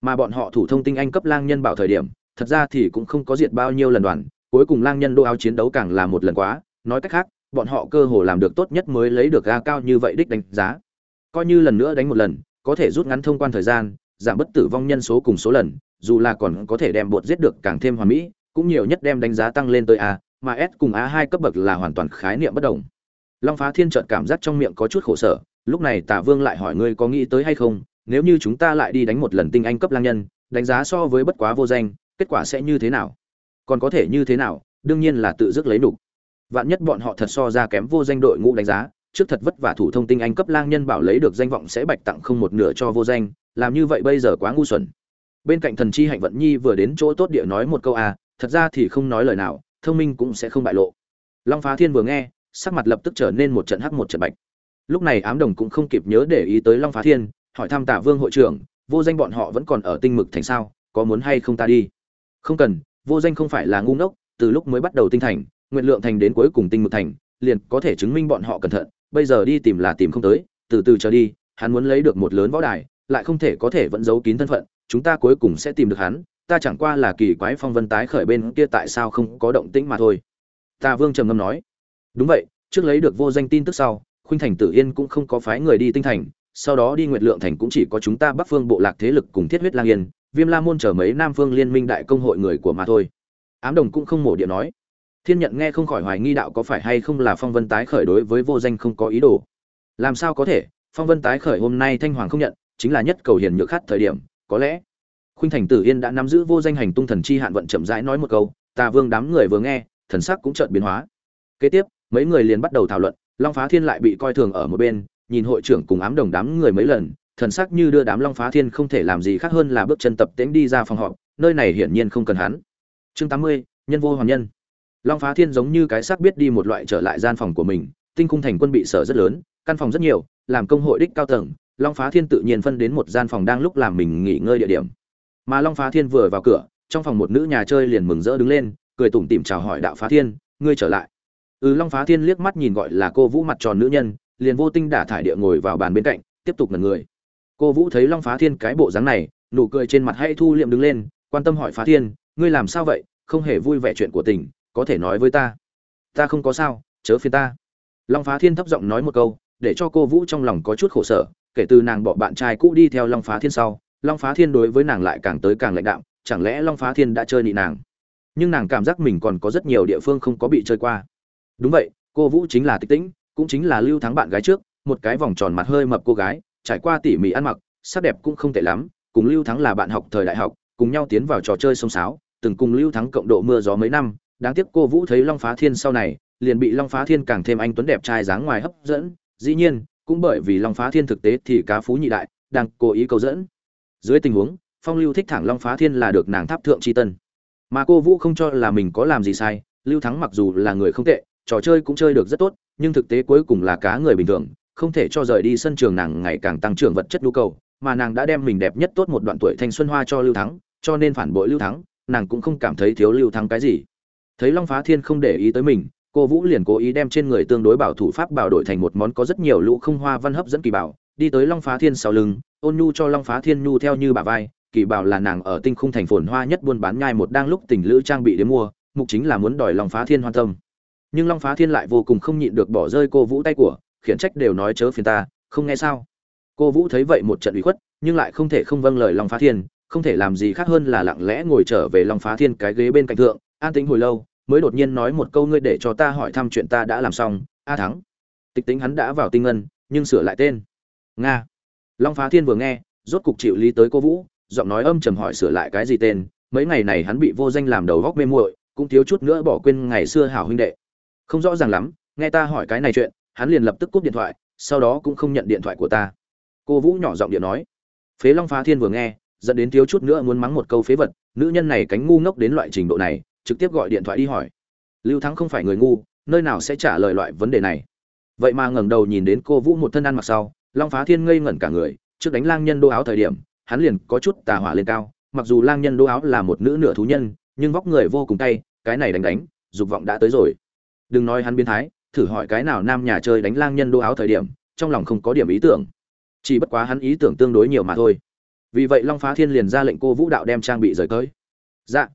Mà bọn họ thủ thông tinh anh cấp lang nhân bảo thời điểm, thật ra thì cũng không có diệt bao nhiêu lần đoàn, cuối cùng lang nhân đô áo chiến đấu càng là một lần quá. Nói cách khác, bọn họ cơ hồ làm được tốt nhất mới lấy được ga cao như vậy đích đánh giá. Coi như lần nữa đánh một lần, có thể rút ngắn thông quan thời gian, giảm bất tử vong nhân số cùng số lần dù là còn có thể đem bột giết được càng thêm hoàn mỹ, cũng nhiều nhất đem đánh giá tăng lên tới a, mà s cùng a hai cấp bậc là hoàn toàn khái niệm bất đồng. Long phá thiên chợt cảm giác trong miệng có chút khổ sở, lúc này tả vương lại hỏi ngươi có nghĩ tới hay không, nếu như chúng ta lại đi đánh một lần tinh anh cấp lang nhân, đánh giá so với bất quá vô danh, kết quả sẽ như thế nào? Còn có thể như thế nào? Đương nhiên là tự dứt lấy đủ. vạn nhất bọn họ thật so ra kém vô danh đội ngũ đánh giá, trước thật vất vả thủ thông tinh anh cấp lang nhân bảo lấy được danh vọng sẽ bạch tặng không một nửa cho vô danh, làm như vậy bây giờ quá ngu xuẩn bên cạnh thần chi hạnh vận nhi vừa đến chỗ tốt địa nói một câu à thật ra thì không nói lời nào, thông minh cũng sẽ không bại lộ. Long phá thiên vừa nghe, sắc mặt lập tức trở nên một trận hắc một trận bạch. Lúc này ám đồng cũng không kịp nhớ để ý tới long phá thiên, hỏi thăm tả vương hội trưởng, vô danh bọn họ vẫn còn ở tinh mực thành sao, có muốn hay không ta đi? Không cần, vô danh không phải là ngu ngốc, từ lúc mới bắt đầu tinh thành, nguyện lượng thành đến cuối cùng tinh mực thành, liền có thể chứng minh bọn họ cẩn thận, bây giờ đi tìm là tìm không tới, từ từ trở đi, hắn muốn lấy được một lớn võ đài, lại không thể có thể vẫn giấu kín thân phận chúng ta cuối cùng sẽ tìm được hắn, ta chẳng qua là kỳ quái phong vân tái khởi bên kia tại sao không có động tĩnh mà thôi. Ta vương trầm ngâm nói. Đúng vậy, trước lấy được vô danh tin tức sau, khuynh thành tử yên cũng không có phái người đi tinh thành, sau đó đi nguyệt lượng thành cũng chỉ có chúng ta bắc phương bộ lạc thế lực cùng thiết huyết lang yên, viêm la môn chờ mấy nam phương liên minh đại công hội người của mà thôi. Ám đồng cũng không mổ điện nói. Thiên nhận nghe không khỏi hoài nghi đạo có phải hay không là phong vân tái khởi đối với vô danh không có ý đồ. Làm sao có thể? Phong vân tái khởi hôm nay thanh hoàng không nhận, chính là nhất cầu hiền nhược khát thời điểm có lẽ. Khuynh thành tử yên đã nắm giữ vô danh hành tung thần chi hạn vận chậm rãi nói một câu, tà vương đám người vừa nghe, thần sắc cũng chợt biến hóa. Kế tiếp, mấy người liền bắt đầu thảo luận, long phá thiên lại bị coi thường ở một bên, nhìn hội trưởng cùng ám đồng đám người mấy lần, thần sắc như đưa đám long phá thiên không thể làm gì khác hơn là bước chân tập tễnh đi ra phòng họp, nơi này hiển nhiên không cần hắn. Chương tám mươi, nhân vô hoàn nhân. Long phá thiên giống như cái xác biết đi một loại trở lại gian phòng của mình, tinh cung thành quân bị sở rất lớn, căn phòng rất nhiều, làm công hội đích cao tầng long phá thiên tự nhiên phân đến một gian phòng đang lúc làm mình nghỉ ngơi địa điểm. Mà long phá thiên vừa vào cửa, trong phòng một nữ nhà chơi liền mừng rỡ đứng lên, cười tủm tỉm chào hỏi đạo phá thiên, ngươi trở lại. Ừ long phá thiên liếc mắt nhìn gọi là cô vũ mặt tròn nữ nhân, liền vô tinh đả thải địa ngồi vào bàn bên cạnh, tiếp tục ngẩn người. Cô vũ thấy long phá thiên cái bộ dáng này, nụ cười trên mặt hay thu liệm đứng lên, quan tâm hỏi phá thiên, ngươi làm sao vậy? Không hề vui vẻ chuyện của tình, có thể nói với ta? Ta không có sao, chớ phiền ta. Long phá thiên thấp giọng nói một câu, để cho cô vũ trong lòng có chút khổ sở kể từ nàng bỏ bạn trai cũ đi theo long phá thiên sau, long phá thiên đối với nàng lại càng tới càng lạnh đạm, chẳng lẽ long phá thiên đã chơi nị nàng? Nhưng nàng cảm giác mình còn có rất nhiều địa phương không có bị chơi qua. Đúng vậy, cô vũ chính là tịch tĩnh, cũng chính là lưu thắng bạn gái trước, một cái vòng tròn mặt hơi mập cô gái, trải qua tỉ mỉ ăn mặc, sắc đẹp cũng không tệ lắm, cùng lưu thắng là bạn học thời đại học, cùng nhau tiến vào trò chơi sông sáo, từng cùng lưu thắng cộng độ mưa gió mấy năm, đáng tiếc cô vũ thấy long phá thiên sau này, liền bị long phá thiên càng thêm anh tuấn đẹp trai dáng ngoài hấp dẫn, dĩ nhiên cũng bởi vì long phá thiên thực tế thì cá phú nhị đại đang cố ý cầu dẫn. Dưới tình huống, phong lưu thích thẳng long phá thiên là được nàng tháp thượng c h i tân. Mà cô vũ không cho là mình có làm gì sai, lưu thắng mặc dù là người không tệ, trò chơi cũng chơi được rất tốt, nhưng thực tế cuối cùng là cá người bình thường, không thể cho rời đi sân trường nàng ngày càng tăng trưởng vật chất nhu cầu, mà nàng đã đem mình đẹp nhất tốt một đoạn tuổi thanh xuân hoa cho lưu thắng, cho nên phản bội lưu thắng, nàng cũng không cảm thấy thiếu lưu thắng cái gì. Thấy long phá thiên không để ý tới mình cô vũ liền cố ý đem trên người tương đối bảo thủ pháp bảo đổi thành một món có rất nhiều lũ không hoa văn hấp dẫn kỳ bảo, đi tới long phá thiên sau lưng, ôn nhu cho long phá thiên nhu theo như bà vai, kỳ bảo là nàng ở tinh khung thành phồn hoa nhất buôn bán nhai một đang lúc tình lữ trang bị đến mua, mục chính là muốn đòi long phá thiên hoan tâm. Nhưng long phá thiên lại vô cùng không nhịn được bỏ rơi cô vũ tay của, khiển trách đều nói chớ phiền ta, không nghe sao. Cô vũ thấy vậy một trận ủy khuất, nhưng lại không thể không vâng lời long phá thiên, không thể làm gì khác hơn là lặng lẽ ngồi trở về long phá thiên cái ghế bên cạnh thượng, an tĩnh hồi lâu mới đột nhiên nói một câu ngươi để cho ta hỏi thăm chuyện ta đã làm xong, a thắng. Tịch tính hắn đã vào tinh ngân, nhưng sửa lại tên. Nga. Long phá thiên vừa nghe, rốt cục chịu lý tới cô vũ, giọng nói âm trầm hỏi sửa lại cái gì tên, mấy ngày này hắn bị vô danh làm đầu góc mê muội, cũng thiếu chút nữa bỏ quên ngày xưa hảo huynh đệ. Không rõ ràng lắm, nghe ta hỏi cái này chuyện, hắn liền lập tức cúp điện thoại, sau đó cũng không nhận điện thoại của ta. Cô vũ nhỏ giọng điện nói. Phế long phá thiên vừa nghe dẫn đến thiếu chút nữa muốn mắng một câu phế vật, nữ nhân này cánh ngu ngốc đến loại trình độ này trực tiếp gọi điện thoại đi hỏi. Lưu thắng không phải người ngu, nơi nào sẽ trả lời loại vấn đề này? Vậy mà ngẩng đầu nhìn đến cô vũ một thân ăn mặc sau, long phá thiên ngây ngẩn cả người, trước đánh lang nhân đô áo thời điểm, hắn liền có chút tà hỏa lên cao, mặc dù lang nhân đô áo là một nữ nửa thú nhân, nhưng vóc người vô cùng tay cái này đánh đánh, dục vọng đã tới rồi. Đừng nói hắn biến thái, thử hỏi cái nào nam nhà chơi đánh lang nhân đô áo thời điểm, trong lòng không có điểm ý tưởng. Chỉ bất quá hắn ý tưởng tương đối nhiều mà thôi. Vì vậy long phá thiên liền ra lệnh cô vũ đạo đem trang bị rời tới. Dạ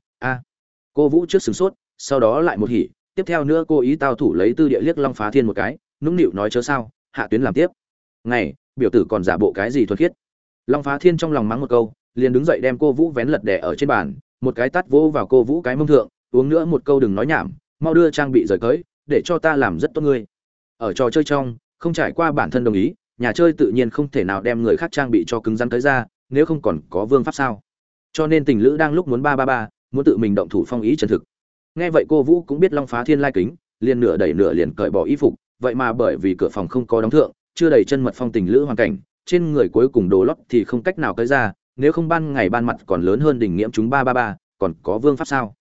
cô vũ trước sửng sốt, sau đó lại một hỉ, tiếp theo nữa cô ý tao thủ lấy tư địa liếc long phá thiên một cái, nũng nịu nói chớ sao, hạ tuyến làm tiếp. Ngày, biểu tử còn giả bộ cái gì thuật khiết? Long phá thiên trong lòng mắng một câu, liền đứng dậy đem cô vũ vén lật đẻ ở trên bàn, một cái tắt vỗ vào cô vũ cái mông thượng, uống nữa một câu đừng nói nhảm, mau đưa trang bị rời cưới, để cho ta làm rất tốt ngươi. Ở trò chơi trong, không trải qua bản thân đồng ý, nhà chơi tự nhiên không thể nào đem người khác trang bị cho cứng rắn tới ra, nếu không còn có vương pháp sao? Cho nên tình lữ đang lúc muốn ba ba ba muốn tự mình động thủ phong ý chân thực. Nghe vậy cô vũ cũng biết long phá thiên lai kính, liền nửa đẩy nửa liền cởi bỏ y phục, vậy mà bởi vì cửa phòng không có đóng thượng, chưa đầy chân mật phong tình lữ hoàn cảnh, trên người cuối cùng đồ lót thì không cách nào cởi ra, nếu không ban ngày ban mặt còn lớn hơn đỉnh nghiễm chúng ba ba ba, còn có vương pháp sao?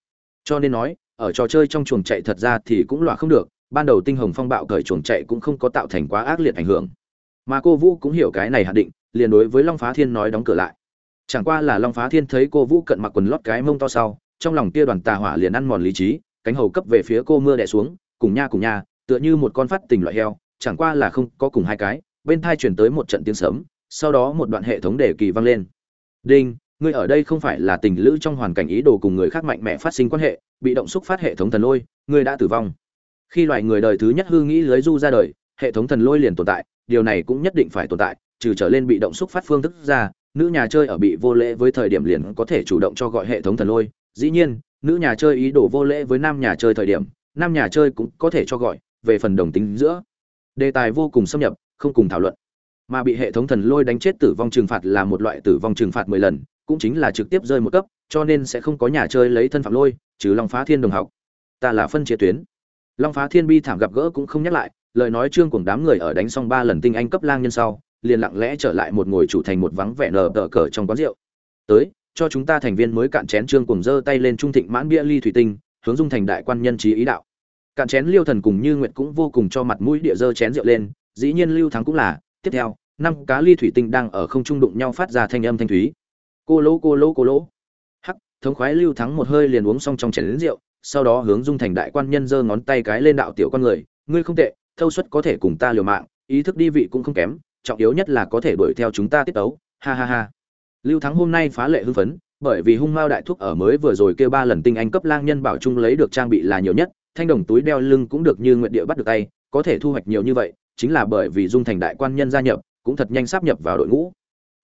Cho nên nói, ở trò chơi trong chuồng chạy thật ra thì cũng loại không được, ban đầu tinh hồng phong bạo cởi chuồng chạy cũng không có tạo thành quá ác liệt ảnh hưởng. Mà cô vũ cũng hiểu cái này hạn định, liền đối với long phá thiên nói đóng cửa lại chẳng qua là long phá thiên thấy cô vũ cận mặc quần lót cái mông to sau trong lòng kia đoàn tà hỏa liền ăn mòn lý trí cánh hầu cấp về phía cô mưa đẻ xuống cùng nha cùng nha tựa như một con phát tình loại heo chẳng qua là không có cùng hai cái bên thai chuyển tới một trận tiếng sớm, sau đó một đoạn hệ thống đề kỳ vang lên. Đinh ngươi ở đây không phải là tình lữ trong hoàn cảnh ý đồ cùng người khác mạnh mẽ phát sinh quan hệ bị động xúc phát hệ thống thần lôi ngươi đã tử vong. Khi loài người đời thứ nhất hư nghĩ lưới du ra đời hệ thống thần lôi liền tồn tại điều này cũng nhất định phải tồn tại trừ trở lên bị động xúc phát phương thức ra nữ nhà chơi ở bị vô lễ với thời điểm liền có thể chủ động cho gọi hệ thống thần lôi. Dĩ nhiên, nữ nhà chơi ý đồ vô lễ với nam nhà chơi thời điểm, nam nhà chơi cũng có thể cho gọi, về phần đồng tính giữa. Đề tài vô cùng xâm nhập, không cùng thảo luận. Mà bị hệ thống thần lôi đánh chết tử vong trừng phạt là một loại tử vong trừng phạt mười lần, cũng chính là trực tiếp rơi một cấp, cho nên sẽ không có nhà chơi lấy thân phạm lôi, trừ long phá thiên đồng học. Ta là phân chia tuyến. Long phá thiên bi thảm gặp gỡ cũng không nhắc lại, lời nói trương cùng đám người ở đánh xong ba lần tinh anh cấp lang nhân sau liền lặng lẽ trở lại một ngồi chủ thành một vắng vẻ nở tờ cờ trong quán rượu. Tới, cho chúng ta thành viên mới cạn chén trương cùng giơ tay lên trung thịnh mãn bia ly thủy tinh, hướng dung thành đại quan nhân trí ý đạo. Cạn chén liêu thần cùng như nguyệt cũng vô cùng cho mặt mũi địa dơ chén rượu lên, dĩ nhiên lưu thắng cũng là. Tiếp theo, năm cá ly thủy tinh đang ở không trung đụng nhau phát ra thanh âm thanh thúy. Cô lỗ cô lỗ cô lỗ. Hắc, thống khoái lưu thắng một hơi liền uống xong trong chén lính rượu, sau đó hướng dung thành đại quan nhân giơ ngón tay cái lên đạo tiểu con người, ngươi không tệ, thâu suất có thể cùng ta liều mạng, ý thức đi vị cũng không kém trọng yếu nhất là có thể đuổi theo chúng ta tiết tấu. Ha ha ha. Lưu thắng hôm nay phá lệ hưng phấn, bởi vì hung mao đại thúc ở mới vừa rồi kêu ba lần tinh anh cấp lang nhân bảo trung lấy được trang bị là nhiều nhất, thanh đồng túi đeo lưng cũng được như nguyện địa bắt được tay, có thể thu hoạch nhiều như vậy, chính là bởi vì dung thành đại quan nhân gia nhập, cũng thật nhanh sắp nhập vào đội ngũ.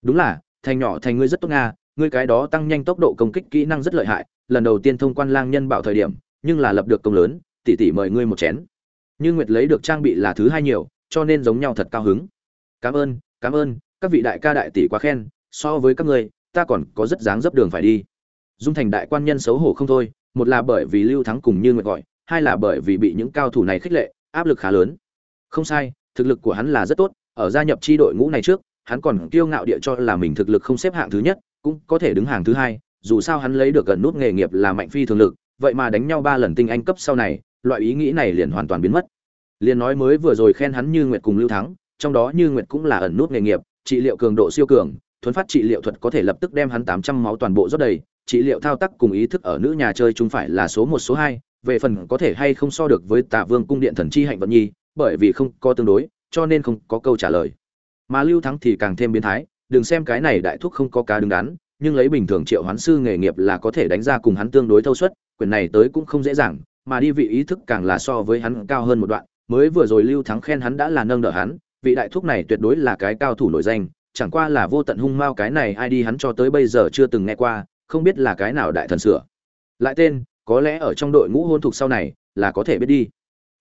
Đúng là, thành nhỏ thành ngươi rất tốt nga, ngươi cái đó tăng nhanh tốc độ công kích kỹ năng rất lợi hại, lần đầu tiên thông quan lang nhân bảo thời điểm, nhưng là lập được công lớn, tỷ tỷ mời ngươi một chén. Như nguyệt lấy được trang bị là thứ hai nhiều, cho nên giống nhau thật cao hứng cảm ơn cảm ơn, các vị đại ca đại tỷ quá khen, so với các ngươi, ta còn có rất dáng dấp đường phải đi. Dung thành đại quan nhân xấu hổ không thôi, một là bởi vì lưu thắng cùng như nguyện gọi, hai là bởi vì bị những cao thủ này khích lệ, áp lực khá lớn. Không sai, thực lực của hắn là rất tốt, ở gia nhập chi đội ngũ này trước, hắn còn kiêu ngạo địa cho là mình thực lực không xếp hạng thứ nhất, cũng có thể đứng hàng thứ hai, dù sao hắn lấy được gần nút nghề nghiệp là mạnh phi thường lực, vậy mà đánh nhau ba lần tinh anh cấp sau này, loại ý nghĩ này liền hoàn toàn biến mất. Liền nói mới vừa rồi khen hắn như nguyệt cùng lưu thắng trong đó như nguyệt cũng là ẩn nút nghề nghiệp, trị liệu cường độ siêu cường thuấn phát trị liệu thuật có thể lập tức đem hắn tám trăm máu toàn bộ rót đầy, trị liệu thao tác cùng ý thức ở nữ nhà chơi chúng phải là số một, số hai, về phần có thể hay không so được với tạ vương cung điện thần chi hạnh vận nhi, bởi vì không có tương đối, cho nên không có câu trả lời. Mà lưu thắng thì càng thêm biến thái, đừng xem cái này đại thúc không có cá đứng đắn, nhưng lấy bình thường triệu hoán sư nghề nghiệp là có thể đánh ra cùng hắn tương đối thâu suất, quyền này tới cũng không dễ dàng, mà đi vị ý thức càng là so với hắn cao hơn một đoạn, mới vừa rồi lưu thắng khen hắn đã là nâng đỡ hắn vị đại thúc này tuyệt đối là cái cao thủ nổi danh, chẳng qua là vô tận hung mao cái này ai đi hắn cho tới bây giờ chưa từng nghe qua, không biết là cái nào đại thần sửa. Lại tên, có lẽ ở trong đội ngũ hôn thục sau này, là có thể biết đi.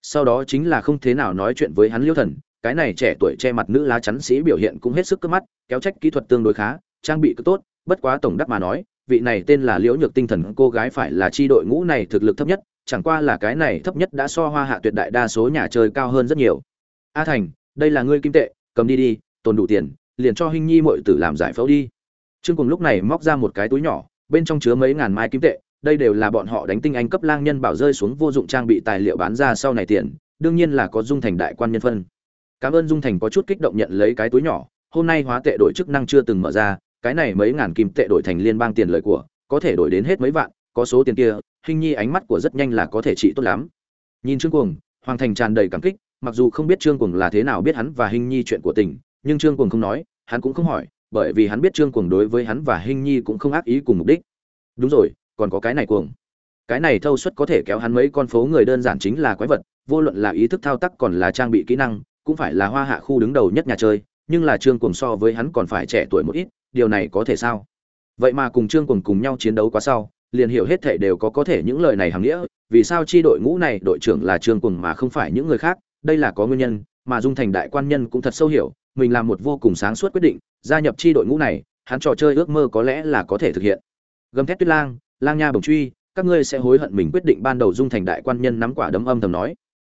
Sau đó chính là không thế nào nói chuyện với hắn liêu thần, cái này trẻ tuổi che mặt nữ lá chắn sĩ biểu hiện cũng hết sức cướp mắt, kéo trách kỹ thuật tương đối khá, trang bị cứ tốt, bất quá tổng đắc mà nói, vị này tên là liễu nhược tinh thần, cô gái phải là chi đội ngũ này thực lực thấp nhất, chẳng qua là cái này thấp nhất đã so hoa hạ tuyệt đại đa số nhà chơi cao hơn rất nhiều. A thành đây là ngươi kim tệ, cầm đi đi, tồn đủ tiền, liền cho hình nhi mội tử làm giải phẫu đi. Trương cùng lúc này móc ra một cái túi nhỏ, bên trong chứa mấy ngàn mai kim tệ, đây đều là bọn họ đánh tinh anh cấp lang nhân bảo rơi xuống vô dụng trang bị tài liệu bán ra sau này tiền, đương nhiên là có dung thành đại quan nhân phân. Cảm ơn dung thành có chút kích động nhận lấy cái túi nhỏ, hôm nay hóa tệ đổi chức năng chưa từng mở ra, cái này mấy ngàn kim tệ đổi thành liên bang tiền lợi của, có thể đổi đến hết mấy vạn, có số tiền kia hình nhi ánh mắt của rất nhanh là có thể trị tốt lắm. Nhìn trương cuồng, hoàng thành tràn đầy cảm kích mặc dù không biết trương cuồng là thế nào biết hắn và hình nhi chuyện của tình, nhưng trương cuồng không nói, hắn cũng không hỏi, bởi vì hắn biết trương cuồng đối với hắn và hình nhi cũng không ác ý cùng mục đích. Đúng rồi, còn có cái này cuồng. Cái này thâu suất có thể kéo hắn mấy con phố người đơn giản chính là quái vật, vô luận là ý thức thao tác còn là trang bị kỹ năng, cũng phải là hoa hạ khu đứng đầu nhất nhà chơi, nhưng là trương cuồng so với hắn còn phải trẻ tuổi một ít, điều này có thể sao? Vậy mà cùng trương cuồng cùng nhau chiến đấu quá sau, liền hiểu hết thể đều có có thể những lời này hàm nghĩa, vì sao chi đội ngũ này đội trưởng là trương cuồng mà không phải những người khác đây là có nguyên nhân, mà dung thành đại quan nhân cũng thật sâu hiểu, mình làm một vô cùng sáng suốt quyết định, gia nhập chi đội ngũ này, hắn trò chơi ước mơ có lẽ là có thể thực hiện. Gầm thét tuyết lang lang nha bồng truy, các ngươi sẽ hối hận mình quyết định ban đầu dung thành đại quan nhân nắm quả đấm âm thầm nói.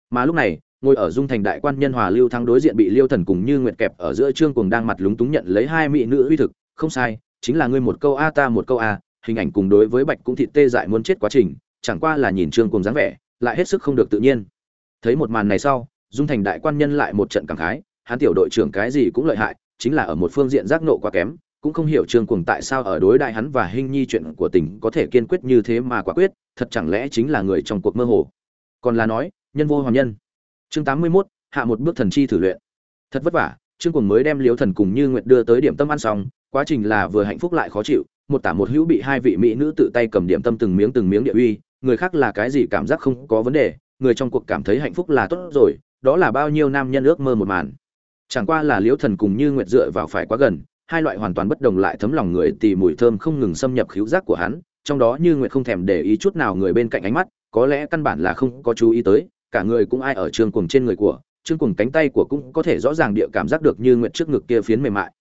Mà lúc này, ngồi ở dung thành đại quan nhân hòa lưu thắng đối diện bị liêu thần cùng như nguyệt kẹp ở giữa trương cuồng đang mặt lúng túng nhận lấy hai mỹ nữ uy thực, không sai, chính là ngươi một câu a, ta một câu a, hình ảnh cùng đối với bạch cũng thịt tê dại muốn chết quá trình, chẳng qua là nhìn trương cuồng dáng vẻ, lại hết sức không được tự nhiên. Thấy một màn này sau dung thành đại quan nhân lại một trận cảm khái hắn tiểu đội trưởng cái gì cũng lợi hại chính là ở một phương diện giác nộ quá kém cũng không hiểu trương cuồng tại sao ở đối đại hắn và hình nhi chuyện của tình có thể kiên quyết như thế mà quả quyết thật chẳng lẽ chính là người trong cuộc mơ hồ. Còn là nói nhân vô hoàng nhân. Chương tám mươi 81, hạ một bước thần chi thử luyện. Thật vất vả trương cuồng mới đem liếu thần cùng như nguyệt đưa tới điểm tâm ăn xong quá trình là vừa hạnh phúc lại khó chịu một tả một hữu bị hai vị mỹ nữ tự tay cầm điểm tâm từng miếng từng miếng địa uy người khác là cái gì cảm giác không có vấn đề người trong cuộc cảm thấy hạnh phúc là tốt rồi đó là bao nhiêu nam nhân ước mơ một màn. Chẳng qua là liễu thần cùng như nguyệt dựa vào phải quá gần, hai loại hoàn toàn bất đồng lại thấm lòng người thì mùi thơm không ngừng xâm nhập khứu giác của hắn, trong đó như nguyệt không thèm để ý chút nào người bên cạnh ánh mắt, có lẽ căn bản là không có chú ý tới, cả người cũng ai ở trương cuồng trên người của trương cuồng cánh tay của cũng có thể rõ ràng địa cảm giác được như nguyệt trước ngực kia phiến mềm mại.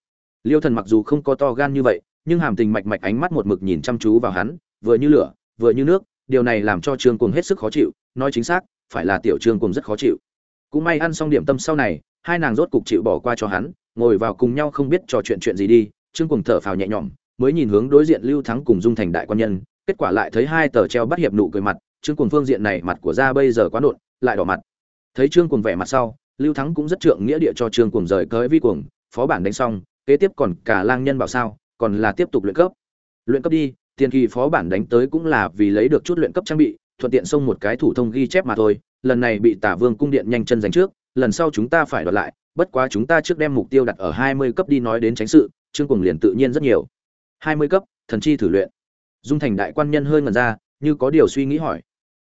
Liêu thần mặc dù không có to gan như vậy, nhưng hàm tình mạch mạch ánh mắt một mực nhìn chăm chú vào hắn, vừa như lửa, vừa như nước, điều này làm cho trương cuồng hết sức khó chịu, nói chính xác, phải là tiểu trương cuồng rất khó chịu cũng may ăn xong điểm tâm sau này, hai nàng rốt cục chịu bỏ qua cho hắn, ngồi vào cùng nhau không biết trò chuyện chuyện gì đi, trương cuồng thở phào nhẹ nhõm, mới nhìn hướng đối diện lưu thắng cùng dung thành đại quan nhân, kết quả lại thấy hai tờ treo bắt hiệp nụ cười mặt, trương cuồng phương diện này mặt của ra bây giờ quá nộn, lại đỏ mặt. Thấy trương cuồng vẻ mặt sau, lưu thắng cũng rất trượng nghĩa địa cho trương cuồng rời cới vi cuồng, phó bản đánh xong, kế tiếp còn cả lang nhân bảo sao, còn là tiếp tục luyện cấp. Luyện cấp đi, tiền kỳ phó bản đánh tới cũng là vì lấy được chút luyện cấp trang bị thuận tiện xông một cái thủ thông ghi chép mà thôi, lần này bị tả vương cung điện nhanh chân giành trước, lần sau chúng ta phải đoạt lại, bất quá chúng ta trước đem mục tiêu đặt ở hai mươi cấp đi nói đến tránh sự, trương cùng liền tự nhiên rất nhiều. Hai mươi cấp, thần chi thử luyện. Dung thành đại quan nhân hơi ngần ra, như có điều suy nghĩ hỏi.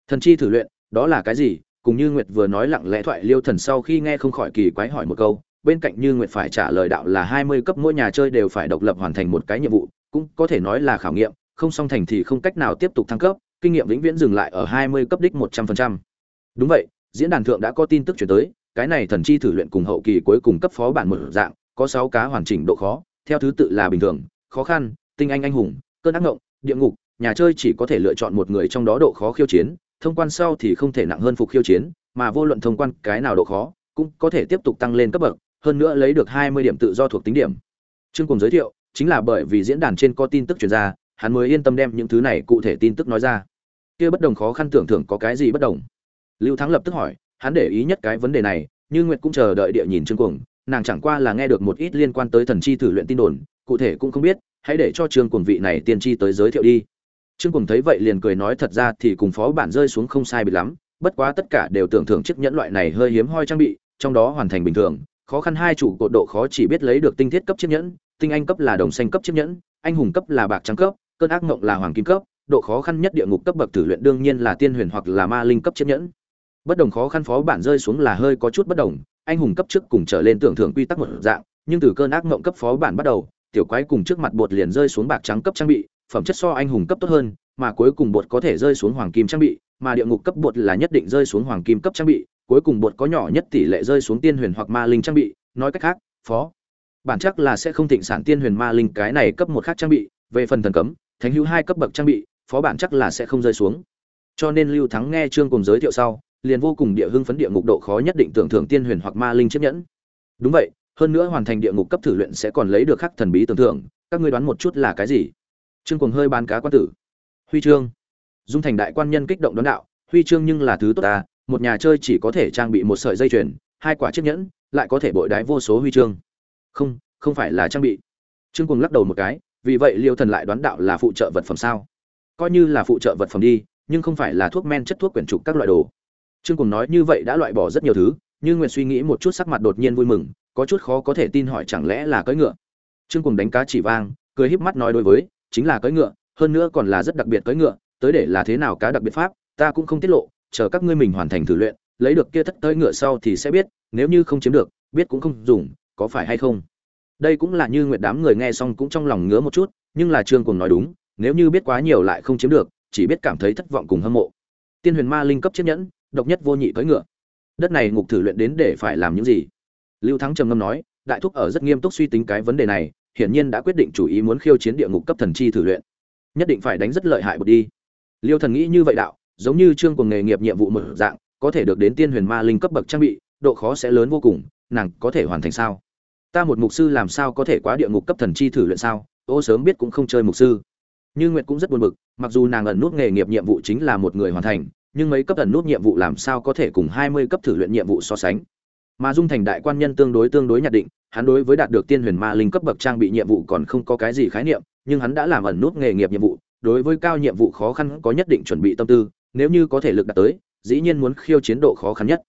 Thần chi thử luyện, đó là cái gì? Cùng như nguyệt vừa nói lặng lẽ thoại liêu thần sau khi nghe không khỏi kỳ quái hỏi một câu, bên cạnh như nguyệt phải trả lời đạo là hai mươi cấp mỗi nhà chơi đều phải độc lập hoàn thành một cái nhiệm vụ, cũng có thể nói là khảo nghiệm, không song thành thì không cách nào tiếp tục thăng cấp kinh nghiệm vĩnh viễn dừng lại ở hai mươi cấp đích một trăm phần trăm. Đúng vậy, diễn đàn thượng đã có tin tức chuyển tới, cái này thần chi thử luyện cùng hậu kỳ cuối cùng cấp phó bản một dạng, có sáu cá hoàn chỉnh độ khó, theo thứ tự là bình thường, khó khăn, tinh anh anh hùng, cơn ác ngộng, địa ngục, nhà chơi chỉ có thể lựa chọn một người trong đó độ khó khiêu chiến, thông quan sau thì không thể nặng hơn phục khiêu chiến, mà vô luận thông quan cái nào độ khó, cũng có thể tiếp tục tăng lên cấp bậc, hơn nữa lấy được hai mươi điểm tự do thuộc tính điểm. Chương cùng giới thiệu, chính là bởi vì diễn đàn trên có tin tức truyền ra hắn mới yên tâm đem những thứ này cụ thể tin tức nói ra. Kia bất đồng khó khăn tưởng thưởng có cái gì bất đồng? Lưu thắng lập tức hỏi, hắn để ý nhất cái vấn đề này, như nguyệt cũng chờ đợi địa nhìn trương cuồng, nàng chẳng qua là nghe được một ít liên quan tới thần chi thử luyện tin đồn, cụ thể cũng không biết, hãy để cho trương cuồng vị này tiên tri tới giới thiệu đi. Trương cuồng thấy vậy liền cười nói thật ra thì cùng phó bản rơi xuống không sai bị lắm, bất quá tất cả đều tưởng thưởng chiếc nhẫn loại này hơi hiếm hoi trang bị, trong đó hoàn thành bình thường, khó khăn hai chủ cột độ khó chỉ biết lấy được tinh thiết cấp chiếc nhẫn, tinh anh cấp là đồng xanh cấp chiếc nhẫn, anh hùng cấp là bạc trắng cấp cơn ác mộng là hoàng kim cấp, độ khó khăn nhất địa ngục cấp bậc thử luyện đương nhiên là tiên huyền hoặc là ma linh cấp chiếc nhẫn. Bất đồng khó khăn phó bản rơi xuống là hơi có chút bất đồng, anh hùng cấp trước cùng trở lên tưởng thưởng quy tắc một dạng, nhưng từ cơn ác mộng cấp phó bản bắt đầu, tiểu quái cùng trước mặt bột liền rơi xuống bạc trắng cấp trang bị, phẩm chất so anh hùng cấp tốt hơn, mà cuối cùng bột có thể rơi xuống hoàng kim trang bị, mà địa ngục cấp bột là nhất định rơi xuống hoàng kim cấp trang bị, cuối cùng bột có nhỏ nhất tỷ lệ rơi xuống tiên huyền hoặc ma linh trang bị, nói cách khác, phó bản chắc là sẽ không thịnh sản tiên huyền ma linh cái này cấp một khác trang bị, về phần thần cấm thánh hữu hai cấp bậc trang bị, phó bản chắc là sẽ không rơi xuống. Cho nên lưu thắng nghe trương cùng giới thiệu sau, liền vô cùng địa hưng phấn địa ngục độ khó nhất định tưởng thưởng tiên huyền hoặc ma linh chiếc nhẫn. Đúng vậy, hơn nữa hoàn thành địa ngục cấp thử luyện sẽ còn lấy được khắc thần bí tưởng thưởng, các ngươi đoán một chút là cái gì? Trương cùng hơi bán cá quan tử. Huy chương dung thành đại quan nhân kích động đón đạo, huy chương nhưng là thứ tốt ta, một nhà chơi chỉ có thể trang bị một sợi dây chuyền, hai quả chiếc nhẫn, lại có thể bội đái vô số huy chương không không phải là trang bị. Trương cùng lắc đầu một cái vì vậy liêu thần lại đoán đạo là phụ trợ vật phẩm sao? Coi như là phụ trợ vật phẩm đi, nhưng không phải là thuốc men chất thuốc quyển trục các loại đồ. Trương cùng nói như vậy đã loại bỏ rất nhiều thứ nhưng nguyệt suy nghĩ một chút sắc mặt đột nhiên vui mừng, có chút khó có thể tin hỏi chẳng lẽ là cưỡi ngựa. Trương cùng đánh cá chỉ vang, cười híp mắt nói đối với, chính là cưỡi ngựa, hơn nữa còn là rất đặc biệt cưỡi ngựa, tới để là thế nào cá đặc biệt pháp, ta cũng không tiết lộ, chờ các ngươi mình hoàn thành thử luyện, lấy được kia thất tới ngựa sau thì sẽ biết, nếu như không chiếm được, biết cũng không dùng, có phải hay không? Đây cũng là như nguyện đám người nghe xong cũng trong lòng ngứa một chút, nhưng là trương cùng nói đúng, nếu như biết quá nhiều lại không chiếm được, chỉ biết cảm thấy thất vọng cùng hâm mộ. Tiên huyền ma linh cấp chiếc nhẫn, độc nhất vô nhị cưỡi ngựa. Đất này ngục thử luyện đến để phải làm những gì? Lưu thắng trầm ngâm nói, đại thúc ở rất nghiêm túc suy tính cái vấn đề này, hiển nhiên đã quyết định chủ ý muốn khiêu chiến địa ngục cấp thần chi thử luyện. Nhất định phải đánh rất lợi hại một đi. Liêu thần nghĩ như vậy đạo, giống như trương cùng nghề nghiệp nhiệm vụ một dạng, có thể được đến tiên huyền ma linh cấp bậc trang bị, độ khó sẽ lớn vô cùng, nàng có thể hoàn thành sao? Ta một mục sư làm sao có thể quá địa ngục cấp thần chi thử luyện sao? Ô, sớm biết cũng không chơi mục sư. Như nguyệt cũng rất buồn bực, mặc dù nàng ẩn nút nghề nghiệp nhiệm vụ chính là một người hoàn thành, nhưng mấy cấp ẩn nút nhiệm vụ làm sao có thể cùng hai mươi cấp thử luyện nhiệm vụ so sánh? Mà dung thành đại quan nhân tương đối tương đối nhận định, hắn đối với đạt được tiên huyền ma linh cấp bậc trang bị nhiệm vụ còn không có cái gì khái niệm, nhưng hắn đã làm ẩn nút nghề nghiệp nhiệm vụ, đối với cao nhiệm vụ khó khăn có nhất định chuẩn bị tâm tư, nếu như có thể lực đạt tới, dĩ nhiên muốn khiêu chiến độ khó khăn nhất.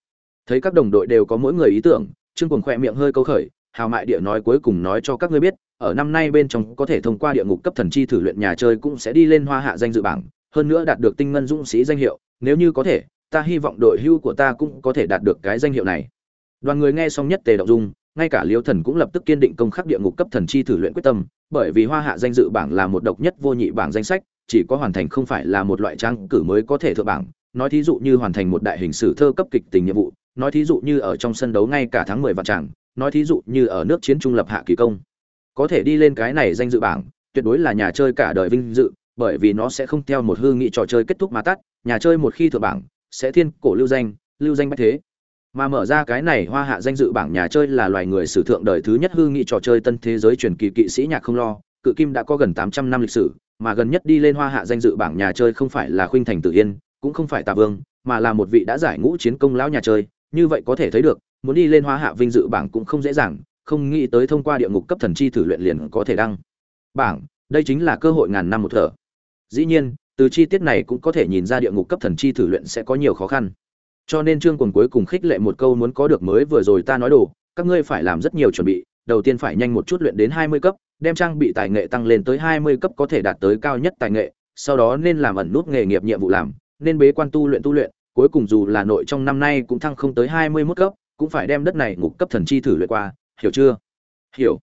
Thấy các đồng đội đều có mỗi người ý tưởng, trương cuồng khỏe miệng hơi câu khởi hào mại địa nói cuối cùng nói cho các ngươi biết, ở năm nay bên trong có thể thông qua địa ngục cấp thần chi thử luyện nhà chơi cũng sẽ đi lên hoa hạ danh dự bảng, hơn nữa đạt được tinh ngân dũng sĩ danh hiệu, nếu như có thể, ta hy vọng đội hưu của ta cũng có thể đạt được cái danh hiệu này. Đoàn người nghe xong nhất tề động dung, ngay cả liêu thần cũng lập tức kiên định công khắc địa ngục cấp thần chi thử luyện quyết tâm, bởi vì hoa hạ danh dự bảng là một độc nhất vô nhị bảng danh sách, chỉ có hoàn thành không phải là một loại trang cử mới có thể thượng bảng. Nói thí dụ như hoàn thành một đại hình sử thơ cấp kịch tình nhiệm vụ, nói thí dụ như ở trong sân đấu ngay cả tháng mười vạn tràng nói thí dụ như ở nước chiến trung lập hạ kỳ công. Có thể đi lên cái này danh dự bảng, tuyệt đối là nhà chơi cả đời vinh dự, bởi vì nó sẽ không theo một hư nghị trò chơi kết thúc mà tắt, nhà chơi một khi thượng bảng, sẽ thiên cổ lưu danh lưu danh bách thế. Mà mở ra cái này hoa hạ danh dự bảng nhà chơi là loài người sử thượng đời thứ nhất hư nghị trò chơi tân thế giới truyền kỳ kỵ sĩ nhạc không lo, cự kim đã có gần tám trăm năm lịch sử, mà gần nhất đi lên hoa hạ danh dự bảng nhà chơi không phải là khuynh thành tự yên, cũng không phải tà vương, mà là một vị đã giải ngũ chiến công lão nhà chơi, như vậy có thể thấy được muốn đi lên hoa hạ vinh dự bảng cũng không dễ dàng, không nghĩ tới thông qua địa ngục cấp thần chi thử luyện liền có thể đăng. Bảng, đây chính là cơ hội ngàn năm một thở. Dĩ nhiên, từ chi tiết này cũng có thể nhìn ra địa ngục cấp thần chi thử luyện sẽ có nhiều khó khăn. Cho nên trương quần cuối cùng khích lệ một câu muốn có được mới vừa rồi ta nói đồ, các ngươi phải làm rất nhiều chuẩn bị, đầu tiên phải nhanh một chút luyện đến hai mươi cấp, đem trang bị tài nghệ tăng lên tới hai mươi cấp có thể đạt tới cao nhất tài nghệ, sau đó nên làm ẩn nút nghề nghiệp nhiệm vụ làm, nên bế quan tu luyện tu luyện, cuối cùng dù là nội trong năm nay cũng thăng không tới hai mươi 21 cấp cũng phải đem đất này ngục cấp thần chi thử luyện qua, hiểu chưa? Hiểu.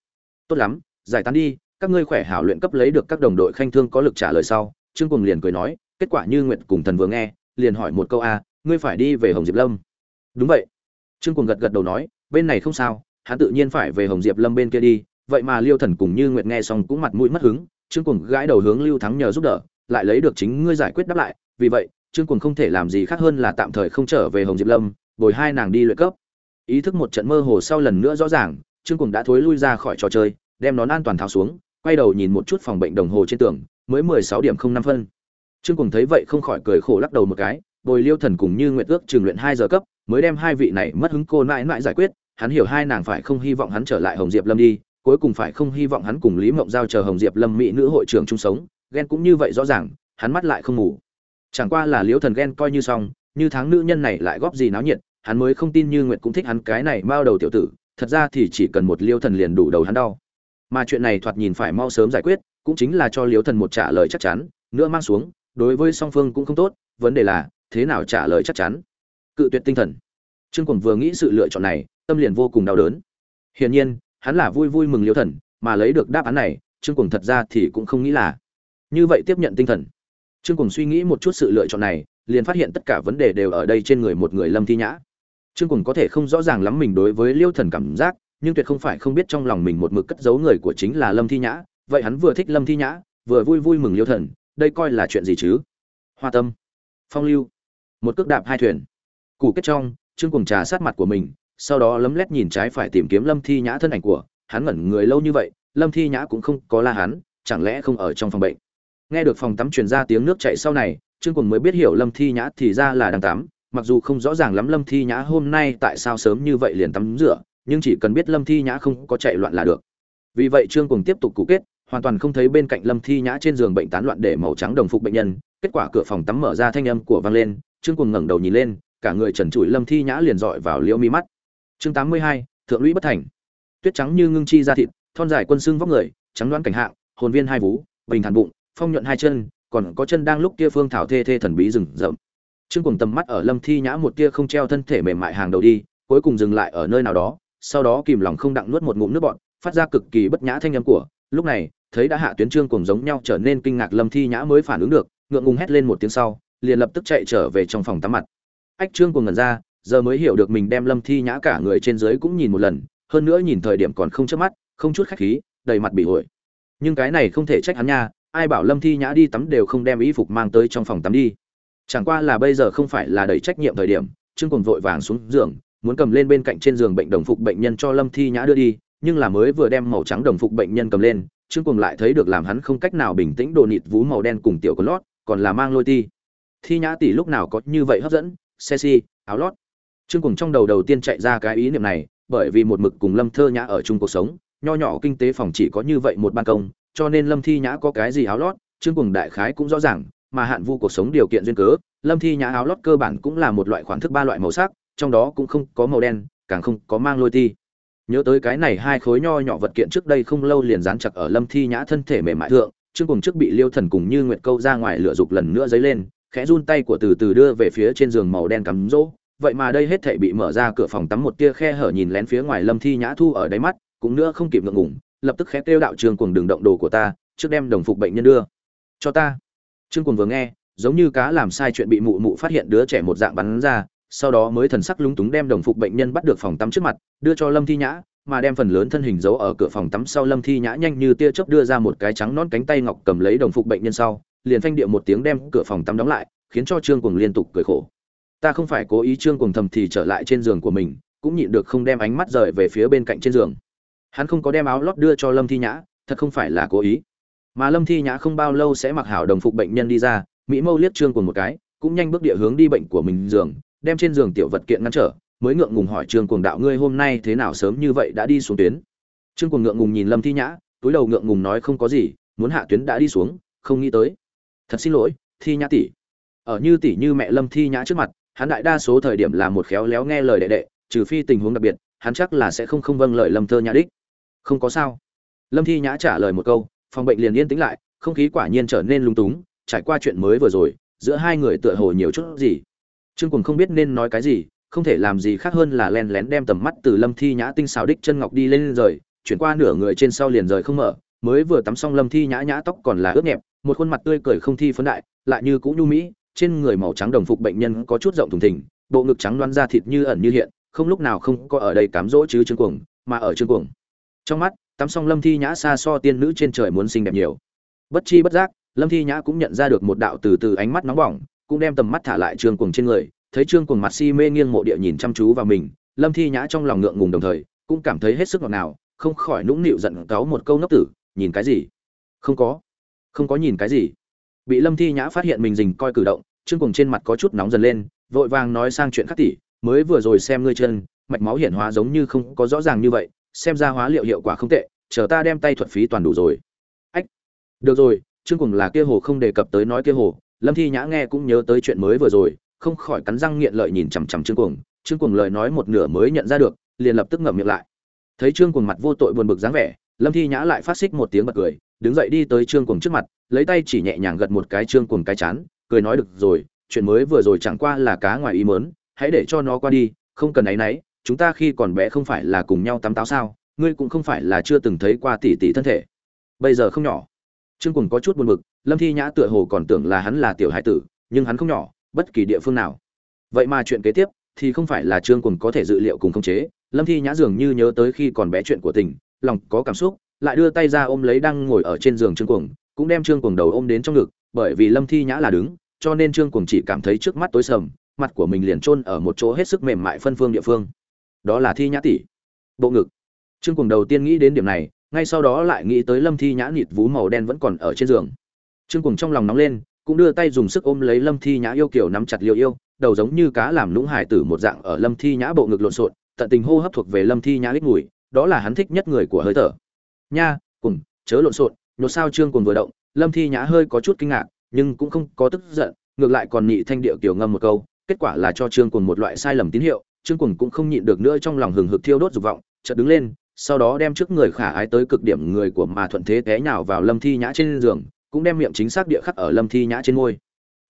Tốt lắm, giải tán đi, các ngươi khỏe hảo luyện cấp lấy được các đồng đội khanh thương có lực trả lời sau, trương Cuồng liền cười nói, kết quả như nguyện cùng thần vừa nghe, liền hỏi một câu a, ngươi phải đi về hồng diệp lâm. Đúng vậy. Trương Cuồng gật gật đầu nói, bên này không sao, hắn tự nhiên phải về hồng diệp lâm bên kia đi, vậy mà liêu thần cùng như nguyện nghe xong cũng mặt mũi mất hứng, trương Cuồng gãi đầu hướng lưu thắng nhờ giúp đỡ, lại lấy được chính ngươi giải quyết đáp lại, vì vậy, trương Cuồng không thể làm gì khác hơn là tạm thời không trở về hồng diệp lâm, bồi hai nàng đi luyện cấp ý thức một trận mơ hồ sau lần nữa rõ ràng, trương cùng đã thối lui ra khỏi trò chơi, đem nón an toàn tháo xuống, quay đầu nhìn một chút phòng bệnh đồng hồ trên tường, mới mười sáu điểm không năm phân. Trương cùng thấy vậy không khỏi cười khổ lắc đầu một cái, bồi liêu thần cùng như nguyện ước trường luyện hai giờ cấp, mới đem hai vị này mất hứng cô mãi mãi giải quyết, hắn hiểu hai nàng phải không hy vọng hắn trở lại hồng diệp lâm đi, cuối cùng phải không hy vọng hắn cùng lý mộng giao chờ hồng diệp lâm mỹ nữ hội trưởng chung sống, ghen cũng như vậy rõ ràng, hắn mắt lại không ngủ. Chẳng qua là liêu thần ghen coi như xong, như tháng nữ nhân này lại góp gì náo nhiệt hắn mới không tin như nguyệt cũng thích hắn cái này bao đầu tiểu tử, thật ra thì chỉ cần một liêu thần liền đủ đầu hắn đau. Mà chuyện này thoạt nhìn phải mau sớm giải quyết, cũng chính là cho liêu thần một trả lời chắc chắn, nữa mang xuống, đối với song phương cũng không tốt, vấn đề là, thế nào trả lời chắc chắn? Cự tuyệt tinh thần. Trương quần vừa nghĩ sự lựa chọn này, tâm liền vô cùng đau đớn. Hiển nhiên, hắn là vui vui mừng liêu thần, mà lấy được đáp án này, trương quần thật ra thì cũng không nghĩ là như vậy tiếp nhận tinh thần. Trương quần suy nghĩ một chút sự lựa chọn này, liền phát hiện tất cả vấn đề đều ở đây trên người một người lâm thi nhã trương quần có thể không rõ ràng lắm mình đối với liêu thần cảm giác, nhưng tuyệt không phải không biết trong lòng mình một mực cất giấu người của chính là lâm thi nhã. Vậy hắn vừa thích lâm thi nhã, vừa vui vui mừng liêu thần, đây coi là chuyện gì chứ? Hoa tâm, phong lưu, một cước đạp hai thuyền. Củ kết trong, trương cùng trà sát mặt của mình, sau đó lấm lét nhìn trái phải tìm kiếm lâm thi nhã thân ảnh của hắn ngẩn người lâu như vậy, lâm thi nhã cũng không có la hắn, chẳng lẽ không ở trong phòng bệnh? Nghe được phòng tắm truyền ra tiếng nước chảy sau này, trương cùng mới biết hiểu lâm thi nhã thì ra là đang tắm mặc dù không rõ ràng lắm lâm thi nhã hôm nay tại sao sớm như vậy liền tắm rửa, nhưng chỉ cần biết lâm thi nhã không có chạy loạn là được. Vì vậy trương cùng tiếp tục cũ kết, hoàn toàn không thấy bên cạnh lâm thi nhã trên giường bệnh tán loạn để màu trắng đồng phục bệnh nhân. Kết quả cửa phòng tắm mở ra thanh âm của vang lên, trương cùng ngẩng đầu nhìn lên, cả người trần trụi lâm thi nhã liền dọi vào liễu mi mắt. Chương tám mươi hai, thượng lũy bất thành. Tuyết trắng như ngưng chi ra thịt, thon dài quân xương vóc người, trắng đoán cảnh hạng, hồn viên hai vú, bình thản bụng, phong nhuận hai chân, còn có chân đang lúc kia phương thảo thê thê thần bí rừng rậm trương Cuồng tầm mắt ở lâm thi nhã một tia không treo thân thể mềm mại hàng đầu đi, cuối cùng dừng lại ở nơi nào đó, sau đó kìm lòng không đặng nuốt một ngụm nước bọt, phát ra cực kỳ bất nhã thanh âm của, lúc này, thấy đã hạ tuyến trương Cuồng giống nhau trở nên kinh ngạc lâm thi nhã mới phản ứng được, ngượng ngùng hét lên một tiếng sau, liền lập tức chạy trở về trong phòng tắm mặt. Ách, trương Cuồng ngẩn ra, giờ mới hiểu được mình đem lâm thi nhã cả người trên dưới cũng nhìn một lần, hơn nữa nhìn thời điểm còn không chớp mắt, không chút khách khí, đầy mặt bị ổi nhưng cái này không thể trách hắn nha, ai bảo lâm thi nhã đi tắm đều không đem y phục mang tới trong phòng tắm đi chẳng qua là bây giờ không phải là đầy trách nhiệm thời điểm, trương cùng vội vàng xuống giường, muốn cầm lên bên cạnh trên giường bệnh đồng phục bệnh nhân cho lâm thi nhã đưa đi, nhưng là mới vừa đem màu trắng đồng phục bệnh nhân cầm lên, trương cùng lại thấy được làm hắn không cách nào bình tĩnh đồ nịt vú màu đen cùng tiểu có lót, còn là mang lôi ti. Thi nhã tỷ lúc nào có như vậy hấp dẫn, xe xi áo lót. Trương cùng trong đầu đầu tiên chạy ra cái ý niệm này, bởi vì một mực cùng lâm thơ nhã ở chung cuộc sống, nho nhỏ kinh tế phòng chỉ có như vậy một ban công, cho nên lâm thi nhã có cái gì áo lót, trương cùng đại khái cũng rõ ràng mà hạn vu cuộc sống điều kiện duyên cớ, lâm thi nhã áo lót cơ bản cũng là một loại khoản thức ba loại màu sắc, trong đó cũng không có màu đen, càng không có mang lôi ti. Nhớ tới cái này hai khối nho nhỏ vật kiện trước đây không lâu liền dán chặt ở lâm thi nhã thân thể mềm mại thượng chương cùng trước bị liêu thần cùng như nguyệt câu ra ngoài lửa dục lần nữa dấy lên, khẽ run tay của từ từ đưa về phía trên giường màu đen cắm rỗ. Vậy mà đây hết thảy bị mở ra cửa phòng tắm một tia khe hở nhìn lén phía ngoài lâm thi nhã thu ở đáy mắt, cũng nữa không kịp ngượng ngủng lập tức khẽ kêu đạo trường cuồng đường động đồ của ta, trước đem đồng phục bệnh nhân đưa. Cho ta trương cuồng vừa nghe, giống như cá làm sai chuyện bị mụ mụ phát hiện đứa trẻ một dạng bắn ra, sau đó mới thần sắc lúng túng đem đồng phục bệnh nhân bắt được phòng tắm trước mặt, đưa cho lâm thi nhã, mà đem phần lớn thân hình giấu ở cửa phòng tắm sau lâm thi nhã nhanh như tia chớp đưa ra một cái trắng nón cánh tay ngọc cầm lấy đồng phục bệnh nhân sau, liền phanh địa một tiếng đem cửa phòng tắm đóng lại, khiến cho trương cuồng liên tục cười khổ. Ta không phải cố ý trương cuồng thầm thì trở lại trên giường của mình, cũng nhịn được không đem ánh mắt rời về phía bên cạnh trên giường. Hắn không có đem áo lót đưa cho lâm thi nhã, thật không phải là cố ý mà lâm thi nhã không bao lâu sẽ mặc hảo đồng phục bệnh nhân đi ra, mỹ mâu liếc trương cuồng một cái, cũng nhanh bước địa hướng đi bệnh của mình giường, đem trên giường tiểu vật kiện ngăn trở, mới ngượng ngùng hỏi trương cuồng đạo ngươi hôm nay thế nào sớm như vậy đã đi xuống tuyến? Trương cuồng ngượng ngùng nhìn lâm thi nhã, túi đầu ngượng ngùng nói không có gì, muốn hạ tuyến đã đi xuống, không nghĩ tới. Thật xin lỗi, thi nhã tỷ. Ở như tỷ như mẹ lâm thi nhã trước mặt, hắn đại đa số thời điểm là một khéo léo nghe lời đệ đệ, trừ phi tình huống đặc biệt, hắn chắc là sẽ không không vâng lời lâm thơ nhã đích. Không có sao. Lâm thi nhã trả lời một câu phòng bệnh liền yên tĩnh lại, không khí quả nhiên trở nên lung túng, trải qua chuyện mới vừa rồi, giữa hai người tựa hồ nhiều chút gì. Trương cùng không biết nên nói cái gì, không thể làm gì khác hơn là len lén đem tầm mắt từ lâm thi nhã tinh xào đích chân ngọc đi lên rời, chuyển qua nửa người trên sau liền rời không mở, mới vừa tắm xong lâm thi nhã nhã tóc còn là ướt nhẹp, một khuôn mặt tươi cười không thi phấn đại, lại như cũ nhu mỹ, trên người màu trắng đồng phục bệnh nhân có chút rộng thùng thình, bộ ngực trắng loan ra thịt như ẩn như hiện, không lúc nào không có ở đây cám dỗ chứ trương cuồng, mà ở trương cuồng. Trong mắt tắm xong lâm thi nhã xa so tiên nữ trên trời muốn xinh đẹp nhiều. Bất chi bất giác, lâm thi nhã cũng nhận ra được một đạo từ từ ánh mắt nóng bỏng, cũng đem tầm mắt thả lại trương cuồng trên người, thấy trương cuồng mặt si mê nghiêng mộ địa nhìn chăm chú vào mình, lâm thi nhã trong lòng ngượng ngùng đồng thời, cũng cảm thấy hết sức ngọt ngào, không khỏi nũng nịu giận cáu một câu ngốc tử, nhìn cái gì? Không có. Không có nhìn cái gì? Bị lâm thi nhã phát hiện mình dình coi cử động, trương cuồng trên mặt có chút nóng dần lên, vội vàng nói sang chuyện khác tỉ, mới vừa rồi xem ngươi chân, mạch máu hiển hóa giống như không có rõ ràng như vậy xem ra hóa liệu hiệu quả không tệ, chờ ta đem tay thuật phí toàn đủ rồi. Ách, được rồi, trương cùng là kia hồ không đề cập tới nói kia hồ. Lâm thi nhã nghe cũng nhớ tới chuyện mới vừa rồi, không khỏi cắn răng nghiện lợi nhìn chằm chằm trương cuồng. Trương cuồng lời nói một nửa mới nhận ra được, liền lập tức ngậm miệng lại. Thấy trương cuồng mặt vô tội buồn bực dáng vẻ, lâm thi nhã lại phát xích một tiếng bật cười, đứng dậy đi tới trương cuồng trước mặt, lấy tay chỉ nhẹ nhàng gật một cái trương cuồng cái chán, cười nói được rồi, chuyện mới vừa rồi chẳng qua là cá ngoài ý mớn hãy để cho nó qua đi, không cần áy náy chúng ta khi còn bé không phải là cùng nhau tắm táo sao, ngươi cũng không phải là chưa từng thấy qua tỷ tỷ thân thể. Bây giờ không nhỏ. Trương cùng có chút buồn bực, lâm thi nhã tựa hồ còn tưởng là hắn là tiểu hải tử, nhưng hắn không nhỏ, bất kỳ địa phương nào. Vậy mà chuyện kế tiếp thì không phải là trương cùng có thể dự liệu cùng khống chế, lâm thi nhã dường như nhớ tới khi còn bé chuyện của tình, lòng có cảm xúc, lại đưa tay ra ôm lấy đang ngồi ở trên giường trương cuồng, cũng đem trương cuồng đầu ôm đến trong ngực, bởi vì lâm thi nhã là đứng, cho nên trương cuồng chỉ cảm thấy trước mắt tối sầm, mặt của mình liền chôn ở một chỗ hết sức mềm mại phân phương địa phương đó là thi nhã tỷ. Bộ ngực. Trương cùng đầu tiên nghĩ đến điểm này, ngay sau đó lại nghĩ tới lâm thi nhã nịt vú màu đen vẫn còn ở trên giường. Trương cùng trong lòng nóng lên, cũng đưa tay dùng sức ôm lấy lâm thi nhã yêu kiểu nắm chặt liều yêu, đầu giống như cá làm lũng hải tử một dạng ở lâm thi nhã bộ ngực lộn xộn, tận tình hô hấp thuộc về lâm thi nhã ít mùi, đó là hắn thích nhất người của hơi thở. Nha cùng chớ lộn xộn, nhột sao trương cùng vừa động, lâm thi nhã hơi có chút kinh ngạc, nhưng cũng không có tức giận, ngược lại còn nhị thanh điệu kiểu ngâm một câu, kết quả là cho trương cùng một loại sai lầm tín hiệu trương Cuồng cũng không nhịn được nữa trong lòng hừng hực thiêu đốt dục vọng, chợt đứng lên, sau đó đem trước người khả ái tới cực điểm người của mà thuận thế té nhào vào lâm thi nhã trên giường, cũng đem miệng chính xác địa khắc ở lâm thi nhã trên môi.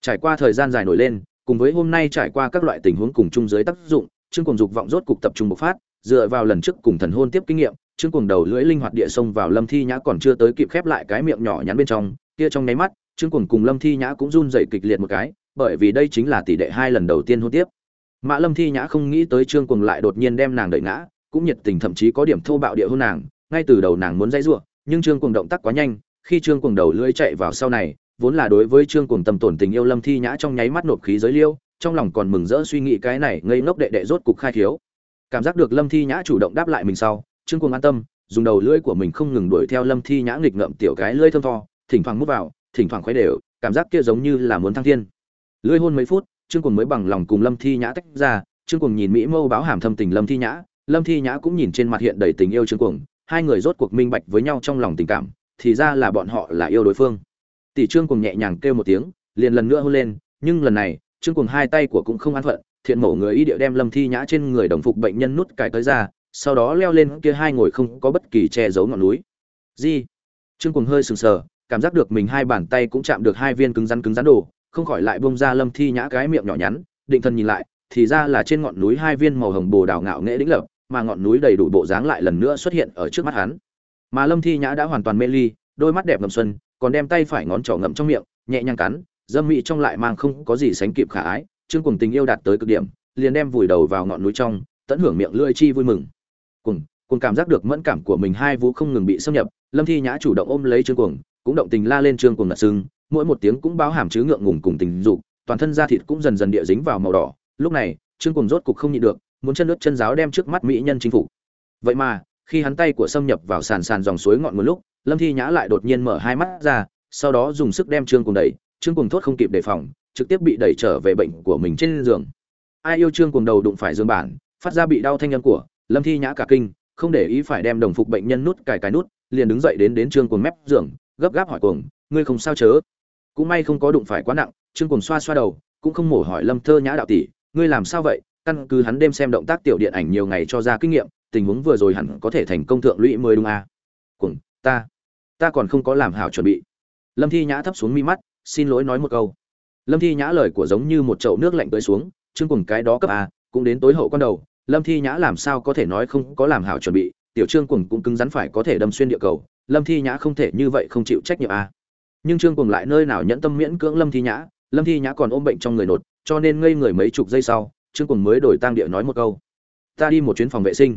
Trải qua thời gian dài nổi lên, cùng với hôm nay trải qua các loại tình huống cùng chung dưới tác dụng, trương Cuồng dục vọng rốt cục tập trung bộc phát, dựa vào lần trước cùng thần hôn tiếp kinh nghiệm, trương Cuồng đầu lưỡi linh hoạt địa xông vào lâm thi nhã còn chưa tới kịp khép lại cái miệng nhỏ nhắn bên trong, kia trong nháy mắt, trương Cuồng cùng lâm thi nhã cũng run rẩy kịch liệt một cái, bởi vì đây chính là tỷ đệ hai lần đầu tiên hôn tiếp mã lâm thi nhã không nghĩ tới trương cuồng lại đột nhiên đem nàng đẩy ngã, cũng nhiệt tình thậm chí có điểm thô bạo địa hôn nàng, ngay từ đầu nàng muốn dãy giụa nhưng trương cuồng động tác quá nhanh, khi trương cuồng đầu lưỡi chạy vào sau này, vốn là đối với trương cuồng tầm tổn tình yêu lâm thi nhã trong nháy mắt nộp khí giới liêu, trong lòng còn mừng rỡ suy nghĩ cái này ngây ngốc đệ đệ rốt cục khai thiếu. Cảm giác được lâm thi nhã chủ động đáp lại mình sau, trương cuồng an tâm, dùng đầu lưỡi của mình không ngừng đuổi theo lâm thi nhã nghịch ngợm tiểu cái lưỡi thơm tho, thỉnh thoảng mút vào, thỉnh thoảng khoái đều, cảm giác kia giống như là muốn thăng thiên. Lưỡi hôn mấy phút trương cùng mới bằng lòng cùng lâm thi nhã tách ra, trương cùng nhìn mỹ mâu báo hàm thâm tình lâm thi nhã, lâm thi nhã cũng nhìn trên mặt hiện đầy tình yêu trương cùng hai người rốt cuộc minh bạch với nhau trong lòng tình cảm, thì ra là bọn họ là yêu đối phương. Tỷ trương cùng nhẹ nhàng kêu một tiếng, liền lần nữa hôn lên, nhưng lần này, trương cùng hai tay của cũng không an phận, thiện mổ người y địa đem lâm thi nhã trên người đồng phục bệnh nhân nút cài tới ra, sau đó leo lên kia hai ngồi không có bất kỳ che giấu ngọn núi. Di. Trương cùng hơi sừng sờ, cảm giác được mình hai bàn tay cũng chạm được hai viên cứng rắn cứng rắn đồ không khỏi lại bông ra lâm thi nhã cái miệng nhỏ nhắn, định thần nhìn lại, thì ra là trên ngọn núi hai viên màu hồng bồ đào ngạo nghễ đĩnh lập, mà ngọn núi đầy đủ bộ dáng lại lần nữa xuất hiện ở trước mắt hắn. Mà lâm thi nhã đã hoàn toàn mê ly, đôi mắt đẹp ngầm xuân, còn đem tay phải ngón trỏ ngậm trong miệng, nhẹ nhàng cắn, dâm mị trong lại mang không có gì sánh kịp khả ái, chương cùng tình yêu đạt tới cực điểm, liền đem vùi đầu vào ngọn núi trong, tận hưởng miệng lưỡi chi vui mừng. Cùng cùng cảm giác được mẫn cảm của mình hai vũ không ngừng bị xâm nhập, lâm thi nhã chủ động ôm lấy trương cuồng, cũng động tình la lên trương cuồng ngật sưng mỗi một tiếng cũng báo hàm chứa ngượng ngùng cùng tình dục, toàn thân da thịt cũng dần dần địa dính vào màu đỏ. Lúc này, trương cuồng rốt cục không nhịn được, muốn chân lướt chân giáo đem trước mắt mỹ nhân chính phủ. vậy mà, khi hắn tay của xâm nhập vào sàn sàn dòng suối ngọn nguồn lúc, lâm thi nhã lại đột nhiên mở hai mắt ra, sau đó dùng sức đem trương cuồng đẩy. Trương cuồng thốt không kịp đề phòng, trực tiếp bị đẩy trở về bệnh của mình trên giường. Ai yêu trương cuồng đầu đụng phải giường bản, phát ra bị đau thanh âm của lâm thi nhã cả kinh, không để ý phải đem đồng phục bệnh nhân nút cài cái nút, liền đứng dậy đến đến trương cuồng mép giường, gấp gáp hỏi cuồng, ngươi không sao chớ? Cũng may không có đụng phải quá nặng, trương cuồng xoa xoa đầu, cũng không mổ hỏi lâm thơ nhã đạo tỷ, ngươi làm sao vậy? Căn cứ hắn đêm xem động tác tiểu điện ảnh nhiều ngày cho ra kinh nghiệm, tình huống vừa rồi hẳn có thể thành công thượng lũy mới đúng à. cuồng, ta ta còn không có làm hảo chuẩn bị. Lâm thi nhã thấp xuống mi mắt, xin lỗi nói một câu. Lâm thi nhã lời của giống như một chậu nước lạnh tới xuống chương cùng cái đó cấp a cũng đến tối hậu con đầu, lâm thi nhã làm sao có thể nói không có làm hảo chuẩn bị, tiểu trương cùng cũng cứng rắn phải có thể đâm xuyên địa cầu, lâm thi nhã không thể như vậy không chịu trách nhiệm a nhưng trương cuồng lại nơi nào nhẫn tâm miễn cưỡng lâm thi nhã, lâm thi nhã còn ôm bệnh trong người nột, cho nên ngây người mấy chục giây sau, trương cuồng mới đổi tang địa nói một câu. Ta đi một chuyến phòng vệ sinh.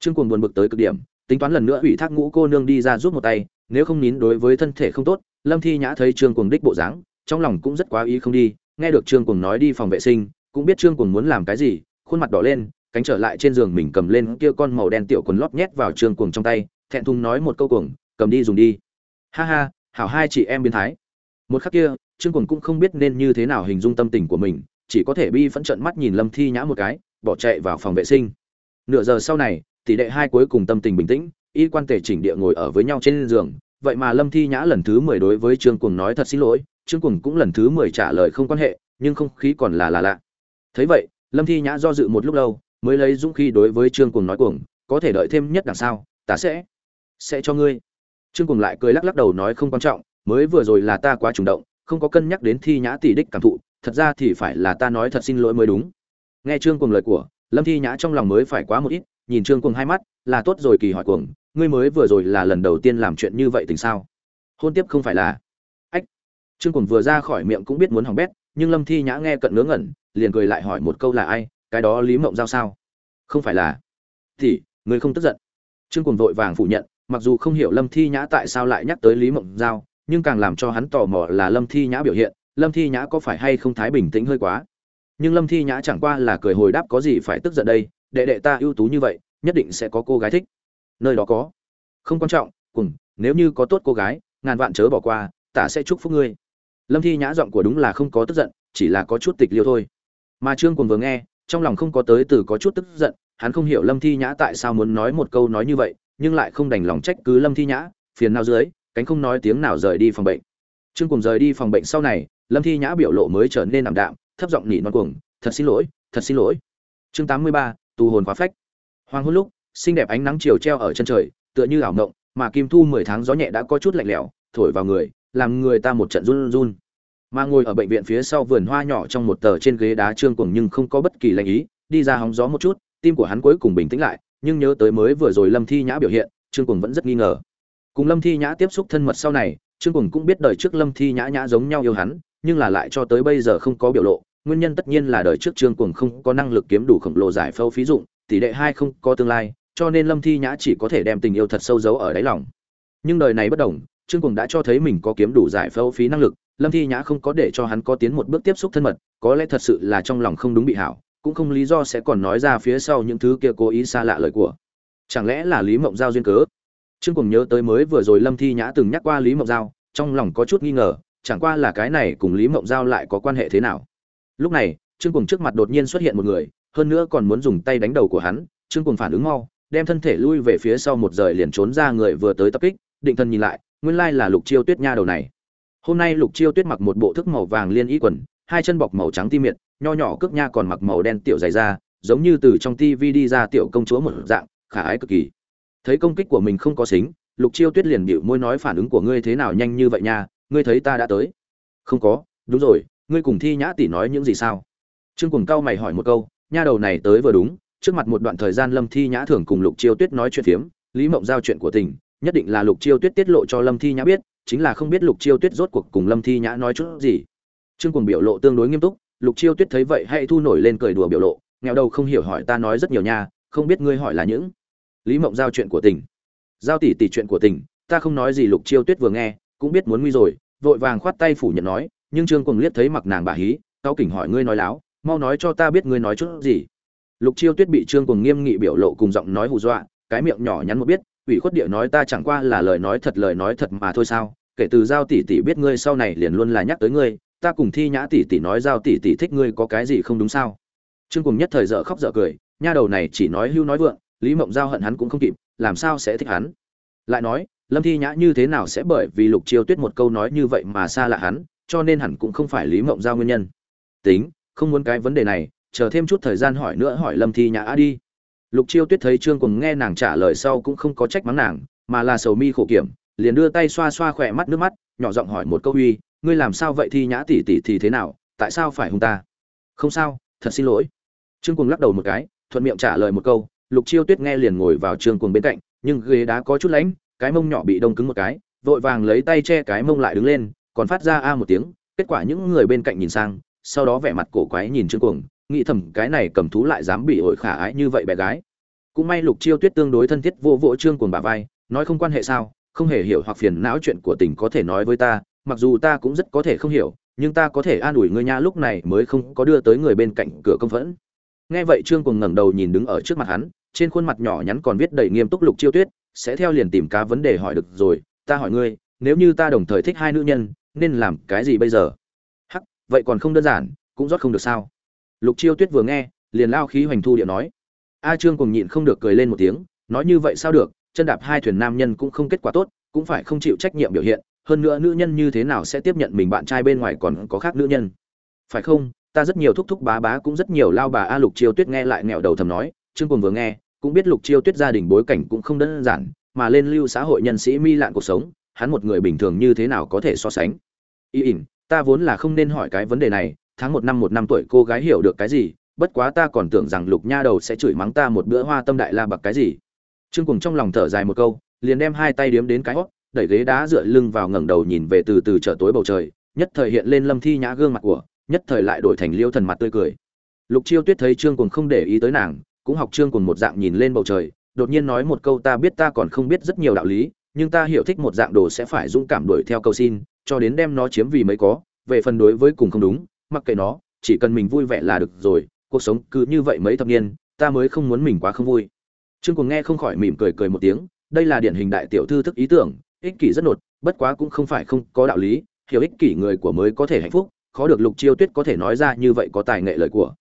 Trương cuồng buồn bực tới cực điểm, tính toán lần nữa ủy thác ngũ cô nương đi ra giúp một tay, nếu không nín đối với thân thể không tốt, lâm thi nhã thấy trương cuồng đích bộ dáng, trong lòng cũng rất quá ý không đi, nghe được trương cuồng nói đi phòng vệ sinh, cũng biết trương cuồng muốn làm cái gì, khuôn mặt đỏ lên, cánh trở lại trên giường mình cầm lên kia con màu đen tiểu quần lót nhét vào trương cuồng trong tay, thẹn thùng nói một câu cuồng, cầm đi dùng đi. Ha ha hảo hai chị em biến thái. Một khắc kia, trương quần cũng không biết nên như thế nào hình dung tâm tình của mình, chỉ có thể bi phẫn trận mắt nhìn lâm thi nhã một cái, bỏ chạy vào phòng vệ sinh. Nửa giờ sau này, tỷ đệ hai cuối cùng tâm tình bình tĩnh, y quan tề chỉnh địa ngồi ở với nhau trên giường. Vậy mà lâm thi nhã lần thứ mười đối với trương quần nói thật xin lỗi, trương quần cũng lần thứ mười trả lời không quan hệ, nhưng không khí còn là là lạ. Thấy vậy, lâm thi nhã do dự một lúc lâu, mới lấy dũng khí đối với trương quần nói cuồng, có thể đợi thêm nhất đằng sau, ta sẽ sẽ cho ngươi trương cuồng lại cười lắc lắc đầu nói không quan trọng, mới vừa rồi là ta quá trùng động, không có cân nhắc đến thi nhã tỷ đích cảm thụ, thật ra thì phải là ta nói thật xin lỗi mới đúng. Nghe trương cuồng lời của, lâm thi nhã trong lòng mới phải quá một ít, nhìn trương cuồng hai mắt, là tốt rồi kỳ hỏi cuồng, ngươi mới vừa rồi là lần đầu tiên làm chuyện như vậy tình sao? Hôn tiếp không phải là. Ách. Trương cuồng vừa ra khỏi miệng cũng biết muốn hỏng bét, nhưng lâm thi nhã nghe cận ngớ ngẩn, liền cười lại hỏi một câu là ai, cái đó lý mộng giao sao? Không phải là. Thì, ngươi không tức giận. Trương cuồng vội vàng phủ nhận mặc dù không hiểu lâm thi nhã tại sao lại nhắc tới lý mộng giao, nhưng càng làm cho hắn tò mò là lâm thi nhã biểu hiện, lâm thi nhã có phải hay không thái bình tĩnh hơi quá? Nhưng lâm thi nhã chẳng qua là cười hồi đáp có gì phải tức giận đây, đệ đệ ta ưu tú như vậy, nhất định sẽ có cô gái thích. Nơi đó có. Không quan trọng, cùng, nếu như có tốt cô gái, ngàn vạn chớ bỏ qua tả sẽ chúc phúc ngươi. Lâm thi nhã giọng của đúng là không có tức giận, chỉ là có chút tịch liêu thôi. Mà trương cùng vừa nghe, trong lòng không có tới từ có chút tức giận, hắn không hiểu lâm thi nhã tại sao muốn nói một câu nói như vậy nhưng lại không đành lòng trách cứ lâm thi nhã, phiền nào dưới, cánh không nói tiếng nào rời đi phòng bệnh. Trương cùng rời đi phòng bệnh sau này, lâm thi nhã biểu lộ mới trở nên ảm đạm, thấp giọng nỉ non cuồng, thật xin lỗi, thật xin lỗi. Chương tám mươi ba, tù hồn quá phách. Hoàng hôn lúc, xinh đẹp ánh nắng chiều treo ở chân trời, tựa như ảo ngộng mà kim thu mười tháng gió nhẹ đã có chút lạnh lẽo, thổi vào người, làm người ta một trận run run. Mà ngồi ở bệnh viện phía sau vườn hoa nhỏ trong một tờ trên ghế đá trương cùng nhưng không có bất kỳ lạnh ý, đi ra hóng gió một chút, tim của hắn cuối cùng bình tĩnh lại nhưng nhớ tới mới vừa rồi lâm thi nhã biểu hiện, trương cùng vẫn rất nghi ngờ. Cùng lâm thi nhã tiếp xúc thân mật sau này, trương cùng cũng biết đời trước lâm thi nhã nhã giống nhau yêu hắn, nhưng là lại cho tới bây giờ không có biểu lộ. Nguyên nhân tất nhiên là đời trước trương cùng không có năng lực kiếm đủ khổng lồ giải phẫu phí dụng, tỷ đệ hai không có tương lai, cho nên lâm thi nhã chỉ có thể đem tình yêu thật sâu giấu ở đáy lòng. Nhưng đời này bất đồng, trương cùng đã cho thấy mình có kiếm đủ giải phẫu phí năng lực, lâm thi nhã không có để cho hắn có tiến một bước tiếp xúc thân mật, có lẽ thật sự là trong lòng không đúng bị hảo cũng không lý do sẽ còn nói ra phía sau những thứ kia cố ý xa lạ lời của. Chẳng lẽ là lý mộng giao duyên cớ? Trương cùng nhớ tới mới vừa rồi lâm thi nhã từng nhắc qua lý mộng giao, trong lòng có chút nghi ngờ, chẳng qua là cái này cùng lý mộng giao lại có quan hệ thế nào? Lúc này, trương cùng trước mặt đột nhiên xuất hiện một người, hơn nữa còn muốn dùng tay đánh đầu của hắn, trương cùng phản ứng mau, đem thân thể lui về phía sau một rời liền trốn ra người vừa tới tập kích, định thân nhìn lại, nguyên lai là lục chiêu tuyết nha đầu này. Hôm nay lục chiêu tuyết mặc một bộ thức màu vàng liên y quần hai chân bọc màu trắng ti miệt, nho nhỏ cước nha còn mặc màu đen tiểu dày da, giống như từ trong tivi đi ra tiểu công chúa một dạng, khả ái cực kỳ. Thấy công kích của mình không có xính, lục chiêu tuyết liền bịu môi nói phản ứng của ngươi thế nào nhanh như vậy nha, ngươi thấy ta đã tới. Không có, đúng rồi, ngươi cùng thi nhã tỷ nói những gì sao? Trương cùng cao mày hỏi một câu, nha đầu này tới vừa đúng, trước mặt một đoạn thời gian lâm thi nhã thường cùng lục chiêu tuyết nói chuyện phiếm, lý mộng giao chuyện của tình, nhất định là lục chiêu tuyết tiết lộ cho lâm thi nhã biết, chính là không biết lục chiêu tuyết rốt cuộc cùng lâm thi nhã nói chút gì trương cuồng biểu lộ tương đối nghiêm túc lục chiêu tuyết thấy vậy hãy thu nổi lên cười đùa biểu lộ nghèo đầu không hiểu hỏi ta nói rất nhiều nha không biết ngươi hỏi là những. Lý mộng giao chuyện của tỉnh, giao tỷ tỷ chuyện của tỉnh, ta không nói gì lục chiêu tuyết vừa nghe cũng biết muốn nguy rồi vội vàng khoát tay phủ nhận nói nhưng trương cuồng liếc thấy mặc nàng bà hí cao kỉnh hỏi ngươi nói láo mau nói cho ta biết ngươi nói chút gì. Lục chiêu tuyết bị trương cuồng nghiêm nghị biểu lộ cùng giọng nói hù dọa cái miệng nhỏ nhắn một biết ủy khuất địa nói ta chẳng qua là lời nói thật lời nói thật mà thôi sao kể từ giao tỷ tỷ biết ngươi sau này liền luôn là nhắc tới ngươi ta cùng thi nhã tỷ tỷ nói giao tỷ tỷ thích ngươi có cái gì không đúng sao? Trương cùng nhất thời dở khóc dở cười, nha đầu này chỉ nói hưu nói vượng, lý mộng giao hận hắn cũng không kịp, làm sao sẽ thích hắn? Lại nói, lâm thi nhã như thế nào sẽ bởi vì lục chiêu tuyết một câu nói như vậy mà xa lạ hắn, cho nên hẳn cũng không phải lý mộng giao nguyên nhân. Tính, không muốn cái vấn đề này, chờ thêm chút thời gian hỏi nữa hỏi lâm thi nhã đi. Lục chiêu tuyết thấy trương cùng nghe nàng trả lời sau cũng không có trách mắng nàng, mà là sầu mi khổ kiểm, liền đưa tay xoa xoa khỏe mắt nước mắt, nhỏ giọng hỏi một câu uy ngươi làm sao vậy thi nhã tỷ tỷ thì thế nào, tại sao phải hung ta? Không sao, thật xin lỗi. Trương cùng lắc đầu một cái, thuận miệng trả lời một câu, lục chiêu tuyết nghe liền ngồi vào trương cùng bên cạnh, nhưng ghế đá có chút lánh, cái mông nhỏ bị đông cứng một cái, vội vàng lấy tay che cái mông lại đứng lên, còn phát ra a một tiếng, kết quả những người bên cạnh nhìn sang, sau đó vẻ mặt cổ quái nhìn trương cuồng, nghĩ thầm cái này cầm thú lại dám bị ổi khả ái như vậy bé gái. Cũng may lục chiêu tuyết tương đối thân thiết vô vỗ trương cuồng bà vai, nói không quan hệ sao, không hề hiểu hoặc phiền não chuyện của tình có thể nói với ta mặc dù ta cũng rất có thể không hiểu, nhưng ta có thể an ủi ngươi nha, lúc này mới không có đưa tới người bên cạnh cửa công phẫn. Nghe vậy trương cùng ngẩng đầu nhìn đứng ở trước mặt hắn, trên khuôn mặt nhỏ nhắn còn viết đầy nghiêm túc lục chiêu tuyết, sẽ theo liền tìm cá vấn đề hỏi được rồi, ta hỏi ngươi, nếu như ta đồng thời thích hai nữ nhân, nên làm cái gì bây giờ? Hắc, vậy còn không đơn giản, cũng rót không được sao? Lục chiêu tuyết vừa nghe, liền lao khí hoành thu điệu nói. A trương cùng nhịn không được cười lên một tiếng, nói như vậy sao được, chân đạp hai thuyền nam nhân cũng không kết quả tốt, cũng phải không chịu trách nhiệm biểu hiện hơn nữa nữ nhân như thế nào sẽ tiếp nhận mình bạn trai bên ngoài còn có khác nữ nhân? Phải không? Ta rất nhiều thúc thúc bá bá cũng rất nhiều lao bà a lục chiêu tuyết nghe lại nghẹo đầu thầm nói, trương cùng vừa nghe, cũng biết lục chiêu tuyết gia đình bối cảnh cũng không đơn giản, mà lên lưu xã hội nhân sĩ mi lạn cuộc sống, hắn một người bình thường như thế nào có thể so sánh? Y ỉn, ta vốn là không nên hỏi cái vấn đề này, tháng một năm một năm tuổi cô gái hiểu được cái gì, bất quá ta còn tưởng rằng lục nha đầu sẽ chửi mắng ta một bữa hoa tâm đại la bạc cái gì. Trương cùng trong lòng thở dài một câu, liền đem hai tay điếm đến cái hót đẩy ghế đá dựa lưng vào ngẩng đầu nhìn về từ từ trở tối bầu trời, nhất thời hiện lên lâm thi nhã gương mặt của, nhất thời lại đổi thành liêu thần mặt tươi cười. Lục chiêu tuyết thấy trương cùng không để ý tới nàng, cũng học trương cùng một dạng nhìn lên bầu trời, đột nhiên nói một câu ta biết ta còn không biết rất nhiều đạo lý, nhưng ta hiểu thích một dạng đồ sẽ phải dũng cảm đuổi theo cầu xin, cho đến đem nó chiếm vì mới có, về phần đối với cùng không đúng, mặc kệ nó, chỉ cần mình vui vẻ là được rồi, cuộc sống cứ như vậy mấy thập niên, ta mới không muốn mình quá không vui. Trương cùng nghe không khỏi mỉm cười cười một tiếng, đây là điển hình đại tiểu thư thức ý tưởng ích kỷ rất nột, bất quá cũng không phải không có đạo lý, hiểu ích kỷ người của mới có thể hạnh phúc, khó được lục chiêu tuyết có thể nói ra như vậy có tài nghệ lời của.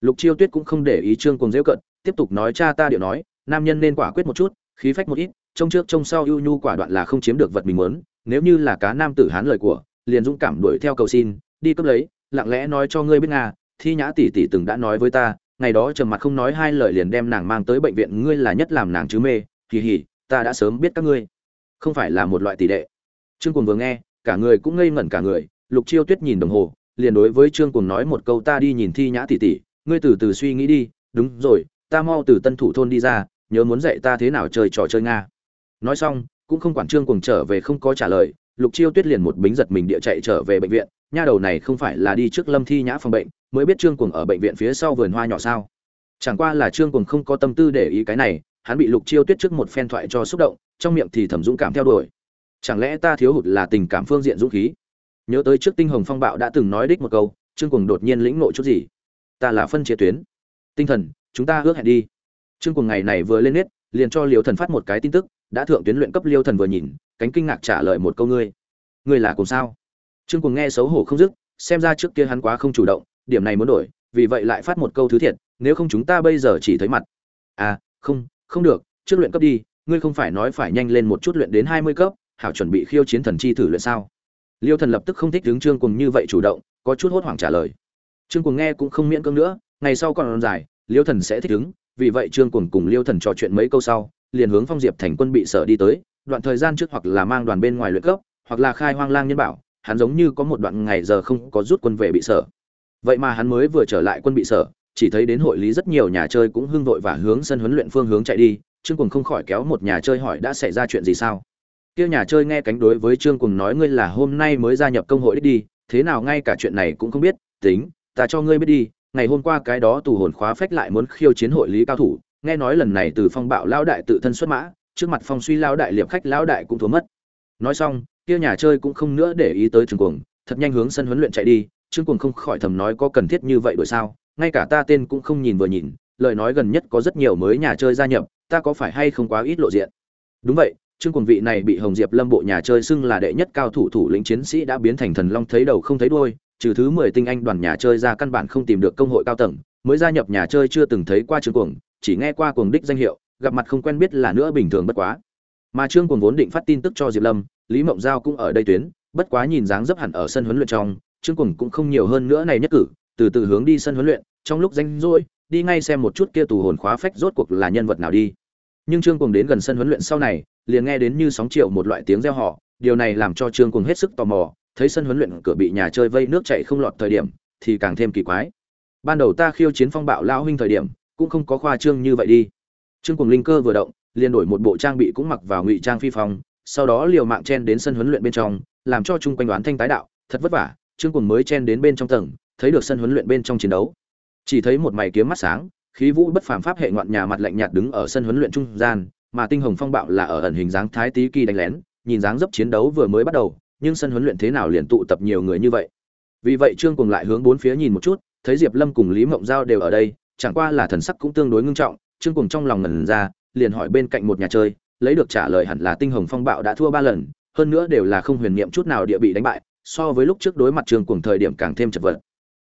Lục chiêu tuyết cũng không để ý trương cùng dễ cận, tiếp tục nói cha ta điệu nói, nam nhân nên quả quyết một chút, khí phách một ít, trông trước trông sau ưu nhu quả đoạn là không chiếm được vật mình muốn, nếu như là cá nam tử hán lời của, liền dũng cảm đuổi theo cầu xin, đi cướp lấy, lặng lẽ nói cho ngươi biết nga, thi nhã tỷ tỷ từng đã nói với ta, ngày đó trầm mặt không nói hai lời liền đem nàng mang tới bệnh viện, ngươi là nhất làm nàng chứ mê kỳ hỉ ta đã sớm biết các ngươi không phải là một loại tỷ lệ. trương cuồng vừa nghe, cả người cũng ngây ngẩn cả người, lục chiêu tuyết nhìn đồng hồ, liền đối với trương cuồng nói một câu, ta đi nhìn thi nhã tỷ tỷ, ngươi từ từ suy nghĩ đi, đúng rồi, ta mau từ tân thủ thôn đi ra, nhớ muốn dạy ta thế nào chơi trò chơi nga nói xong, cũng không quản trương cuồng trở về không có trả lời, lục chiêu tuyết liền một bính giật mình địa chạy trở về bệnh viện, nha đầu này không phải là đi trước lâm thi nhã phòng bệnh, mới biết trương cuồng ở bệnh viện phía sau vườn hoa nhỏ sao chẳng qua là trương cuồng không có tâm tư để ý cái này hắn bị lục chiêu tuyết trước một phen thoại cho xúc động, trong miệng thì thầm dũng cảm theo đuổi. Chẳng lẽ ta thiếu hụt là tình cảm phương diện dũng khí? Nhớ tới trước tinh hồng phong bạo đã từng nói đích một câu, trương cùng đột nhiên lĩnh nội chút gì? Ta là phân chia tuyến. Tinh thần, chúng ta ước hẹn đi. Trương cùng ngày này vừa lên nết, liền cho liêu thần phát một cái tin tức, đã thượng tuyến luyện cấp liêu thần vừa nhìn, cánh kinh ngạc trả lời một câu ngươi. Ngươi là cùng sao? Trương cùng nghe xấu hổ không dứt, xem ra trước kia hắn quá không chủ động, điểm này muốn đổi, vì vậy lại phát một câu thứ thiệt, nếu không chúng ta bây giờ chỉ thấy mặt. À không không được, trước luyện cấp đi, ngươi không phải nói phải nhanh lên một chút luyện đến hai mươi cấp, hảo chuẩn bị khiêu chiến thần chi thử luyện sao? Liêu thần lập tức không thích đứng trương cùng như vậy chủ động, có chút hốt hoảng trả lời. Trương cùng nghe cũng không miễn cưỡng nữa, ngày sau còn dài, liêu thần sẽ thích ứng, vì vậy trương cùng cùng liêu thần trò chuyện mấy câu sau, liền hướng phong diệp thành quân bị sở đi tới, đoạn thời gian trước hoặc là mang đoàn bên ngoài luyện cấp, hoặc là khai hoang lang nhân bảo, hắn giống như có một đoạn ngày giờ không có rút quân về bị sở. Vậy mà hắn mới vừa trở lại quân bị sở chỉ thấy đến hội lý rất nhiều nhà chơi cũng hưng vội và hướng sân huấn luyện phương hướng chạy đi, trương cùng không khỏi kéo một nhà chơi hỏi đã xảy ra chuyện gì sao? Kia nhà chơi nghe cánh đối với trương cùng nói ngươi là hôm nay mới gia nhập công hội đích đi, thế nào ngay cả chuyện này cũng không biết, tính, ta cho ngươi biết đi, ngày hôm qua cái đó tù hồn khóa phách lại muốn khiêu chiến hội lý cao thủ, nghe nói lần này từ phong bạo lão đại tự thân xuất mã, trước mặt phong suy lão đại liệp khách lão đại cũng thua mất. Nói xong, kia nhà chơi cũng không nữa để ý tới trương cuồng, thật nhanh hướng sân huấn luyện chạy đi, trương cuồng không khỏi thầm nói có cần thiết như vậy đổi sao? Ngay cả ta tên cũng không nhìn vừa nhìn, lời nói gần nhất có rất nhiều mới nhà chơi gia nhập, ta có phải hay không quá ít lộ diện? Đúng vậy, trương cuồng vị này bị hồng diệp lâm bộ nhà chơi xưng là đệ nhất cao thủ thủ lĩnh chiến sĩ đã biến thành thần long thấy đầu không thấy đuôi, trừ thứ mười tinh anh đoàn nhà chơi ra căn bản không tìm được công hội cao tầng, mới gia nhập nhà chơi chưa từng thấy qua trương cuồng, chỉ nghe qua cuồng đích danh hiệu, gặp mặt không quen biết là nữa bình thường bất quá. Mà trương cuồng vốn định phát tin tức cho diệp lâm, lý mộng giao cũng ở đây tuyến, bất quá nhìn dáng dấp hẳn ở sân huấn luyện trong, trương cuồng cũng không nhiều hơn nữa này nhất cử từ từ hướng đi sân huấn luyện, trong lúc danh rỗi, đi ngay xem một chút kia tù hồn khóa phách rốt cuộc là nhân vật nào đi. Nhưng trương cùng đến gần sân huấn luyện sau này, liền nghe đến như sóng triệu một loại tiếng reo họ điều này làm cho trương cùng hết sức tò mò, thấy sân huấn luyện cửa bị nhà chơi vây nước chảy không lọt thời điểm, thì càng thêm kỳ quái. Ban đầu ta khiêu chiến phong bạo lão huynh thời điểm, cũng không có khoa trương như vậy đi. Trương cùng linh cơ vừa động, liền đổi một bộ trang bị cũng mặc vào ngụy trang phi phong, sau đó liều mạng chen đến sân huấn luyện bên trong, làm cho chung quanh đoán thanh tái đạo, thật vất vả, trương cùng mới chen đến bên trong tầng thấy được sân huấn luyện bên trong chiến đấu. Chỉ thấy một mày kiếm mắt sáng, khí vũ bất phàm pháp hệ ngoạn nhà mặt lạnh nhạt đứng ở sân huấn luyện trung gian, mà tinh hồng phong bạo là ở ẩn hình dáng thái tí kỳ đánh lén, nhìn dáng dấp chiến đấu vừa mới bắt đầu, nhưng sân huấn luyện thế nào liền tụ tập nhiều người như vậy. Vì vậy trương cùng lại hướng bốn phía nhìn một chút, thấy diệp lâm cùng lý mộng giao đều ở đây, chẳng qua là thần sắc cũng tương đối ngưng trọng, trương cùng trong lòng ngẩn ra, liền hỏi bên cạnh một nhà chơi, lấy được trả lời hẳn là tinh hồng phong bạo đã thua ba lần, hơn nữa đều là không huyền niệm chút nào địa bị đánh bại, so với lúc trước đối mặt trương cùng thời điểm càng thêm chật vật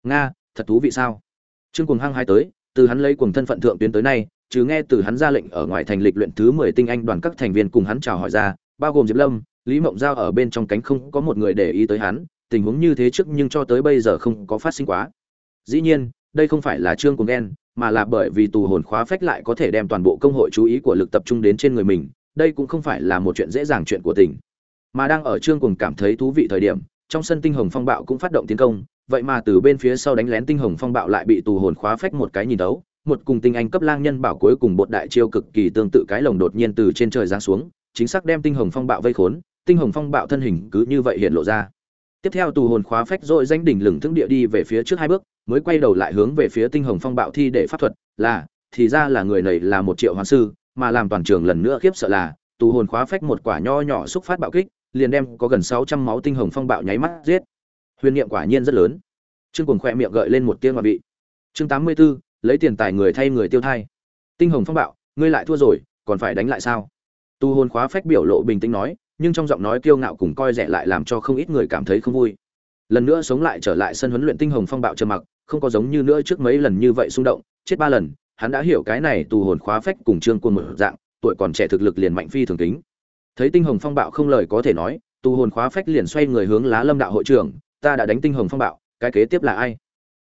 nga thật thú vị sao? Trương cùng hăng hai tới từ hắn lấy cùng thân phận thượng tuyến tới nay chứ nghe từ hắn ra lệnh ở ngoài thành lịch luyện thứ mười tinh anh đoàn các thành viên cùng hắn chào hỏi ra bao gồm diệp lâm lý mộng giao ở bên trong cánh không có một người để ý tới hắn tình huống như thế trước nhưng cho tới bây giờ không có phát sinh quá. Dĩ nhiên đây không phải là trương cùng ghen mà là bởi vì tù hồn khóa phách lại có thể đem toàn bộ công hội chú ý của lực tập trung đến trên người mình đây cũng không phải là một chuyện dễ dàng chuyện của tỉnh, mà đang ở trương cùng cảm thấy thú vị thời điểm trong sân tinh hồng phong bạo cũng phát động tiến công vậy mà từ bên phía sau đánh lén tinh hồng phong bạo lại bị tù hồn khóa phách một cái nhìn đấu, một cùng tinh anh cấp lang nhân bảo cuối cùng bột đại chiêu cực kỳ tương tự cái lồng đột nhiên từ trên trời giáng xuống, chính xác đem tinh hồng phong bạo vây khốn, tinh hồng phong bạo thân hình cứ như vậy hiện lộ ra. Tiếp theo tù hồn khóa phách dội danh đỉnh lửng thững địa đi về phía trước hai bước, mới quay đầu lại hướng về phía tinh hồng phong bạo thi để pháp thuật, là, thì ra là người này là một triệu hoàn sư, mà làm toàn trường lần nữa khiếp sợ là, tù hồn khóa phách một quả nho nhỏ xúc phát bạo kích, liền đem có gần sáu trăm máu tinh hồng phong bạo nháy mắt giết huyền niệm quả nhiên rất lớn. Trương cuồng khoe miệng gợi lên một tiếng ngoại vị. Chương tám mươi 84, lấy tiền tài người thay người tiêu thai. Tinh hồng phong bạo ngươi lại thua rồi còn phải đánh lại sao? Tu hồn khóa phách biểu lộ bình tĩnh nói nhưng trong giọng nói kiêu ngạo cùng coi rẻ lại làm cho không ít người cảm thấy không vui. Lần nữa sống lại trở lại sân huấn luyện tinh hồng phong bạo trầm mặc không có giống như nữa trước mấy lần như vậy xung động chết ba lần hắn đã hiểu cái này tù hồn khóa phách cùng trương quân một dạng tuổi còn trẻ thực lực liền mạnh phi thường kính. Thấy tinh hồng phong bạo không lời có thể nói tù hồn khóa phách liền xoay người hướng lá lâm đạo hội trưởng ta đã đánh tinh hồng phong bạo, cái kế tiếp là ai?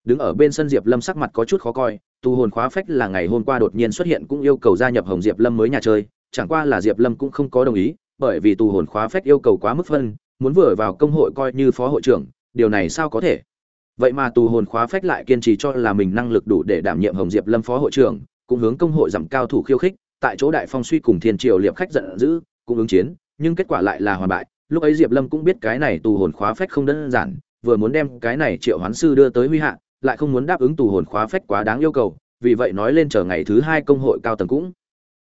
Đứng ở bên sân diệp lâm sắc mặt có chút khó coi, tu hồn khóa phách là ngày hôm qua đột nhiên xuất hiện cũng yêu cầu gia nhập hồng diệp lâm mới nhà chơi, chẳng qua là diệp lâm cũng không có đồng ý, bởi vì tu hồn khóa phách yêu cầu quá mức phân, muốn vừa vào công hội coi như phó hội trưởng, điều này sao có thể? Vậy mà tu hồn khóa phách lại kiên trì cho là mình năng lực đủ để đảm nhiệm hồng diệp lâm phó hội trưởng, cũng hướng công hội giảm cao thủ khiêu khích, tại chỗ đại phong suy cùng thiên triều liệp khách giận dữ, cũng ứng chiến, nhưng kết quả lại là hoàn bại lúc ấy diệp lâm cũng biết cái này tù hồn khóa phách không đơn giản, vừa muốn đem cái này triệu hoán sư đưa tới huy hạ, lại không muốn đáp ứng tù hồn khóa phách quá đáng yêu cầu, vì vậy nói lên chờ ngày thứ hai công hội cao tầng cũng.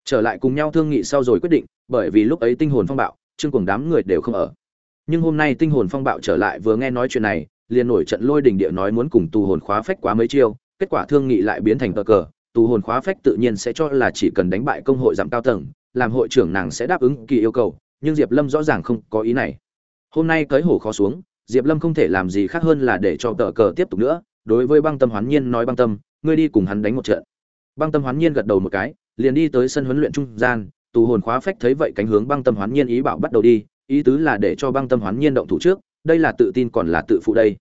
Trở lại cùng nhau thương nghị sau rồi quyết định, bởi vì lúc ấy tinh hồn phong bạo chương cùng đám người đều không ở. Nhưng hôm nay tinh hồn phong bạo trở lại vừa nghe nói chuyện này, liền nổi trận lôi đình địa nói muốn cùng tù hồn khóa phách quá mấy chiêu, kết quả thương nghị lại biến thành cờ cờ, tù hồn khóa phách tự nhiên sẽ cho là chỉ cần đánh bại công hội giảm cao tầng, làm hội trưởng nàng sẽ đáp ứng kỳ yêu cầu nhưng diệp lâm rõ ràng không có ý này. Hôm nay tới hổ khó xuống, diệp lâm không thể làm gì khác hơn là để cho tờ cờ tiếp tục nữa. Đối với băng tâm hoán nhiên nói băng tâm, ngươi đi cùng hắn đánh một trận. Băng tâm hoán nhiên gật đầu một cái, liền đi tới sân huấn luyện trung gian, tù hồn khóa phách thấy vậy cánh hướng băng tâm hoán nhiên ý bảo bắt đầu đi, ý tứ là để cho băng tâm hoán nhiên động thủ trước, đây là tự tin còn là tự phụ đây.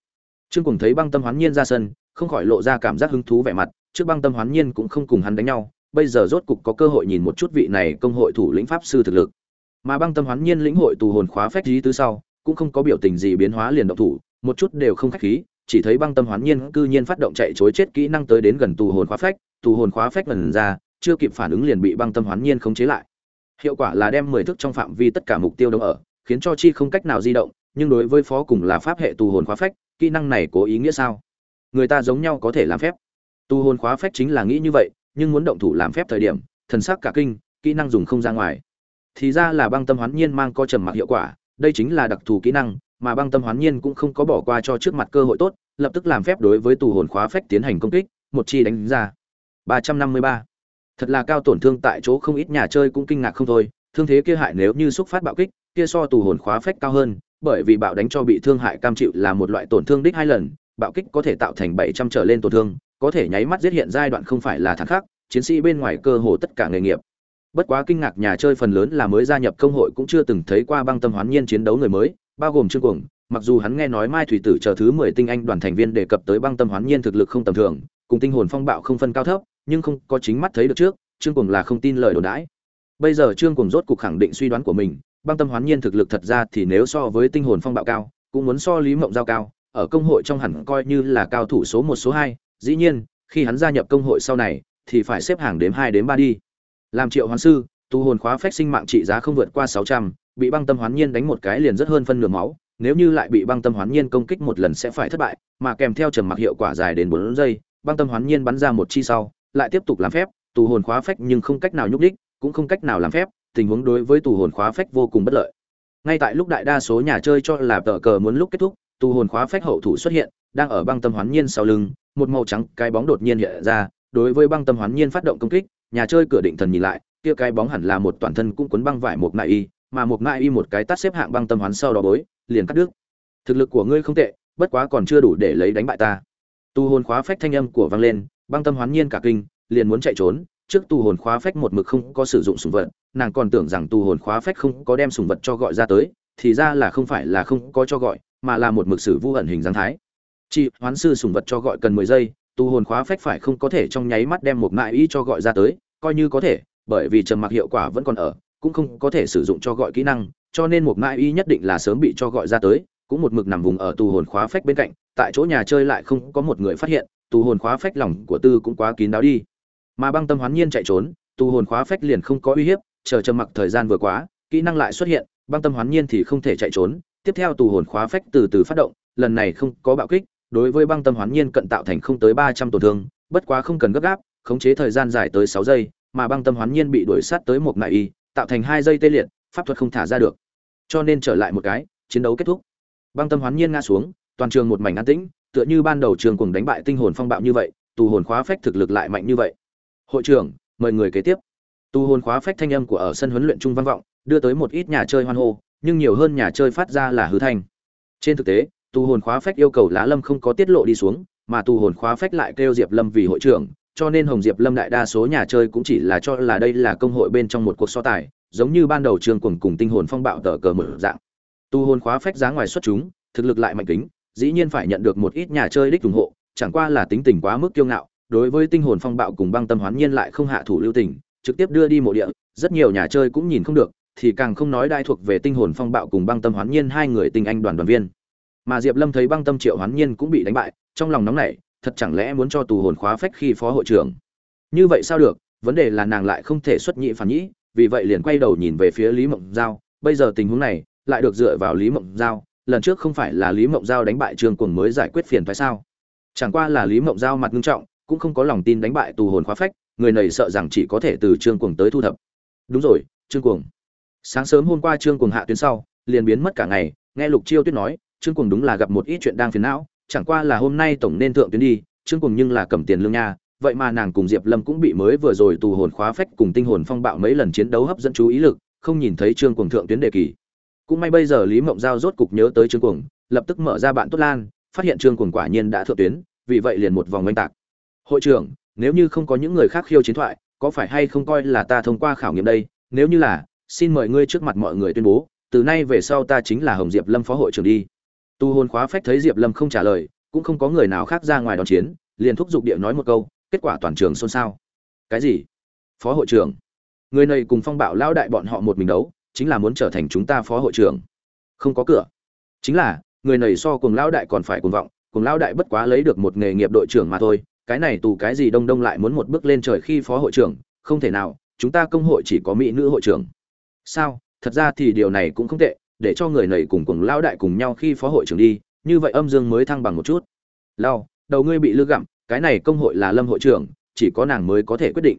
Trương cùng thấy băng tâm hoán nhiên ra sân, không khỏi lộ ra cảm giác hứng thú vẻ mặt, trước băng tâm hoán nhiên cũng không cùng hắn đánh nhau, bây giờ rốt cục có cơ hội nhìn một chút vị này công hội thủ lĩnh pháp sư thực lực mà băng tâm hoán nhiên lĩnh hội tù hồn khóa phách ý tứ sau, cũng không có biểu tình gì biến hóa liền động thủ, một chút đều không khách khí, chỉ thấy băng tâm hoán nhiên cư nhiên phát động chạy chối chết kỹ năng tới đến gần tù hồn khóa phách, tù hồn khóa phách lần ra, chưa kịp phản ứng liền bị băng tâm hoán nhiên khống chế lại. Hiệu quả là đem mười thức trong phạm vi tất cả mục tiêu đông ở, khiến cho chi không cách nào di động, nhưng đối với phó cùng là pháp hệ tù hồn khóa phách, kỹ năng này có ý nghĩa sao? Người ta giống nhau có thể làm phép. Tù hồn khóa phách chính là nghĩ như vậy, nhưng muốn động thủ làm phép thời điểm, thần sắc cả kinh, kỹ năng dùng không ra ngoài thì ra là băng tâm hoán nhiên mang co trầm mặc hiệu quả, đây chính là đặc thù kỹ năng, mà băng tâm hoán nhiên cũng không có bỏ qua cho trước mặt cơ hội tốt, lập tức làm phép đối với tù hồn khóa phách tiến hành công kích, một chi đánh ra 353. thật là cao tổn thương tại chỗ không ít nhà chơi cũng kinh ngạc không thôi, thương thế kia hại nếu như xúc phát bạo kích, kia so tù hồn khóa phách cao hơn, bởi vì bạo đánh cho bị thương hại cam chịu là một loại tổn thương đích hai lần, bạo kích có thể tạo thành 700 trở lên tổn thương, có thể nháy mắt giết hiện giai đoạn không phải là thắng khác, chiến sĩ bên ngoài cơ hồ tất cả nghề nghiệp bất quá kinh ngạc nhà chơi phần lớn là mới gia nhập công hội cũng chưa từng thấy qua băng tâm hoán nhiên chiến đấu người mới, bao gồm trương cuồng. Mặc dù hắn nghe nói mai thủy tử chờ thứ mười tinh anh đoàn thành viên đề cập tới băng tâm hoán nhiên thực lực không tầm thường, cùng tinh hồn phong bạo không phân cao thấp, nhưng không có chính mắt thấy được trước, trương cuồng là không tin lời đồn đãi. Bây giờ trương cuồng rốt cục khẳng định suy đoán của mình, băng tâm hoán nhiên thực lực thật ra thì nếu so với tinh hồn phong bạo cao, cũng muốn so lý mộng giao cao, ở công hội trong hẳn coi như là cao thủ số một, số hai. Dĩ nhiên, khi hắn gia nhập công hội sau này, thì phải xếp hàng đếm hai đến ba đi làm triệu hoán sư, tu hồn khóa phách sinh mạng trị giá không vượt qua sáu trăm, bị băng tâm hoán nhiên đánh một cái liền rất hơn phân nửa máu, nếu như lại bị băng tâm hoán nhiên công kích một lần sẽ phải thất bại, mà kèm theo trầm mặc hiệu quả dài đến bốn giây, băng tâm hoán nhiên bắn ra một chi sau, lại tiếp tục làm phép tù hồn khóa phách nhưng không cách nào nhúc đích cũng không cách nào làm phép, tình huống đối với tù hồn khóa phách vô cùng bất lợi. Ngay tại lúc đại đa số nhà chơi cho là tờ cờ muốn lúc kết thúc tù hồn khóa phách hậu thủ xuất hiện, đang ở băng tâm hoán nhiên sau lưng, một màu trắng cái bóng đột nhiên hiện ra, đối với băng tâm hoán nhiên phát động công kích nhà chơi cửa định thần nhìn lại, kia cái bóng hẳn là một toàn thân cũng cuốn băng vải một nại y, mà một nại y một cái tắt xếp hạng băng tâm hoán sau đó bối, liền cắt đứt. Thực lực của ngươi không tệ, bất quá còn chưa đủ để lấy đánh bại ta. Tu hồn khóa phách thanh âm của vang lên, băng tâm hoán nhiên cả kinh, liền muốn chạy trốn, trước tu hồn khóa phách một mực không có sử dụng sùng vật, nàng còn tưởng rằng tu hồn khóa phách không có đem sùng vật cho gọi ra tới, thì ra là không phải là không có cho gọi, mà là một mực sử vu ẩn hình dáng thái. Chị hoán sư sùng vật cho gọi cần mười giây tu hồn khóa phách phải không có thể trong nháy mắt đem một mại ý cho gọi ra tới, coi như có thể, bởi vì trầm mặc hiệu quả vẫn còn ở, cũng không có thể sử dụng cho gọi kỹ năng, cho nên một mại ý nhất định là sớm bị cho gọi ra tới, cũng một mực nằm vùng ở Tu hồn khóa phách bên cạnh, tại chỗ nhà chơi lại không có một người phát hiện, Tu hồn khóa phách lòng của tư cũng quá kín đáo đi. Mà băng tâm hoán nhiên chạy trốn, Tu hồn khóa phách liền không có uy hiếp, chờ trầm mặc thời gian vừa quá, kỹ năng lại xuất hiện, băng tâm hoán nhiên thì không thể chạy trốn, tiếp theo Tu hồn khóa phách từ từ phát động, lần này không có bạo kích đối với băng tâm hoán nhiên cận tạo thành không tới ba trăm tổn thương, bất quá không cần gấp gáp, khống chế thời gian dài tới sáu giây, mà băng tâm hoán nhiên bị đuổi sát tới một nại y, tạo thành hai giây tê liệt, pháp thuật không thả ra được. Cho nên trở lại một cái, chiến đấu kết thúc. Băng tâm hoán nhiên ngã xuống, toàn trường một mảnh an tĩnh, tựa như ban đầu trường cùng đánh bại tinh hồn phong bạo như vậy, tù hồn khóa phách thực lực lại mạnh như vậy. Hội trưởng, mời người kế tiếp. Tu hồn khóa phách thanh âm của ở sân huấn luyện trung vang vọng, đưa tới một ít nhà chơi hoan hô, nhưng nhiều hơn nhà chơi phát ra là hư thanh. Trên thực tế Tu hồn khóa phách yêu cầu lá lâm không có tiết lộ đi xuống, mà Tu hồn khóa phách lại kêu diệp lâm vì hội trưởng, cho nên hồng diệp lâm đại đa số nhà chơi cũng chỉ là cho là đây là công hội bên trong một cuộc so tài, giống như ban đầu trường cuồng cùng tinh hồn phong bạo tờ cờ mở dạng. Tu hồn khóa phách giá ngoài xuất chúng, thực lực lại mạnh kính, dĩ nhiên phải nhận được một ít nhà chơi đích ủng hộ, chẳng qua là tính tình quá mức kiêu ngạo, đối với tinh hồn phong bạo cùng băng tâm hoán nhiên lại không hạ thủ lưu tình, trực tiếp đưa đi mộ địa, rất nhiều nhà chơi cũng nhìn không được, thì càng không nói đai thuộc về tinh hồn phong bạo cùng băng tâm hoán nhiên hai người tinh anh đoàn đoàn viên mà diệp lâm thấy băng tâm triệu hoán nhiên cũng bị đánh bại, trong lòng nóng nảy, thật chẳng lẽ muốn cho tù hồn khóa phách khi phó hội trưởng? Như vậy sao được, vấn đề là nàng lại không thể xuất nhị phản nhĩ, vì vậy liền quay đầu nhìn về phía lý mộng giao. Bây giờ tình huống này, lại được dựa vào lý mộng giao, lần trước không phải là lý mộng giao đánh bại trương cuồng mới giải quyết phiền phải sao? Chẳng qua là lý mộng giao mặt nghiêm trọng, cũng không có lòng tin đánh bại tù hồn khóa phách, người này sợ rằng chỉ có thể từ trương cuồng tới thu thập. Đúng rồi, trương cuồng. Sáng sớm hôm qua trương cuồng hạ tuyến sau, liền biến mất cả ngày, nghe lục chiêu tuyết nói trương cuồng đúng là gặp một ít chuyện đang phiền não, chẳng qua là hôm nay tổng nên thượng tuyến đi, trương cuồng nhưng là cầm tiền lương nha, vậy mà nàng cùng diệp lâm cũng bị mới vừa rồi tù hồn khóa phách cùng tinh hồn phong bạo mấy lần chiến đấu hấp dẫn chú ý lực, không nhìn thấy trương cuồng thượng tuyến đề kỳ. Cũng may bây giờ lý mộng giao rốt cục nhớ tới trương cuồng, lập tức mở ra bạn tốt lan, phát hiện trương cuồng quả nhiên đã thượng tuyến, vì vậy liền một vòng oanh tạc. Hội trưởng, nếu như không có những người khác khiêu chiến thoại, có phải hay không coi là ta thông qua khảo nghiệm đây? Nếu như là, xin mời ngươi trước mặt mọi người tuyên bố, từ nay về sau ta chính là hồng diệp lâm phó hội trưởng đi tu hồn khóa phách thấy diệp lâm không trả lời, cũng không có người nào khác ra ngoài đón chiến, liền thúc giục địa nói một câu, kết quả toàn trường xôn xao. Cái gì? Phó hội trưởng. Người này cùng phong bạo lao đại bọn họ một mình đấu, chính là muốn trở thành chúng ta phó hội trưởng. Không có cửa. Chính là, người này so cùng lao đại còn phải cuồng vọng, cùng lao đại bất quá lấy được một nghề nghiệp đội trưởng mà thôi, cái này tù cái gì đông đông lại muốn một bước lên trời khi phó hội trưởng, không thể nào, chúng ta công hội chỉ có mỹ nữ hội trưởng. Sao? Thật ra thì điều này cũng không tệ để cho người này cùng cùng lao đại cùng nhau khi phó hội trưởng đi, như vậy âm dương mới thăng bằng một chút. Lao, đầu ngươi bị lư gặm, cái này công hội là lâm hội trưởng, chỉ có nàng mới có thể quyết định.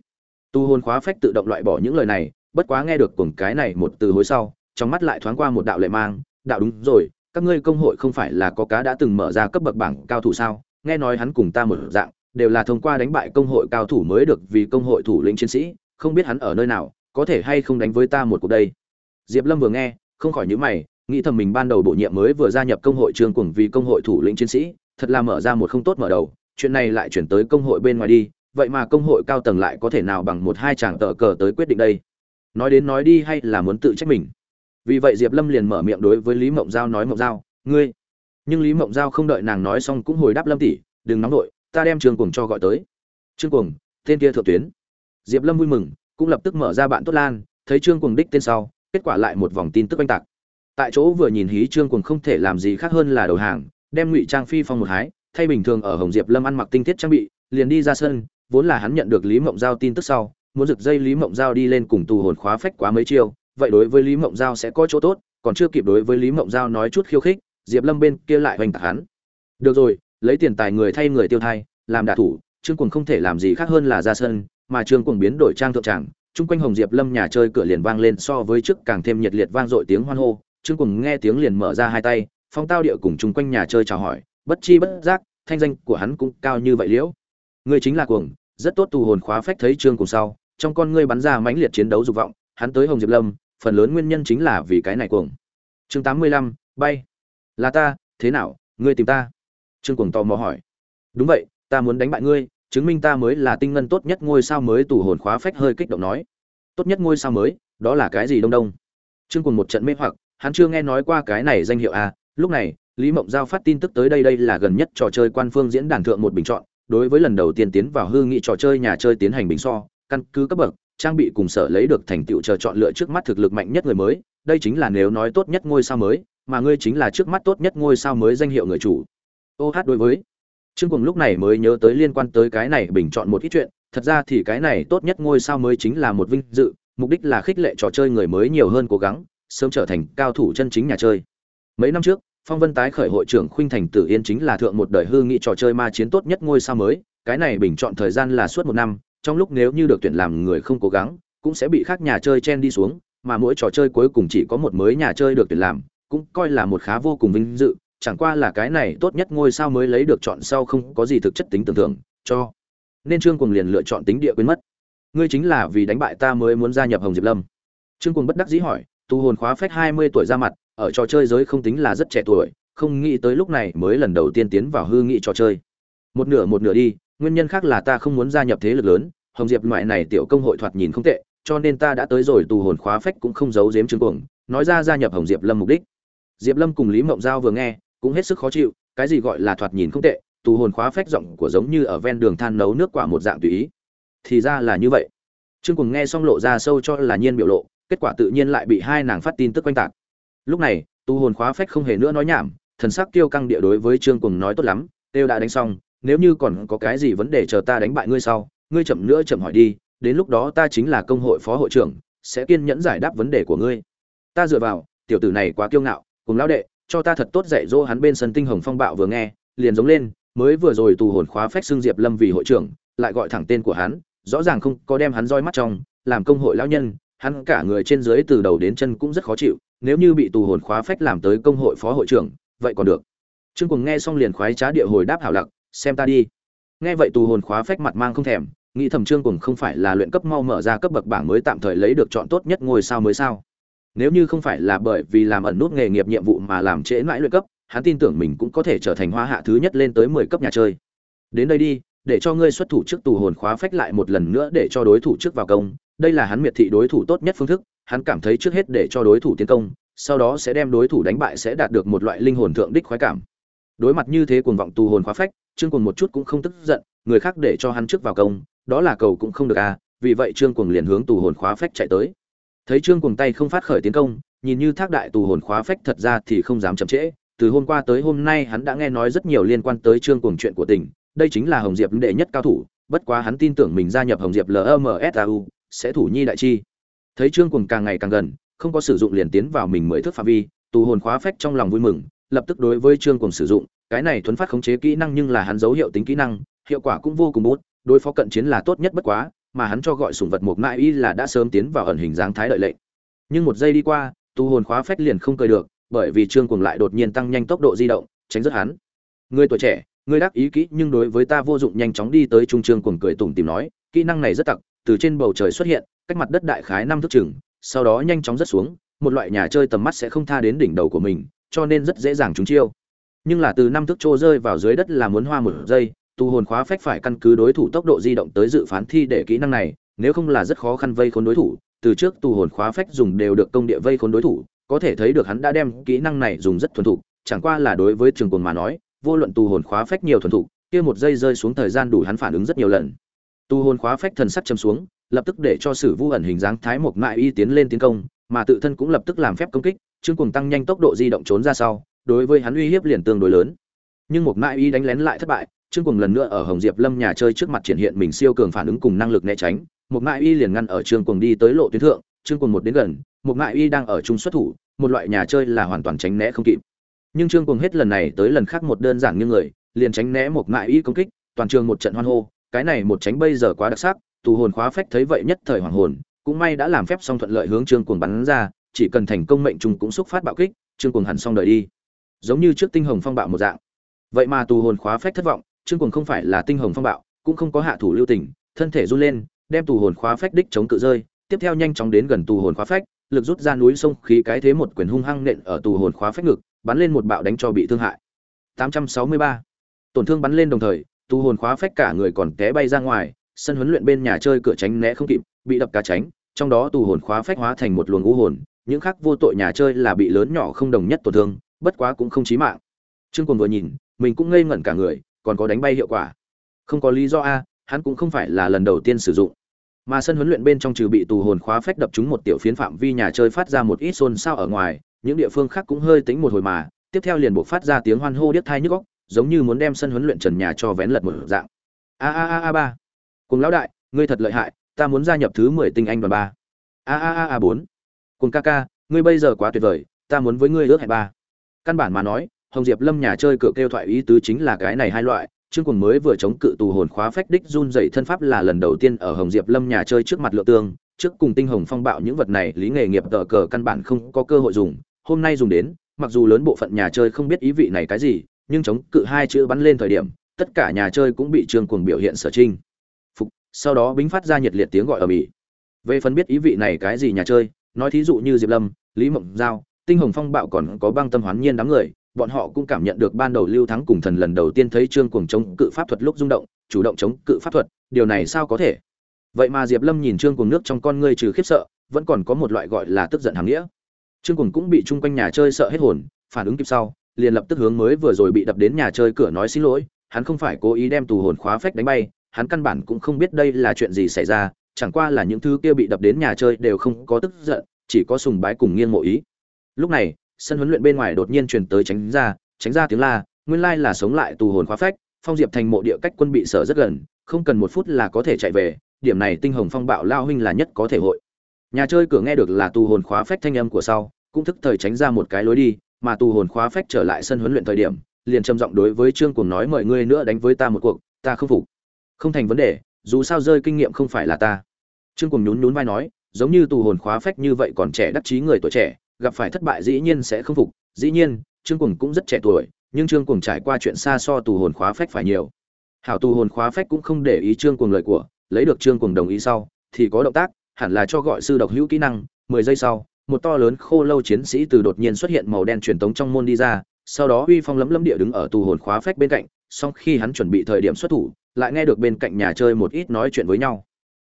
Tu hôn khóa phách tự động loại bỏ những lời này, bất quá nghe được cùng cái này một từ hối sau, trong mắt lại thoáng qua một đạo lệ mang, đạo đúng rồi, các ngươi công hội không phải là có cá đã từng mở ra cấp bậc bảng cao thủ sao? Nghe nói hắn cùng ta một dạng, đều là thông qua đánh bại công hội cao thủ mới được vì công hội thủ lĩnh chiến sĩ, không biết hắn ở nơi nào, có thể hay không đánh với ta một cuộc đây? Diệp lâm vừa nghe không khỏi nhíu mày, nghĩ thầm mình ban đầu bổ nhiệm mới vừa gia nhập công hội trương cuồng vì công hội thủ lĩnh chiến sĩ, thật là mở ra một không tốt mở đầu, chuyện này lại chuyển tới công hội bên ngoài đi, vậy mà công hội cao tầng lại có thể nào bằng một hai chàng tờ cờ tới quyết định đây? Nói đến nói đi hay là muốn tự trách mình? Vì vậy diệp lâm liền mở miệng đối với lý mộng giao nói, mộng giao, ngươi nhưng lý mộng giao không đợi nàng nói xong cũng hồi đáp lâm tỷ, đừng nóng đội ta đem trương cuồng cho gọi tới. Trương cuồng, tên kia thượng tuyến. Diệp lâm vui mừng, cũng lập tức mở ra bạn tốt lan, thấy trương cuồng đích tên sau kết quả lại một vòng tin tức oanh tạc. Tại chỗ vừa nhìn hí trương cuồng không thể làm gì khác hơn là đầu hàng, đem ngụy trang phi phong một hái, thay bình thường ở hồng diệp lâm ăn mặc tinh thiết trang bị, liền đi ra sân, vốn là hắn nhận được lý mộng giao tin tức sau, muốn rực dây lý mộng giao đi lên cùng tù hồn khóa phách quá mấy chiêu, vậy đối với lý mộng giao sẽ có chỗ tốt, còn chưa kịp đối với lý mộng giao nói chút khiêu khích, diệp lâm bên kia lại hoành tạc hắn. Được rồi, lấy tiền tài người thay người tiêu thai, làm đạ thủ, trương cuồng không thể làm gì khác hơn là ra sân, mà trương cuồng biến đổi trang thượng tràng chung quanh hồng diệp lâm nhà chơi cửa liền vang lên so với trước càng thêm nhiệt liệt vang dội tiếng hoan hô. Trương cuồng nghe tiếng liền mở ra hai tay, phong tao địa cùng chung quanh nhà chơi chào hỏi, bất chi bất giác, thanh danh của hắn cũng cao như vậy liễu. Ngươi chính là cuồng, rất tốt tù hồn khóa phách thấy trương cùng sau, trong con ngươi bắn ra mãnh liệt chiến đấu dục vọng, hắn tới hồng diệp lâm, phần lớn nguyên nhân chính là vì cái này cuồng. Chương tám mươi lăm, bay. Là ta, thế nào, ngươi tìm ta? Trương cuồng tò mò hỏi. Đúng vậy, ta muốn đánh bại ngươi chứng minh ta mới là tinh ngân tốt nhất ngôi sao mới, tù hồn khóa phách hơi kích động nói. Tốt nhất ngôi sao mới, đó là cái gì đông đông? Chương cùng một trận mê hoặc, hắn chưa nghe nói qua cái này danh hiệu à. Lúc này, lý mộng giao phát tin tức tới đây đây là gần nhất trò chơi quan phương diễn đàn thượng một bình chọn. Đối với lần đầu tiên tiến vào hư nghị trò chơi nhà chơi tiến hành bình so, căn cứ cấp bậc, trang bị cùng sở lấy được thành tựu chờ chọn lựa trước mắt thực lực mạnh nhất người mới, đây chính là nếu nói tốt nhất ngôi sao mới, mà ngươi chính là trước mắt tốt nhất ngôi sao mới danh hiệu người chủ. Ô hát đối với trương Cuồng lúc này mới nhớ tới liên quan tới cái này bình chọn một ít chuyện, thật ra thì cái này tốt nhất ngôi sao mới chính là một vinh dự, mục đích là khích lệ trò chơi người mới nhiều hơn cố gắng, sớm trở thành cao thủ chân chính nhà chơi. Mấy năm trước, phong vân tái khởi hội trưởng khuynh thành tử yên chính là thượng một đời hư nghị trò chơi ma chiến tốt nhất ngôi sao mới, cái này bình chọn thời gian là suốt một năm, trong lúc nếu như được tuyển làm người không cố gắng, cũng sẽ bị khác nhà chơi chen đi xuống, mà mỗi trò chơi cuối cùng chỉ có một mới nhà chơi được tuyển làm, cũng coi là một khá vô cùng vinh dự chẳng qua là cái này tốt nhất ngôi sao mới lấy được chọn sau không có gì thực chất tính tưởng tượng, cho nên trương cùng liền lựa chọn tính địa quên mất. Ngươi chính là vì đánh bại ta mới muốn gia nhập hồng diệp lâm. Trương cùng bất đắc dĩ hỏi, tu hồn khóa phách hai mươi tuổi ra mặt, ở trò chơi giới không tính là rất trẻ tuổi, không nghĩ tới lúc này mới lần đầu tiên tiến vào hư nghị trò chơi. Một nửa một nửa đi, nguyên nhân khác là ta không muốn gia nhập thế lực lớn, hồng diệp loại này tiểu công hội thoạt nhìn không tệ, cho nên ta đã tới rồi tù hồn khóa phách cũng không giấu giếm trương cuồng, nói ra gia nhập hồng diệp lâm mục đích. Diệp lâm cùng lý mộng giao vừa nghe cũng hết sức khó chịu, cái gì gọi là thoạt nhìn không tệ, tù hồn khóa phách giọng của giống như ở ven đường than nấu nước quả một dạng tùy ý. Thì ra là như vậy. Trương cuồng nghe xong lộ ra sâu cho là nhiên biểu lộ, kết quả tự nhiên lại bị hai nàng phát tin tức quanh tạc. Lúc này, tù hồn khóa phách không hề nữa nói nhảm, thần sắc tiêu căng địa đối với trương cuồng nói tốt lắm, têu đã đánh xong, nếu như còn có cái gì vấn đề chờ ta đánh bại ngươi sau, ngươi chậm nữa chậm hỏi đi, đến lúc đó ta chính là công hội phó hội trưởng, sẽ kiên nhẫn giải đáp vấn đề của ngươi. Ta dựa vào, tiểu tử này quá kiêu ngạo, cùng lão đệ cho ta thật tốt dạy dỗ hắn bên sân tinh hồng phong bạo vừa nghe, liền giống lên, mới vừa rồi tù hồn khóa phách xương diệp lâm vì hội trưởng, lại gọi thẳng tên của hắn, rõ ràng không có đem hắn roi mắt trong, làm công hội lão nhân, hắn cả người trên dưới từ đầu đến chân cũng rất khó chịu, nếu như bị tù hồn khóa phách làm tới công hội phó hội trưởng, vậy còn được. Trương cùng nghe xong liền khoái trá địa hồi đáp hảo lặc, xem ta đi. Nghe vậy tù hồn khóa phách mặt mang không thèm, nghĩ thầm trương cùng không phải là luyện cấp mau mở ra cấp bậc bảng mới tạm thời lấy được chọn tốt nhất ngôi sao mới sao nếu như không phải là bởi vì làm ẩn nút nghề nghiệp nhiệm vụ mà làm trễ mãi luyện cấp, hắn tin tưởng mình cũng có thể trở thành hoa hạ thứ nhất lên tới mười cấp nhà chơi. Đến đây đi, để cho ngươi xuất thủ trước tù hồn khóa phách lại một lần nữa để cho đối thủ trước vào công. Đây là hắn miệt thị đối thủ tốt nhất phương thức, hắn cảm thấy trước hết để cho đối thủ tiến công, sau đó sẽ đem đối thủ đánh bại sẽ đạt được một loại linh hồn thượng đích khoái cảm. Đối mặt như thế cuồng vọng tù hồn khóa phách, trương cuồng một chút cũng không tức giận, người khác để cho hắn trước vào công, đó là cầu cũng không được à vì vậy trương cuồng liền hướng tù hồn khóa phách chạy tới thấy trương cuồng tay không phát khởi tiến công, nhìn như thác đại tù hồn khóa phách thật ra thì không dám chậm trễ. Từ hôm qua tới hôm nay hắn đã nghe nói rất nhiều liên quan tới trương cuồng chuyện của tỉnh đây chính là hồng diệp đệ nhất cao thủ, bất quá hắn tin tưởng mình gia nhập hồng diệp lmsau sẽ thủ nhi đại chi. Thấy trương cuồng càng ngày càng gần, không có sử dụng liền tiến vào mình mới thức phạm vi, tù hồn khóa phách trong lòng vui mừng, lập tức đối với trương cuồng sử dụng, cái này thuấn phát khống chế kỹ năng nhưng là hắn dấu hiệu tính kỹ năng, hiệu quả cũng vô cùng bút, đối phó cận chiến là tốt nhất bất quá mà hắn cho gọi sủng vật một mại y là đã sớm tiến vào ẩn hình dáng thái đợi lệnh. Nhưng một giây đi qua, tu hồn khóa phách liền không cười được, bởi vì trương cuồng lại đột nhiên tăng nhanh tốc độ di động, tránh rất hắn. Người tuổi trẻ, người đắc ý kỹ nhưng đối với ta vô dụng nhanh chóng đi tới trung trương cuồng cười tủm tìm nói, kỹ năng này rất tặc, từ trên bầu trời xuất hiện, cách mặt đất đại khái năm thước chừng, sau đó nhanh chóng rất xuống, một loại nhà chơi tầm mắt sẽ không tha đến đỉnh đầu của mình, cho nên rất dễ dàng trúng chiêu. Nhưng là từ năm thước trô rơi vào dưới đất là muốn hoa một giây tu hồn khóa phách phải căn cứ đối thủ tốc độ di động tới dự phán thi để kỹ năng này, nếu không là rất khó khăn vây khốn đối thủ, từ trước tu hồn khóa phách dùng đều được công địa vây khốn đối thủ, có thể thấy được hắn đã đem kỹ năng này dùng rất thuần thục, chẳng qua là đối với trường cồn mà nói, vô luận tu hồn khóa phách nhiều thuần thục, kia một giây rơi xuống thời gian đủ hắn phản ứng rất nhiều lần. Tu hồn khóa phách thần sắc châm xuống, lập tức để cho sử vu ẩn hình dáng thái một mại y tiến lên tiến công, mà tự thân cũng lập tức làm phép công kích trương cùng tăng nhanh tốc độ di động trốn ra sau, đối với hắn uy hiếp liền tương đối lớn. Nhưng một mại y đánh lén lại thất bại Trương Cuồng lần nữa ở Hồng Diệp Lâm nhà chơi trước mặt triển hiện mình siêu cường phản ứng cùng năng lực né tránh, một Mại Y liền ngăn ở Trương Cuồng đi tới lộ tuyến thượng, Trương Cuồng một đến gần, một Mại Y đang ở trung xuất thủ, một loại nhà chơi là hoàn toàn tránh né không kịp. Nhưng Trương Cuồng hết lần này tới lần khác một đơn giản như người, liền tránh né một Mại Y công kích, toàn trường một trận hoan hô, cái này một tránh bây giờ quá đặc sắc, tù hồn khóa phách thấy vậy nhất thời hoàng hồn, cũng may đã làm phép xong thuận lợi hướng Trương Cuồng bắn ra, chỉ cần thành công mệnh trùng cũng xúc phát bạo kích, Trương Cuồng hẳn xong đời đi. Giống như trước tinh hồng phong bạo một dạng. Vậy mà tù hồn khóa phách thất vọng, trương cuồng không phải là tinh hồng phong bạo, cũng không có hạ thủ lưu tình, thân thể run lên, đem tù hồn khóa phách đích chống cự rơi, tiếp theo nhanh chóng đến gần tù hồn khóa phách, lực rút ra núi sông khí cái thế một quyền hung hăng nện ở tù hồn khóa phách ngực, bắn lên một bạo đánh cho bị thương hại 863. tổn thương bắn lên đồng thời, tù hồn khóa phách cả người còn té bay ra ngoài, sân huấn luyện bên nhà chơi cửa tránh né không kịp, bị đập cá tránh, trong đó tù hồn khóa phách hóa thành một luồng u hồn, những khác vô tội nhà chơi là bị lớn nhỏ không đồng nhất tổn thương, bất quá cũng không chí mạng trương cuồng vừa nhìn, mình cũng ngây ngẩn cả người còn có đánh bay hiệu quả. Không có lý do a, hắn cũng không phải là lần đầu tiên sử dụng. Mà sân huấn luyện bên trong trừ bị tù hồn khóa phách đập trúng một tiểu phiến phạm vi nhà chơi phát ra một ít xôn xao ở ngoài, những địa phương khác cũng hơi tính một hồi mà, tiếp theo liền buộc phát ra tiếng hoan hô điếc thai nhức góc giống như muốn đem sân huấn luyện trần nhà cho vén lật một dạng. A a a a ba. Cùng lão đại, ngươi thật lợi hại, ta muốn gia nhập thứ mười tinh anh đoàn ba. A a a a bốn. Cùng ca ca, ngươi bây giờ quá tuyệt vời, ta muốn với ngươi ước hẹn ba. Căn bản mà nói hồng diệp lâm nhà chơi cửa kêu thoại ý tứ chính là cái này hai loại Trương Cuồng mới vừa chống cự tù hồn khóa phách đích run rẩy thân pháp là lần đầu tiên ở Hồng Diệp Lâm nhà chơi trước mặt lượng tương, trước cùng tinh hồng phong bạo những vật này lý nghề nghiệp tờ cờ căn bản không có cơ hội dùng, hôm nay dùng đến, mặc dù lớn bộ phận nhà chơi không biết ý vị này cái gì, nhưng chống cự hai chữ bắn lên thời điểm, tất cả nhà chơi cũng bị Trương Cuồng biểu hiện sở trinh. Phục, sau đó bính phát ra nhiệt liệt tiếng gọi ở mỹ. Về phần biết ý vị này cái gì nhà chơi, nói thí dụ như Diệp Lâm, Lý Mộng Giao, tinh hồng phong bạo còn có băng tâm hoán nhiên đám người, bọn họ cũng cảm nhận được ban đầu lưu thắng cùng thần lần đầu tiên thấy trương cuồng chống cự pháp thuật lúc rung động, chủ động chống cự pháp thuật, điều này sao có thể? Vậy mà diệp lâm nhìn trương cuồng nước trong con ngươi trừ khiếp sợ, vẫn còn có một loại gọi là tức giận hàng nghĩa. Trương cuồng cũng bị chung quanh nhà chơi sợ hết hồn, phản ứng kịp sau, liền lập tức hướng mới vừa rồi bị đập đến nhà chơi cửa nói xin lỗi, hắn không phải cố ý đem tù hồn khóa phách đánh bay, hắn căn bản cũng không biết đây là chuyện gì xảy ra, chẳng qua là những thứ kia bị đập đến nhà chơi đều không có tức giận, chỉ có sùng bái cùng nghiêng mộ ý. Lúc này sân huấn luyện bên ngoài đột nhiên truyền tới tránh ra tránh ra tiếng la, nguyên lai là sống lại tù hồn khóa phách, phong diệp thành mộ địa cách quân bị sở rất gần, không cần một phút là có thể chạy về, điểm này tinh hồng phong bạo lao huynh là nhất có thể hội. Nhà chơi cửa nghe được là tù hồn khóa phách thanh âm của sau, cũng thức thời tránh ra một cái lối đi, mà tù hồn khóa phách trở lại sân huấn luyện thời điểm, liền trầm giọng đối với trương cuồng nói, mời ngươi nữa đánh với ta một cuộc, ta không phục. Không thành vấn đề, dù sao rơi kinh nghiệm không phải là ta. Trương cuồng nhún nhún vai nói, giống như tù hồn khóa phách như vậy còn trẻ đắc chí người tuổi trẻ gặp phải thất bại dĩ nhiên sẽ không phục. Dĩ nhiên, trương cuồng cũng rất trẻ tuổi, nhưng trương cuồng trải qua chuyện xa so tù hồn khóa phách phải nhiều. Hảo tù hồn khóa phách cũng không để ý trương cuồng lời của, lấy được trương cuồng đồng ý sau, thì có động tác, hẳn là cho gọi sư độc hữu kỹ năng, mười giây sau, một to lớn khô lâu chiến sĩ từ đột nhiên xuất hiện màu đen truyền tống trong môn đi ra, sau đó uy phong lấm lấm địa đứng ở tù hồn khóa phách bên cạnh, song khi hắn chuẩn bị thời điểm xuất thủ, lại nghe được bên cạnh nhà chơi một ít nói chuyện với nhau.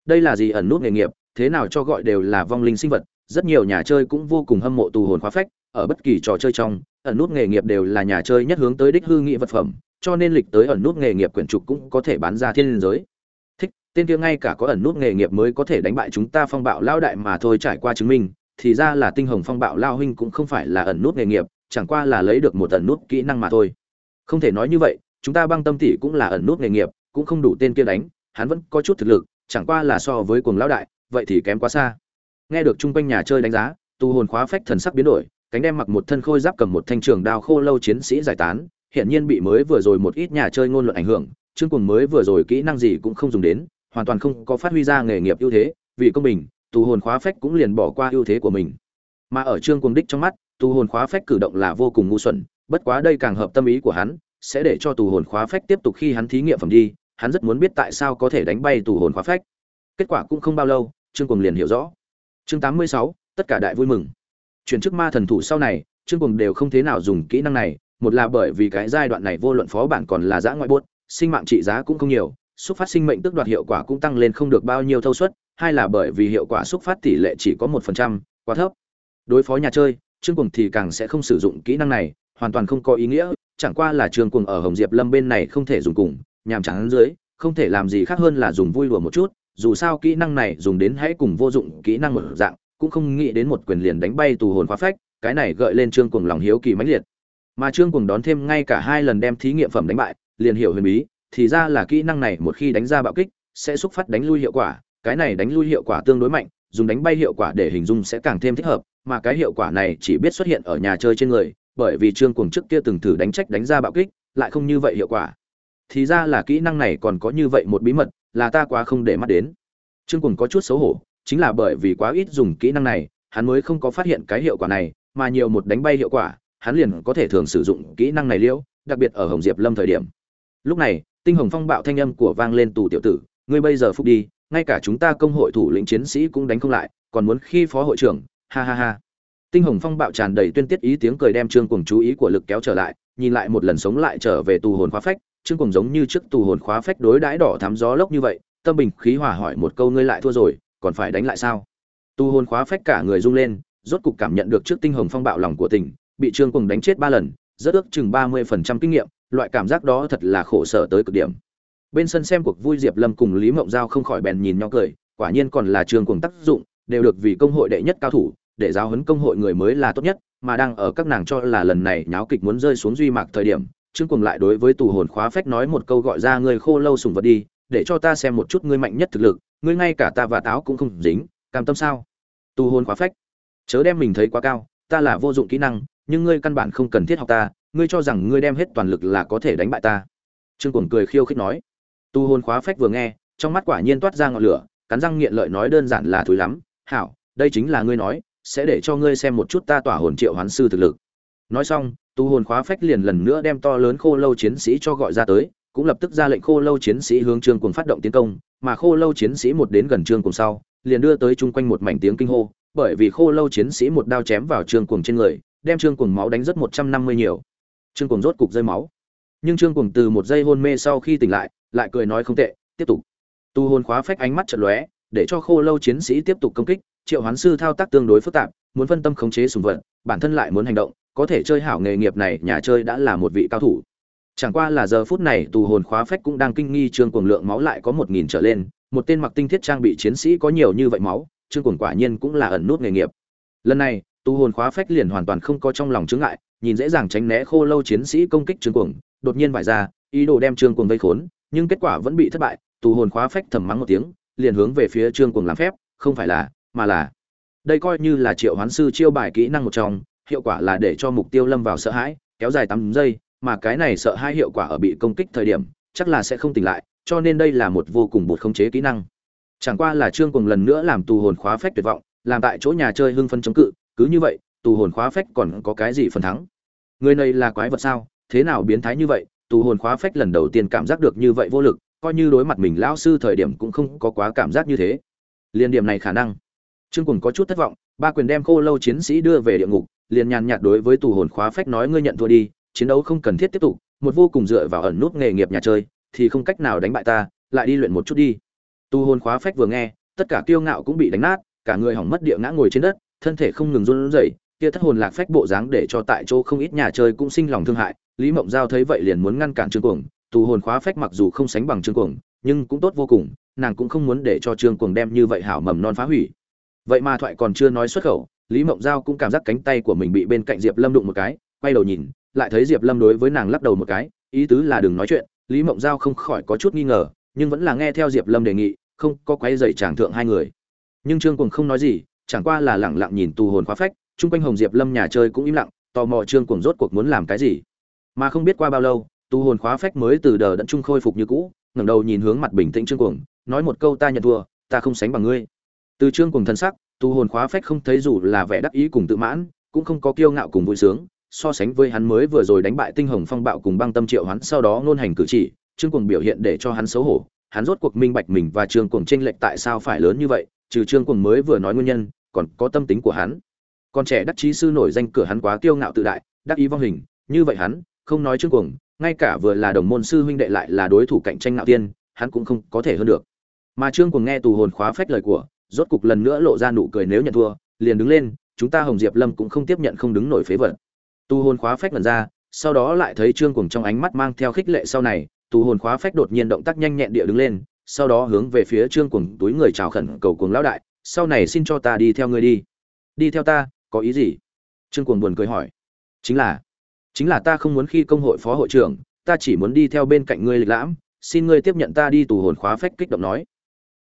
Đây là gì ẩn nút nghề nghiệp, thế nào cho gọi đều là vong linh sinh vật rất nhiều nhà chơi cũng vô cùng hâm mộ tù hồn khóa phách, ở bất kỳ trò chơi trong, ẩn nút nghề nghiệp đều là nhà chơi nhất hướng tới đích hư nghị vật phẩm, cho nên lịch tới ẩn nút nghề nghiệp quyển trục cũng có thể bán ra thiên liên giới. Thích, tên kia ngay cả có ẩn nút nghề nghiệp mới có thể đánh bại chúng ta phong bạo lao đại mà thôi trải qua chứng minh, thì ra là tinh hồng phong bạo lao huynh cũng không phải là ẩn nút nghề nghiệp, chẳng qua là lấy được một ẩn nút kỹ năng mà thôi. Không thể nói như vậy, chúng ta băng tâm tỷ cũng là ẩn nút nghề nghiệp, cũng không đủ tên kia đánh, hắn vẫn có chút thực lực, chẳng qua là so với cuồng lao đại, vậy thì kém quá xa nghe được chung quanh nhà chơi đánh giá, tu hồn khóa phách thần sắc biến đổi, cánh đem mặc một thân khôi giáp cầm một thanh trường đao khô lâu chiến sĩ giải tán hiện nhiên bị mới vừa rồi một ít nhà chơi ngôn luận ảnh hưởng, chương cùng mới vừa rồi kỹ năng gì cũng không dùng đến, hoàn toàn không có phát huy ra nghề nghiệp ưu thế, vì công bình, tu hồn khóa phách cũng liền bỏ qua ưu thế của mình. Mà ở trương cuồng đích trong mắt, tu hồn khóa phách cử động là vô cùng ngu xuẩn, bất quá đây càng hợp tâm ý của hắn, sẽ để cho tù hồn khóa phách tiếp tục khi hắn thí nghiệm phẩm đi, hắn rất muốn biết tại sao có thể đánh bay tù hồn khóa phách. Kết quả cũng không bao lâu trương cùng liền hiểu rõ chương 86, tất cả đại vui mừng. Chuyển chức ma thần thủ sau này trương cùng đều không thế nào dùng kỹ năng này một là bởi vì cái giai đoạn này vô luận phó bản còn là giã ngoại buốt sinh mạng trị giá cũng không nhiều xúc phát sinh mệnh tức đoạt hiệu quả cũng tăng lên không được bao nhiêu thâu suất hai là bởi vì hiệu quả xúc phát tỷ lệ chỉ có một phần trăm quá thấp. Đối phó nhà chơi trương cùng thì càng sẽ không sử dụng kỹ năng này hoàn toàn không có ý nghĩa chẳng qua là trương cùng ở hồng diệp lâm bên này không thể dùng cùng nhàm chán dưới không thể làm gì khác hơn là dùng vui đùa một chút dù sao kỹ năng này dùng đến hãy cùng vô dụng kỹ năng một dạng, cũng không nghĩ đến một quyền liền đánh bay tù hồn khóa phách, cái này gợi lên trương cuồng lòng hiếu kỳ mãnh liệt. Mà trương cuồng đón thêm ngay cả hai lần đem thí nghiệm phẩm đánh bại, liền hiểu huyền bí, thì ra là kỹ năng này một khi đánh ra bạo kích, sẽ xúc phát đánh lui hiệu quả, cái này đánh lui hiệu quả tương đối mạnh, dùng đánh bay hiệu quả để hình dung sẽ càng thêm thích hợp, mà cái hiệu quả này chỉ biết xuất hiện ở nhà chơi trên người, bởi vì trương cuồng trước kia từng thử đánh trách đánh ra bạo kích, lại không như vậy hiệu quả. Thì ra là kỹ năng này còn có như vậy một bí mật là ta quá không để mắt đến. Trương cuồng có chút xấu hổ, chính là bởi vì quá ít dùng kỹ năng này, hắn mới không có phát hiện cái hiệu quả này, mà nhiều một đánh bay hiệu quả, hắn liền có thể thường sử dụng kỹ năng này liễu đặc biệt ở hồng diệp lâm thời điểm. Lúc này, tinh hồng phong bạo thanh âm của vang lên tù tiểu tử, ngươi bây giờ phục đi, ngay cả chúng ta công hội thủ lĩnh chiến sĩ cũng đánh không lại, còn muốn khi phó hội trưởng, ha ha ha. Tinh hồng phong bạo tràn đầy tuyên tiết ý tiếng cười đem trương cùng chú ý của lực kéo trở lại, nhìn lại một lần sống lại trở về tù hồn khóa phách trương cùng giống như trước tù hồn khóa phách đối đãi đỏ thắm gió lốc như vậy, tâm bình khí hòa hỏi một câu ngươi lại thua rồi, còn phải đánh lại sao? Tù hồn khóa phách cả người rung lên, rốt cục cảm nhận được trước tinh hồng phong bạo lòng của tình, bị trương cùng đánh chết ba lần, rất ước chừng ba mươi phần trăm kinh nghiệm, loại cảm giác đó thật là khổ sở tới cực điểm. Bên sân xem cuộc vui diệp lâm cùng lý mộng giao không khỏi bèn nhìn nhau cười, quả nhiên còn là Trương cùng tác dụng, đều được vì công hội đệ nhất cao thủ, để giáo huấn công hội người mới là tốt nhất, mà đang ở các nàng cho là lần này nháo kịch muốn rơi xuống duy mạc thời điểm trương Cuồng lại đối với tù hồn khóa phách nói một câu gọi ra người khô lâu sùng vật đi, để cho ta xem một chút ngươi mạnh nhất thực lực, ngươi ngay cả ta và táo cũng không dính, cam tâm sao? Tù hồn khóa phách, chớ đem mình thấy quá cao, ta là vô dụng kỹ năng, nhưng ngươi căn bản không cần thiết học ta, ngươi cho rằng ngươi đem hết toàn lực là có thể đánh bại ta. Trương cuồng cười khiêu khích nói. Tu hồn khóa phách vừa nghe, trong mắt quả nhiên toát ra ngọn lửa, cắn răng nghiện lợi nói đơn giản là thúi lắm. Hảo, đây chính là ngươi nói, sẽ để cho ngươi xem một chút ta tỏa hồn triệu hoán sư thực lực. Nói xong tu hồn khóa phách liền lần nữa đem to lớn khô lâu chiến sĩ cho gọi ra tới, cũng lập tức ra lệnh khô lâu chiến sĩ hướng trương cuồng phát động tiến công, mà khô lâu chiến sĩ một đến gần trương cuồng sau, liền đưa tới chung quanh một mảnh tiếng kinh hô, bởi vì khô lâu chiến sĩ một đao chém vào trương cuồng trên người, đem trương cuồng máu đánh rất một trăm năm mươi nhiều. Trương cuồng rốt cục rơi máu. Nhưng trương cuồng từ một giây hôn mê sau khi tỉnh lại lại cười nói không tệ, tiếp tục. Tu hồn khóa phách ánh mắt chật lóe, để cho khô lâu chiến sĩ tiếp tục công kích triệu hoán sư thao tác tương đối phức tạp, muốn phân tâm khống chế sùng vật, bản thân lại muốn hành động, có thể chơi hảo nghề nghiệp này, nhà chơi đã là một vị cao thủ. Chẳng qua là giờ phút này, tù hồn khóa phách cũng đang kinh nghi trương cuồng lượng máu lại có một nghìn trở lên, một tên mặc tinh thiết trang bị chiến sĩ có nhiều như vậy máu, trương cuồng quả nhiên cũng là ẩn nút nghề nghiệp. Lần này, tù hồn khóa phách liền hoàn toàn không có trong lòng chướng ngại, nhìn dễ dàng tránh né khô lâu chiến sĩ công kích trương cuồng, đột nhiên vải ra, ý đồ đem trương cuồng vây khốn, nhưng kết quả vẫn bị thất bại, tù hồn khóa phách thầm mắng một tiếng, liền hướng về phía trương cuồng làm phép, không phải là mà là, đây coi như là triệu hoán sư chiêu bài kỹ năng một trong, hiệu quả là để cho mục tiêu lâm vào sợ hãi, kéo dài tám giây, mà cái này sợ hai hiệu quả ở bị công kích thời điểm, chắc là sẽ không tỉnh lại, cho nên đây là một vô cùng bột khống chế kỹ năng. Chẳng qua là trương cùng lần nữa làm tù hồn khóa phách tuyệt vọng, làm tại chỗ nhà chơi hưng phân chống cự, cứ như vậy, tù hồn khóa phách còn có cái gì phần thắng? Người này là quái vật sao? Thế nào biến thái như vậy? Tù hồn khóa phách lần đầu tiên cảm giác được như vậy vô lực, coi như đối mặt mình lão sư thời điểm cũng không có quá cảm giác như thế. Liên điểm này khả năng trương Cuồng có chút thất vọng, ba quyền đem khô lâu chiến sĩ đưa về địa ngục, liền nhàn nhạt đối với tù hồn khóa phách nói ngươi nhận thua đi, chiến đấu không cần thiết tiếp tục, một vô cùng dựa vào ẩn nút nghề nghiệp nhà chơi, thì không cách nào đánh bại ta, lại đi luyện một chút đi. Tu hồn khóa phách vừa nghe, tất cả kiêu ngạo cũng bị đánh nát, cả người hỏng mất địa ngã ngồi trên đất, thân thể không ngừng run rẩy, kia thất hồn lạc phách bộ dáng để cho tại chỗ không ít nhà chơi cũng sinh lòng thương hại, lý mộng giao thấy vậy liền muốn ngăn cản trương cuồng tu hồn khóa phách mặc dù không sánh bằng trương cuồng, nhưng cũng tốt vô cùng, nàng cũng không muốn để cho trương cuồng đem như vậy hảo mầm non phá hủy vậy mà thoại còn chưa nói xuất khẩu, lý mộng giao cũng cảm giác cánh tay của mình bị bên cạnh diệp lâm đụng một cái, quay đầu nhìn, lại thấy diệp lâm đối với nàng lắc đầu một cái, ý tứ là đừng nói chuyện, lý mộng giao không khỏi có chút nghi ngờ, nhưng vẫn là nghe theo diệp lâm đề nghị, không có quay dậy chàng thượng hai người. Nhưng trương cùng không nói gì, chẳng qua là lẳng lặng nhìn tù hồn khóa phách, chung quanh hồng diệp lâm nhà chơi cũng im lặng, tò mò trương cùng rốt cuộc muốn làm cái gì. Mà không biết qua bao lâu, tù hồn khóa phách mới từ đờ đẫn trung khôi phục như cũ, ngẩng đầu nhìn hướng mặt bình tĩnh trương cuồng, nói một câu ta nhận thua, ta không sánh bằng ngươi từ trương cùng thân sắc, Tu hồn khóa phách không thấy dù là vẻ đắc ý cùng tự mãn, cũng không có kiêu ngạo cùng vui sướng, so sánh với hắn mới vừa rồi đánh bại tinh hồng phong bạo cùng băng tâm triệu hắn sau đó ngôn hành cử chỉ, trương cùng biểu hiện để cho hắn xấu hổ, hắn rốt cuộc minh bạch mình và trương cùng tranh lệch tại sao phải lớn như vậy, trừ trương cùng mới vừa nói nguyên nhân, còn có tâm tính của hắn. Còn trẻ đắc chí sư nổi danh cửa hắn quá kiêu ngạo tự đại, đắc ý vong hình, như vậy hắn, không nói trương cùng ngay cả vừa là đồng môn sư huynh đệ lại là đối thủ cạnh tranh ngạo tiên hắn cũng không có thể hơn được. Mà trương cùng nghe tù hồn khóa phách lời của rốt cục lần nữa lộ ra nụ cười nếu nhận thua, liền đứng lên, chúng ta hồng diệp lâm cũng không tiếp nhận không đứng nổi phế vật. Tu hồn khóa phách lần ra, sau đó lại thấy trương cuồng trong ánh mắt mang theo khích lệ sau này, tu hồn khóa phách đột nhiên động tác nhanh nhẹn địa đứng lên, sau đó hướng về phía trương cuồng túi người chào khẩn cầu cuồng lão đại, sau này xin cho ta đi theo ngươi đi. Đi theo ta? Có ý gì? Trương cuồng buồn cười hỏi. Chính là chính là ta không muốn khi công hội phó hội trưởng, ta chỉ muốn đi theo bên cạnh ngươi lịch lãm, xin ngươi tiếp nhận ta đi tù hồn khóa phách kích động nói.